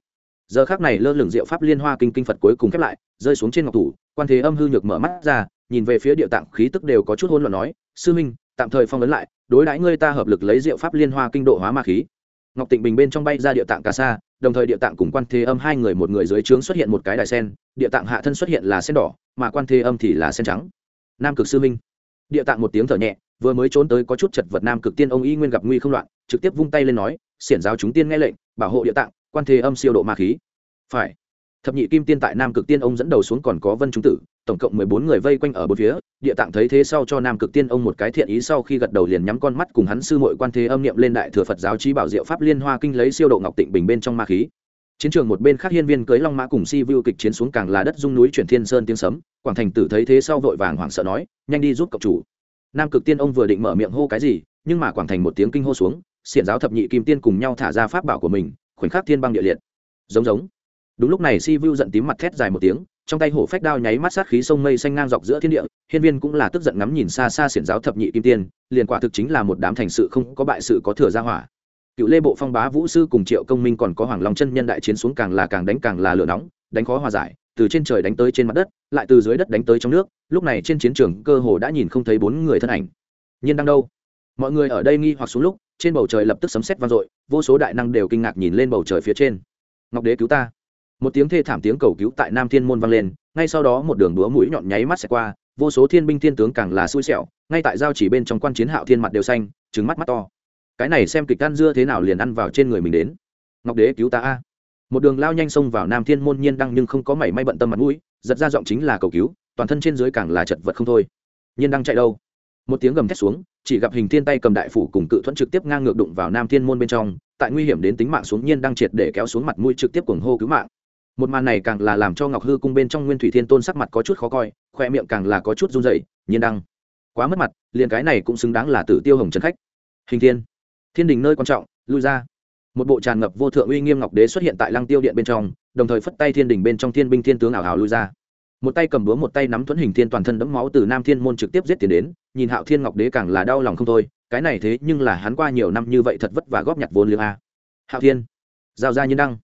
Speaker 1: giờ khác này lơ lửng diệu pháp liên hoa kinh kinh phật cuối cùng khép lại, rơi xuống trên ngọc thủ, quan thế âm hư nhược mở mắt ra, nhìn về phía địa tạng khí tức đều có chút hôn luận nói, sư minh, tạm thời phong ấn lại, đối đãi ngươi ta hợp lực lấy diệu pháp liên hoa kinh độ hóa ma khí. Ngọc tịnh bình bên trong bay ra địa tạng cà sa, đồng thời địa tạng cùng quan thế âm hai người một người dưới trướng xuất hiện một cái đài sen, địa tạng hạ thân xuất hiện là sen đỏ, mà quan thế âm thì là sen trắng. Nam cực sư minh. Địa tạng một tiếng thở nhẹ, vừa mới trốn tới có chút chật vật nam cực tiên ông y nguyên gặp nguy không loạn, trực tiếp vung tay lên nói, xiển giáo chúng tiên nghe lệnh, bảo hộ địa tạng quan thế âm siêu độ ma khí. Phải. Thập nhị kim tiên tại nam cực tiên ông dẫn đầu xuống còn có vân trung tử, tổng cộng mười bốn người vây quanh ở bốn phía, địa tạng thấy thế sau cho nam cực tiên ông một cái thiện ý sau khi gật đầu liền nhắm con mắt cùng hắn sư mội quan thế âm niệm lên đại thừa phật giáo trí bảo diệu pháp liên hoa kinh lấy siêu độ ngọc tịnh bình bên trong ma khí. Chiến trường một bên khác hiên viên cưới long mã cùng si vu kịch chiến xuống càng là đất dung núi chuyển thiên sơn tiếng sấm, quảng thành tử thấy thế sau vội vàng hoảng sợ nói, nhanh đi giúp cậu chủ. Nam cực tiên ông vừa định mở miệng hô cái gì, nhưng mà quảng thành một tiếng kinh hô xuống, xiển giáo thập nhị kim tiên cùng nhau thả ra pháp bảo của mình khoảnh khắc thiên băng địa liệt. Giống giống. Đúng lúc này si vu giận tím mặt thét dài một tiếng, trong tay hổ phách đao nháy mắt sát khí sông mây xanh ngang dọc giữa thiên địa, hiên viên cũng là tức giận ngắm nhìn xa xa xiển giáo thập nhị kim tiên, liền quả thực chính là một đám thành sự không có bại sự có thừa ra hỏa. Cựu lê bộ phong bá vũ sư cùng triệu công minh còn có hoàng long chân nhân đại chiến xuống càng là càng đánh càng là lửa nóng, đánh khó hòa giải, từ trên trời đánh tới trên mặt đất, lại từ dưới đất đánh tới trong nước, lúc này trên chiến trường cơ hồ đã nhìn không thấy bốn người thân ảnh. Nhiên đang đâu? Mọi người ở đây nghi hoặc xuống lúc trên bầu trời lập tức sấm sét vang dội, vô số đại năng đều kinh ngạc nhìn lên bầu trời phía trên. Ngọc đế cứu ta. Một tiếng thê thảm tiếng cầu cứu tại nam thiên môn vang lên, ngay sau đó một đường đũa mũi nhọn nháy mắt sẽ qua, vô số thiên binh thiên tướng càng là xui xẻo, ngay tại giao chỉ bên trong quan chiến hạo thiên mặt đều xanh trứng mắt mắt to. Cái này xem kịch ăn dưa thế nào liền ăn vào trên người mình đến. Ngọc đế cứu ta a. Một đường lao nhanh xông vào nam thiên môn nhiên đăng nhưng không có mảy may bận tâm mặt mũi, giật ra giọng chính là cầu cứu, toàn thân trên dưới càng là chật vật không thôi. Nhiên đăng chạy đâu? Một tiếng gầm thét xuống chỉ gặp hình thiên tay cầm đại phủ cùng cự thuẫn trực tiếp ngang ngược đụng vào nam thiên môn bên trong, tại nguy hiểm đến tính mạng xuống nhiên đang triệt để kéo xuống mặt mũi trực tiếp cuồng hô cứu mạng. Một màn này càng là làm cho ngọc hư cung bên trong nguyên thủy thiên tôn sắc mặt có chút khó coi, khoe miệng càng là có chút run dậy nhiên đăng. Quá mất mặt, liền cái này cũng xứng đáng là tử tiêu hồng trần khách. Hình thiên. Thiên đình nơi quan trọng, lui ra. Một bộ tràn ngập vô thượng uy nghiêm ngọc đế xuất hiện tại lăng tiêu điện bên trong, đồng thời phất tay thiên đình bên trong thiên binh thiên tướng ảo hào lui ra. Một tay cầm búa, một tay nắm thuẫn hình thiên toàn thân đẫm máu từ nam thiên môn trực tiếp giết tiền đến nhìn hạo thiên ngọc đế càng là đau lòng không thôi, cái này thế nhưng là hắn qua nhiều năm như vậy thật vất vả góp nhặt vốn liếng a. Hạo thiên, giao ra nhiên đăng.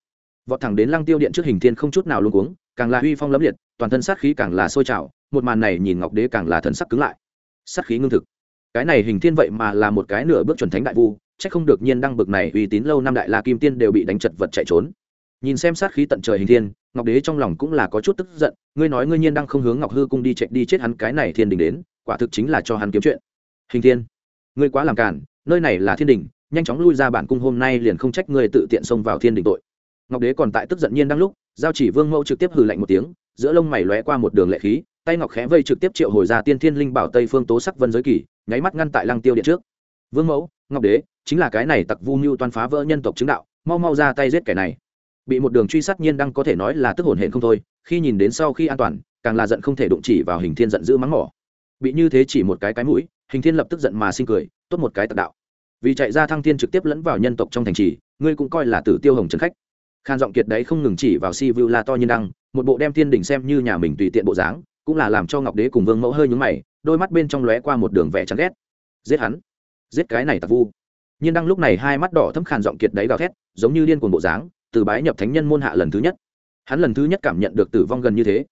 Speaker 1: Vọt thẳng đến lăng tiêu điện trước hình thiên không chút nào luôn cuống, càng là uy phong lẫm liệt, toàn thân sát khí càng là sôi trào, một màn này nhìn ngọc đế càng là thần sắc cứng lại. Sát khí ngưng thực. Cái này hình thiên vậy mà là một cái nửa bước chuẩn thánh đại vu, chắc không được nhiên đăng bực này uy tín lâu năm đại la kim tiên đều bị đánh chật vật chạy trốn. Nhìn xem sát khí tận trời hình thiên, ngọc đế trong lòng cũng là có chút tức giận, ngươi nói ngươi nhiên đang không hướng ngọc hư cung đi chạy, đi chết hắn cái này thiên đình đến quả thực chính là cho hắn kiếm chuyện. Hình thiên, ngươi quá làm cản nơi này là thiên đình, nhanh chóng lui ra bản cung hôm nay liền không trách ngươi tự tiện xông vào thiên đình tội. Ngọc đế còn tại tức giận nhiên đang lúc, giao chỉ vương mẫu trực tiếp hừ lạnh một tiếng, giữa lông mày lóe qua một đường lệ khí, tay ngọc khẽ vây trực tiếp triệu hồi ra tiên thiên linh bảo tây phương tố sắc vân giới kỳ, nháy mắt ngăn tại lăng tiêu điện trước. Vương mẫu, ngọc đế, chính là cái này tặc vu mưu toan phá vỡ nhân tộc chứng đạo, mau mau ra tay giết kẻ này. Bị một đường truy sát nhiên đang có thể nói là tức hồn hển không thôi, khi nhìn đến sau khi an toàn, càng là giận không thể đụng chỉ vào hình thiên giận dữ mắng mỏ bị như thế chỉ một cái cái mũi, hình thiên lập tức giận mà sinh cười, tốt một cái tật đạo. Vì chạy ra thăng thiên trực tiếp lẫn vào nhân tộc trong thành trì, ngươi cũng coi là tử tiêu hồng trần khách. Khan giọng kiệt đấy không ngừng chỉ vào si vu la to nhân đăng, một bộ đem thiên đỉnh xem như nhà mình tùy tiện bộ dáng, cũng là làm cho ngọc đế cùng vương mẫu hơi nhúng mày, đôi mắt bên trong lóe qua một đường vẻ chán ghét. Giết hắn. Giết cái này tặc vu. Nhiên đăng lúc này hai mắt đỏ thấm khàn giọng kiệt đấy gào thét, giống như điên cuồng bộ dáng, từ bái nhập thánh nhân môn hạ lần thứ nhất. Hắn lần thứ nhất cảm nhận được tử vong gần như thế.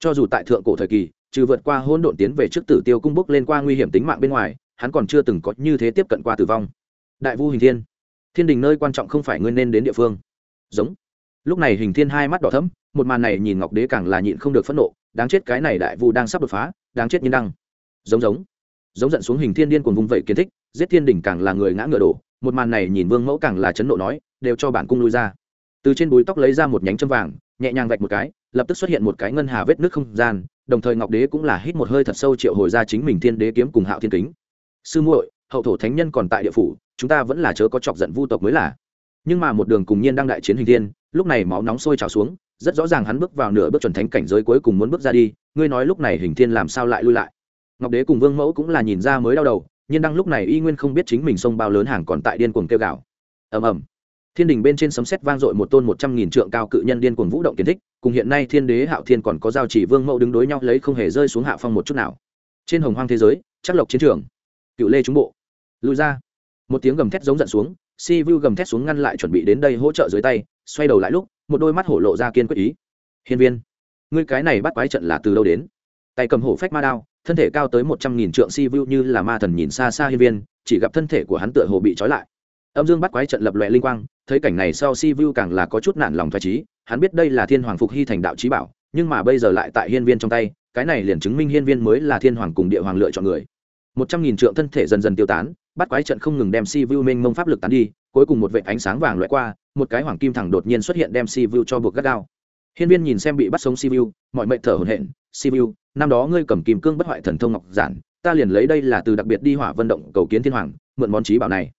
Speaker 1: Cho dù tại thượng cổ thời kỳ trừ vượt qua hôn độn tiến về trước tử tiêu cung bốc lên qua nguy hiểm tính mạng bên ngoài, hắn còn chưa từng có như thế tiếp cận qua tử vong. Đại vu hình thiên thiên đình nơi quan trọng không phải ngươi nên đến địa phương. Giống. Lúc này hình thiên hai mắt đỏ thẫm, một màn này nhìn ngọc đế càng là nhịn không được phẫn nộ, đáng chết cái này đại vu đang sắp đột phá, đáng chết như đăng. Giống giống. Giống giận xuống hình thiên điên cuồng vùng vẫy kiến thích, giết thiên đỉnh càng là người ngã ngựa đổ, một màn này nhìn vương mẫu càng là chấn nộ nói, đều cho bản cung lui ra. Từ trên búi tóc lấy ra một nhánh châm vàng, nhẹ nhàng vạch một cái lập tức xuất hiện một cái ngân hà vết nước không gian, đồng thời ngọc đế cũng là hít một hơi thật sâu triệu hồi ra chính mình thiên đế kiếm cùng hạo thiên kính. Sư muội, hậu thổ thánh nhân còn tại địa phủ, chúng ta vẫn là chớ có chọc giận vu tộc mới là. Nhưng mà một đường cùng nhiên đang đại chiến hình thiên, lúc này máu nóng sôi trào xuống, rất rõ ràng hắn bước vào nửa bước chuẩn thánh cảnh giới cuối cùng muốn bước ra đi, ngươi nói lúc này hình thiên làm sao lại lui lại? Ngọc đế cùng vương mẫu cũng là nhìn ra mới đau đầu, nhiên đang lúc này y nguyên không biết chính mình sông bao lớn hàng còn tại điên cuồng kêu gào. Ầm ầm. Thiên đình bên trên sấm sét vang dội một tôn một trăm nghìn trượng cao cự nhân điên cuồng vũ động kiến thích cùng hiện nay thiên đế hạo thiên còn có giao chỉ vương mẫu đứng đối nhau lấy không hề rơi xuống hạ phong một chút nào. Trên hồng hoang thế giới, chắc lộc chiến trường, cựu lê trung bộ. Lùi ra. Một tiếng gầm thét giống giận xuống, si vu gầm thét xuống ngăn lại chuẩn bị đến đây hỗ trợ dưới tay, xoay đầu lại lúc, một đôi mắt hổ lộ ra kiên quyết ý. Hiên viên, ngươi cái này bắt quái trận là từ đâu đến? Tay cầm hổ phách ma đao, thân thể cao tới một trăm nghìn trượng si vu như là ma thần nhìn xa xa hiên viên, chỉ gặp thân thể của hắn tựa hồ bị trói lại âm dương bắt quái trận lập loè linh quang thấy cảnh này sau si vu càng là có chút nản lòng thoải trí hắn biết đây là thiên hoàng phục hy thành đạo trí bảo nhưng mà bây giờ lại tại hiên viên trong tay cái này liền chứng minh hiên viên mới là thiên hoàng cùng địa hoàng lựa chọn người. Một trăm nghìn trượng thân thể dần dần tiêu tán bắt quái trận không ngừng đem si vu mênh mông pháp lực tán đi cuối cùng một vệ ánh sáng vàng loại qua một cái hoàng kim thẳng đột nhiên xuất hiện đem si vu cho buộc gắt gao. Hiên viên nhìn xem bị bắt sống Si Vu, mọi mệnh thở hổn hển sivu năm đó ngươi cầm kìm cương bất hoại thần thông ngọc giản ta liền lấy đây là từ đặc biệt đi hỏa vận động cầu kiến thiên hoàng mượn món trí bảo này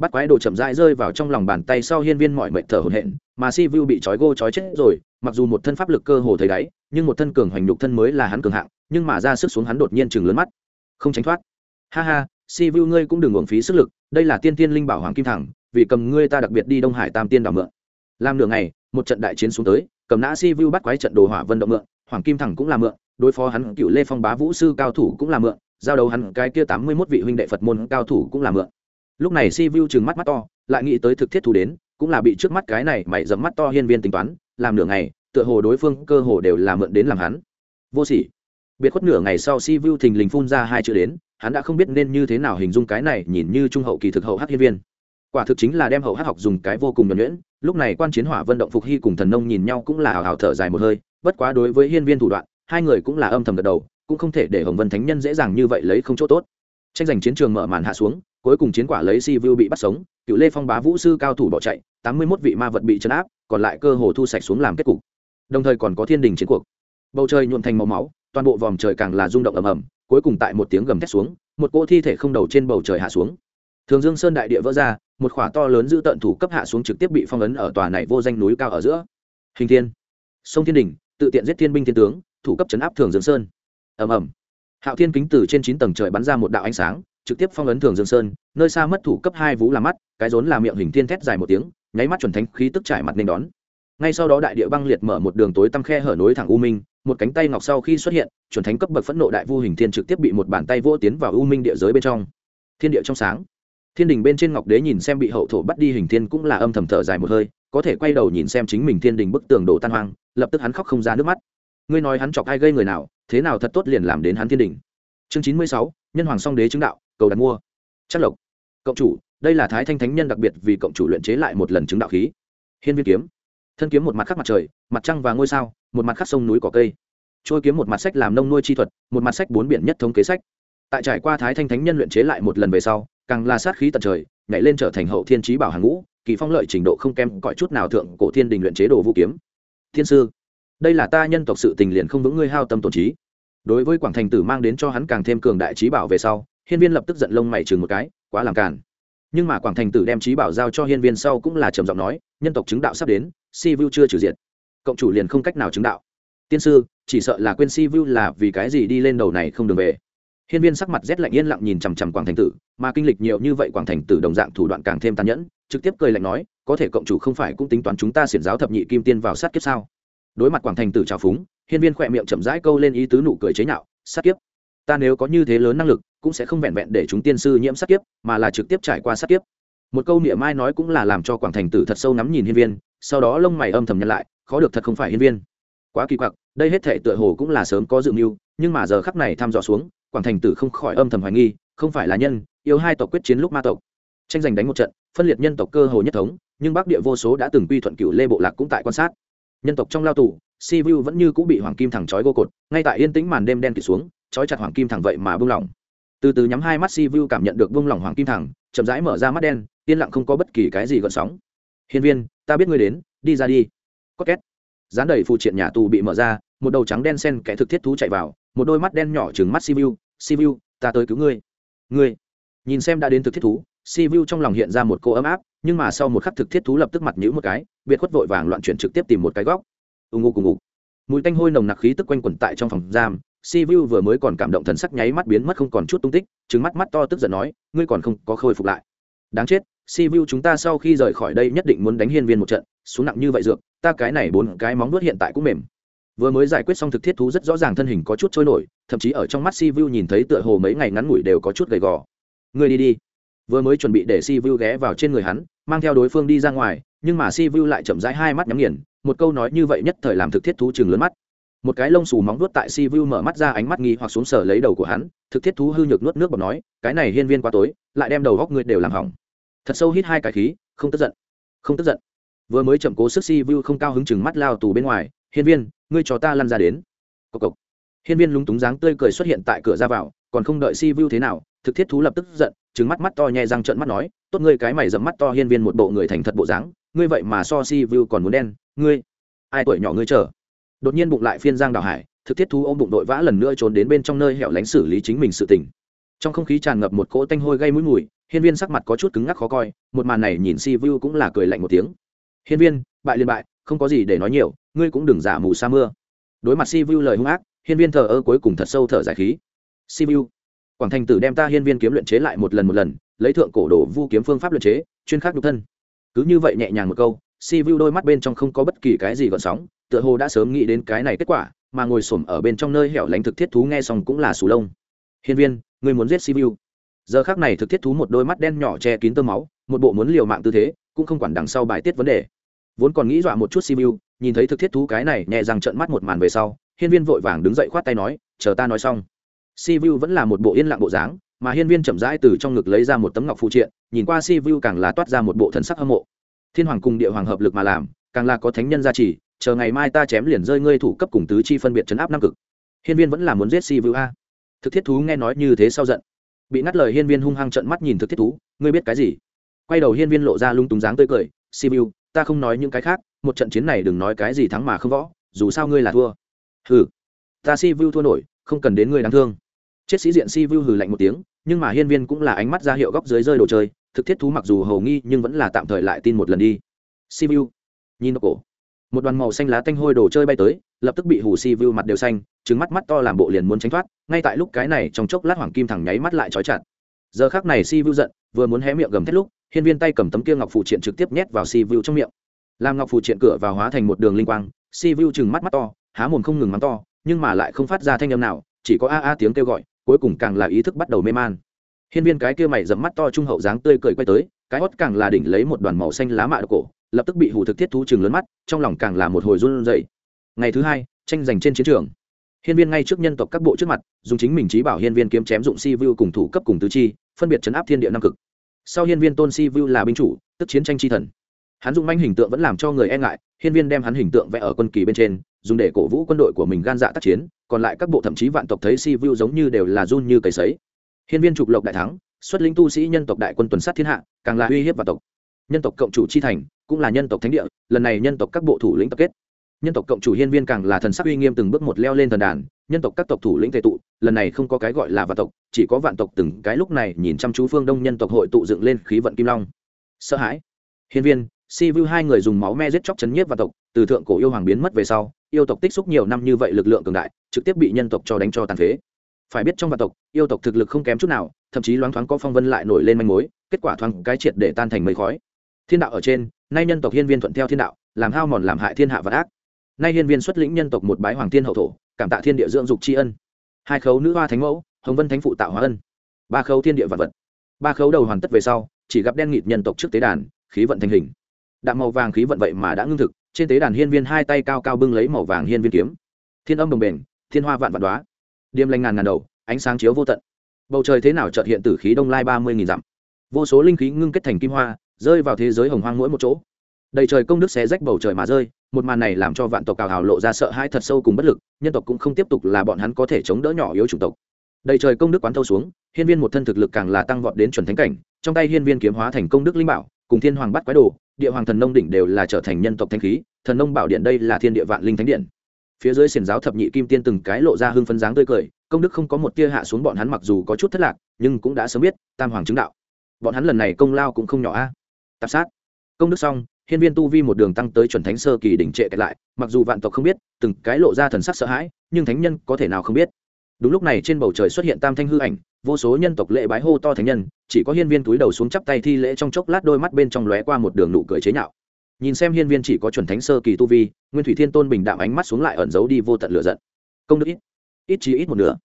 Speaker 1: bắt quái đồ chậm rãi rơi vào trong lòng bàn tay sau hiên viên mọi mệnh thở hổn hển, mà si vu bị trói gô trói chết rồi, mặc dù một thân pháp lực cơ hồ thấy đáy, nhưng một thân cường hoành đục thân mới là hắn cường hạng, nhưng mà ra sức xuống hắn đột nhiên chừng lớn mắt. Không tránh thoát. Ha ha, si vu ngươi cũng đừng uổng phí sức lực, đây là tiên tiên linh bảo hoàng kim thẳng, vì cầm ngươi ta đặc biệt đi đông hải tam tiên đảo mượn. Làm nửa ngày, một trận đại chiến xuống tới, cầm nã si vu bắt quái trận đồ hỏa vân động mượn, hoàng kim thẳng cũng là mượn, đối phó hắn cựu lê phong bá vũ sư cao thủ cũng là mượn, giao đấu hắn cái kia tám mươi mốt vị huynh đệ phật môn cao thủ cũng là mượn lúc này si vu chừng mắt mắt to, lại nghĩ tới thực thiết thú đến, cũng là bị trước mắt cái này mày dẫm mắt to hiên viên tính toán, làm nửa ngày, tựa hồ đối phương cơ hồ đều là mượn đến làm hắn. Vô sỉ. Biệt khuất nửa ngày sau si vu thình lình phun ra hai chữ đến, hắn đã không biết nên như thế nào hình dung cái này nhìn như trung hậu kỳ thực hậu hắc hiên viên. Quả thực chính là đem hậu hắc học dùng cái vô cùng nhuẩn nhuyễn, lúc này quan chiến hỏa vận động phục hy cùng thần nông nhìn nhau cũng là hào hào thở dài một hơi, bất quá đối với hiên viên thủ đoạn, hai người cũng là âm thầm gật đầu, cũng không thể để hồng vân thánh nhân dễ dàng như vậy lấy không chỗ tốt. Tranh giành chiến trường mở màn hạ xuống cuối cùng chiến quả lấy si vu bị bắt sống, cựu lê phong bá vũ sư cao thủ bỏ chạy, tám mươi mốt vị ma vật bị chấn áp, còn lại cơ hồ thu sạch xuống làm kết cục. Đồng thời còn có thiên đình chiến cuộc. Bầu trời nhuộn thành màu máu, toàn bộ vòm trời càng là rung động ầm ầm, cuối cùng tại một tiếng gầm thét xuống, một cỗ thi thể không đầu trên bầu trời hạ xuống. Thường dương sơn đại địa vỡ ra, một khỏa to lớn giữ tận thủ cấp hạ xuống trực tiếp bị phong ấn ở tòa này vô danh núi cao ở giữa. Hình thiên. Sông thiên đình, tự tiện giết thiên binh thiên tướng, thủ cấp chấn áp thường dương sơn. Ầm ầm. Hạo thiên kính từ trên chín tầng trời bắn ra một đạo ánh sáng trực tiếp phong ấn thường dương sơn, nơi xa mất thủ cấp hai vú làm mắt, cái rốn là miệng hình thiên thét dài một tiếng, nháy mắt chuẩn thánh khí tức trải mặt nên đón. Ngay sau đó đại địa băng liệt mở một đường tối tăm khe hở nối thẳng u minh, một cánh tay ngọc sau khi xuất hiện, chuẩn thánh cấp bậc phẫn nộ đại vu hình thiên trực tiếp bị một bàn tay vô tiến vào u minh địa giới bên trong. Thiên địa trong sáng. Thiên đình bên trên ngọc đế nhìn xem bị hậu thổ bắt đi hình thiên cũng là âm thầm thở dài một hơi, có thể quay đầu nhìn xem chính mình thiên đình bức tường đổ tan hoang, lập tức hắn khóc không ra nước mắt. Ngươi nói hắn chọc ai gây người nào, thế nào thật tốt liền làm đến hắn thiên đình. Chương chín mươi sáu, nhân hoàng song đế chứng đạo cầu đặt mua. Chắc lộc. Cộng chủ, đây là thái thanh thánh nhân đặc biệt vì cộng chủ luyện chế lại một lần chứng đạo khí. Hiên viên kiếm. Thân kiếm một mặt khắc mặt trời, mặt trăng và ngôi sao, một mặt khắc sông núi cỏ cây. Trôi kiếm một mặt sách làm nông nuôi chi thuật, một mặt sách bốn biển nhất thống kế sách. Tại trải qua thái thanh thánh nhân luyện chế lại một lần về sau, càng là sát khí tận trời, nhảy lên trở thành hậu thiên trí bảo hàng ngũ, kỳ phong lợi trình độ không kém cõi chút nào thượng cổ thiên đình luyện chế đồ vũ kiếm. Thiên sư, đây là ta nhân tộc sự tình liền không vững ngươi hao tâm tổn trí. Đối với quảng thành tử mang đến cho hắn càng thêm cường đại trí bảo về sau hiên viên lập tức giận lông mày chừng một cái, quá làm càn. Nhưng mà quảng thành tử đem trí bảo giao cho hiên viên sau cũng là trầm giọng nói, nhân tộc chứng đạo sắp đến, si vu chưa trừ diệt. Cộng chủ liền không cách nào chứng đạo. Tiên sư, chỉ sợ là quên si vu là vì cái gì đi lên đầu này không đường về. Hiên viên sắc mặt rét lạnh yên lặng nhìn chằm chằm quảng thành tử, mà kinh lịch nhiều như vậy quảng thành tử đồng dạng thủ đoạn càng thêm tàn nhẫn, trực tiếp cười lạnh nói, có thể cộng chủ không phải cũng tính toán chúng ta xiển giáo thập nhị kim tiên vào sát kiếp sao? Đối mặt quảng thành tử trào phúng, hiên viên khỏe miệng chậm rãi câu lên ý tứ nụ cười chế nhạo, sát kiếp. Ta nếu có như thế lớn năng lực cũng sẽ không vẹn vẹn để chúng tiên sư nhiễm sát kiếp, mà là trực tiếp trải qua sát kiếp. Một câu niệm mai nói cũng là làm cho quảng thành tử thật sâu nắm nhìn hiên viên, sau đó lông mày âm thầm nhận lại, khó được thật không phải hiên viên. Quá kỳ quặc, đây hết thể tựa hồ cũng là sớm có dự mưu, nhưng mà giờ khắc này thăm dò xuống, quảng thành tử không khỏi âm thầm hoài nghi, không phải là nhân, yêu hai tộc quyết chiến lúc ma tộc. Tranh giành đánh một trận, phân liệt nhân tộc cơ hồ nhất thống, nhưng bắc địa vô số đã từng quy thuận cựu lê bộ lạc cũng tại quan sát. Nhân tộc trong lao tù, si vu vẫn như cũng bị hoàng kim thẳng trói vô cột, ngay tại yên tĩnh màn đêm đen kịt xuống, trói chặt hoàng kim thẳng vậy mà bung lỏng từ từ nhắm hai mắt si vu cảm nhận được vung lỏng hoàng kim thẳng, chậm rãi mở ra mắt đen, yên lặng không có bất kỳ cái gì gợn sóng. Hiên viên, ta biết ngươi đến, đi ra đi. Có két. Dán đầy phụ triện nhà tù bị mở ra, một đầu trắng đen sen kẻ thực thiết thú chạy vào, một đôi mắt đen nhỏ chừng mắt si vu si vu ta tới cứu ngươi. Ngươi? Nhìn xem đã đến thực thiết thú si vu trong lòng hiện ra một cô ấm áp, nhưng mà sau một khắc thực thiết thú lập tức mặt nhữ một cái, biệt khuất vội vàng loạn chuyển trực tiếp tìm một cái góc. Ù ngụ cùng ngụ mùi tanh hôi nồng nặc khí tức quanh quẩn tại trong phòng giam si vu vừa mới còn cảm động thần sắc nháy mắt biến mất không còn chút tung tích trứng mắt mắt to tức giận nói, ngươi còn không có khôi phục lại. Đáng chết si vu chúng ta sau khi rời khỏi đây nhất định muốn đánh hiên viên một trận, xuống nặng như vậy dược, ta cái này bốn cái móng nuốt hiện tại cũng mềm. Vừa mới giải quyết xong thực thiết thú rất rõ ràng thân hình có chút trôi nổi, thậm chí ở trong mắt si vu nhìn thấy tựa hồ mấy ngày ngắn ngủi đều có chút gầy gò. Ngươi đi đi. Vừa mới chuẩn bị để si vu ghé vào trên người hắn, mang theo đối phương đi ra ngoài, nhưng mà si vu lại chậm rãi hai mắt nhắm nghiền, một câu nói như vậy nhất thời làm thực thiết thú chừng lớn mắt một cái lông xù móng vuốt tại si vu mở mắt ra ánh mắt nghi hoặc xuống sở lấy đầu của hắn, thực thiết thú hư nhược nuốt nước bọt nói, cái này hiên viên quá tối, lại đem đầu góc ngươi đều làm hỏng. Thật sâu hít hai cái khí, không tức giận. Không tức giận. Vừa mới chậm cố sức si vu không cao hứng chừng mắt lao tù bên ngoài, hiên viên, ngươi cho ta lăn ra đến. Cộc cộc. Hiên viên lúng túng dáng tươi cười xuất hiện tại cửa ra vào, còn không đợi si vu thế nào, thực thiết thú lập tức giận trứng mắt mắt to nhẹ răng trợn mắt nói, tốt ngươi cái mày dẫm mắt to hiên viên một bộ người thành thật bộ dáng, ngươi vậy mà so si vu còn muốn đen, ngươi, ai tuổi nhỏ ngươi chờ? Đột nhiên bụng lại phiên giang đào hải, thực thiết thú ôm bụng đội vã lần nữa trốn đến bên trong nơi hẻo lánh xử lý chính mình sự tình. Trong không khí tràn ngập một cỗ tanh hôi gây mũi mùi, hiên viên sắc mặt có chút cứng ngắc khó coi, một màn này nhìn si vu cũng là cười lạnh một tiếng. Hiên viên, bại liên bại, không có gì để nói nhiều, ngươi cũng đừng giả mù sa mưa. Đối mặt si vu lời hung ác, hiên viên thờ ơ cuối cùng thật sâu thở giải khí. Si vu quảng thành tử đem ta hiên viên kiếm luyện chế lại một lần một lần, lấy thượng cổ đồ vu kiếm phương pháp luyện chế, chuyên khắc nhục thân. Cứ như vậy nhẹ nhàng một câu si vu đôi mắt bên trong không có bất kỳ cái gì gợn sóng, tựa hồ đã sớm nghĩ đến cái này kết quả, mà ngồi xổm ở bên trong nơi hẻo lánh thực thiết thú nghe xong cũng là sù lông. Hiên viên người muốn giết si vu? Giờ khác này thực thiết thú một đôi mắt đen nhỏ che kín tơ máu, một bộ muốn liều mạng tư thế, cũng không quản đằng sau bài tiết vấn đề. Vốn còn nghĩ dọa một chút si vu, nhìn thấy thực thiết thú cái này nhẹ rằng trợn mắt một màn về sau, hiên viên vội vàng đứng dậy khoát tay nói, chờ ta nói xong. Si vu vẫn là một bộ yên lặng bộ dáng, mà hiên viên chậm rãi từ trong ngực lấy ra một tấm ngọc phụ triện, nhìn qua si vu càng là toát ra một bộ thần sắc hâm mộ thiên hoàng cùng địa hoàng hợp lực mà làm, càng là có thánh nhân gia trì, chờ ngày mai ta chém liền rơi ngươi thủ cấp cùng tứ chi phân biệt chấn áp nam cực. Hiên viên vẫn là muốn giết si vu a. Thực thiết thú nghe nói như thế sau giận. Bị ngắt lời hiên viên hung hăng trận mắt nhìn thực thiết thú, ngươi biết cái gì? Quay đầu hiên viên lộ ra lung túng dáng tươi cười, si vu ta không nói những cái khác, một trận chiến này đừng nói cái gì thắng mà không võ, dù sao ngươi là thua. Hừ, ta si vu thua nổi, không cần đến ngươi đáng thương. Chết sĩ diện si vu hừ lạnh một tiếng, nhưng mà hiên viên cũng là ánh mắt ra hiệu góc dưới rơi đồ chơi thực thiết thú mặc dù hầu nghi nhưng vẫn là tạm thời lại tin một lần đi. Si vu nhìn nó cổ. Một đoàn màu xanh lá tanh hôi đồ chơi bay tới, lập tức bị hù si vu mặt đều xanh trứng mắt mắt to làm bộ liền muốn tránh thoát, ngay tại lúc cái này trong chốc lát hoàng kim thẳng nháy mắt lại trói chặt. Giờ khác này si vu giận, vừa muốn hé miệng gầm thét lúc, hiên viên tay cầm tấm kia ngọc phụ triện trực tiếp nhét vào si vu trong miệng. Làm ngọc phụ triện cửa và hóa thành một đường linh quang si vu chừng mắt mắt to, há mồm không ngừng mắng to, nhưng mà lại không phát ra thanh âm nào, chỉ có a a tiếng kêu gọi, cuối cùng càng là ý thức bắt đầu mê man hiên viên cái kia mày dẫm mắt to trung hậu dáng tươi cười quay tới, cái hót càng là đỉnh lấy một đoàn màu xanh lá mạ cổ, lập tức bị hủ thực thiết thú chừng lớn mắt, trong lòng càng là một hồi run rẩy. Ngày thứ hai, tranh giành trên chiến trường. Hiên viên ngay trước nhân tộc các bộ trước mặt, dùng chính mình trí bảo hiên viên kiếm chém dụng si vu cùng thủ cấp cùng tứ chi, phân biệt chấn áp thiên địa nam cực. Sau hiên viên tôn si vu là binh chủ, tức chiến tranh chi thần. Hắn dùng manh hình tượng vẫn làm cho người e ngại, hiên viên đem hắn hình tượng vẽ ở quân kỳ bên trên, dùng để cổ vũ quân đội của mình gan dạ tác chiến, còn lại các bộ thậm chí vạn tộc thấy si vu giống như đều là run như cầy sấy hiên viên trục lộc đại thắng, xuất lĩnh tu sĩ nhân tộc đại quân tuần sát thiên hạ, càng là uy hiếp vào tộc. Nhân tộc cộng chủ chi thành, cũng là nhân tộc thánh địa, lần này nhân tộc các bộ thủ lĩnh tập kết. Nhân tộc cộng chủ hiên viên càng là thần sắc uy nghiêm từng bước một leo lên thần đàn, nhân tộc các tộc thủ lĩnh tề tụ, lần này không có cái gọi là vạn tộc, chỉ có vạn tộc từng cái lúc này nhìn chăm chú phương đông nhân tộc hội tụ dựng lên khí vận kim long. Sợ hãi. Hiên viên, si vu hai người dùng máu me giết chóc chấn nhiếp vạn tộc, từ thượng cổ yêu hoàng biến mất về sau, yêu tộc tích xúc nhiều năm như vậy lực lượng cường đại, trực tiếp bị nhân tộc cho đánh cho tàn phế phải biết trong vạn tộc, yêu tộc thực lực không kém chút nào, thậm chí loáng thoáng có phong vân lại nổi lên manh mối, kết quả thoáng cái triệt để tan thành mây khói. Thiên đạo ở trên, nay nhân tộc hiên viên thuận theo thiên đạo, làm hao mòn làm hại thiên hạ vạn ác. Nay hiên viên xuất lĩnh nhân tộc một bái hoàng thiên hậu thổ, cảm tạ thiên địa dưỡng dục tri ân. Hai khấu nữ hoa thánh mẫu, hồng vân thánh phụ tạo hóa ân. Ba khấu thiên địa vạn vật. Ba khấu đầu hoàn tất về sau, chỉ gặp đen nghịt nhân tộc trước tế đàn, khí vận thành hình. Đạm màu vàng khí vận vậy mà đã ngưng thực, trên tế đàn hiên viên hai tay cao cao bưng lấy màu vàng hiên viên kiếm. Thiên âm đồng bền, thiên hoa vạn vạn đoá điềm lành ngàn ngàn đầu, ánh sáng chiếu vô tận. Bầu trời thế nào trợt hiện tử khí đông lai ba mươi nghìn dặm. Vô số linh khí ngưng kết thành kim hoa, rơi vào thế giới hồng hoang mỗi một chỗ. Đầy trời công đức xé rách bầu trời mà rơi, một màn này làm cho vạn tộc cào hào lộ ra sợ hãi thật sâu cùng bất lực, nhân tộc cũng không tiếp tục là bọn hắn có thể chống đỡ nhỏ yếu chủng tộc. Đầy trời công đức quán thâu xuống, hiên viên một thân thực lực càng là tăng vọt đến chuẩn thánh cảnh, trong tay hiên viên kiếm hóa thành công đức linh bảo, cùng thiên hoàng bắt quái đồ, địa hoàng thần nông đỉnh đều là trở thành nhân tộc thanh khí, thần nông bảo điện đây là thiên địa vạn linh thánh điện phía dưới xiển giáo thập nhị kim tiên từng cái lộ ra hưng phấn dáng tươi cười, công đức không có một tia hạ xuống bọn hắn mặc dù có chút thất lạc, nhưng cũng đã sớm biết, tam hoàng chứng đạo. Bọn hắn lần này công lao cũng không nhỏ a. Tạp sát. Công đức xong, hiên viên tu vi một đường tăng tới chuẩn thánh sơ kỳ đỉnh trệ kẹt lại, mặc dù vạn tộc không biết, từng cái lộ ra thần sắc sợ hãi, nhưng thánh nhân có thể nào không biết. Đúng lúc này trên bầu trời xuất hiện tam thanh hư ảnh, vô số nhân tộc lễ bái hô to thánh nhân, chỉ có hiên viên túi đầu xuống chắp tay thi lễ trong chốc lát đôi mắt bên trong lóe qua một đường nụ cười chế nhạo nhìn xem hiên viên chỉ có chuẩn thánh sơ kỳ tu vi, nguyên thủy thiên tôn bình đạm ánh mắt xuống lại ẩn giấu đi vô tận lửa giận. Công đức ít ít chỉ ít một nửa.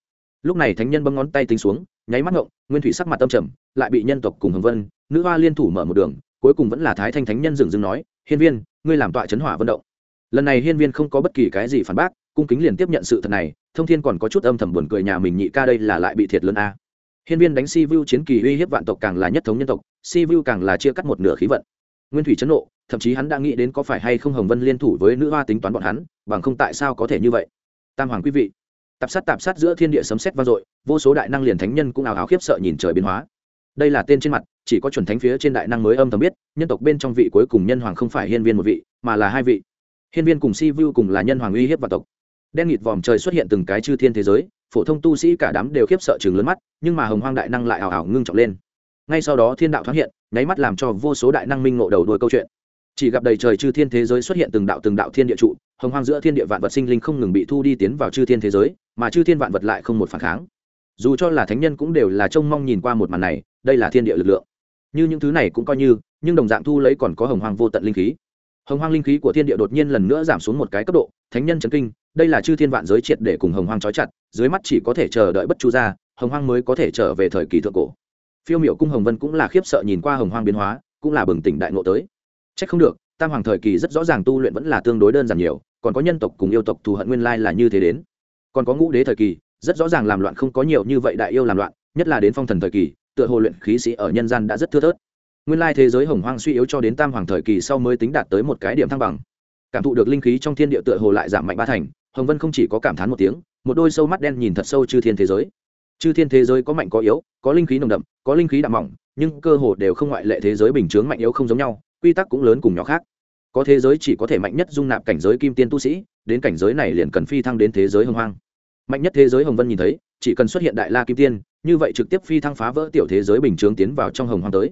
Speaker 1: Lúc này thánh nhân bấm ngón tay tính xuống, nháy mắt ngộng, nguyên thủy sắc mặt tâm trầm, lại bị nhân tộc cùng hồng vân, nữ hoa liên thủ mở một đường, cuối cùng vẫn là thái thanh thánh nhân dừng dừng nói, hiên viên, ngươi làm tọa chấn hỏa vận động. Lần này hiên viên không có bất kỳ cái gì phản bác, cung kính liền tiếp nhận sự thật này, thông thiên còn có chút âm thầm buồn cười nhà mình nhị ca đây là lại bị thiệt lớn a. Hiên viên đánh si vu chiến kỳ uy hiếp vạn tộc càng là nhất thống nhân tộc, si vu càng là chia cắt một nửa khí vận. Nguyên thủy chấn nộ thậm chí hắn đã nghĩ đến có phải hay không hồng vân liên thủ với nữ hoa tính toán bọn hắn, bằng không tại sao có thể như vậy? Tam hoàng quý vị, tạp sát tạp sát giữa thiên địa sấm xét vang dội, vô số đại năng liền thánh nhân cũng ảo ảo khiếp sợ nhìn trời biến hóa. Đây là tên trên mặt, chỉ có chuẩn thánh phía trên đại năng mới âm thầm biết, nhân tộc bên trong vị cuối cùng nhân hoàng không phải hiên viên một vị, mà là hai vị. Hiên viên cùng si vu cùng là nhân hoàng uy hiếp và tộc. Đen nghịt vòm trời xuất hiện từng cái chư thiên thế giới, phổ thông tu sĩ cả đám đều khiếp sợ chừng lớn mắt, nhưng mà hồng hoang đại năng lại ảo ảo ngưng trọng lên. Ngay sau đó thiên đạo thoáng hiện, nháy mắt làm cho vô số đại năng minh ngộ đầu đuôi câu chuyện chỉ gặp đầy trời chư thiên thế giới xuất hiện từng đạo từng đạo thiên địa trụ, hồng hoang giữa thiên địa vạn vật sinh linh không ngừng bị thu đi tiến vào chư thiên thế giới, mà chư thiên vạn vật lại không một phản kháng. Dù cho là thánh nhân cũng đều là trông mong nhìn qua một màn này, đây là thiên địa lực lượng. Như những thứ này cũng coi như, nhưng đồng dạng thu lấy còn có hồng hoang vô tận linh khí. Hồng hoang linh khí của thiên địa đột nhiên lần nữa giảm xuống một cái cấp độ, thánh nhân chấn kinh, đây là chư thiên vạn giới triệt để cùng hồng hoang trói chặt, dưới mắt chỉ có thể chờ đợi bất chu ra hồng hoang mới có thể trở về thời kỳ thượng cổ. Phiêu miệu cung hồng vân cũng là khiếp sợ nhìn qua hồng hoang biến hóa, cũng là bừng tỉnh đại ngộ tới chắc không được, tam hoàng thời kỳ rất rõ ràng tu luyện vẫn là tương đối đơn giản nhiều, còn có nhân tộc cùng yêu tộc thù hận nguyên lai là như thế đến. Còn có ngũ đế thời kỳ, rất rõ ràng làm loạn không có nhiều như vậy đại yêu làm loạn, nhất là đến phong thần thời kỳ, tựa hồ luyện khí sĩ ở nhân gian đã rất thưa thớt. Nguyên lai thế giới hồng hoang suy yếu cho đến tam hoàng thời kỳ sau mới tính đạt tới một cái điểm thăng bằng. Cảm thụ được linh khí trong thiên địa tựa hồ lại giảm mạnh ba thành, hồng vân không chỉ có cảm thán một tiếng, một đôi sâu mắt đen nhìn thật sâu chư thiên thế giới. Chư thiên thế giới có mạnh có yếu, có linh khí nồng đậm, có linh khí đậm mỏng, nhưng cơ hồ đều không ngoại lệ thế giới bình thường mạnh yếu không giống nhau quy tắc cũng lớn cùng nhỏ khác. Có thế giới chỉ có thể mạnh nhất dung nạp cảnh giới kim tiên tu sĩ, đến cảnh giới này liền cần phi thăng đến thế giới hồng hoang. Mạnh nhất thế giới hồng vân nhìn thấy, chỉ cần xuất hiện đại la kim tiên, như vậy trực tiếp phi thăng phá vỡ tiểu thế giới bình chướng tiến vào trong hồng hoang tới.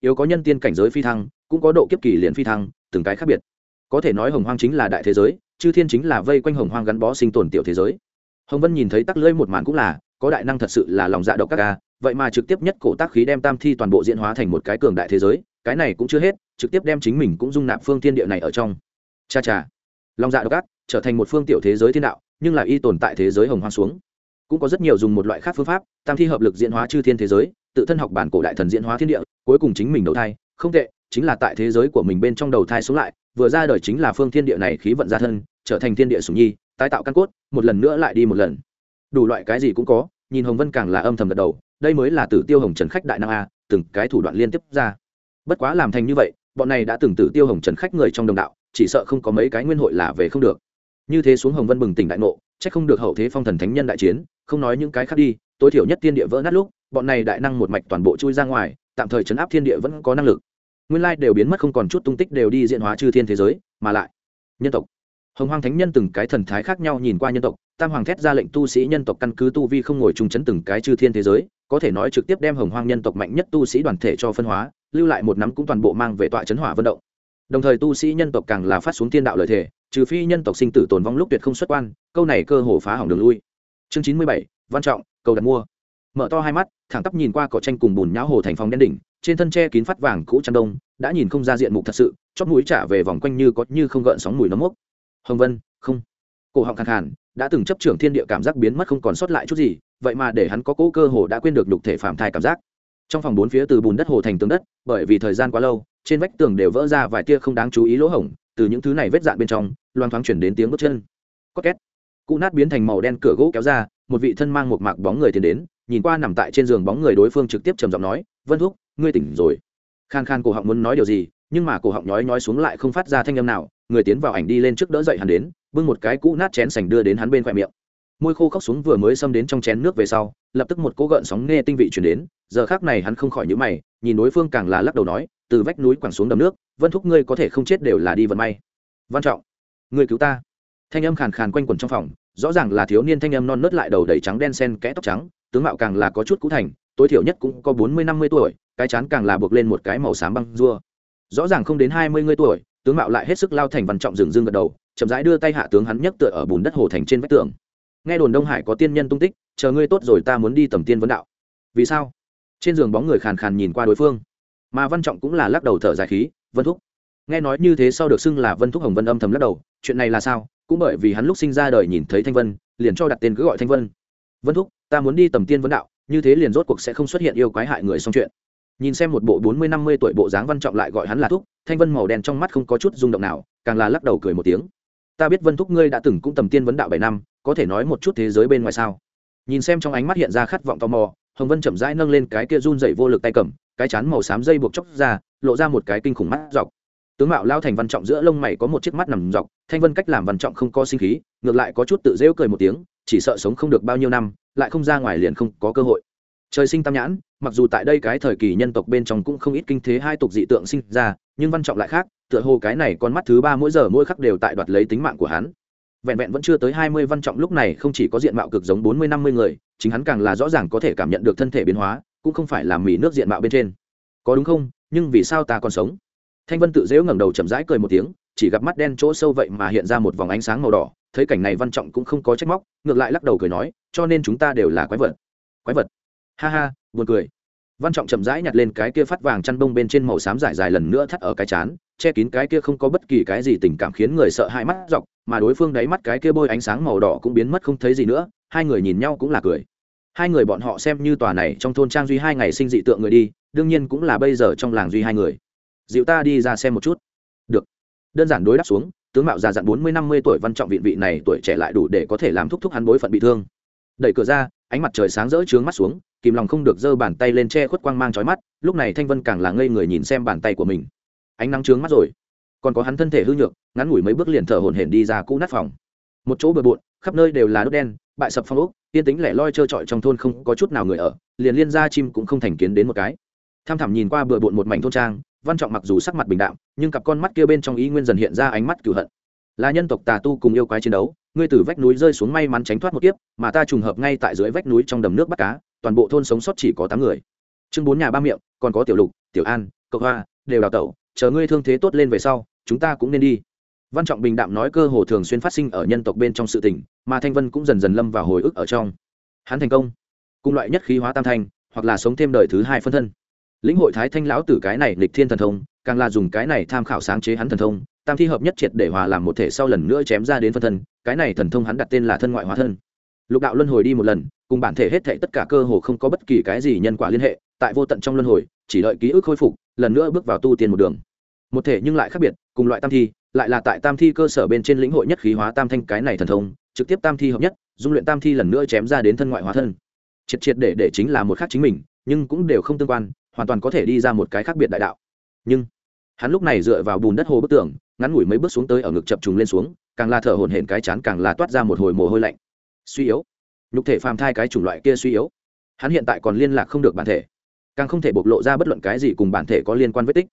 Speaker 1: Yếu có nhân tiên cảnh giới phi thăng, cũng có độ kiếp kỳ liền phi thăng, từng cái khác biệt. Có thể nói hồng hoang chính là đại thế giới, chư thiên chính là vây quanh hồng hoang gắn bó sinh tồn tiểu thế giới. Hồng vân nhìn thấy tắc lưỡi một màn cũng là, có đại năng thật sự là lòng dạ độc các ca vậy mà trực tiếp nhất cổ tác khí đem tam thi toàn bộ diễn hóa thành một cái cường đại thế giới, cái này cũng chưa hết, trực tiếp đem chính mình cũng dung nạp phương thiên địa này ở trong. Cha cha. Lòng dạ độc ác, trở thành một phương tiểu thế giới thiên đạo, nhưng lại y tồn tại thế giới hồng hoang xuống. Cũng có rất nhiều dùng một loại khác phương pháp, tam thi hợp lực diễn hóa chư thiên thế giới, tự thân học bản cổ đại thần diễn hóa thiên địa, cuối cùng chính mình đầu thai. Không tệ, chính là tại thế giới của mình bên trong đầu thai xuống lại, vừa ra đời chính là phương thiên địa này khí vận ra thân, trở thành thiên địa sùng nhi, tái tạo căn cốt, một lần nữa lại đi một lần. Đủ loại cái gì cũng có, nhìn hồng vân càng là âm thầm gật đầu đây mới là tử tiêu hồng trần khách đại năng a, từng cái thủ đoạn liên tiếp ra. Bất quá làm thành như vậy, bọn này đã từng tử tiêu hồng trần khách người trong đồng đạo, chỉ sợ không có mấy cái nguyên hội là về không được. Như thế xuống hồng vân bừng tỉnh đại ngộ c h ắ c không được hậu thế phong thần thánh nhân đại chiến, không nói những cái khác đi, tối thiểu nhất tiên địa vỡ nát lúc, bọn này đại năng một mạch toàn bộ chui ra ngoài, tạm thời chấn áp thiên địa vẫn có năng lực. Nguyên lai đều biến mất không còn chút tung tích đều đi diện hóa chư thiên thế giới, mà lại, nhân tộc. Hồng hoang thánh nhân từng cái thần thái khác nhau nhìn qua nhân tộc tam hoàng thét ra lệnh tu sĩ nhân tộc căn cứ tu vi không ngồi chung chấn từng cái chư thiên thế giới, có thể nói trực tiếp đem hồng hoang nhân tộc mạnh nhất tu sĩ đoàn thể cho phân hóa, lưu lại một nắm cũng toàn bộ mang về tọa chấn hỏa vận động. Đồng thời tu sĩ nhân tộc càng là phát xuống thiên đạo lợi thể trừ phi nhân tộc sinh tử tồn vong lúc tuyệt không xuất quan, câu này cơ hồ phá hỏng đường lui. Chương chín mươi bảy, văn trọng, cầu đặt mua. Mở to hai mắt, thẳng tắp nhìn qua cỏ tranh cùng bùn nhão hồ thành phòng đen đỉnh, trên thân tre kín phát vàng cũ trăng đông, đã nhìn không ra diện mục thật sự, chót mũi trả về vòng quanh như có như không gợn sóng mùi nấm mốc. Hồng vân, không. Cổ họng khàn khàn đã từng chấp trưởng thiên địa cảm giác biến mất không còn sót lại chút gì, vậy mà để hắn có cỗ cơ hồ đã quên được nhục thể phạm thai cảm giác. Trong phòng bốn phía từ bùn đất hồ thành tường đất, bởi vì thời gian quá lâu, trên vách tường đều vỡ ra vài tia không đáng chú ý lỗ hổng, từ những thứ này vết dạn bên trong, loang thoáng chuyển đến tiếng bước chân. Có két. Cụ nát biến thành màu đen cửa gỗ kéo ra, một vị thân mang một mạc bóng người tiến đến, nhìn qua nằm tại trên giường bóng người đối phương trực tiếp trầm giọng nói, vân thúc, ngươi tỉnh rồi. Khan khan cổ họng muốn nói điều gì, nhưng mà cổ họng nhói nhói xuống lại không phát ra thanh âm nào, người tiến vào ảnh đi lên trước đỡ dậy hắn đến bưng một cái cũ nát chén sành đưa đến hắn bên khoe miệng. Môi khô khóc xuống vừa mới xâm đến trong chén nước về sau, lập tức một cỗ gợn sóng nghe tinh vị chuyển đến, giờ khác này hắn không khỏi nhữ mày, nhìn đối phương càng là lắc đầu nói, từ vách núi quẳng xuống đầm nước, vân thúc ngươi có thể không chết đều là đi vận may. Văn trọng, ngươi cứu ta. Thanh âm khàn khàn quanh quẩn trong phòng, rõ ràng là thiếu niên thanh âm non nớt lại đầu đầy trắng đen sen kẽ tóc trắng, tướng mạo càng là có chút cũ thành, tối thiểu nhất cũng có bốn mươi năm mươi tuổi, cái chán càng là buộc lên một cái màu xám băng rua. Rõ ràng không đến hai mươi ngươi tuổi, tướng mạo lại hết sức lao thành văn trọng dừng dưng gật đầu chậm rãi đưa tay hạ tướng hắn nhấc tựa ở bùn đất hồ thành trên vách tường. Nghe đồn đông hải có tiên nhân tung tích, chờ ngươi tốt rồi ta muốn đi tầm tiên vấn đạo. Vì sao? Trên giường bóng người khàn khàn nhìn qua đối phương. Mà văn trọng cũng là lắc đầu thở dài khí, vân thúc. Nghe nói như thế sau được xưng là vân thúc hồng vân âm thầm lắc đầu, chuyện này là sao? Cũng bởi vì hắn lúc sinh ra đời nhìn thấy thanh vân, liền cho đặt tên cứ gọi thanh vân. Vân thúc, ta muốn đi tầm tiên vấn đạo, như thế liền rốt cuộc sẽ không xuất hiện yêu quái hại người xong chuyện. Nhìn xem một bộ bốn mươi năm mươi tuổi bộ dáng văn trọng lại gọi hắn là thúc, thanh vân màu đen trong mắt không có chút rung động nào, càng là lắc đầu cười một tiếng ta biết vân thúc ngươi đã từng cũng tầm tiên vấn đạo bảy năm, có thể nói một chút thế giới bên ngoài sao? Nhìn xem trong ánh mắt hiện ra khát vọng tò mò, hồng vân chậm rãi nâng lên cái kia run dậy vô lực tay cầm, cái chán màu xám dây buộc chóc ra, lộ ra một cái kinh khủng mắt dọc. Tướng mạo lao thành văn trọng giữa lông mày có một chiếc mắt nằm dọc, thanh vân cách làm văn trọng không có sinh khí, ngược lại có chút tự rêu cười một tiếng, chỉ sợ sống không được bao nhiêu năm, lại không ra ngoài liền không có cơ hội. Trời sinh tam nhãn, mặc dù tại đây cái thời kỳ nhân tộc bên trong cũng không ít kinh thế hai tục dị tượng sinh ra, nhưng văn trọng lại khác tựa hồ cái này con mắt thứ ba mỗi giờ mỗi khắc đều tại đoạt lấy tính mạng của hắn. Vẹn vẹn vẫn chưa tới hai mươi văn trọng lúc này không chỉ có diện mạo cực giống bốn mươi năm mươi người, chính hắn càng là rõ ràng có thể cảm nhận được thân thể biến hóa, cũng không phải là mì nước diện mạo bên trên. Có đúng không? Nhưng vì sao ta còn sống? Thanh vân tự dễu ngẩng đầu chậm rãi cười một tiếng, chỉ gặp mắt đen chỗ sâu vậy mà hiện ra một vòng ánh sáng màu đỏ, thấy cảnh này văn trọng cũng không có trách móc, ngược lại lắc đầu cười nói, cho nên chúng ta đều là quái vật. Quái vật? Ha ha, buồn cười. Văn trọng chậm rãi nhặt lên cái kia phát vàng chăn bông bên trên màu xám dài dài lần nữa thắt ở cái chán che kín cái kia không có bất kỳ cái gì tình cảm khiến người sợ hãi mắt dọc, mà đối phương đáy mắt cái kia bôi ánh sáng màu đỏ cũng biến mất không thấy gì nữa, hai người nhìn nhau cũng là cười. Hai người bọn họ xem như tòa này trong thôn trang duy hai ngày sinh dị tượng người đi, đương nhiên cũng là bây giờ trong làng duy hai người. Dịu ta đi ra xem một chút. Được. Đơn giản đối đáp xuống, tướng mạo già dặn bốn mươi năm mươi tuổi văn trọng vị vị này tuổi trẻ lại đủ để có thể làm thúc thúc hắn bối phận bị thương. Đẩy cửa ra, ánh mặt trời sáng rỡ trướng mắt xuống, kìm lòng không được giơ bàn tay lên che khuất quang mang trói mắt, lúc này thanh vân càng là ngây người nhìn xem bàn tay của mình ánh nắng trướng mắt rồi. Còn có hắn thân thể hư nhược, ngắn ngủi mấy bước liền thở hổn hển đi ra cũ nát phòng. Một chỗ bừa bộn, khắp nơi đều là đốt đen, bại sập phong ốc, yên tính lẻ loi trơ trọi trong thôn không có chút nào người ở, liền liên gia chim cũng không thành kiến đến một cái. Tham thẳm nhìn qua bừa bộn một mảnh thôn trang, văn trọng mặc dù sắc mặt bình đạm, nhưng cặp con mắt kia bên trong ý nguyên dần hiện ra ánh mắt cửu hận. Là nhân tộc tà tu cùng yêu quái chiến đấu, ngươi từ vách núi rơi xuống may mắn tránh thoát một kiếp, mà ta trùng hợp ngay tại dưới vách núi trong đầm nước bắt cá, toàn bộ thôn sống sót chỉ có tám người. Chương bốn nhà ba miệng, còn có tiểu lục, tiểu an, cậu hoa, đều đào tẩu chờ ngươi thương thế tốt lên về sau, chúng ta cũng nên đi. Văn trọng bình đạm nói cơ hồ thường xuyên phát sinh ở nhân tộc bên trong sự tình, mà thanh vân cũng dần dần lâm vào hồi ức ở trong. Hắn thành công. Cùng loại nhất khí hóa tam thanh, hoặc là sống thêm đời thứ hai phân thân. Lĩnh hội thái thanh lão tử cái này lịch thiên thần thông, càng là dùng cái này tham khảo sáng chế hắn thần thông, tam thi hợp nhất triệt để hòa làm một thể sau lần nữa chém ra đến phân thân, cái này thần thông hắn đặt tên là thân ngoại hóa thân. Lục đạo luân hồi đi một lần, cùng bản thể hết thệ tất cả cơ hồ không có bất kỳ cái gì nhân quả liên hệ, tại vô tận trong luân hồi, chỉ đợi ký ức khôi phục lần nữa bước vào tu tiên một đường. Một thể nhưng lại khác biệt, cùng loại tam thi, lại là tại tam thi cơ sở bên trên lĩnh hội nhất khí hóa tam thanh cái này thần thông, trực tiếp tam thi hợp nhất, dung luyện tam thi lần nữa chém ra đến thân ngoại hóa thân. Triệt triệt để để chính là một khác chính mình, nhưng cũng đều không tương quan, hoàn toàn có thể đi ra một cái khác biệt đại đạo. Nhưng, hắn lúc này dựa vào bùn đất hồ bức tường, ngắn ngủi mấy bước xuống tới ở ngực chập trùng lên xuống, càng là thở hổn hển cái chán càng là toát ra một hồi mồ hôi lạnh. Suy yếu. Nhục thể phàm thai cái chủng loại kia suy yếu. Hắn hiện tại còn liên lạc không được bản thể càng không thể bộc lộ ra bất luận cái gì cùng bản thể có liên quan vết tích.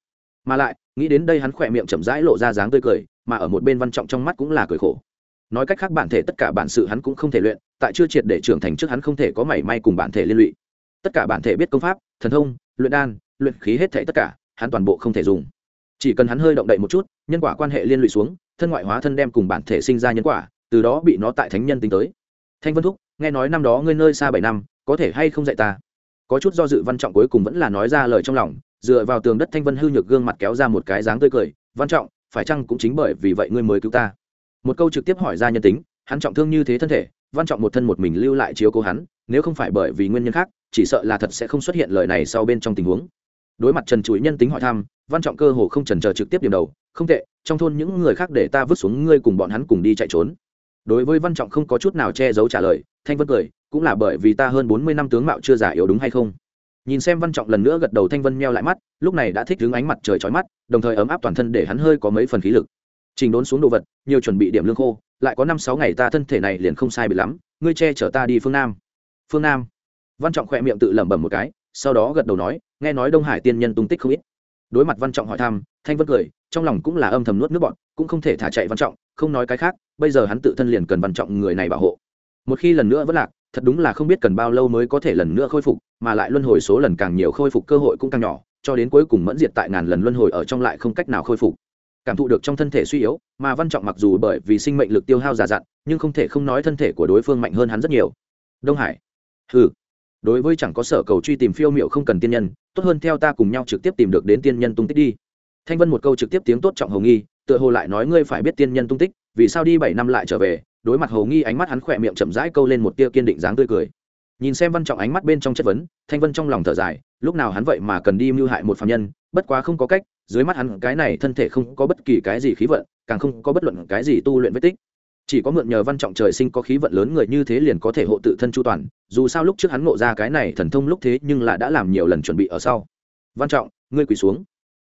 Speaker 1: Mà lại, nghĩ đến đây hắn khỏe miệng chậm rãi lộ ra dáng tươi cười, mà ở một bên văn trọng trong mắt cũng là cười khổ. Nói cách khác bản thể tất cả bản sự hắn cũng không thể luyện, tại chưa triệt để trưởng thành trước hắn không thể có mảy may cùng bản thể liên lụy. Tất cả bản thể biết công pháp, thần thông, luyện đan, luyện khí hết thể tất cả, hắn toàn bộ không thể dùng. Chỉ cần hắn hơi động đậy một chút, nhân quả quan hệ liên lụy xuống, thân ngoại hóa thân đem cùng bản thể sinh ra nhân quả, từ đó bị nó tại thánh nhân tính tới. Thanh vân thúc, nghe nói năm đó ngươi nơi xa bảy năm, có thể hay không dạy ta? Có chút do dự văn trọng cuối cùng vẫn là nói ra lời trong lòng, dựa vào tường đất thanh vân hư nhược gương mặt kéo ra một cái dáng tươi cười, văn trọng, phải chăng cũng chính bởi vì vậy ngươi mới cứu ta? Một câu trực tiếp hỏi ra nhân tính, hắn trọng thương như thế thân thể, văn trọng một thân một mình lưu lại chiếu cố hắn, nếu không phải bởi vì nguyên nhân khác, chỉ sợ là thật sẽ không xuất hiện lời này sau bên trong tình huống. Đối mặt trần chuỗi nhân tính hỏi thăm, văn trọng cơ hồ không trần chờ trực tiếp điểm đầu, không tệ, trong thôn những người khác để ta vứt xuống ngươi cùng bọn hắn cùng đi chạy trốn. Đối với văn trọng không có chút nào che giấu trả lời, thanh vân cười cũng là bởi vì ta hơn bốn mươi năm tướng mạo chưa giả yếu đúng hay không? Nhìn xem văn trọng lần nữa gật đầu thanh vân meo lại mắt, lúc này đã thích đứng ánh mặt trời trói mắt, đồng thời ấm áp toàn thân để hắn hơi có mấy phần khí lực. Trình đốn xuống đồ vật, nhiều chuẩn bị điểm lương khô, lại có năm sáu ngày ta thân thể này liền không sai bị lắm, ngươi che chở ta đi phương nam. Phương nam? Văn trọng khỏe miệng tự lẩm bẩm một cái, sau đó gật đầu nói, nghe nói đông hải tiên nhân tung tích không ít. Đối mặt văn trọng hỏi thăm, thanh vân cười, trong lòng cũng là âm thầm nuốt nước bọn cũng không thể thả chạy văn trọng, không nói cái khác, bây giờ hắn tự thân liền cần văn trọng người này bảo hộ. Một khi lần nữa vẫn lạc thật đúng là không biết cần bao lâu mới có thể lần nữa khôi phục, mà lại luân hồi số lần càng nhiều khôi phục cơ hội cũng càng nhỏ, cho đến cuối cùng mẫn diệt tại ngàn lần luân hồi ở trong lại không cách nào khôi phục. Cảm thụ được trong thân thể suy yếu, mà văn trọng mặc dù bởi vì sinh mệnh lực tiêu hao già dặn, nhưng không thể không nói thân thể của đối phương mạnh hơn hắn rất nhiều. Đông hải. Ừ đối với chẳng có sở cầu truy tìm phiêu m i ệ u không cần tiên nhân, tốt hơn theo ta cùng nhau trực tiếp tìm được đến tiên nhân tung tích đi. Thanh vân một câu trực tiếp tiếng tốt trọng hồng nghi, tựa hồ lại nói ngươi phải biết tiên nhân tung tích, vì sao đi bảy năm lại trở về đối mặt hồ nghi ánh mắt hắn khỏe miệng chậm rãi câu lên một tia kiên định dáng tươi cười. Nhìn xem văn trọng ánh mắt bên trong chất vấn, thanh vân trong lòng thở dài, lúc nào hắn vậy mà cần đi mưu hại một phạm nhân, bất quá không có cách, dưới mắt hắn cái này thân thể không có bất kỳ cái gì khí vận, càng không có bất luận cái gì tu luyện vết tích. Chỉ có mượn nhờ văn trọng trời sinh có khí vận lớn người như thế liền có thể hộ tự thân chu toàn, dù sao lúc trước hắn ngộ ra cái này thần thông lúc thế nhưng là đã làm nhiều lần chuẩn bị ở sau. Văn trọng, ngươi quỳ xuống.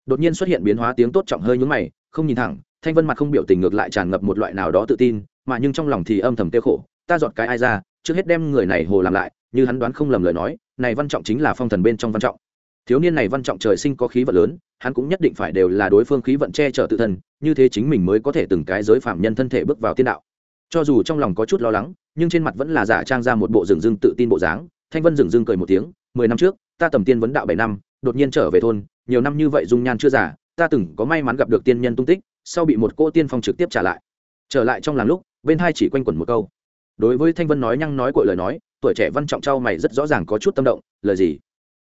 Speaker 1: Đột nhiên xuất hiện biến hóa tiếng tốt trọng hơi nhúng mày, không nhìn thẳng, thanh vân mặt không biểu tình ngược lại tràn ngập một loại nào đó tự tin mà nhưng trong lòng thì âm thầm tiêu khổ, ta dọn cái ai ra, trước hết đem người này hồ làm lại, như hắn đoán không lầm lời nói, này văn trọng chính là phong thần bên trong văn trọng. Thiếu niên này văn trọng trời sinh có khí vận lớn, hắn cũng nhất định phải đều là đối phương khí vận che chở tự thân, như thế chính mình mới có thể từng cái giới phạm nhân thân thể bước vào tiên đạo. Cho dù trong lòng có chút lo lắng, nhưng trên mặt vẫn là giả trang ra một bộ rừng rưng tự tin bộ dáng, thanh vân rừng rưng cười một tiếng, mười năm trước, ta tầm tiên vấn đạo bảy năm, đột nhiên trở về thôn, nhiều năm như vậy dung nhan chưa già, ta từng có may mắn gặp được tiên nhân tung tích, sau bị một cô tiên phong trực tiếp trả lại. Trở lại trong làng lúc bên hai chỉ quanh quẩn một câu. Đối với thanh vân nói nhăng nói cội lời nói, tuổi trẻ văn trọng trao mày rất rõ ràng có chút tâm động, lời gì?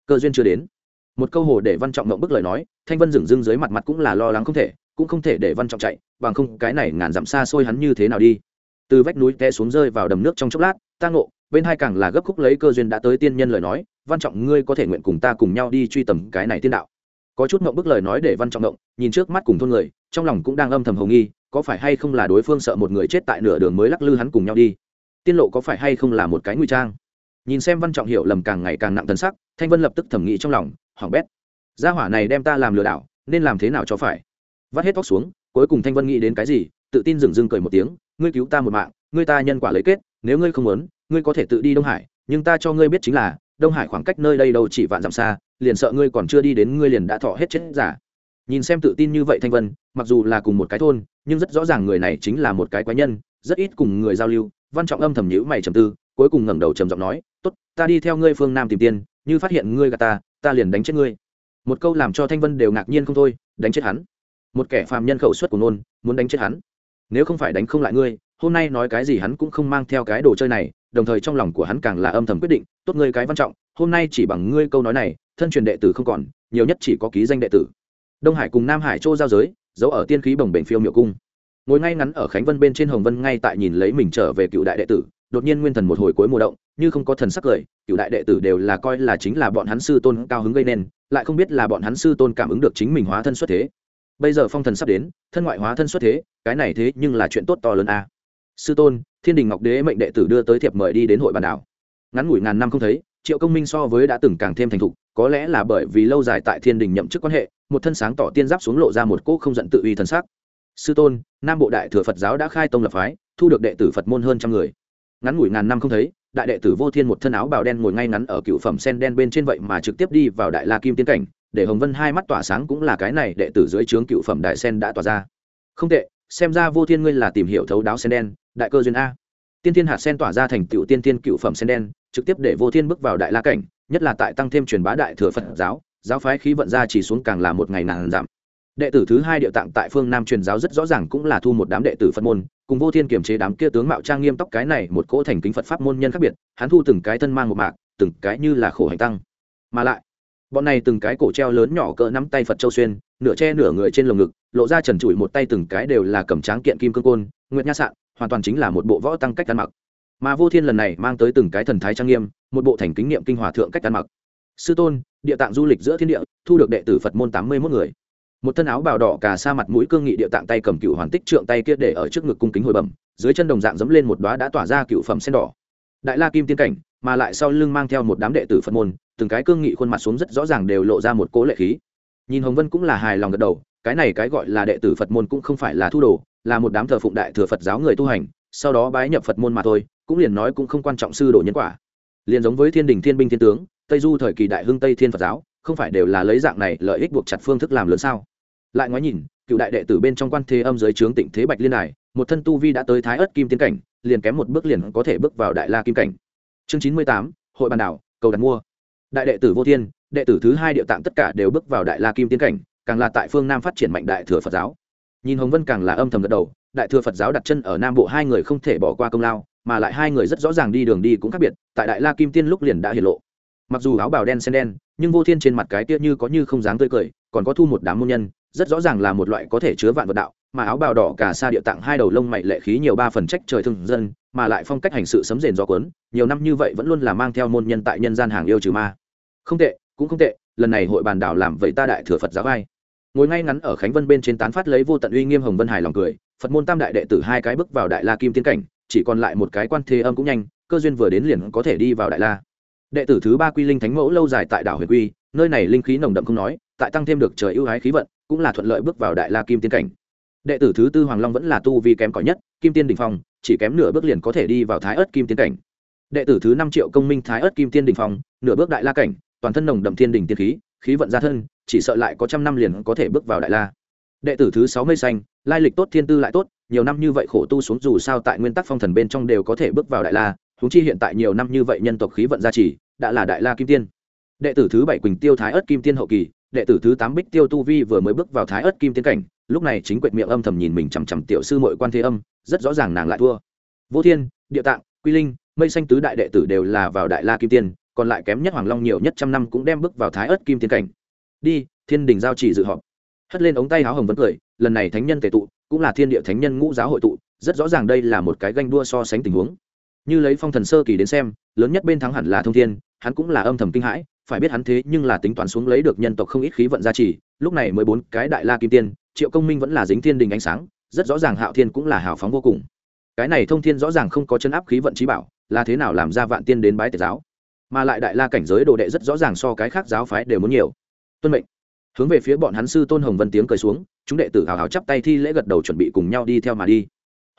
Speaker 1: Cơ duyên chưa đến. Một câu hồ để văn trọng mộng bức lời nói, thanh vân dừng dưng dưới mặt mặt cũng là lo lắng không thể, cũng không thể để văn trọng chạy, bằng không cái này ngàn dặm xa xôi hắn như thế nào đi. Từ vách núi té xuống rơi vào đầm nước trong chốc lát, ta ngộ, bên hai càng là gấp khúc lấy cơ duyên đã tới tiên nhân lời nói, văn trọng, ngươi có thể nguyện cùng ta cùng nhau đi truy tầm cái này tiên đạo có chút mộng bức lời nói để văn trọng động nhìn trước mắt cùng thôn người, trong lòng cũng đang âm thầm hồng nghi, có phải hay không là đối phương sợ một người chết tại nửa đường mới lắc lư hắn cùng nhau đi? Tiên lộ có phải hay không là một cái nguy trang? Nhìn xem văn trọng hiểu lầm càng ngày càng nặng tần sắc, thanh vân lập tức thẩm nghĩ trong lòng hỏng bét, gia hỏa này đem ta làm lừa đảo, nên làm thế nào cho phải? Vắt hết tóc xuống, cuối cùng thanh vân nghĩ đến cái gì, tự tin dừng dưng cười một tiếng, ngươi cứu ta một mạng, ngươi ta nhân quả lấy kết, nếu ngươi không muốn, ngươi có thể tự đi đông hải, nhưng ta cho ngươi biết chính là, đông hải khoảng cách nơi đây đâu chỉ vạn dặm xa liền sợ ngươi còn chưa đi đến ngươi liền đã thọ hết chết giả. Nhìn xem tự tin như vậy thanh vân, mặc dù là cùng một cái thôn, nhưng rất rõ ràng người này chính là một cái quái nhân, rất ít cùng người giao lưu. Văn trọng âm thầm nhữ mày trầm tư, cuối cùng ngẩng đầu trầm giọng nói, tốt, ta đi theo ngươi phương nam tìm tiên như phát hiện ngươi gà ta ta liền đánh chết ngươi. Một câu làm cho thanh vân đều ngạc nhiên không thôi, đánh chết hắn. Một kẻ phàm nhân khẩu suất của nôn, muốn đánh chết hắn. Nếu không phải đánh không lại ngươi, hôm nay nói cái gì hắn cũng không mang theo cái đồ chơi này, đồng thời trong lòng của hắn càng là âm thầm quyết định, tốt ngươi cái văn trọng hôm nay chỉ bằng ngươi câu nói này, thân truyền đệ tử không còn, nhiều nhất chỉ có ký danh đệ tử. Đông hải cùng nam hải châu giao giới, giấu ở tiên khí bồng bềnh phiêu miệu cung. Ngồi ngay ngắn ở khánh vân bên trên hồng vân ngay tại nhìn lấy mình trở về cựu đại đệ tử, đột nhiên nguyên thần một hồi cuối mùa động, như không có thần sắc cười cựu đại đệ tử đều là coi là chính là bọn hắn sư tôn cao hứng gây nên, lại không biết là bọn hắn sư tôn cảm ứng được chính mình hóa thân xuất thế. Bây giờ phong thần sắp đến, thân ngoại hóa thân xuất thế, cái này thế nhưng là chuyện tốt to lớn a. Sư tôn, thiên đình ngọc đế mệnh đệ tử đưa tới thiệp mời đi đến hội bàn đảo. Ngắn ngủi ngàn năm không thấy triệu công minh so với đã từng càng thêm thành thục, có lẽ là bởi vì lâu dài tại thiên đình nhậm chức quan hệ, một thân sáng tỏ tiên giáp xuống lộ ra một cỗ không giận tự uy thần sắc. Sư tôn, nam bộ đại thừa phật giáo đã khai tông lập phái, thu được đệ tử phật môn hơn trăm người. Ngắn ngủi ngàn năm không thấy, đại đệ tử vô thiên một thân áo bào đen ngồi ngay ngắn ở cựu phẩm sen đen bên trên vậy mà trực tiếp đi vào đại la kim tiên cảnh, để hồng vân hai mắt tỏa sáng cũng là cái này đệ tử dưới trướng cựu phẩm đại sen đã tỏa ra. Không tệ, xem ra vô thiên ngươi là tìm hiểu thấu đáo sen đen, đại cơ duyên a. Tiên thiên hạt sen tỏa ra thành cựu tiên tiên cựu phẩm sen đen trực tiếp để vô thiên bước vào đại la cảnh, nhất là tại tăng thêm truyền bá đại thừa phật giáo giáo phái khí vận ra chỉ xuống càng là một ngày nàng giảm. Đệ tử thứ hai điệu tạng tại phương nam truyền giáo rất rõ ràng cũng là thu một đám đệ tử phật môn, cùng vô thiên kiềm chế đám kia tướng mạo trang nghiêm tóc cái này một cỗ thành kính phật pháp môn nhân khác biệt, hắn thu từng cái thân mang một mạc, từng cái như là khổ hành tăng. Mà lại, bọn này từng cái cổ treo lớn nhỏ cỡ nắm tay phật châu xuyên, nửa che nửa người trên lồng ngực, lộ ra trần trụi một tay từng cái đều là cầm tráng kiện kim cương côn, nguyệt nha sạn, hoàn toàn chính là một bộ võ tăng cách ăn mặc mà vô thiên lần này mang tới từng cái thần thái trang nghiêm, một bộ thành kính niệm kinh hòa thượng cách ăn mặc. Sư tôn, địa tạng du lịch giữa thiên địa, thu được đệ tử phật môn tám mươi mốt người. Một thân áo bào đỏ cà sa mặt mũi cương nghị địa tạng tay cầm cựu hoàn tích trượng tay kia để ở trước ngực cung kính hồi bẩm, dưới chân đồng dạng dẫm lên một đoá đã tỏa ra cựu phẩm sen đỏ. Đại la kim tiên cảnh, mà lại sau lưng mang theo một đám đệ tử phật môn, từng cái cương nghị khuôn mặt xuống rất rõ ràng đều lộ ra một cố lệ khí. Nhìn hồng vân cũng là hài lòng gật đầu, cái này cái gọi là đệ tử phật môn cũng không phải là thu đồ, là một đám thờ phụng đại thừa phật giáo người tu hành, sau đó bái nhập phật môn mà thôi cũng liền nói cũng không quan trọng sư đồ nhân quả. Liền giống với thiên đình thiên binh thiên tướng, tây du thời kỳ đại hưng tây thiên phật giáo, không phải đều là lấy dạng này lợi ích buộc chặt phương thức làm lớn sao? Lại ngoái nhìn, cựu đại đệ tử bên trong quan thế âm giới trướng tịnh thế bạch liên đài, một thân tu vi đã tới thái ớt kim tiến cảnh, liền kém một bước liền có thể bước vào đại la kim cảnh. Chương chín mươi tám, hội bàn đảo, cầu đặt mua. Đại đệ tử vô thiên, đệ tử thứ hai địa tạng tất cả đều bước vào đại la kim tiến cảnh, càng là tại phương nam phát triển mạnh đại thừa phật giáo. Nhìn hồng vân càng là âm thầm gật đầu, đại thừa phật giáo đặt chân ở nam bộ hai người không thể bỏ qua công lao mà lại hai người rất rõ ràng đi đường đi cũng khác biệt, tại đại la kim tiên lúc liền đã hiển lộ. Mặc dù áo bào đen sen đen, nhưng vô thiên trên mặt cái tia như có như không dáng tươi cười, còn có thu một đám môn nhân, rất rõ ràng là một loại có thể chứa vạn vật đạo, mà áo bào đỏ cả xa địa tạng hai đầu lông mày lệ khí nhiều ba phần trách trời thương dân, mà lại phong cách hành sự sấm rền do quấn nhiều năm như vậy vẫn luôn là mang theo môn nhân tại nhân gian hàng yêu trừ ma. Không tệ, cũng không tệ, lần này hội bàn đảo làm vậy ta đại thừa phật giáo ai ngồi ngay ngắn ở khánh vân bên trên tán phát lấy vô tận uy nghiêm hồng vân hải lòng cười, phật môn tam đại đệ tử hai cái bước vào đại la kim tiến cảnh chỉ còn lại một cái quan thế âm cũng nhanh, cơ duyên vừa đến liền có thể đi vào đại la. Đệ tử thứ ba quy linh thánh mẫu lâu dài tại đảo huyền quy, nơi này linh khí nồng đậm không nói, tại tăng thêm được trời ưu ái khí vận, cũng là thuận lợi bước vào đại la kim tiên cảnh. Đệ tử thứ tư hoàng long vẫn là tu vi kém cỏi nhất, kim tiên đình phong, chỉ kém nửa bước liền có thể đi vào thái ớt kim tiên cảnh. Đệ tử thứ năm triệu công minh thái ớt kim tiên đình phong, nửa bước đại la cảnh, toàn thân nồng đậm thiên đình tiên khí khí vận gia thân, chỉ sợ lại có trăm năm liền có thể bước vào đại la. Đệ tử thứ sáu mây xanh, lai lịch tốt thiên tư lại tốt nhiều năm như vậy khổ tu xuống dù sao tại nguyên tắc phong thần bên trong đều có thể bước vào đại la húng chi hiện tại nhiều năm như vậy nhân tộc khí vận gia trì, đã là đại la kim tiên. Đệ tử thứ bảy quỳnh tiêu thái ớt kim tiên hậu kỳ, đệ tử thứ tám bích tiêu tu vi vừa mới bước vào thái ớt kim tiên cảnh, lúc này chính quyệt miệng âm thầm nhìn mình chằm chằm tiểu sư mội quan thế âm, rất rõ ràng nàng lại thua. Vô thiên, địa tạng, quy linh, mây xanh tứ đại đệ tử đều là vào đại la kim tiên, còn lại kém nhất hoàng long nhiều nhất trăm năm cũng đem bước vào thái ớt kim tiên cảnh. Đi, thiên đình giao chỉ dự họp. Hất lên ống tay áo hồng vấn cười, lần này thánh nhân tề tụ cũng là thiên địa thánh nhân ngũ giáo hội tụ, rất rõ ràng đây là một cái ganh đua so sánh tình huống. Như lấy phong thần sơ kỳ đến xem, lớn nhất bên thắng hẳn là thông thiên, hắn cũng là âm thầm kinh hãi, phải biết hắn thế nhưng là tính toán xuống lấy được nhân tộc không ít khí vận gia trì, lúc này mới bốn cái đại la kim tiên, triệu công minh vẫn là dính thiên đình ánh sáng, rất rõ ràng hạo thiên cũng là hào phóng vô cùng. Cái này thông thiên rõ ràng không có chân áp khí vận trí bảo, là thế nào làm ra vạn tiên đến bái tiệt giáo? Mà lại đại la cảnh giới đồ đệ rất rõ ràng so cái khác giáo phái đều muốn nhiều. Tuân mệnh. Hướng về phía bọn hắn sư tôn hồng vân tiếng cười xuống chúng đệ tử hào hào chắp tay thi lễ gật đầu chuẩn bị cùng nhau đi theo mà đi.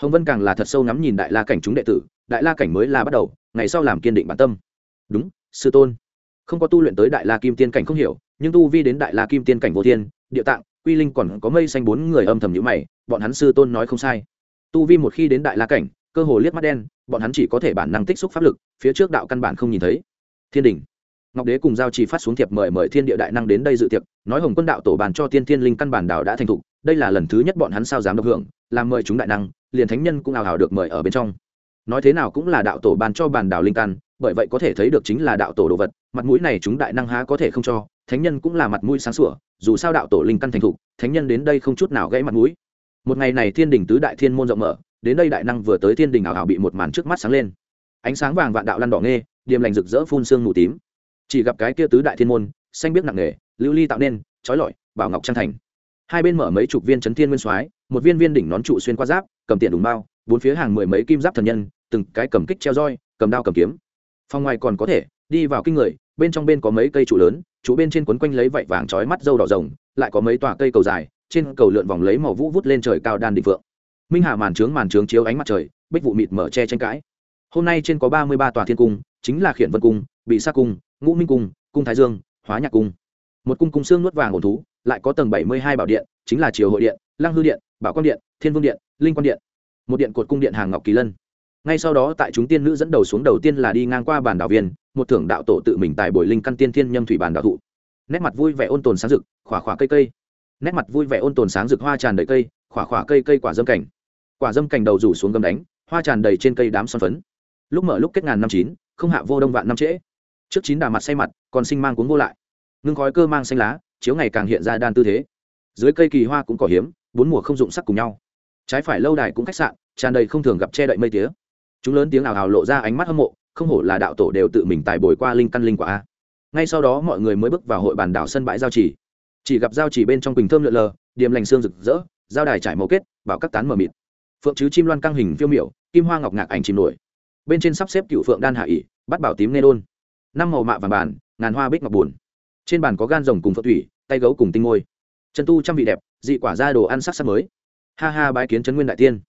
Speaker 1: Hồng vân càng là thật sâu ngắm nhìn đại la cảnh chúng đệ tử, đại la cảnh mới là bắt đầu, ngày sau làm kiên định bản tâm. Đúng, sư tôn. Không có tu luyện tới đại la kim tiên cảnh không hiểu, nhưng tu vi đến đại la kim tiên cảnh vô thiên, địa tạng, quy linh còn có mây xanh bốn người âm thầm nhữ mày, bọn hắn sư tôn nói không sai. Tu vi một khi đến đại la cảnh, cơ hồ liếc mắt đen, bọn hắn chỉ có thể bản năng tích xúc pháp lực, phía trước đạo căn bản không nhìn thấy. Thiên đình ngọc đế cùng giao trì phát xuống thiệp mời mời thiên địa đại năng đến đây dự tiệc, nói hồng quân đạo tổ bàn cho tiên thiên linh căn bản đạo đã thành thục, đây là lần thứ nhất bọn hắn sao dám được hưởng, làm mời chúng đại năng, liền thánh nhân cũng ào ào được mời ở bên trong. Nói thế nào cũng là đạo tổ bàn cho bản đạo linh căn, bởi vậy có thể thấy được chính là đạo tổ đồ vật, mặt mũi này chúng đại năng há có thể không cho, thánh nhân cũng là mặt mũi sáng sủa, dù sao đạo tổ linh căn thành thục, thánh nhân đến đây không chút nào gãy mặt mũi. Một ngày này thiên đình tứ đại thiên môn rộng mở, đến đây đại năng vừa tới thiên đình ảo ảo bị một màn trước mắt sáng lên. Ánh sáng vàng vạn đạo lăn đỏ nghe, điềm lành rực rỡ phun sương mù tím chỉ gặp cái kia tứ đại thiên môn, xanh biết nặng nề, lưu ly tạo nên, trói lọi, bảo ngọc trang thành. Hai bên mở mấy chục viên chấn thiên nguyên soái, một viên viên đỉnh nón trụ xuyên qua giáp, cầm tiền đùng bao, bốn phía hàng mười mấy kim giáp thần nhân, từng cái cầm kích treo roi, cầm đao cầm kiếm. Phòng ngoài còn có thể, đi vào kinh người, bên trong bên có mấy cây trụ lớn, trụ bên trên quấn quanh lấy vảy vàng trói mắt dâu đỏ rồng, lại có mấy tòa cây cầu dài, trên cầu lượn vòng lấy màu vũ vút lên trời cao đan định phượng minh hà màn trướng màn trướng chiếu ánh mặt trời, bích vụ mịt mở che tranh cãi. Hôm nay trên có ba mươi ba tòa thiên cung, chính là khiển vân cung, bị sa cung ngũ minh cung cung thái dương, hóa nhạc cung. Một cung cung xương nuốt vàng ổn thú, lại có tầng bảy mươi hai bảo điện, chính là triều hội điện, lăng hư điện, bảo quang điện, thiên vương điện, linh quan điện. Một điện cột cung điện hàng ngọc kỳ lân. Ngay sau đó tại chúng tiên nữ dẫn đầu xuống đầu tiên là đi ngang qua bản đảo viên, một thưởng đạo tổ tự mình tại bồi linh căn tiên thiên nhâm thủy bản đạo thụ. Nét mặt vui vẻ ôn tồn sáng rực, khỏa khỏa cây cây. Nét mặt vui vẻ ôn tồn sáng rực hoa tràn đầy cây, khỏa khỏa cây cây quả dâm cảnh. Quả dâm cảnh đầu rủ xuống gầm đánh, hoa tràn đầy trên cây đám son phấn. Lúc mở lúc kết ngàn năm chín, không hạ vô đông vạn năm trễ trước chín đà mặt say mặt, còn sinh mang cuốn vô lại. Ngưng khói cơ mang xanh lá, chiếu ngày càng hiện ra đan tư thế. Dưới cây kỳ hoa cũng cỏ hiếm, bốn mùa không dụng sắc cùng nhau. Trái phải lâu đài cũng khách sạn, tràn đầy không thường gặp che đậy mây tía. Chúng lớn tiếng ảo hào lộ ra ánh mắt hâm mộ, không hổ là đạo tổ đều tự mình tài bồi qua linh căn linh quả. A ngay sau đó mọi người mới bước vào hội bàn đảo sân bãi giao chỉ chỉ gặp giao chỉ bên trong quỳnh thơm lượn lờ, điềm lành xương rực rỡ, giao đài trải màu kết, bảo các tán mờ mịt. Phượng chứ chim loan căng hình phiêu miểu, kim hoa ngọc ngạc ảnh chìm nổi. Bên trên sắp xếp cựu phượng đan hạ ỉ bắt bảo tím nê đôn năm màu mạ vàng bàn, ngàn hoa bích ngọc buồn. Trên bàn có gan rồng cùng phượng thủy, tay gấu cùng tinh ngôi. Trần tu trăm vị đẹp, dị quả ra đồ ăn sắc sắc mới. Ha ha, bái kiến trấn nguyên đại tiên.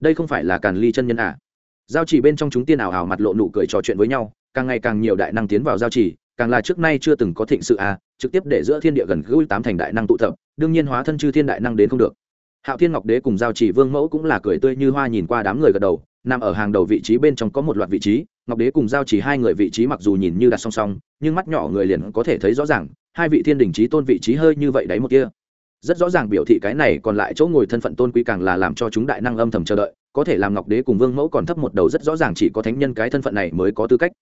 Speaker 1: Đây không phải là càn ly chân nhân à? Giao chỉ bên trong chúng tiên ảo ảo mặt lộ nụ cười trò chuyện với nhau, càng ngày càng nhiều đại năng tiến vào giao chỉ, càng là trước nay chưa từng có thịnh sự à trực tiếp để giữa thiên địa gần gũi tám thành đại năng tụ tập, đương nhiên hóa thân chư thiên đại năng đến không được. Hạo thiên ngọc đế cùng giao chỉ vương mẫu cũng là cười tươi như hoa nhìn qua đám người gật đầu, nằm ở hàng đầu vị trí bên trong có một loạt vị trí ngọc đế cùng giao chỉ hai người vị trí mặc dù nhìn như đặt song song, nhưng mắt nhỏ người liền có thể thấy rõ ràng, hai vị thiên đình trí tôn vị trí hơi như vậy đấy một kia. Rất rõ ràng biểu thị cái này còn lại chỗ ngồi thân phận tôn quý càng là làm cho chúng đại năng âm thầm chờ đợi, có thể làm ngọc đế cùng vương mẫu còn thấp một đầu rất rõ ràng chỉ có thánh nhân cái thân phận này mới có tư cách.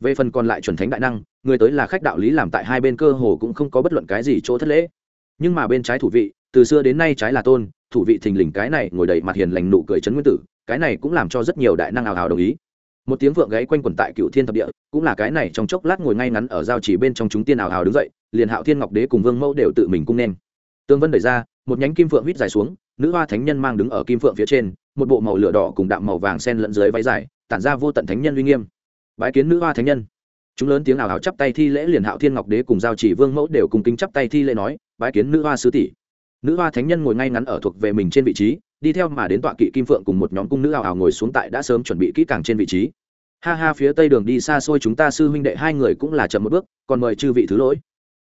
Speaker 1: Về phần còn lại chuẩn thánh đại năng, người tới là khách đạo lý làm tại hai bên cơ hồ cũng không có bất luận cái gì chỗ thất lễ. Nhưng mà bên trái thủ vị, từ xưa đến nay trái là tôn, thủ vị thình lình cái này ngồi đầy mặt hiền lành nụ cười trấn nguyên tử, cái này cũng làm cho rất nhiều đại năng ảo hào đồng ý một tiếng vượng gáy quanh quẩn tại cựu thiên thập địa, cũng là cái này trong chốc lát ngồi ngay ngắn ở giao chỉ bên trong chúng tiên ảo hào đứng dậy, liền hạo thiên ngọc đế cùng vương mẫu đều tự mình cung nên. Tương vân đẩy ra, một nhánh kim phượng huýt dài xuống, nữ hoa thánh nhân mang đứng ở kim phượng phía trên, một bộ màu lửa đỏ cùng đạm màu vàng sen lẫn dưới váy dài, tản ra vô tận thánh nhân uy nghiêm. Bái kiến nữ hoa thánh nhân. Chúng lớn tiếng ảo hào chắp tay thi lễ liền hạo thiên ngọc đế cùng giao chỉ vương mẫu đều cùng kính chắp tay thi lễ nói, bái kiến nữ hoa sứ tỷ. Nữ hoa thánh nhân ngồi ngay ngắn ở thuộc về mình trên vị trí đi theo mà đến tọa kỵ kim phượng cùng một nhóm cung nữ ảo ảo ngồi xuống tại đã sớm chuẩn bị kỹ càng trên vị trí. Ha ha, phía tây đường đi xa xôi chúng ta sư huynh đệ hai người cũng là chậm một bước, còn mời chư vị thứ lỗi.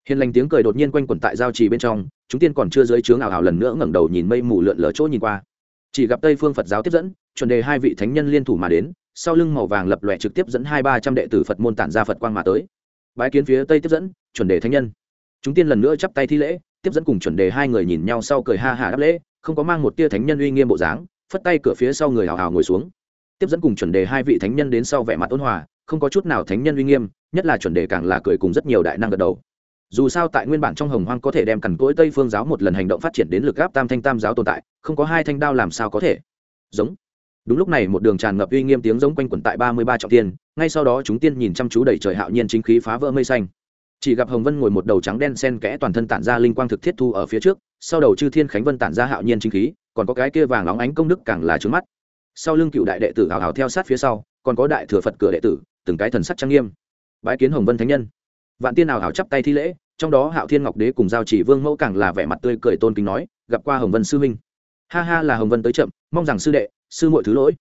Speaker 1: Hiền lành tiếng cười đột nhiên quanh quẩn tại giao trì bên trong, chúng tiên còn chưa dưới chướng ảo ảo lần nữa ngẩng đầu nhìn mây mù lượn lờ chỗ nhìn qua. Chỉ gặp tây phương phật giáo tiếp dẫn, chuẩn đề hai vị thánh nhân liên thủ mà đến, sau lưng màu vàng lập lòe trực tiếp dẫn hai ba trăm đệ tử phật môn tản ra phật quang mà tới. Bái kiến phía tây tiếp dẫn, chuẩn đề thánh nhân. Chúng tiên lần nữa chắp tay thi lễ, tiếp dẫn cùng chuẩn đề hai người nhìn nhau sau cười ha hả đáp lễ không có mang một tia thánh nhân uy nghiêm bộ dáng, phất tay cửa phía sau người hào hào ngồi xuống. Tiếp dẫn cùng chuẩn đề hai vị thánh nhân đến sau vẻ mặt ôn hòa, không có chút nào thánh nhân uy nghiêm, nhất là chuẩn đề càng là cười cùng rất nhiều đại năng gật đầu. Dù sao tại nguyên bản trong hồng hoang có thể đem cằn cỗi tây phương giáo một lần hành động phát triển đến lực gáp tam thanh tam giáo tồn tại, không có hai thanh đao làm sao có thể. Giống. Đúng lúc này một đường tràn ngập uy nghiêm tiếng giống quanh quẩn tại ba mươi ba trọng tiên ngay sau đó chúng tiên nhìn chăm chú đẩy trời hạo nhiên chính khí phá vỡ mây xanh chỉ gặp hồng vân ngồi một đầu trắng đen sen kẽ toàn thân tản ra linh quang thực thiết thu ở phía trước, sau đầu chư thiên khánh vân tản ra hạo nhiên chính khí, còn có cái kia vàng óng ánh công đức càng là trướng mắt. Sau lưng cựu đại đệ tử hào hào theo sát phía sau, còn có đại thừa phật cửa đệ tử, từng cái thần sắc trang nghiêm. Bái kiến hồng vân thánh nhân. Vạn tiên nào hào chắp tay thi lễ, trong đó hạo thiên ngọc đế cùng giao chỉ vương mẫu càng là vẻ mặt tươi cười tôn kính nói, gặp qua hồng vân sư huynh. Ha ha là hồng vân tới chậm, mong rằng sư đệ, sư muội thứ lỗi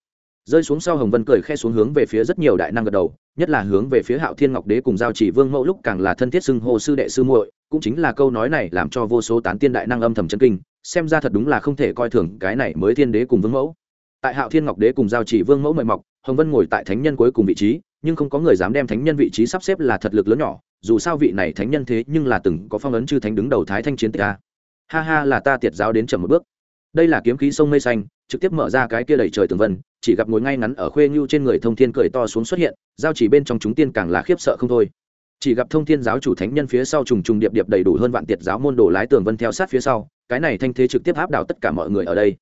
Speaker 1: rơi xuống sau hồng vân cười khe xuống hướng về phía rất nhiều đại năng gật đầu, nhất là hướng về phía hạo thiên ngọc đế cùng giao chỉ vương mẫu lúc càng là thân thiết xưng hô sư đệ sư muội, cũng chính là câu nói này làm cho vô số tán tiên đại năng âm thầm chân kinh, xem ra thật đúng là không thể coi thường cái này mới thiên đế cùng vương mẫu. Tại hạo thiên ngọc đế cùng giao chỉ vương mẫu mời mọc, hồng vân ngồi tại thánh nhân cuối cùng vị trí, nhưng không có người dám đem thánh nhân vị trí sắp xếp là thật lực lớn nhỏ, dù sao vị này thánh nhân thế nhưng là từng có phong ấn chư thánh đứng đầu thái thanh chiến tích a. Ha ha là ta tiệt giáo đến chậm một bước. Đây là kiếm khí sông mây xanh trực tiếp mở ra cái kia đầy trời tường vân, chỉ gặp ngồi ngay ngắn ở khuê ngưu trên người thông thiên cười to xuống xuất hiện, giao chỉ bên trong chúng tiên càng là khiếp sợ không thôi. Chỉ gặp thông thiên giáo chủ thánh nhân phía sau trùng trùng điệp điệp đầy đủ hơn vạn tiệt giáo môn đồ lái tường vân theo sát phía sau, cái này thanh thế trực tiếp áp đảo tất cả mọi người ở đây.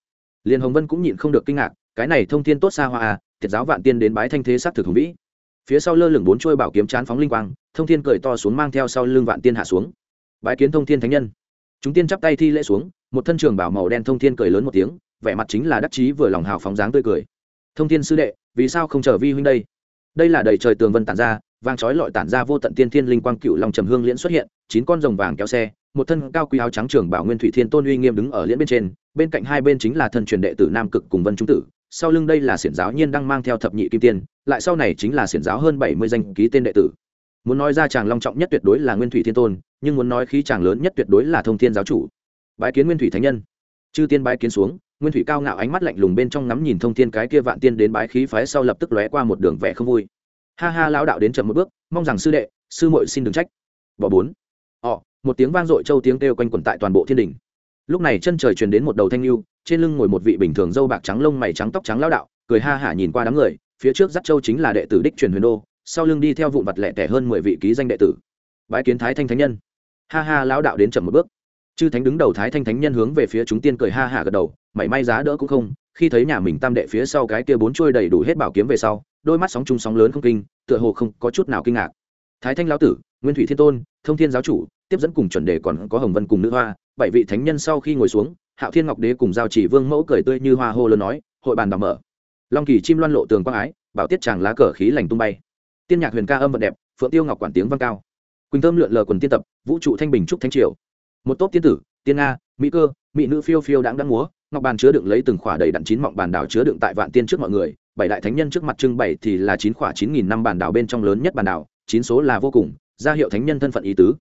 Speaker 1: Liền hồng vân cũng nhịn không được kinh ngạc, cái này thông thiên tốt xa hoa à tiệt giáo vạn tiên đến bái thanh thế sát thực hùng vĩ. Phía sau lơ lửng bốn chuôi bảo kiếm chán phóng linh quang, thông thiên cười to xuống mang theo sau lưng vạn tiên hạ xuống. Bái kiến thông thiên thánh nhân. Chúng tiên chắp tay thi lễ xuống, một thân trường bảo màu đen thông thiên cười lớn một tiếng vẻ mặt chính là đắc chí vừa lòng hào phóng dáng tươi cười. Thông thiên sư đệ, vì sao không chờ vi huynh đây? Đây là đầy trời tường vân tản ra vàng trói lọi tản ra vô tận tiên thiên linh quang cựu long trầm hương liễn xuất hiện, chín con rồng vàng kéo xe, một thân cao quý áo trắng trưởng bảo nguyên thủy thiên tôn uy nghiêm đứng ở liễn bên trên, bên cạnh hai bên chính là thân truyền đệ tử nam cực cùng vân trung tử, sau lưng đây là xiển giáo nhiên đang mang theo thập nhị kim tiên, lại sau này chính là xiển giáo hơn bảy mươi danh ký tên đệ tử. Muốn nói ra chàng long trọng nhất tuyệt đối là nguyên thủy thiên tôn, nhưng muốn nói khí chàng lớn nhất tuyệt đối là thông thiên giáo chủ. Bái kiến nguyên thủy thánh nhân. Chư tiên bái kiến xuống nguyên thủy cao ngạo ánh mắt lạnh lùng bên trong ngắm nhìn thông thiên cái kia vạn tiên đến bái khí phái sau lập tức lóe qua một đường vẻ không vui. Ha ha, lão đạo đến chậm một bước, mong rằng sư đệ, sư muội xin đừng trách. Bỏ bốn. Ọ một tiếng vang dội châu tiếng kêu quanh quẩn tại toàn bộ thiên đình. Lúc này chân trời truyền đến một đầu thanh lưu, trên lưng ngồi một vị bình thường dâu bạc trắng lông mày trắng tóc trắng lão đạo, cười ha hả nhìn qua đám người, phía trước dắt châu chính là đệ tử đích truyền huyền đô, sau lưng đi theo vụn vặt lẻ tẻ hơn mười vị ký danh đệ tử. Bái kiến thái thanh thánh nhân. Ha ha, lão đạo đến chậm một bước chư thánh đứng đầu thái thanh thánh nhân hướng về phía chúng tiên cười ha hả gật đầu, mảy may giá đỡ cũng không, khi thấy nhà mình tam đệ phía sau cái kia bốn chuôi đầy đủ hết bảo kiếm về sau, đôi mắt sóng chung sóng lớn không kinh, tựa hồ không có chút nào kinh ngạc. Thái thanh lão tử, nguyên thủy thiên tôn, thông thiên giáo chủ, tiếp dẫn cùng chuẩn đề còn có hồng vân cùng nữ hoa, bảy vị thánh nhân sau khi ngồi xuống, hạo thiên ngọc đế cùng giao chỉ vương mẫu cười tươi như hoa hô lớn nói, hội bàn đào mở. Long kỳ chim loan lộ tường quang ái, bảo tiết tràng lá cờ khí lành tung bay. Tiên nhạc huyền ca âm vận đẹp, phượng tiêu ngọc quản tiếng vang cao. Quỳnh thơm lượn lờ quần tiên tập, vũ trụ thanh bình trúc thanh triều một tốt tiên tử, tiên nga, mỹ cơ, mỹ nữ phiêu phiêu đáng đáng múa, ngọc bàn chứa đựng lấy từng khỏa đầy đặn chín mọng bàn đảo chứa đựng tại vạn tiên trước mọi người, bảy đại thánh nhân trước mặt trưng bày thì là chín khỏa chín nghìn năm bàn đảo bên trong lớn nhất bàn đảo, chín số là vô cùng, ra hiệu thánh nhân thân phận ý tứ.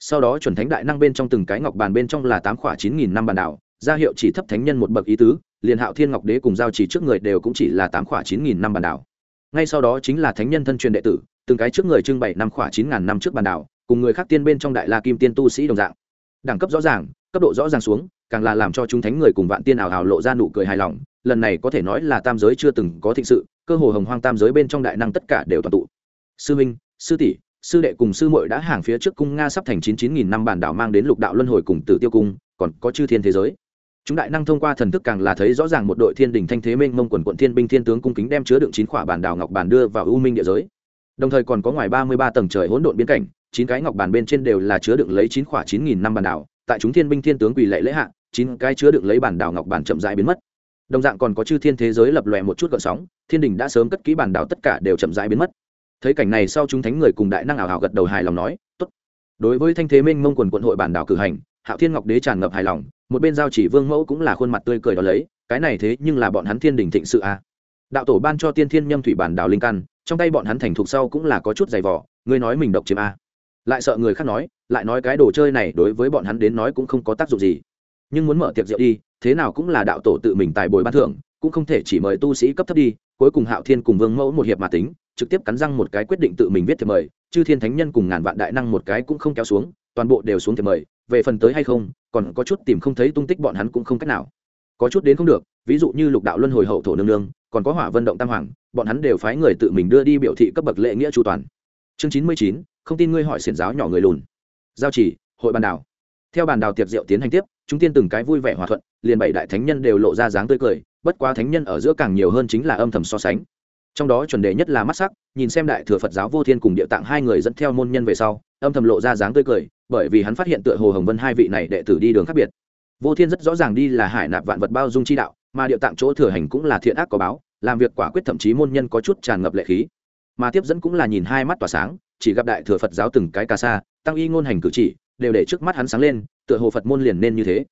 Speaker 1: Sau đó chuẩn thánh đại năng bên trong từng cái ngọc bàn bên trong là tám khỏa chín nghìn năm bàn đảo, ra hiệu chỉ thấp thánh nhân một bậc ý tứ, liền hạo thiên ngọc đế cùng giao chỉ trước người đều cũng chỉ là tám khỏa chín nghìn năm bàn đảo. Ngay sau đó chính là thánh nhân thân truyền đệ tử, từng cái trước người trưng bày năm khỏa chín ngàn năm trước bàn đảo, cùng người khác tiên bên trong đại la kim tiên tu sĩ đồng dạng đẳng cấp rõ ràng, cấp độ rõ ràng xuống, càng là làm cho chúng thánh người cùng vạn tiên ảo ảo lộ ra nụ cười hài lòng, lần này có thể nói là tam giới chưa từng có thịnh sự, cơ hồ hồng hoang tam giới bên trong đại năng tất cả đều toàn tụ. Sư minh, sư tỷ, sư đệ cùng sư muội đã hàng phía trước cung nga sắp thành chín chín nghìn năm bản đảo mang đến lục đạo luân hồi cùng tử tiêu cung, còn có chư thiên thế giới. Chúng đại năng thông qua thần thức càng là thấy rõ ràng một đội thiên đình thanh thế mênh mông quần quận thiên binh thiên tướng cung kính đem chứa đựng chín khỏa bản đảo ngọc bản đưa vào u minh địa giới. Đồng thời còn có ngoài ba mươi ba tầng trời hỗn độn biến cảnh chín cái ngọc bàn bên trên đều là chứa đựng lấy chín khỏa chín nghìn năm bản đảo, tại chúng thiên binh thiên tướng quỳ lệ lễ hạ, chín cái chứa đựng lấy bản đảo ngọc bàn chậm rãi biến mất. Đồng dạng còn có chư thiên thế giới lập lòe một chút gợn sóng, thiên đình đã sớm cất kỹ bản đảo tất cả đều chậm rãi biến mất. Thấy cảnh này sau chúng thánh người cùng đại năng ảo hảo gật đầu hài lòng nói, tốt. Đối với thanh thế minh mông quần quận hội bản đảo cử hành, hạo thiên ngọc đế tràn ngập hài lòng, một bên giao chỉ vương mẫu cũng là khuôn mặt tươi cười đó lấy, cái này thế nhưng là bọn hắn thiên đình thịnh sự a đạo tổ ban cho tiên thiên nhâm thủy bản đảo linh căn, trong tay bọn hắn thành thục sau cũng là có chút dày vỏ ngươi nói mình độc chiếm a? Lại sợ người khác nói, lại nói cái đồ chơi này đối với bọn hắn đến nói cũng không có tác dụng gì. Nhưng muốn mở tiệc rượu đi, thế nào cũng là đạo tổ tự mình tài bồi ban thưởng, cũng không thể chỉ mời tu sĩ cấp thấp đi, cuối cùng hạo thiên cùng vương mẫu một hiệp mà tính, trực tiếp cắn răng một cái quyết định tự mình viết thiệp mời, chư thiên thánh nhân cùng ngàn vạn đại năng một cái cũng không kéo xuống, toàn bộ đều xuống thiệp mời, về phần tới hay không, còn có chút tìm không thấy tung tích bọn hắn cũng không cách nào. Có chút đến không được, ví dụ như lục đạo luân hồi hậu thổ nương nương, còn có hỏa vận động tam hoàng, bọn hắn đều phái người tự mình đưa đi biểu thị cấp bậc lễ nghĩa chu toàn. Chương chín mươi chín không tin ngươi hỏi xiển giáo nhỏ người lùn. Giao chỉ, hội bàn đảo. Theo bàn đảo tiệc rượu tiến hành tiếp, chúng tiên từng cái vui vẻ hòa thuận, liền bảy đại thánh nhân đều lộ ra dáng tươi cười, bất quá thánh nhân ở giữa càng nhiều hơn chính là âm thầm so sánh. Trong đó chuẩn đề nhất là mắt sắc, nhìn xem đại thừa phật giáo vô thiên cùng địa tạng hai người dẫn theo môn nhân về sau, âm thầm lộ ra dáng tươi cười, bởi vì hắn phát hiện tựa hồ hồng vân hai vị này đệ tử đi đường khác biệt. Vô thiên rất rõ ràng đi là hải nạp vạn vật bao dung chi đạo, mà địa tạng chỗ thừa hành cũng là thiện ác có báo, làm việc quả quyết thậm chí môn nhân có chút tràn ngập lệ khí. Mà tiếp dẫn cũng là nhìn hai mắt tỏa sáng chỉ gặp đại thừa phật giáo từng cái ca sa, tăng y ngôn hành cử chỉ, đều để trước mắt hắn sáng lên, tựa hồ phật môn liền nên như thế.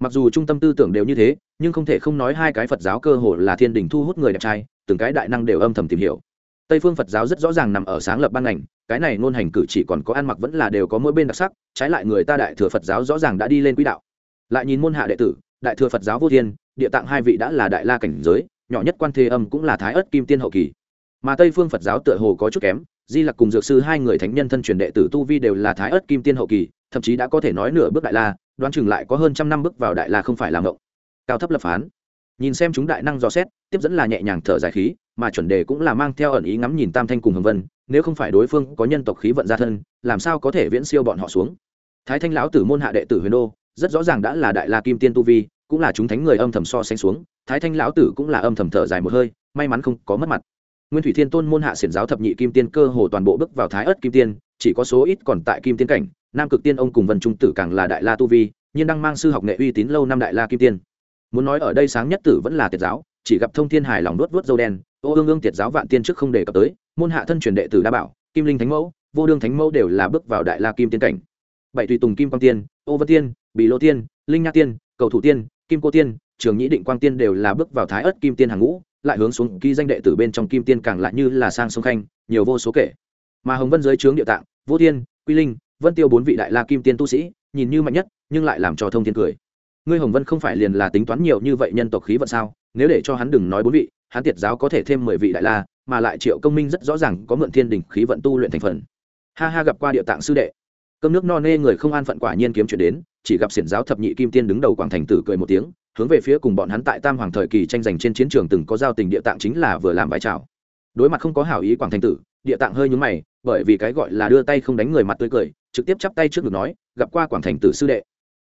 Speaker 1: Mặc dù trung tâm tư tưởng đều như thế, nhưng không thể không nói hai cái phật giáo cơ hồ là thiên đình thu hút người đẹp trai, từng cái đại năng đều âm thầm tìm hiểu. Tây phương phật giáo rất rõ ràng nằm ở sáng lập ban ngành, cái này ngôn hành cử chỉ còn có ăn mặc vẫn là đều có mỗi bên đặc sắc, trái lại người ta đại thừa phật giáo rõ ràng đã đi lên quỹ đạo. Lại nhìn môn hạ đệ tử, đại thừa phật giáo vô thiên, địa tạng hai vị đã là đại la cảnh giới, nhỏ nhất quan thế âm cũng là thái ất kim tiên hậu kỳ. Mà tây phương phật giáo tựa hồ có chút kém di lặc cùng dược sư hai người thánh nhân thân truyền đệ tử tu vi đều là thái ất kim tiên hậu kỳ, thậm chí đã có thể nói nửa bước đại la, đoán chừng lại có hơn trăm năm bước vào đại la không phải là ngộng. Cao thấp lập phán. Nhìn xem chúng đại năng dò xét, tiếp dẫn là nhẹ nhàng thở dài khí, mà chuẩn đề cũng là mang theo ẩn ý ngắm nhìn tam thanh cùng hồng vân, nếu không phải đối phương có nhân tộc khí vận gia thân, làm sao có thể viễn siêu bọn họ xuống. Thái thanh lão tử môn hạ đệ tử huyền đô, rất rõ ràng đã là đại la kim tiên tu vi, cũng là chúng thánh người âm thầm so sánh xuống, thái thanh lão tử cũng là âm thầm thở dài một hơi, may mắn không có mất mặt nguyên thủy thiên tôn môn hạ xiển giáo thập nhị kim tiên cơ hồ toàn bộ bước vào thái ất kim tiên, chỉ có số ít còn tại kim tiên cảnh, nam cực tiên ông cùng vân trung tử càng là đại la tu vi, nhưng đang mang sư học nghệ uy tín lâu năm đại la kim tiên. Muốn nói ở đây sáng nhất tử vẫn là tiệt giáo, chỉ gặp thông thiên hài lòng đốt vớt dâu đen, ô ương ương tiệt giáo vạn tiên trước không đề cập tới, môn hạ thân truyền đệ tử đa bảo, kim linh thánh mẫu, vô đương thánh mẫu đều là bước vào đại la kim tiên cảnh. Bảy tùy tùng kim quang tiên, ô vân tiên, bì lô tiên, linh nha tiên, cầu thủ tiên, kim cô tiên, trường nhĩ định quang tiên đều là bước vào thái ất kim tiên hàng ngũ lại hướng xuống ký danh đệ tử bên trong kim tiên càng lại như là sang sông khanh, nhiều vô số kể. Mà hồng vân dưới trướng địa tạng vô thiên, quy linh, vân tiêu bốn vị đại la kim tiên tu sĩ, nhìn như mạnh nhất, nhưng lại làm cho thông thiên cười. Ngươi hồng vân không phải liền là tính toán nhiều như vậy nhân tộc khí vận sao? Nếu để cho hắn đừng nói bốn vị, hắn tiệt giáo có thể thêm mười vị đại la, mà lại triệu công minh rất rõ ràng có mượn thiên đình khí vận tu luyện thành phần. Ha ha, gặp qua địa tạng sư đệ. Cơm nước no nê người không an phận quả nhiên kiếm chuyện đến, chỉ gặp xiển giáo thập nhị kim tiên đứng đầu quảng thành tử cười một tiếng hướng về phía cùng bọn hắn tại tam hoàng thời kỳ tranh giành trên chiến trường từng có giao tình địa tạng chính là vừa làm bài chào đối mặt không có hảo ý quảng thành tử, địa tạng hơi nhúng mày, bởi vì cái gọi là đưa tay không đánh người mặt tươi cười, trực tiếp chắp tay trước ngực nói, gặp qua quảng thành tử sư đệ.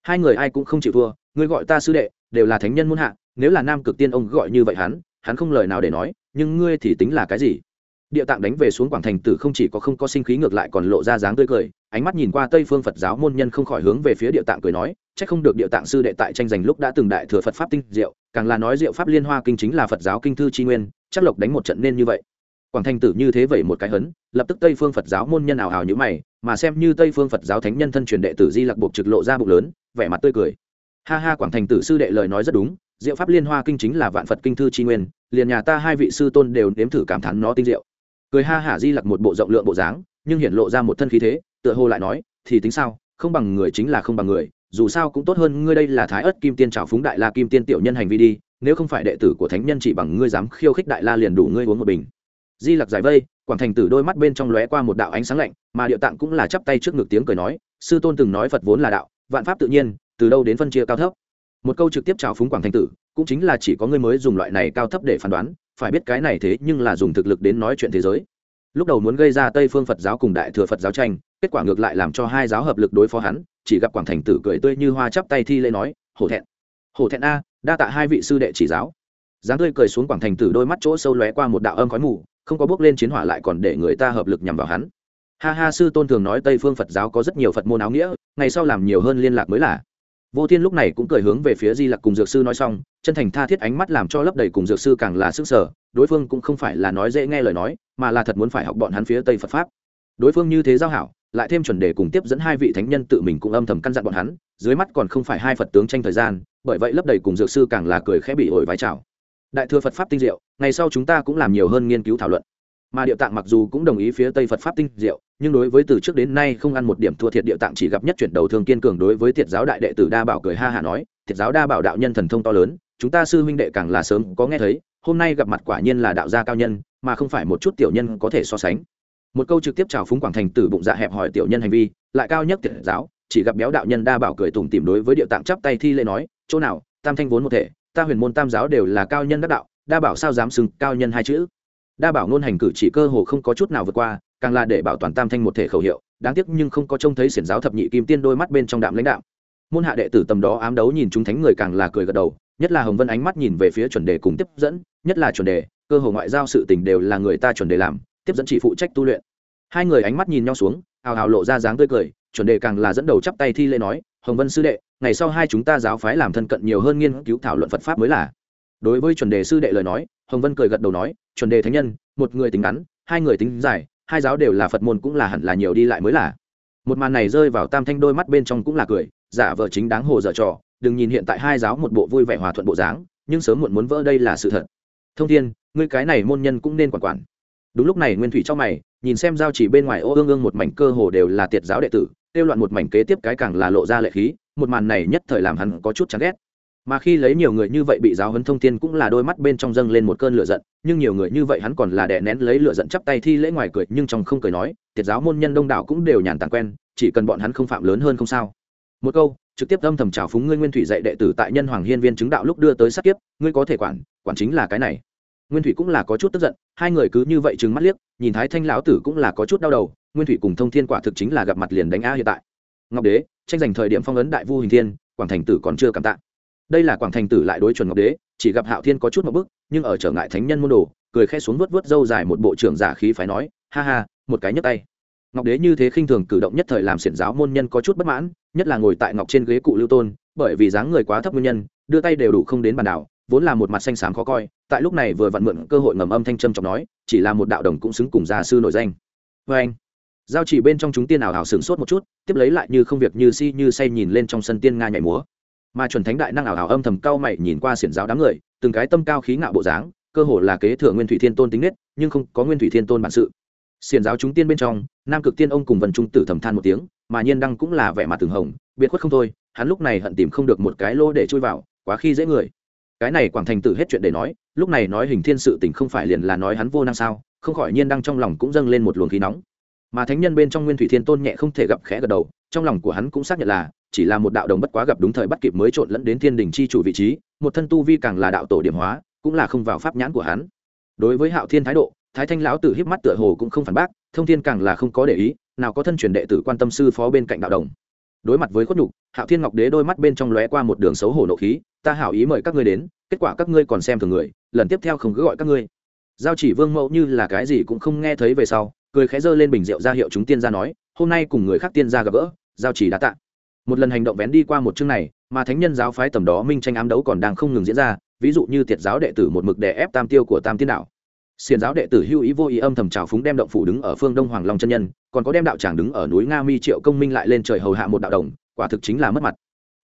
Speaker 1: Hai người ai cũng không chịu thua, ngươi gọi ta sư đệ, đều là thánh nhân muôn hạ, nếu là nam cực tiên ông gọi như vậy hắn hắn không lời nào để nói, nhưng ngươi thì tính là cái gì? Địa tạng đánh về xuống quảng thành tử không chỉ có không có sinh khí ngược lại còn lộ ra dáng tươi cười, ánh mắt nhìn qua tây phương phật giáo môn nhân không khỏi hướng về phía địa tạng cười nói Chắc không được địa tạng sư đệ tại tranh giành lúc đã từng đại thừa phật pháp tinh diệu, càng là nói diệu pháp liên hoa kinh chính là phật giáo kinh thư tri nguyên, chắc lộc đánh một trận nên như vậy. Quảng thành tử như thế vậy một cái hấn, lập tức tây phương phật giáo môn nhân ảo hào như mày, mà xem như tây phương phật giáo thánh nhân thân truyền đệ tử di lặc buộc trực lộ ra bụng lớn, vẻ mặt tươi cười. Ha ha, quảng thành tử sư đệ lời nói rất đúng, diệu pháp liên hoa kinh chính là vạn phật kinh thư tri nguyên, liền nhà ta hai vị sư tôn đều nếm thử cảm thán nó tinh diệu. Cười ha hả di lặc một bộ rộng lượng bộ dáng, nhưng hiện lộ ra một thân khí thế, tựa hồ lại nói, thì tính sao, không bằng người chính là không bằng người dù sao cũng tốt hơn ngươi đây là thái ất kim tiên trào phúng đại la kim tiên tiểu nhân hành vi đi, nếu không phải đệ tử của thánh nhân chỉ bằng ngươi dám khiêu khích đại la liền đủ ngươi uống một bình. Di lặc giải vây, quảng thành tử đôi mắt bên trong lóe qua một đạo ánh sáng lạnh, mà điệu tạng cũng là chắp tay trước ngực tiếng cười nói, sư tôn từng nói phật vốn là đạo, vạn pháp tự nhiên, từ đâu đến phân chia cao thấp. Một câu trực tiếp trào phúng quảng thành tử, cũng chính là chỉ có ngươi mới dùng loại này cao thấp để phán đoán, phải biết cái này thế nhưng là dùng thực lực đến nói chuyện thế giới lúc đầu muốn gây ra tây phương phật giáo cùng đại thừa phật giáo tranh, kết quả ngược lại làm cho hai giáo hợp lực đối phó hắn, chỉ gặp quảng thành tử cười tươi như hoa chắp tay thi lễ nói, hổ thẹn hổ thẹn a, đa tạ hai vị sư đệ chỉ giáo. Dáng tươi cười xuống quảng thành tử đôi mắt chỗ sâu lóe qua một đạo âm khói mù, không có bước lên chiến hỏa lại còn để người ta hợp lực nhằm vào hắn. Ha ha, sư tôn thường nói tây phương phật giáo có rất nhiều phật môn áo nghĩa, ngày sau làm nhiều hơn liên lạc mới là. Vô thiên lúc này cũng cười hướng về phía di lặc cùng dược sư nói xong, chân thành tha thiết ánh mắt làm cho lấp đầy cùng dược sư càng là sức sở đối phương cũng không phải là nói dễ nghe lời nói mà là thật muốn phải học bọn hắn phía tây phật pháp. Đối phương như thế giao hảo, lại thêm chuẩn đề cùng tiếp dẫn hai vị thánh nhân tự mình cũng âm thầm căn dặn bọn hắn, dưới mắt còn không phải hai phật tướng tranh thời gian, bởi vậy lấp đầy cùng dược sư càng là cười khẽ bị ổi vái chào. Đại thừa phật pháp tinh diệu, ngày sau chúng ta cũng làm nhiều hơn nghiên cứu thảo luận. Mà địa tạng mặc dù cũng đồng ý phía tây phật pháp tinh diệu, nhưng đối với từ trước đến nay không ăn một điểm thua thiệt địa tạng chỉ gặp nhất chuyển đầu thường kiên cường đối với thiệt giáo đại đệ tử đa bảo cười ha hả nói, thiệt giáo đa bảo đạo nhân thần thông to lớn, chúng ta sư huynh đệ càng là sớm có nghe thấy hôm nay gặp mặt quả nhiên là đạo gia cao nhân, mà không phải một chút tiểu nhân có thể so sánh. Một câu trực tiếp chào phúng quảng thành tử bụng dạ hẹp hỏi tiểu nhân hành vi, lại cao nhất tiện giáo, chỉ gặp béo đạo nhân đa bảo cười tủm tìm đối với địa tạng chắp tay thi lễ nói, chỗ nào, tam thanh vốn một thể, ta huyền môn tam giáo đều là cao nhân đắc đạo, đa bảo sao dám xưng cao nhân hai chữ? Đa bảo ngôn hành cử chỉ cơ hồ không có chút nào vượt qua, càng là để bảo toàn tam thanh một thể khẩu hiệu, đáng tiếc nhưng không có trông thấy xiển giáo thập nhị kim tiên đôi mắt bên trong đạm lãnh đạo môn hạ đệ tử tầm đó ám đấu nhìn chúng thánh người càng là cười gật đầu, nhất là hồng vân ánh mắt nhìn về phía chuẩn đề cùng tiếp dẫn nhất là chuẩn đề, cơ hồ ngoại giao sự tình đều là người ta chuẩn đề làm, tiếp dẫn chỉ phụ trách tu luyện. Hai người ánh mắt nhìn nhau xuống, hào hào lộ ra dáng tươi cười, chuẩn đề càng là dẫn đầu chắp tay thi lễ nói, hồng vân sư đệ, ngày sau hai chúng ta giáo phái làm thân cận nhiều hơn nghiên cứu thảo luận phật pháp mới là. Đối với chuẩn đề sư đệ lời nói, hồng vân cười gật đầu nói, chuẩn đề thánh nhân, một người tính ngắn, hai người tính dài, hai giáo đều là phật môn cũng là hẳn là nhiều đi lại mới là. Một màn này rơi vào tam thanh đôi mắt bên trong cũng là cười, giả vờ chính đáng hồ dở trò, đừng nhìn hiện tại hai giáo một bộ vui vẻ hòa thuận bộ dáng, nhưng sớm muộn muốn vỡ đây là sự thật thông thiên, ngươi cái này môn nhân cũng nên quản quản. Đúng lúc này nguyên thủy trong mày, nhìn xem giao chỉ bên ngoài ô ương ương một mảnh cơ hồ đều là tiệt giáo đệ tử, kêu loạn một mảnh kế tiếp cái càng là lộ ra lệ khí, một màn này nhất thời làm hắn có chút chán ghét. Mà khi lấy nhiều người như vậy bị giáo huấn thông thiên cũng là đôi mắt bên trong dâng lên một cơn lửa giận, nhưng nhiều người như vậy hắn còn là đè nén lấy lửa giận chắp tay thi lễ ngoài cười, nhưng trong không cười nói, tiệt giáo môn nhân đông đảo cũng đều nhàn tàng quen, chỉ cần bọn hắn không phạm lớn hơn không sao. Một câu trực tiếp âm thầm trào phúng ngươi nguyên thủy dạy đệ tử tại nhân hoàng hiên viên chứng đạo lúc đưa tới sát kiếp, ngươi có thể quản quản chính là cái này. Nguyên thủy cũng là có chút tức giận, hai người cứ như vậy trừng mắt liếc, nhìn thái thanh lão tử cũng là có chút đau đầu, nguyên thủy cùng thông thiên quả thực chính là gặp mặt liền đánh á hiện tại. Ngọc đế, tranh giành thời điểm phong ấn đại vu hình thiên, quảng thành tử còn chưa cảm tạ. Đây là quảng thành tử lại đối chuẩn ngọc đế, chỉ gặp hạo thiên có chút một bức, nhưng ở trở ngại thánh nhân môn đồ, cười khẽ xuống vớt vớt dâu dài một bộ trưởng giả khí phải nói, ha ha, một cái nhấc tay ngọc đế như thế khinh thường cử động nhất thời làm xiển giáo môn nhân có chút bất mãn, nhất là ngồi tại ngọc trên ghế cụ lưu tôn, bởi vì dáng người quá thấp nguyên nhân, đưa tay đều đủ không đến bàn đảo, vốn là một mặt xanh xám khó coi, tại lúc này vừa vặn mượn cơ hội ngầm âm thanh trâm trọng nói, chỉ là một đạo đồng cũng xứng cùng gia sư nổi danh. Vê anh, giao chỉ bên trong chúng tiên ảo ảo sửng sốt một chút, tiếp lấy lại như không việc như si như say nhìn lên trong sân tiên nga nhảy múa. Mà chuẩn thánh đại năng ảo ảo âm thầm cao mày nhìn qua xiển giáo đám người, từng cái tâm cao khí ngạo bộ dáng, cơ hồ là kế thừa nguyên thủy thiên tôn tính nết, nhưng không có nguyên thủy thiên tôn bản sự xiền giáo chúng tiên bên trong, nam cực tiên ông cùng vần trung tử thầm than một tiếng, mà nhiên đăng cũng là vẻ mặt từng hồng, biệt khuất không thôi, hắn lúc này hận tìm không được một cái lô để chui vào, quá khi dễ người. Cái này quảng thành tử hết chuyện để nói, lúc này nói hình thiên sự tình không phải liền là nói hắn vô năng sao, không khỏi nhiên đăng trong lòng cũng dâng lên một luồng khí nóng. Mà thánh nhân bên trong nguyên thủy thiên tôn nhẹ không thể gặp khẽ gật đầu, trong lòng của hắn cũng xác nhận là, chỉ là một đạo đồng bất quá gặp đúng thời bắt kịp mới trộn lẫn đến thiên đình chi chủ vị trí, một thân tu vi càng là đạo tổ điểm hóa, cũng là không vào pháp nhãn của hắn. Đối với hạo thiên thái độ thái thanh lão tử híp mắt tựa hồ cũng không phản bác, thông thiên càng là không có để ý, nào có thân truyền đệ tử quan tâm sư phó bên cạnh đạo đồng. Đối mặt với khuất nhục, hạo thiên ngọc đế đôi mắt bên trong lóe qua một đường xấu hổ nộ khí, ta hảo ý mời các ngươi đến, kết quả các ngươi còn xem thường người, lần tiếp theo không cứ gọi các ngươi. Giao chỉ vương mẫu như là cái gì cũng không nghe thấy về sau, cười khẽ giơ lên bình rượu ra hiệu chúng tiên gia nói, hôm nay cùng người khác tiên gia gặp gỡ, giao chỉ đã tạ. Một lần hành động vén đi qua một chương này, mà thánh nhân giáo phái tầm đó minh tranh ám đấu còn đang không ngừng diễn ra, ví dụ như tiệt giáo đệ tử một mực đè ép tam tiêu của tam tiên đạo xiền giáo đệ tử hưu ý vô ý âm thầm trào phúng đem động phủ đứng ở phương đông hoàng long chân nhân, còn có đem đạo tràng đứng ở núi nga mi triệu công minh lại lên trời hầu hạ một đạo đồng, quả thực chính là mất mặt.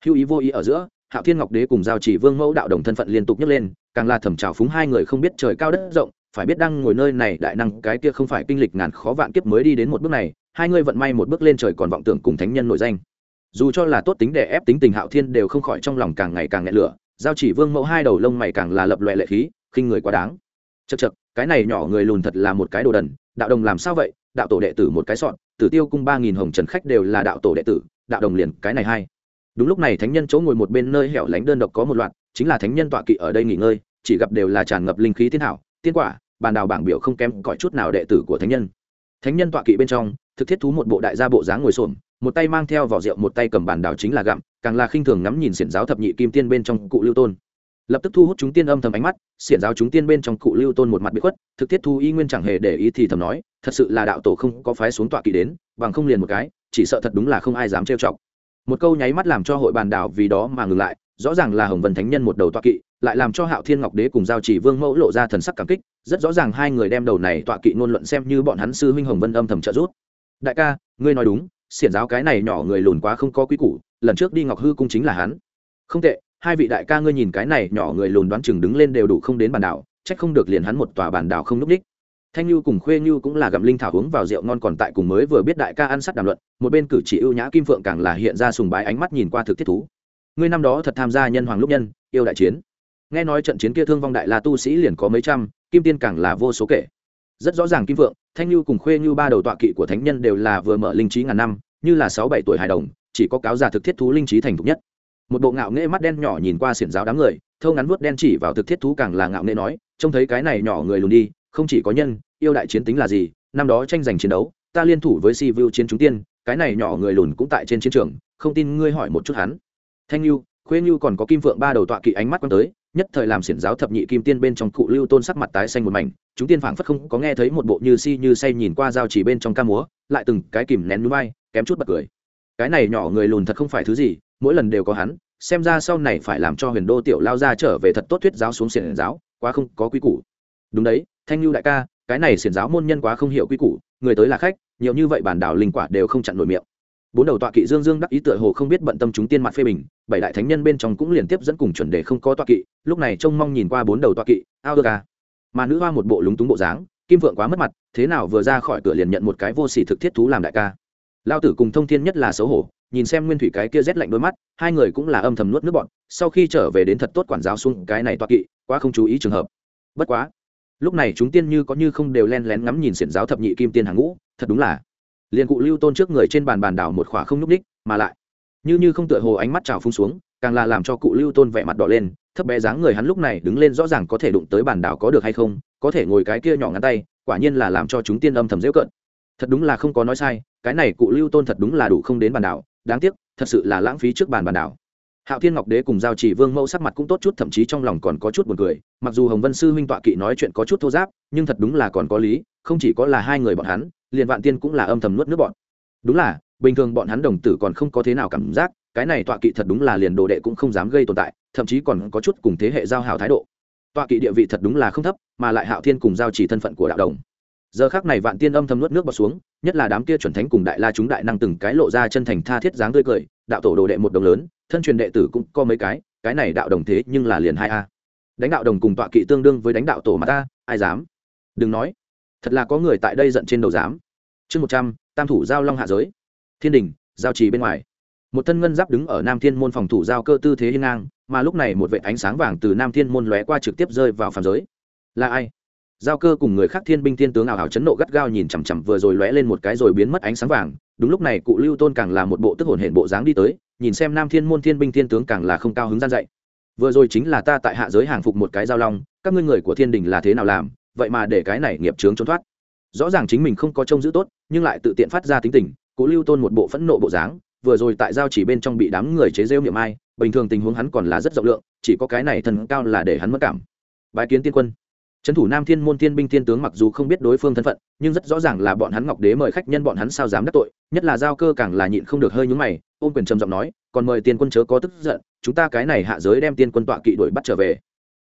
Speaker 1: Hưu ý vô ý ở giữa, hạo thiên ngọc đế cùng giao chỉ vương mẫu đạo đồng thân phận liên tục nhấc lên, càng là thầm trào phúng hai người không biết trời cao đất rộng, phải biết đang ngồi nơi này đại năng cái kia không phải kinh lịch ngàn khó vạn kiếp mới đi đến một bước này, hai người vận may một bước lên trời còn vọng tưởng cùng thánh nhân nội danh. Dù cho là tốt tính để ép tính tình hạo thiên đều không khỏi trong lòng càng ngày càng nghẹn lửa, giao chỉ vương mẫu hai đầu lông mày càng là lập loẹ lệ khí, khinh người quá đáng. Chật chật cái này nhỏ người lùn thật là một cái đồ đần, đạo đồng làm sao vậy? Đạo tổ đệ tử một cái sọn, tử tiêu cung ba nghìn hồng trần khách đều là đạo tổ đệ tử, đạo đồng liền cái này hay đúng lúc này thánh nhân chỗ ngồi một bên nơi hẻo lánh đơn độc có một loạt, chính là thánh nhân tọa kỵ ở đây nghỉ ngơi, chỉ gặp đều là tràn ngập linh khí thiên hảo, tiên quả, bàn đào bảng biểu không kém cõi chút nào đệ tử của thánh nhân. Thánh nhân tọa kỵ bên trong, thực thiết thú một bộ đại gia bộ dáng ngồi xổm, một tay mang theo vỏ rượu, một tay cầm bàn đào chính là gặm, càng là khinh thường ngắm nhìn xiển giáo thập nhị kim tiên bên trong cụ lưu tôn lập tức thu hút chúng tiên âm thầm ánh mắt, xiển giáo chúng tiên bên trong cụ lưu tôn một mặt bị khuất, thực thiết thu y nguyên chẳng hề để ý thì thầm nói, thật sự là đạo tổ không có phái xuống tọa kỵ đến, bằng không liền một cái, chỉ sợ thật đúng là không ai dám trêu chọc. Một câu nháy mắt làm cho hội bàn đảo vì đó mà ngừng lại, rõ ràng là hồng vân thánh nhân một đầu tọa kỵ, lại làm cho hạo thiên ngọc đế cùng giao chỉ vương mẫu lộ ra thần sắc cảm kích, rất rõ ràng hai người đem đầu này tọa kỵ ngôn luận xem như bọn hắn sư huynh hồng vân âm thầm trợ giúp. Đại ca, ngươi nói đúng, xiển giáo cái này nhỏ người lùn quá không có quy củ, lần trước đi ngọc hư cung chính là hắn. Không tệ hai vị đại ca ngươi nhìn cái này nhỏ người lùn đoán chừng đứng lên đều đủ không đến bàn đảo trách không được liền hắn một tòa bàn đảo không núp đích. Thanh lưu cùng khuê lưu cũng là gặm linh thảo uống vào rượu ngon còn tại cùng mới vừa biết đại ca ăn sắt đàm luận, một bên cử chỉ ưu nhã kim phượng càng là hiện ra sùng bái ánh mắt nhìn qua thực thiết thú. Ngươi năm đó thật tham gia nhân hoàng lúc nhân, yêu đại chiến. Nghe nói trận chiến kia thương vong đại la tu sĩ liền có mấy trăm, kim tiên càng là vô số kể. Rất rõ ràng kim phượng, thanh lưu cùng khuê lưu ba đầu tọa kỵ của thánh nhân đều là vừa mở linh trí ngàn năm, như là sáu bảy tuổi hài đồng, chỉ có cáo già thực thiết thú linh trí thành thục nhất một bộ ngạo nghễ mắt đen nhỏ nhìn qua xiển giáo đám người, thâu ngắn vuốt đen chỉ vào thực thiết thú càng là ngạo nghễ nói, trông thấy cái này nhỏ người lùn đi, không chỉ có nhân, yêu đại chiến tính là gì, năm đó tranh giành chiến đấu, ta liên thủ với si vu chiến chúng tiên, cái này nhỏ người lùn cũng tại trên chiến trường, không tin ngươi hỏi một chút hắn. Thanh lưu khuê lưu còn có kim phượng ba đầu tọa kỵ ánh mắt quan tới, nhất thời làm xiển giáo thập nhị kim tiên bên trong cụ lưu tôn sắc mặt tái xanh một mảnh, chúng tiên phảng phất không có nghe thấy một bộ như si như say nhìn qua dao chỉ bên trong ca múa, lại từng cái kìm nén núi bay, kém chút bật cười cái này nhỏ người lùn thật không phải thứ gì, mỗi lần đều có hắn, xem ra sau này phải làm cho huyền đô tiểu lao ra trở về thật tốt thuyết giáo xuống xiển giáo, quá không có quy củ. Đúng đấy, thanh lưu đại ca, cái này xiển giáo môn nhân quá không hiểu quy củ, người tới là khách, nhiều như vậy bản đảo linh quả đều không chặn nổi miệng. Bốn đầu tọa kỵ dương dương đắc ý tựa hồ không biết bận tâm chúng tiên mặt phê bình, bảy đại thánh nhân bên trong cũng liền tiếp dẫn cùng chuẩn đề không có tọa kỵ, lúc này trông mong nhìn qua bốn đầu tọa kỵ, ao đơ ca mà nữ hoa một bộ lúng túng bộ dáng, kim vượng quá mất mặt, thế nào vừa ra khỏi cửa liền nhận một cái vô sỉ thực thiết thú làm đại ca lao tử cùng thông thiên nhất là xấu hổ, nhìn xem nguyên thủy cái kia rét lạnh đôi mắt, hai người cũng là âm thầm nuốt nước bọn sau khi trở về đến thật tốt quản giáo xuống cái này tọa kỵ, quá không chú ý trường hợp. Bất quá, lúc này chúng tiên như có như không đều len lén ngắm nhìn xiển giáo thập nhị kim tiên hàng ngũ, thật đúng là. Liền cụ lưu tôn trước người trên bàn bàn đảo một khỏa không n ú c ních mà lại, như như không tựa hồ ánh mắt trào phung xuống, càng là làm cho cụ lưu tôn vẻ mặt đỏ lên, thấp bé dáng người hắn lúc này đứng lên rõ ràng có thể đụng tới bàn đảo có được hay không, có thể ngồi cái kia nhỏ ngắn tay, quả nhiên là làm cho chúng tiên âm thầm dễu cận thật đúng là không có nói sai cái này cụ lưu tôn thật đúng là đủ không đến bàn đảo, đáng tiếc, thật sự là lãng phí trước bàn bàn đảo. Hạo thiên ngọc đế cùng giao chỉ vương mẫu sắc mặt cũng tốt chút, thậm chí trong lòng còn có chút buồn cười, mặc dù hồng vân sư huynh tọa kỵ nói chuyện có chút thô giáp, nhưng thật đúng là còn có lý, không chỉ có là hai người bọn hắn, liền vạn tiên cũng là âm thầm nuốt nước bọn. Đúng là, bình thường bọn hắn đồng tử còn không có thế nào cảm giác, cái này tọa kỵ thật đúng là liền đồ đệ cũng không dám gây tồn tại, thậm chí còn có chút cùng thế hệ giao hào thái độ. Tọa kỵ địa vị thật đúng là không thấp, mà lại hạo thiên cùng giao chỉ thân phận của đạo đồng giờ khác này vạn tiên âm thầm nuốt nước bọt xuống, nhất là đám kia chuẩn thánh cùng đại la chúng đại năng từng cái lộ ra chân thành tha thiết dáng tươi cười, đạo tổ đồ đệ một đồng lớn, thân truyền đệ tử cũng có mấy cái cái này đạo đồng thế nhưng là liền hai a. Đánh đạo đồng cùng tọa kỵ tương đương với đánh đạo tổ mà ta, ai dám? Đừng nói, thật là có người tại đây giận trên đầu dám. Chương một trăm, tam thủ giao long hạ giới. Thiên đình, giao trì bên ngoài. Một thân ngân giáp đứng ở nam thiên môn phòng thủ giao cơ tư thế hiên ngang, mà lúc này một vệ ánh sáng vàng từ nam thiên môn lóe qua trực tiếp rơi vào phàm giới. Là ai? Giao cơ cùng người khác thiên binh thiên tướng ảo ảo chấn nộ gắt gao nhìn chằm chằm vừa rồi lóe lên một cái rồi biến mất ánh sáng vàng. Đúng lúc này, cụ lưu tôn càng là một bộ tức hồn hển bộ dáng đi tới, nhìn xem nam thiên môn thiên binh thiên tướng càng là không cao hứng gian dạy. Vừa rồi chính là ta tại hạ giới hàng phục một cái giao long, các ngươi người của thiên đình là thế nào làm, vậy mà để cái này nghiệp chướng trốn thoát. Rõ ràng chính mình không có trông giữ tốt, nhưng lại tự tiện phát ra tính tình cố lưu tôn một bộ phẫn nộ bộ dáng, vừa rồi tại giao chỉ bên trong bị đám người chế rêu miệng ai, bình thường tình huống hắn còn là rất rộng lượng, chỉ có cái này thần cao là để hắn mất cảm. Bài kiến tiên quân trấn thủ nam thiên môn thiên binh thiên tướng mặc dù không biết đối phương thân phận, nhưng rất rõ ràng là bọn hắn ngọc đế mời khách nhân bọn hắn sao dám đắc tội, nhất là giao cơ càng là nhịn không được hơi nhúng mày, ôm quyền trầm giọng nói, còn mời tiên quân chớ có tức giận, chúng ta cái này hạ giới đem tiên quân tọa kỵ đuổi bắt trở về.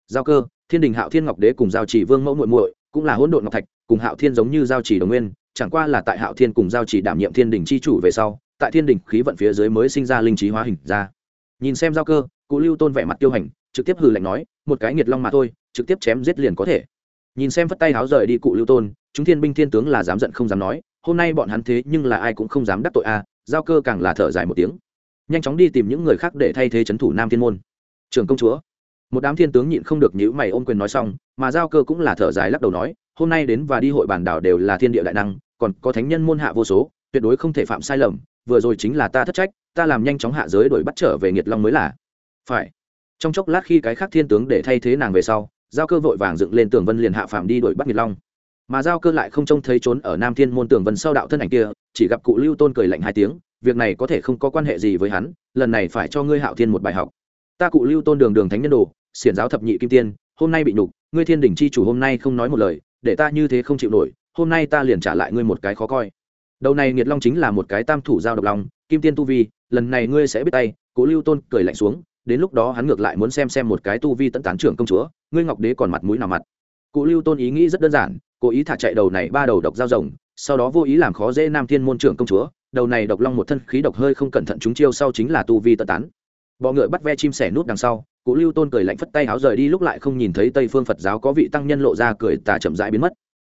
Speaker 1: Giao cơ, thiên đình hạo thiên ngọc đế cùng giao chỉ vương mẫu muội muội, cũng là hỗn độn ngọc thạch, cùng hạo thiên giống như giao chỉ đồng nguyên, chẳng qua là tại hạo thiên cùng giao chỉ đảm nhiệm thiên đình chi chủ về sau, tại thiên đình khí vận phía dưới mới sinh ra linh trí hóa hình ra. Nhìn xem giao cơ, cụ lưu tôn vẻ mặt tiêu hành trực tiếp hừ lạnh nói, một cái nghiệt long mà thôi, trực tiếp chém giết liền có thể. Nhìn xem phất tay háo rời đi cụ lưu tôn, chúng thiên binh thiên tướng là dám giận không dám nói, hôm nay bọn hắn thế nhưng là ai cũng không dám đắc tội a, giao cơ càng là thở dài một tiếng. Nhanh chóng đi tìm những người khác để thay thế c h ấ n thủ nam thiên môn. Trường công chúa. Một đám thiên tướng nhịn không được nhữ mày ôm quyền nói xong, mà giao cơ cũng là thở dài lắc đầu nói, hôm nay đến và đi hội bản đảo đều là thiên địa đại năng, còn có thánh nhân môn hạ vô số, tuyệt đối không thể phạm sai lầm, vừa rồi chính là ta thất trách, ta làm nhanh chóng hạ giới đổi bắt trở về nghiệt long mới là. Phải trong chốc lát khi cái khác thiên tướng để thay thế nàng về sau, giao cơ vội vàng dựng lên tường vân liền hạ phạm đi đuổi bắt nghiệt long. Mà giao cơ lại không trông thấy trốn ở nam thiên môn tường vân sau đạo thân ảnh kia, chỉ gặp cụ lưu tôn cười lạnh hai tiếng, việc này có thể không có quan hệ gì với hắn, lần này phải cho ngươi hạo thiên một bài học. Ta cụ lưu tôn đường đường thánh nhân đồ, xiển giáo thập nhị kim tiên, hôm nay bị nhục, ngươi thiên đình chi chủ hôm nay không nói một lời, để ta như thế không chịu nổi, hôm nay ta liền trả lại ngươi một cái khó coi. Đầu này nghiệt long chính là một cái tam thủ giao độc long, kim tiên tu vi, lần này ngươi sẽ biết tay, cụ lưu tôn cười lạnh xuống đến lúc đó hắn ngược lại muốn xem xem một cái tu vi tận tán trưởng công chúa, ngươi ngọc đế còn mặt mũi nào mặt? Cụ lưu tôn ý nghĩ rất đơn giản, cố ý thả chạy đầu này ba đầu độc dao rồng, sau đó vô ý làm khó dễ nam thiên môn trưởng công chúa, đầu này độc long một thân khí độc hơi không cẩn thận chúng chiêu sau chính là tu vi tận tán. Bọ ngựa bắt ve chim sẻ nút đằng sau, cụ lưu tôn cười lạnh phất tay háo rời đi lúc lại không nhìn thấy tây phương phật giáo có vị tăng nhân lộ ra cười tà chậm rãi biến mất.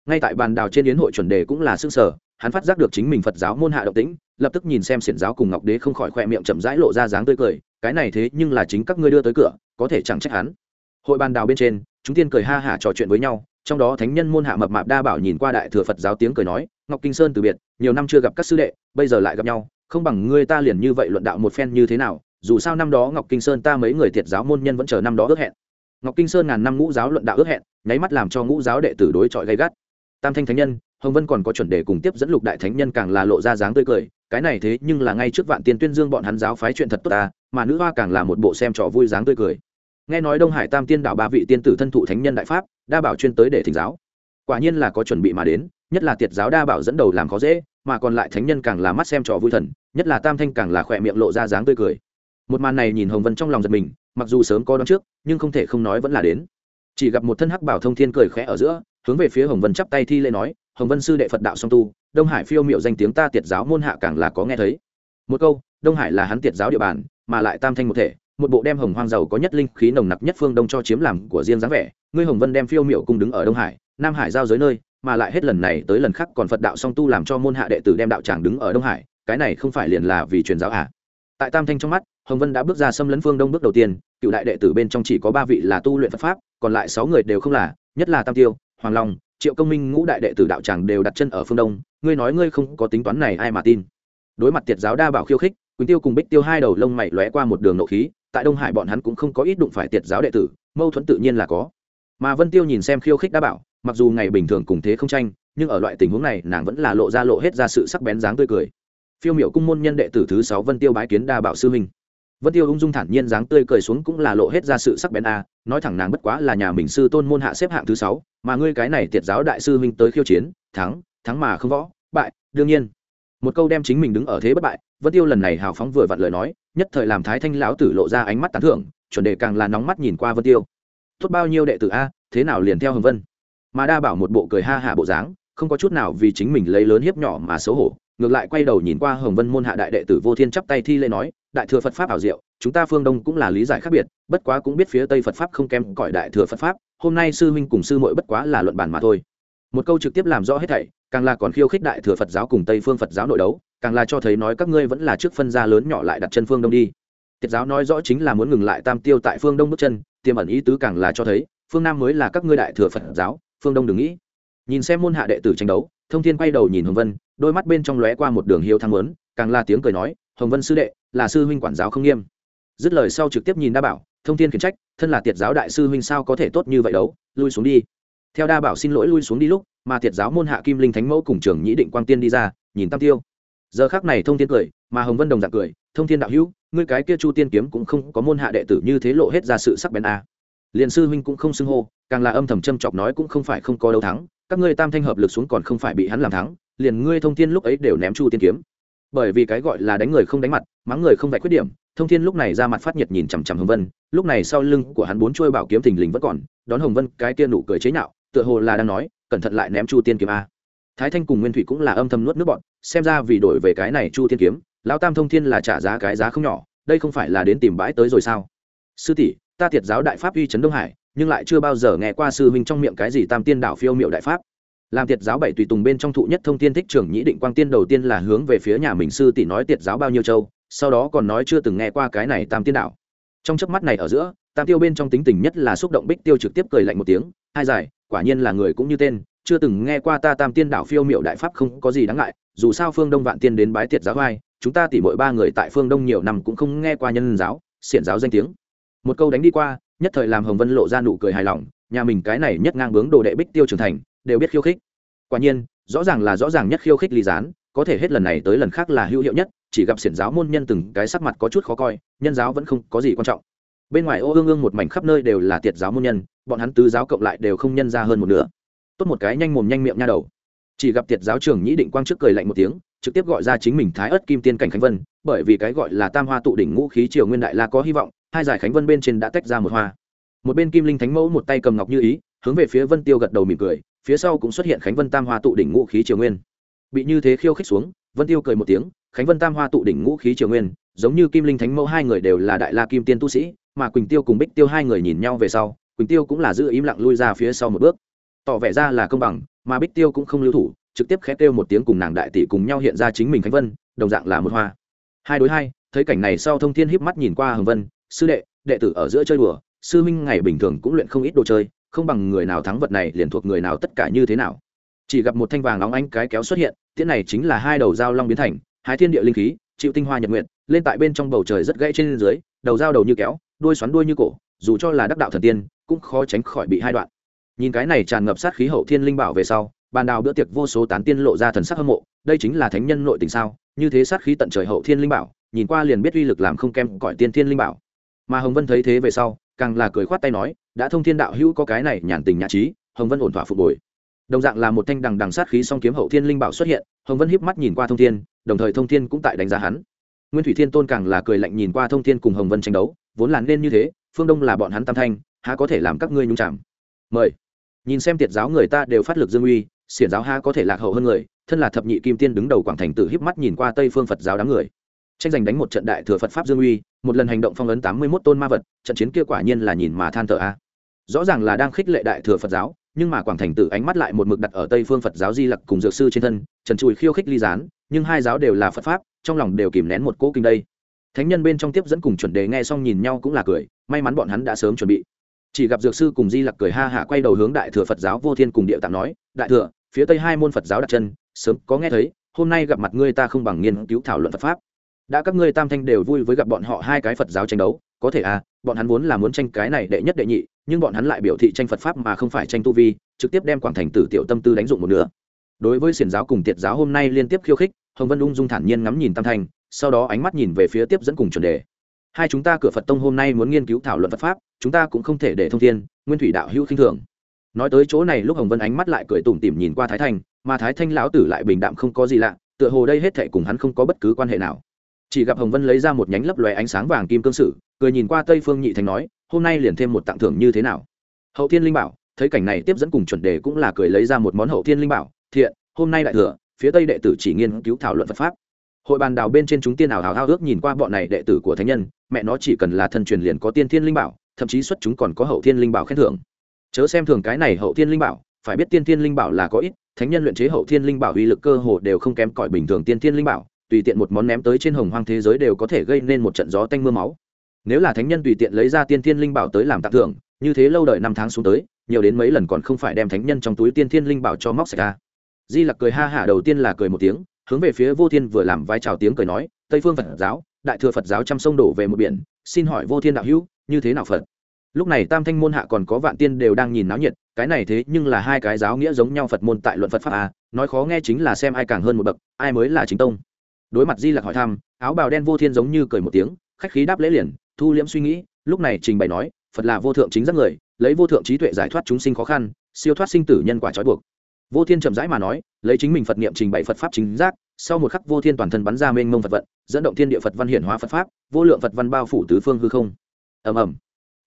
Speaker 1: Ngay tại bàn đào trên yến hội chuẩn đề cũng là xương sở hắn phát giác được chính mình phật giáo môn hạ động tĩnh, lập tức nhìn xem xiển giáo cùng ngọc đế không khỏi khoe miệng chậm rãi lộ ra dáng tươi cười, cái này thế nhưng là chính các ngươi đưa tới cửa, có thể chẳng trách hắn. Hội bàn đào bên trên, chúng tiên cười ha hả trò chuyện với nhau, trong đó thánh nhân môn hạ mập mạp đa bảo nhìn qua đại thừa phật giáo tiếng cười nói, ngọc kinh sơn từ biệt, nhiều năm chưa gặp các sư đệ, bây giờ lại gặp nhau, không bằng ngươi ta liền như vậy luận đạo một phen như thế nào, dù sao năm đó ngọc kinh sơn ta mấy người thiệt giáo môn nhân vẫn chờ năm đó ước hẹn. Ngọc kinh sơn ngàn năm ngũ giáo luận đạo ước hẹn, nháy mắt làm cho ngũ giáo đệ tử đối chọi gay gắt. Tam thanh thánh nhân hồng vân còn có chuẩn đề cùng tiếp dẫn lục đại thánh nhân càng là lộ ra dáng tươi cười, cái này thế nhưng là ngay trước vạn tiên tuyên dương bọn hắn giáo phái chuyện thật tốt ta, mà nữ hoa càng là một bộ xem trò vui dáng tươi cười. Nghe nói đông hải tam tiên đạo ba vị tiên tử thân thụ thánh nhân đại pháp, đa bảo chuyên tới để thỉnh giáo. Quả nhiên là có chuẩn bị mà đến, nhất là tiệt giáo đa bảo dẫn đầu làm khó dễ, mà còn lại thánh nhân càng là mắt xem trò vui thần, nhất là tam thanh càng là khỏe miệng lộ ra dáng tươi cười. Một màn này nhìn hồng vân trong lòng giật mình, mặc dù sớm có đón trước, nhưng không thể không nói vẫn là đến. Chỉ gặp một thân hắc bảo thông thiên cười khẽ ở giữa, hướng về phía hồng vân chắp tay thi lễ nói hồng vân sư đệ phật đạo song tu, đông hải phiêu miệu danh tiếng ta tiệt giáo môn hạ càng là có nghe thấy. Một câu, đông hải là hắn tiệt giáo địa bàn, mà lại tam thanh một thể, một bộ đem hồng hoang giàu có nhất linh khí nồng nặc nhất phương đông cho chiếm làm của riêng dáng vẻ. Ngươi hồng vân đem phiêu miệu cung đứng ở đông hải, nam hải giao giới nơi, mà lại hết lần này tới lần khác còn phật đạo song tu làm cho môn hạ đệ tử đem đạo tràng đứng ở đông hải, cái này không phải liền là vì truyền giáo à? Tại tam thanh trong mắt, hồng vân đã bước ra xâm lấn phương đông bước đầu tiên, cựu đại đệ tử bên trong chỉ có ba vị là tu luyện phật pháp, còn lại sáu người đều không là, nhất là tam tiêu, hoàng long triệu công minh ngũ đại đệ tử đạo tràng đều đặt chân ở phương đông ngươi nói ngươi không có tính toán này ai mà tin đối mặt tiệt giáo đa bảo khiêu khích quỳnh tiêu cùng bích tiêu hai đầu lông mày lóe qua một đường nộ khí tại đông hải bọn hắn cũng không có ít đụng phải tiệt giáo đệ tử mâu thuẫn tự nhiên là có mà vân tiêu nhìn xem khiêu khích đa bảo mặc dù ngày bình thường cùng thế không tranh nhưng ở loại tình huống này nàng vẫn là lộ ra lộ hết ra sự sắc bén dáng tươi cười phiêu Miệu cung môn nhân đệ tử thứ sáu vân tiêu bái kiến đa bảo sư huynh vân tiêu ung dung thản nhiên dáng tươi cười xuống cũng là lộ hết ra sự sắc bén a, nói thẳng nàng bất quá là nhà mình sư tôn môn hạ xếp hạng thứ sáu, mà ngươi cái này tiệt giáo đại sư huynh tới khiêu chiến, thắng thắng mà không võ, bại, đương nhiên. Một câu đem chính mình đứng ở thế bất bại, vân tiêu lần này hào phóng vừa vặn lời nói, nhất thời làm thái thanh lão tử lộ ra ánh mắt tán thưởng, chuẩn đề càng là nóng mắt nhìn qua vân tiêu. Tốt bao nhiêu đệ tử a, thế nào liền theo hồng vân? Mà đa bảo một bộ cười ha hả bộ dáng, không có chút nào vì chính mình lấy lớn hiếp nhỏ mà xấu hổ ngược lại quay đầu nhìn qua hồng vân môn hạ đại đệ tử vô thiên chắp tay thi lễ nói, đại thừa phật pháp ảo diệu, chúng ta phương đông cũng là lý giải khác biệt, bất quá cũng biết phía tây phật pháp không kém cỏi đại thừa phật pháp, hôm nay sư huynh cùng sư muội bất quá là luận bàn mà thôi. Một câu trực tiếp làm rõ hết thảy, càng là còn khiêu khích đại thừa phật giáo cùng tây phương phật giáo nội đấu, càng là cho thấy nói các ngươi vẫn là trước phân gia lớn nhỏ lại đặt chân phương đông đi. Tiết giáo nói rõ chính là muốn ngừng lại tam tiêu tại phương đông bước chân, tiềm ẩn ý tứ càng là cho thấy, phương nam mới là các ngươi đại thừa phật giáo, phương đông đừng nghĩ. Nhìn xem môn hạ đệ tử tranh đấu, thông thiên quay đầu nhìn hồng vân đôi mắt bên trong lóe qua một đường hiếu thăng lớn càng là tiếng cười nói, hồng vân sư đệ, là sư huynh quản giáo không nghiêm. Dứt lời sau trực tiếp nhìn đa bảo, thông thiên khiển trách, thân là tiệt giáo đại sư huynh sao có thể tốt như vậy đấu? Lui xuống đi. Theo đa bảo xin lỗi lui xuống đi lúc, mà tiệt giáo môn hạ kim linh thánh mẫu cùng trưởng nhĩ định quang tiên đi ra, nhìn tam tiêu. Giờ khác này thông thiên cười, mà hồng vân đồng dạng cười, thông thiên đạo hữu, ngươi cái kia chu tiên kiếm cũng không có môn hạ đệ tử như thế lộ hết ra sự sắc bén a à. liền sư huynh cũng không xưng hô, càng là âm thầm châm chọc nói cũng không phải không có đấu thắng, các ngươi tam thanh hợp lực xuống còn không phải bị hắn làm thắng liền ngươi thông thiên lúc ấy đều ném chu tiên kiếm. Bởi vì cái gọi là đánh người không đánh mặt, mắng người không vạch khuyết điểm, thông thiên lúc này ra mặt phát nhiệt nhìn chằm chằm hồng vân, lúc này sau lưng của hắn bốn chuôi bảo kiếm thình lình vẫn còn, đón hồng vân cái kia nụ cười chế nhạo, tựa hồ là đang nói, cẩn thận lại ném chu tiên kiếm a. Thái thanh cùng nguyên thủy cũng là âm thầm nuốt nước bọn xem ra vì đổi về cái này chu tiên kiếm, lão tam thông thiên là trả giá cái giá không nhỏ, đây không phải là đến tìm bãi tới rồi sao? Sư tỷ, ta thiệt giáo đại pháp uy trấn đông hải, nhưng lại chưa bao giờ nghe qua sư huynh trong miệng cái gì tam tiên đạo phiêu miệu đại pháp làm tiệt giáo bảy tùy tùng bên trong thụ nhất thông tiên thích trưởng nhĩ định quang tiên đầu tiên là hướng về phía nhà mình sư tỷ nói tiệt giáo bao nhiêu châu, sau đó còn nói chưa từng nghe qua cái này tam tiên đạo. Trong chớp mắt này ở giữa, tam tiêu bên trong tính tình nhất là xúc động bích tiêu trực tiếp cười lạnh một tiếng, hai giải, quả nhiên là người cũng như tên, chưa từng nghe qua ta tam tiên đạo phiêu miệu đại pháp không có gì đáng ngại, dù sao phương đông vạn tiên đến bái tiệt giáo vai, chúng ta tỉ mỗi ba người tại phương đông nhiều năm cũng không nghe qua nhân giáo, xiển giáo danh tiếng. Một câu đánh đi qua, nhất thời làm hồng vân lộ ra nụ cười hài lòng, nhà mình cái này nhất ngang bướng đồ đệ bích tiêu trưởng thành đều biết khiêu khích. Quả nhiên, rõ ràng là rõ ràng nhất khiêu khích ly gián, có thể hết lần này tới lần khác là hữu hiệu nhất, chỉ gặp xiển giáo môn nhân từng cái sắc mặt có chút khó coi, nhân giáo vẫn không có gì quan trọng. Bên ngoài ô ương ương một mảnh khắp nơi đều là tiệt giáo môn nhân, bọn hắn tứ giáo cộng lại đều không nhân ra hơn một nửa. Tốt một cái nhanh mồm nhanh miệng nha đầu. Chỉ gặp tiệt giáo trưởng nhĩ định quang trước cười lạnh một tiếng, trực tiếp gọi ra chính mình thái ớt kim tiên cảnh khánh vân, bởi vì cái gọi là tam hoa tụ đỉnh ngũ khí triều nguyên đại la có hy vọng, hai giải khánh vân bên trên đã tách ra một hoa. Một bên kim linh thánh mẫu một tay cầm ngọc như ý, hướng về phía vân tiêu gật đầu mỉm cười phía sau cũng xuất hiện khánh vân tam hoa tụ đỉnh ngũ khí triều nguyên. Bị như thế khiêu khích xuống, vân tiêu cười một tiếng, khánh vân tam hoa tụ đỉnh ngũ khí triều nguyên, giống như kim linh thánh mẫu hai người đều là đại la kim tiên tu sĩ, mà quỳnh tiêu cùng bích tiêu hai người nhìn nhau về sau, quỳnh tiêu cũng là giữ im lặng lui ra phía sau một bước. Tỏ vẻ ra là công bằng, mà bích tiêu cũng không lưu thủ, trực tiếp khét kêu một tiếng cùng nàng đại tỷ cùng nhau hiện ra chính mình khánh vân, đồng dạng là một hoa. Hai đối hai, thấy cảnh này sau thông thiên híp mắt nhìn qua hồng vân, sư đệ đệ tử ở giữa chơi đùa, sư minh ngày bình thường cũng luyện không ít đồ chơi không bằng người nào thắng vật này liền thuộc người nào tất cả như thế nào. Chỉ gặp một thanh vàng nóng ánh cái kéo xuất hiện, tiễn này chính là hai đầu dao long biến thành, hai thiên địa linh khí, chịu tinh hoa nhật nguyện lên tại bên trong bầu trời rất gãy trên dưới, đầu dao đầu như kéo, đuôi xoắn đuôi như cổ, dù cho là đắc đạo thần tiên, cũng khó tránh khỏi bị hai đoạn. Nhìn cái này tràn ngập sát khí hậu thiên linh bảo về sau, bàn đào bữa tiệc vô số tán tiên lộ ra thần sắc hâm mộ, đây chính là thánh nhân nội tình sao? Như thế sát khí tận trời hậu thiên linh bảo, nhìn qua liền biết uy lực làm không kem cõi tiên thiên linh bảo. Mà hồng vân thấy thế về sau, càng là cười khoát tay nói đã thông thiên đạo hữu có cái này nhàn tình nhã trí, hồng vân ổn thỏa phục bồi đồng dạng là một thanh đằng đằng sát khí song kiếm hậu thiên linh bảo xuất hiện, hồng vân híp mắt nhìn qua thông thiên, đồng thời thông thiên cũng tại đánh giá hắn. Nguyên thủy thiên tôn càng là cười lạnh nhìn qua thông thiên cùng hồng vân tranh đấu, vốn là nên như thế, phương đông là bọn hắn tam thanh, há có thể làm các ngươi nhung chạm mời. Nhìn xem tiệt giáo người ta đều phát lực dương uy, xiển giáo há có thể lạc hậu hơn người, thân là thập nhị kim tiên đứng đầu quảng thành tử híp mắt nhìn qua tây phương phật giáo đám người. Tranh giành đánh một trận đại thừa phật pháp dương uy, một lần hành động phong ấn tám mươi mốt tôn ma vật, trận chiến kia quả nhiên là nhìn mà than thở a rõ ràng là đang khích lệ đại thừa phật giáo, nhưng mà quảng thành tử ánh mắt lại một mực đặt ở tây phương phật giáo di lặc cùng dược sư trên thân, trần trùi khiêu khích ly gián, nhưng hai giáo đều là phật pháp, trong lòng đều kìm nén một cỗ kinh đây. Thánh nhân bên trong tiếp dẫn cùng chuẩn đề nghe xong nhìn nhau cũng là cười, may mắn bọn hắn đã sớm chuẩn bị. Chỉ gặp dược sư cùng di lặc cười ha hạ quay đầu hướng đại thừa phật giáo vô thiên cùng địa tạng nói, đại thừa, phía tây hai môn phật giáo đặt chân, sớm có nghe thấy, hôm nay gặp mặt ngươi ta không bằng nghiên cứu thảo luận phật pháp. Đã các ngươi tam thanh đều vui với gặp bọn họ hai cái phật giáo tranh đấu, có thể à bọn hắn vốn là muốn tranh cái này đệ nhất đệ nhị nhưng bọn hắn lại biểu thị tranh phật pháp mà không phải tranh tu vi, trực tiếp đem quảng thành tử tiểu tâm tư đánh dụng một nửa. Đối với xiển giáo cùng tiệt giáo hôm nay liên tiếp khiêu khích, hồng vân ung dung thản nhiên ngắm nhìn tam thanh sau đó ánh mắt nhìn về phía tiếp dẫn cùng chuẩn đề. Hai chúng ta cửa phật tông hôm nay muốn nghiên cứu thảo luận phật pháp, chúng ta cũng không thể để thông thiên, nguyên thủy đạo hữu khinh thường. Nói tới chỗ này lúc hồng vân ánh mắt lại cười tủm tỉm nhìn qua thái thanh, mà thái thanh lão tử lại bình đạm không có gì lạ, tựa hồ đây hết thệ cùng hắn không có bất cứ quan hệ nào. Chỉ gặp hồng vân lấy ra một nhánh lấp lóe ánh sáng vàng kim cương sử, cười nhìn qua tây phương nhị thành nói hôm nay liền thêm một tặng thưởng như thế nào? Hậu thiên linh bảo, thấy cảnh này tiếp dẫn cùng chuẩn đề cũng là cười lấy ra một món hậu thiên linh bảo, thiện, hôm nay đại thừa, phía tây đệ tử chỉ nghiên cứu thảo luận phật pháp. Hội bàn đào bên trên chúng tiên ảo hào hao ước nhìn qua bọn này đệ tử của thánh nhân, mẹ nó chỉ cần là thân truyền liền có tiên thiên linh bảo, thậm chí xuất chúng còn có hậu thiên linh bảo khen thưởng. Chớ xem thường cái này hậu thiên linh bảo, phải biết tiên thiên linh bảo là có ít, thánh nhân luyện chế hậu thiên linh bảo uy lực cơ hồ đều không kém cỏi bình thường tiên thiên linh bảo, tùy tiện một món ném tới trên hồng hoang thế giới đều có thể gây nên một trận gió tanh mưa máu nếu là thánh nhân tùy tiện lấy ra tiên thiên linh bảo tới làm tặng thưởng, như thế lâu đợi năm tháng xuống tới, nhiều đến mấy lần còn không phải đem thánh nhân trong túi tiên thiên linh bảo cho móc sạch ra. Di lặc cười ha hả đầu tiên là cười một tiếng, hướng về phía vô thiên vừa làm vai trào tiếng cười nói, tây phương phật giáo, đại thừa phật giáo trăm sông đổ về một biển, xin hỏi vô thiên đạo hữu, như thế nào phật? Lúc này tam thanh môn hạ còn có vạn tiên đều đang nhìn náo nhiệt, cái này thế nhưng là hai cái giáo nghĩa giống nhau phật môn tại luận phật pháp à nói khó nghe chính là xem ai càng hơn một bậc, ai mới là chính tông. Đối mặt di lặc hỏi thăm, áo bào đen vô thiên giống như cười một tiếng, khách khí đáp lễ liền thu liễm suy nghĩ, lúc này trình bày nói, phật là vô thượng chính giác người, lấy vô thượng trí tuệ giải thoát chúng sinh khó khăn, siêu thoát sinh tử nhân quả trói buộc. Vô thiên chậm rãi mà nói, lấy chính mình phật niệm trình bày phật pháp chính giác, sau một khắc vô thiên toàn thân bắn ra mênh mông phật vận, dẫn động thiên địa phật văn hiển hóa phật pháp, vô lượng phật văn bao phủ tứ phương hư không. Ầm ầm.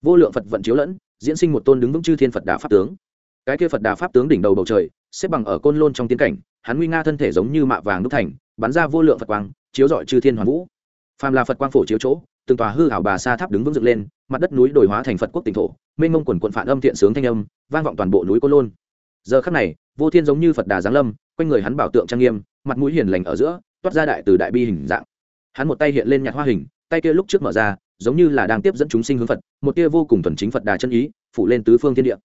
Speaker 1: Vô lượng phật vận chiếu lẫn, diễn sinh một tôn đứng vững chư thiên phật đà pháp tướng. Cái kia phật đà pháp tướng đỉnh đầu bầu trời, xếp bằng ở côn lôn trong tiến cảnh, hắn nguy nga thân thể giống như mạ vàng đúc thành, bắn ra vô lượng phật quang, chiếu rọi chư thiên hoàn vũ. Phàm là phật quang phổ chiếu chỗ từng tòa hư hảo bà sa tháp đứng vững dựng lên, mặt đất núi đổi hóa thành phật quốc tỉnh thổ, mênh mông quần quận phản âm thiện sướng thanh âm, vang vọng toàn bộ núi côn lôn. Giờ khắc này, vô thiên giống như phật đà giáng lâm, quanh người hắn bảo tượng trang nghiêm, mặt mũi hiền lành ở giữa, toát ra đại từ đại bi hình dạng. Hắn một tay hiện lên nhạt hoa hình, tay kia lúc trước mở ra, giống như là đang tiếp dẫn chúng sinh hướng phật, một tia vô cùng thuần chính phật đà chân ý, phủ lên tứ phương thiên địa.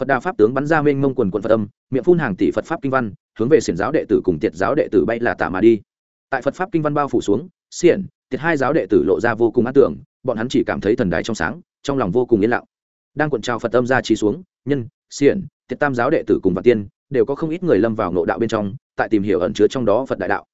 Speaker 1: Phật đà pháp tướng bắn ra mênh mông quần quần phật âm, miệng phun hàng tỷ phật pháp kinh văn, hướng về xiển giáo đệ tử cùng tiệt giáo đệ tử bay là tạ mà đi. Tại phật pháp kinh văn bao phủ xuống, xiển tiệt hai giáo đệ tử lộ ra vô cùng ấn tưởng, bọn hắn chỉ cảm thấy thần đài trong sáng, trong lòng vô cùng yên lặng. Đang cuộn trào phật âm ra trí xuống, nhân, xiển, tiệt tam giáo đệ tử cùng vạn tiên, đều có không ít người lâm vào ngộ đạo bên trong, tại tìm hiểu ẩn chứa trong đó phật đại đạo.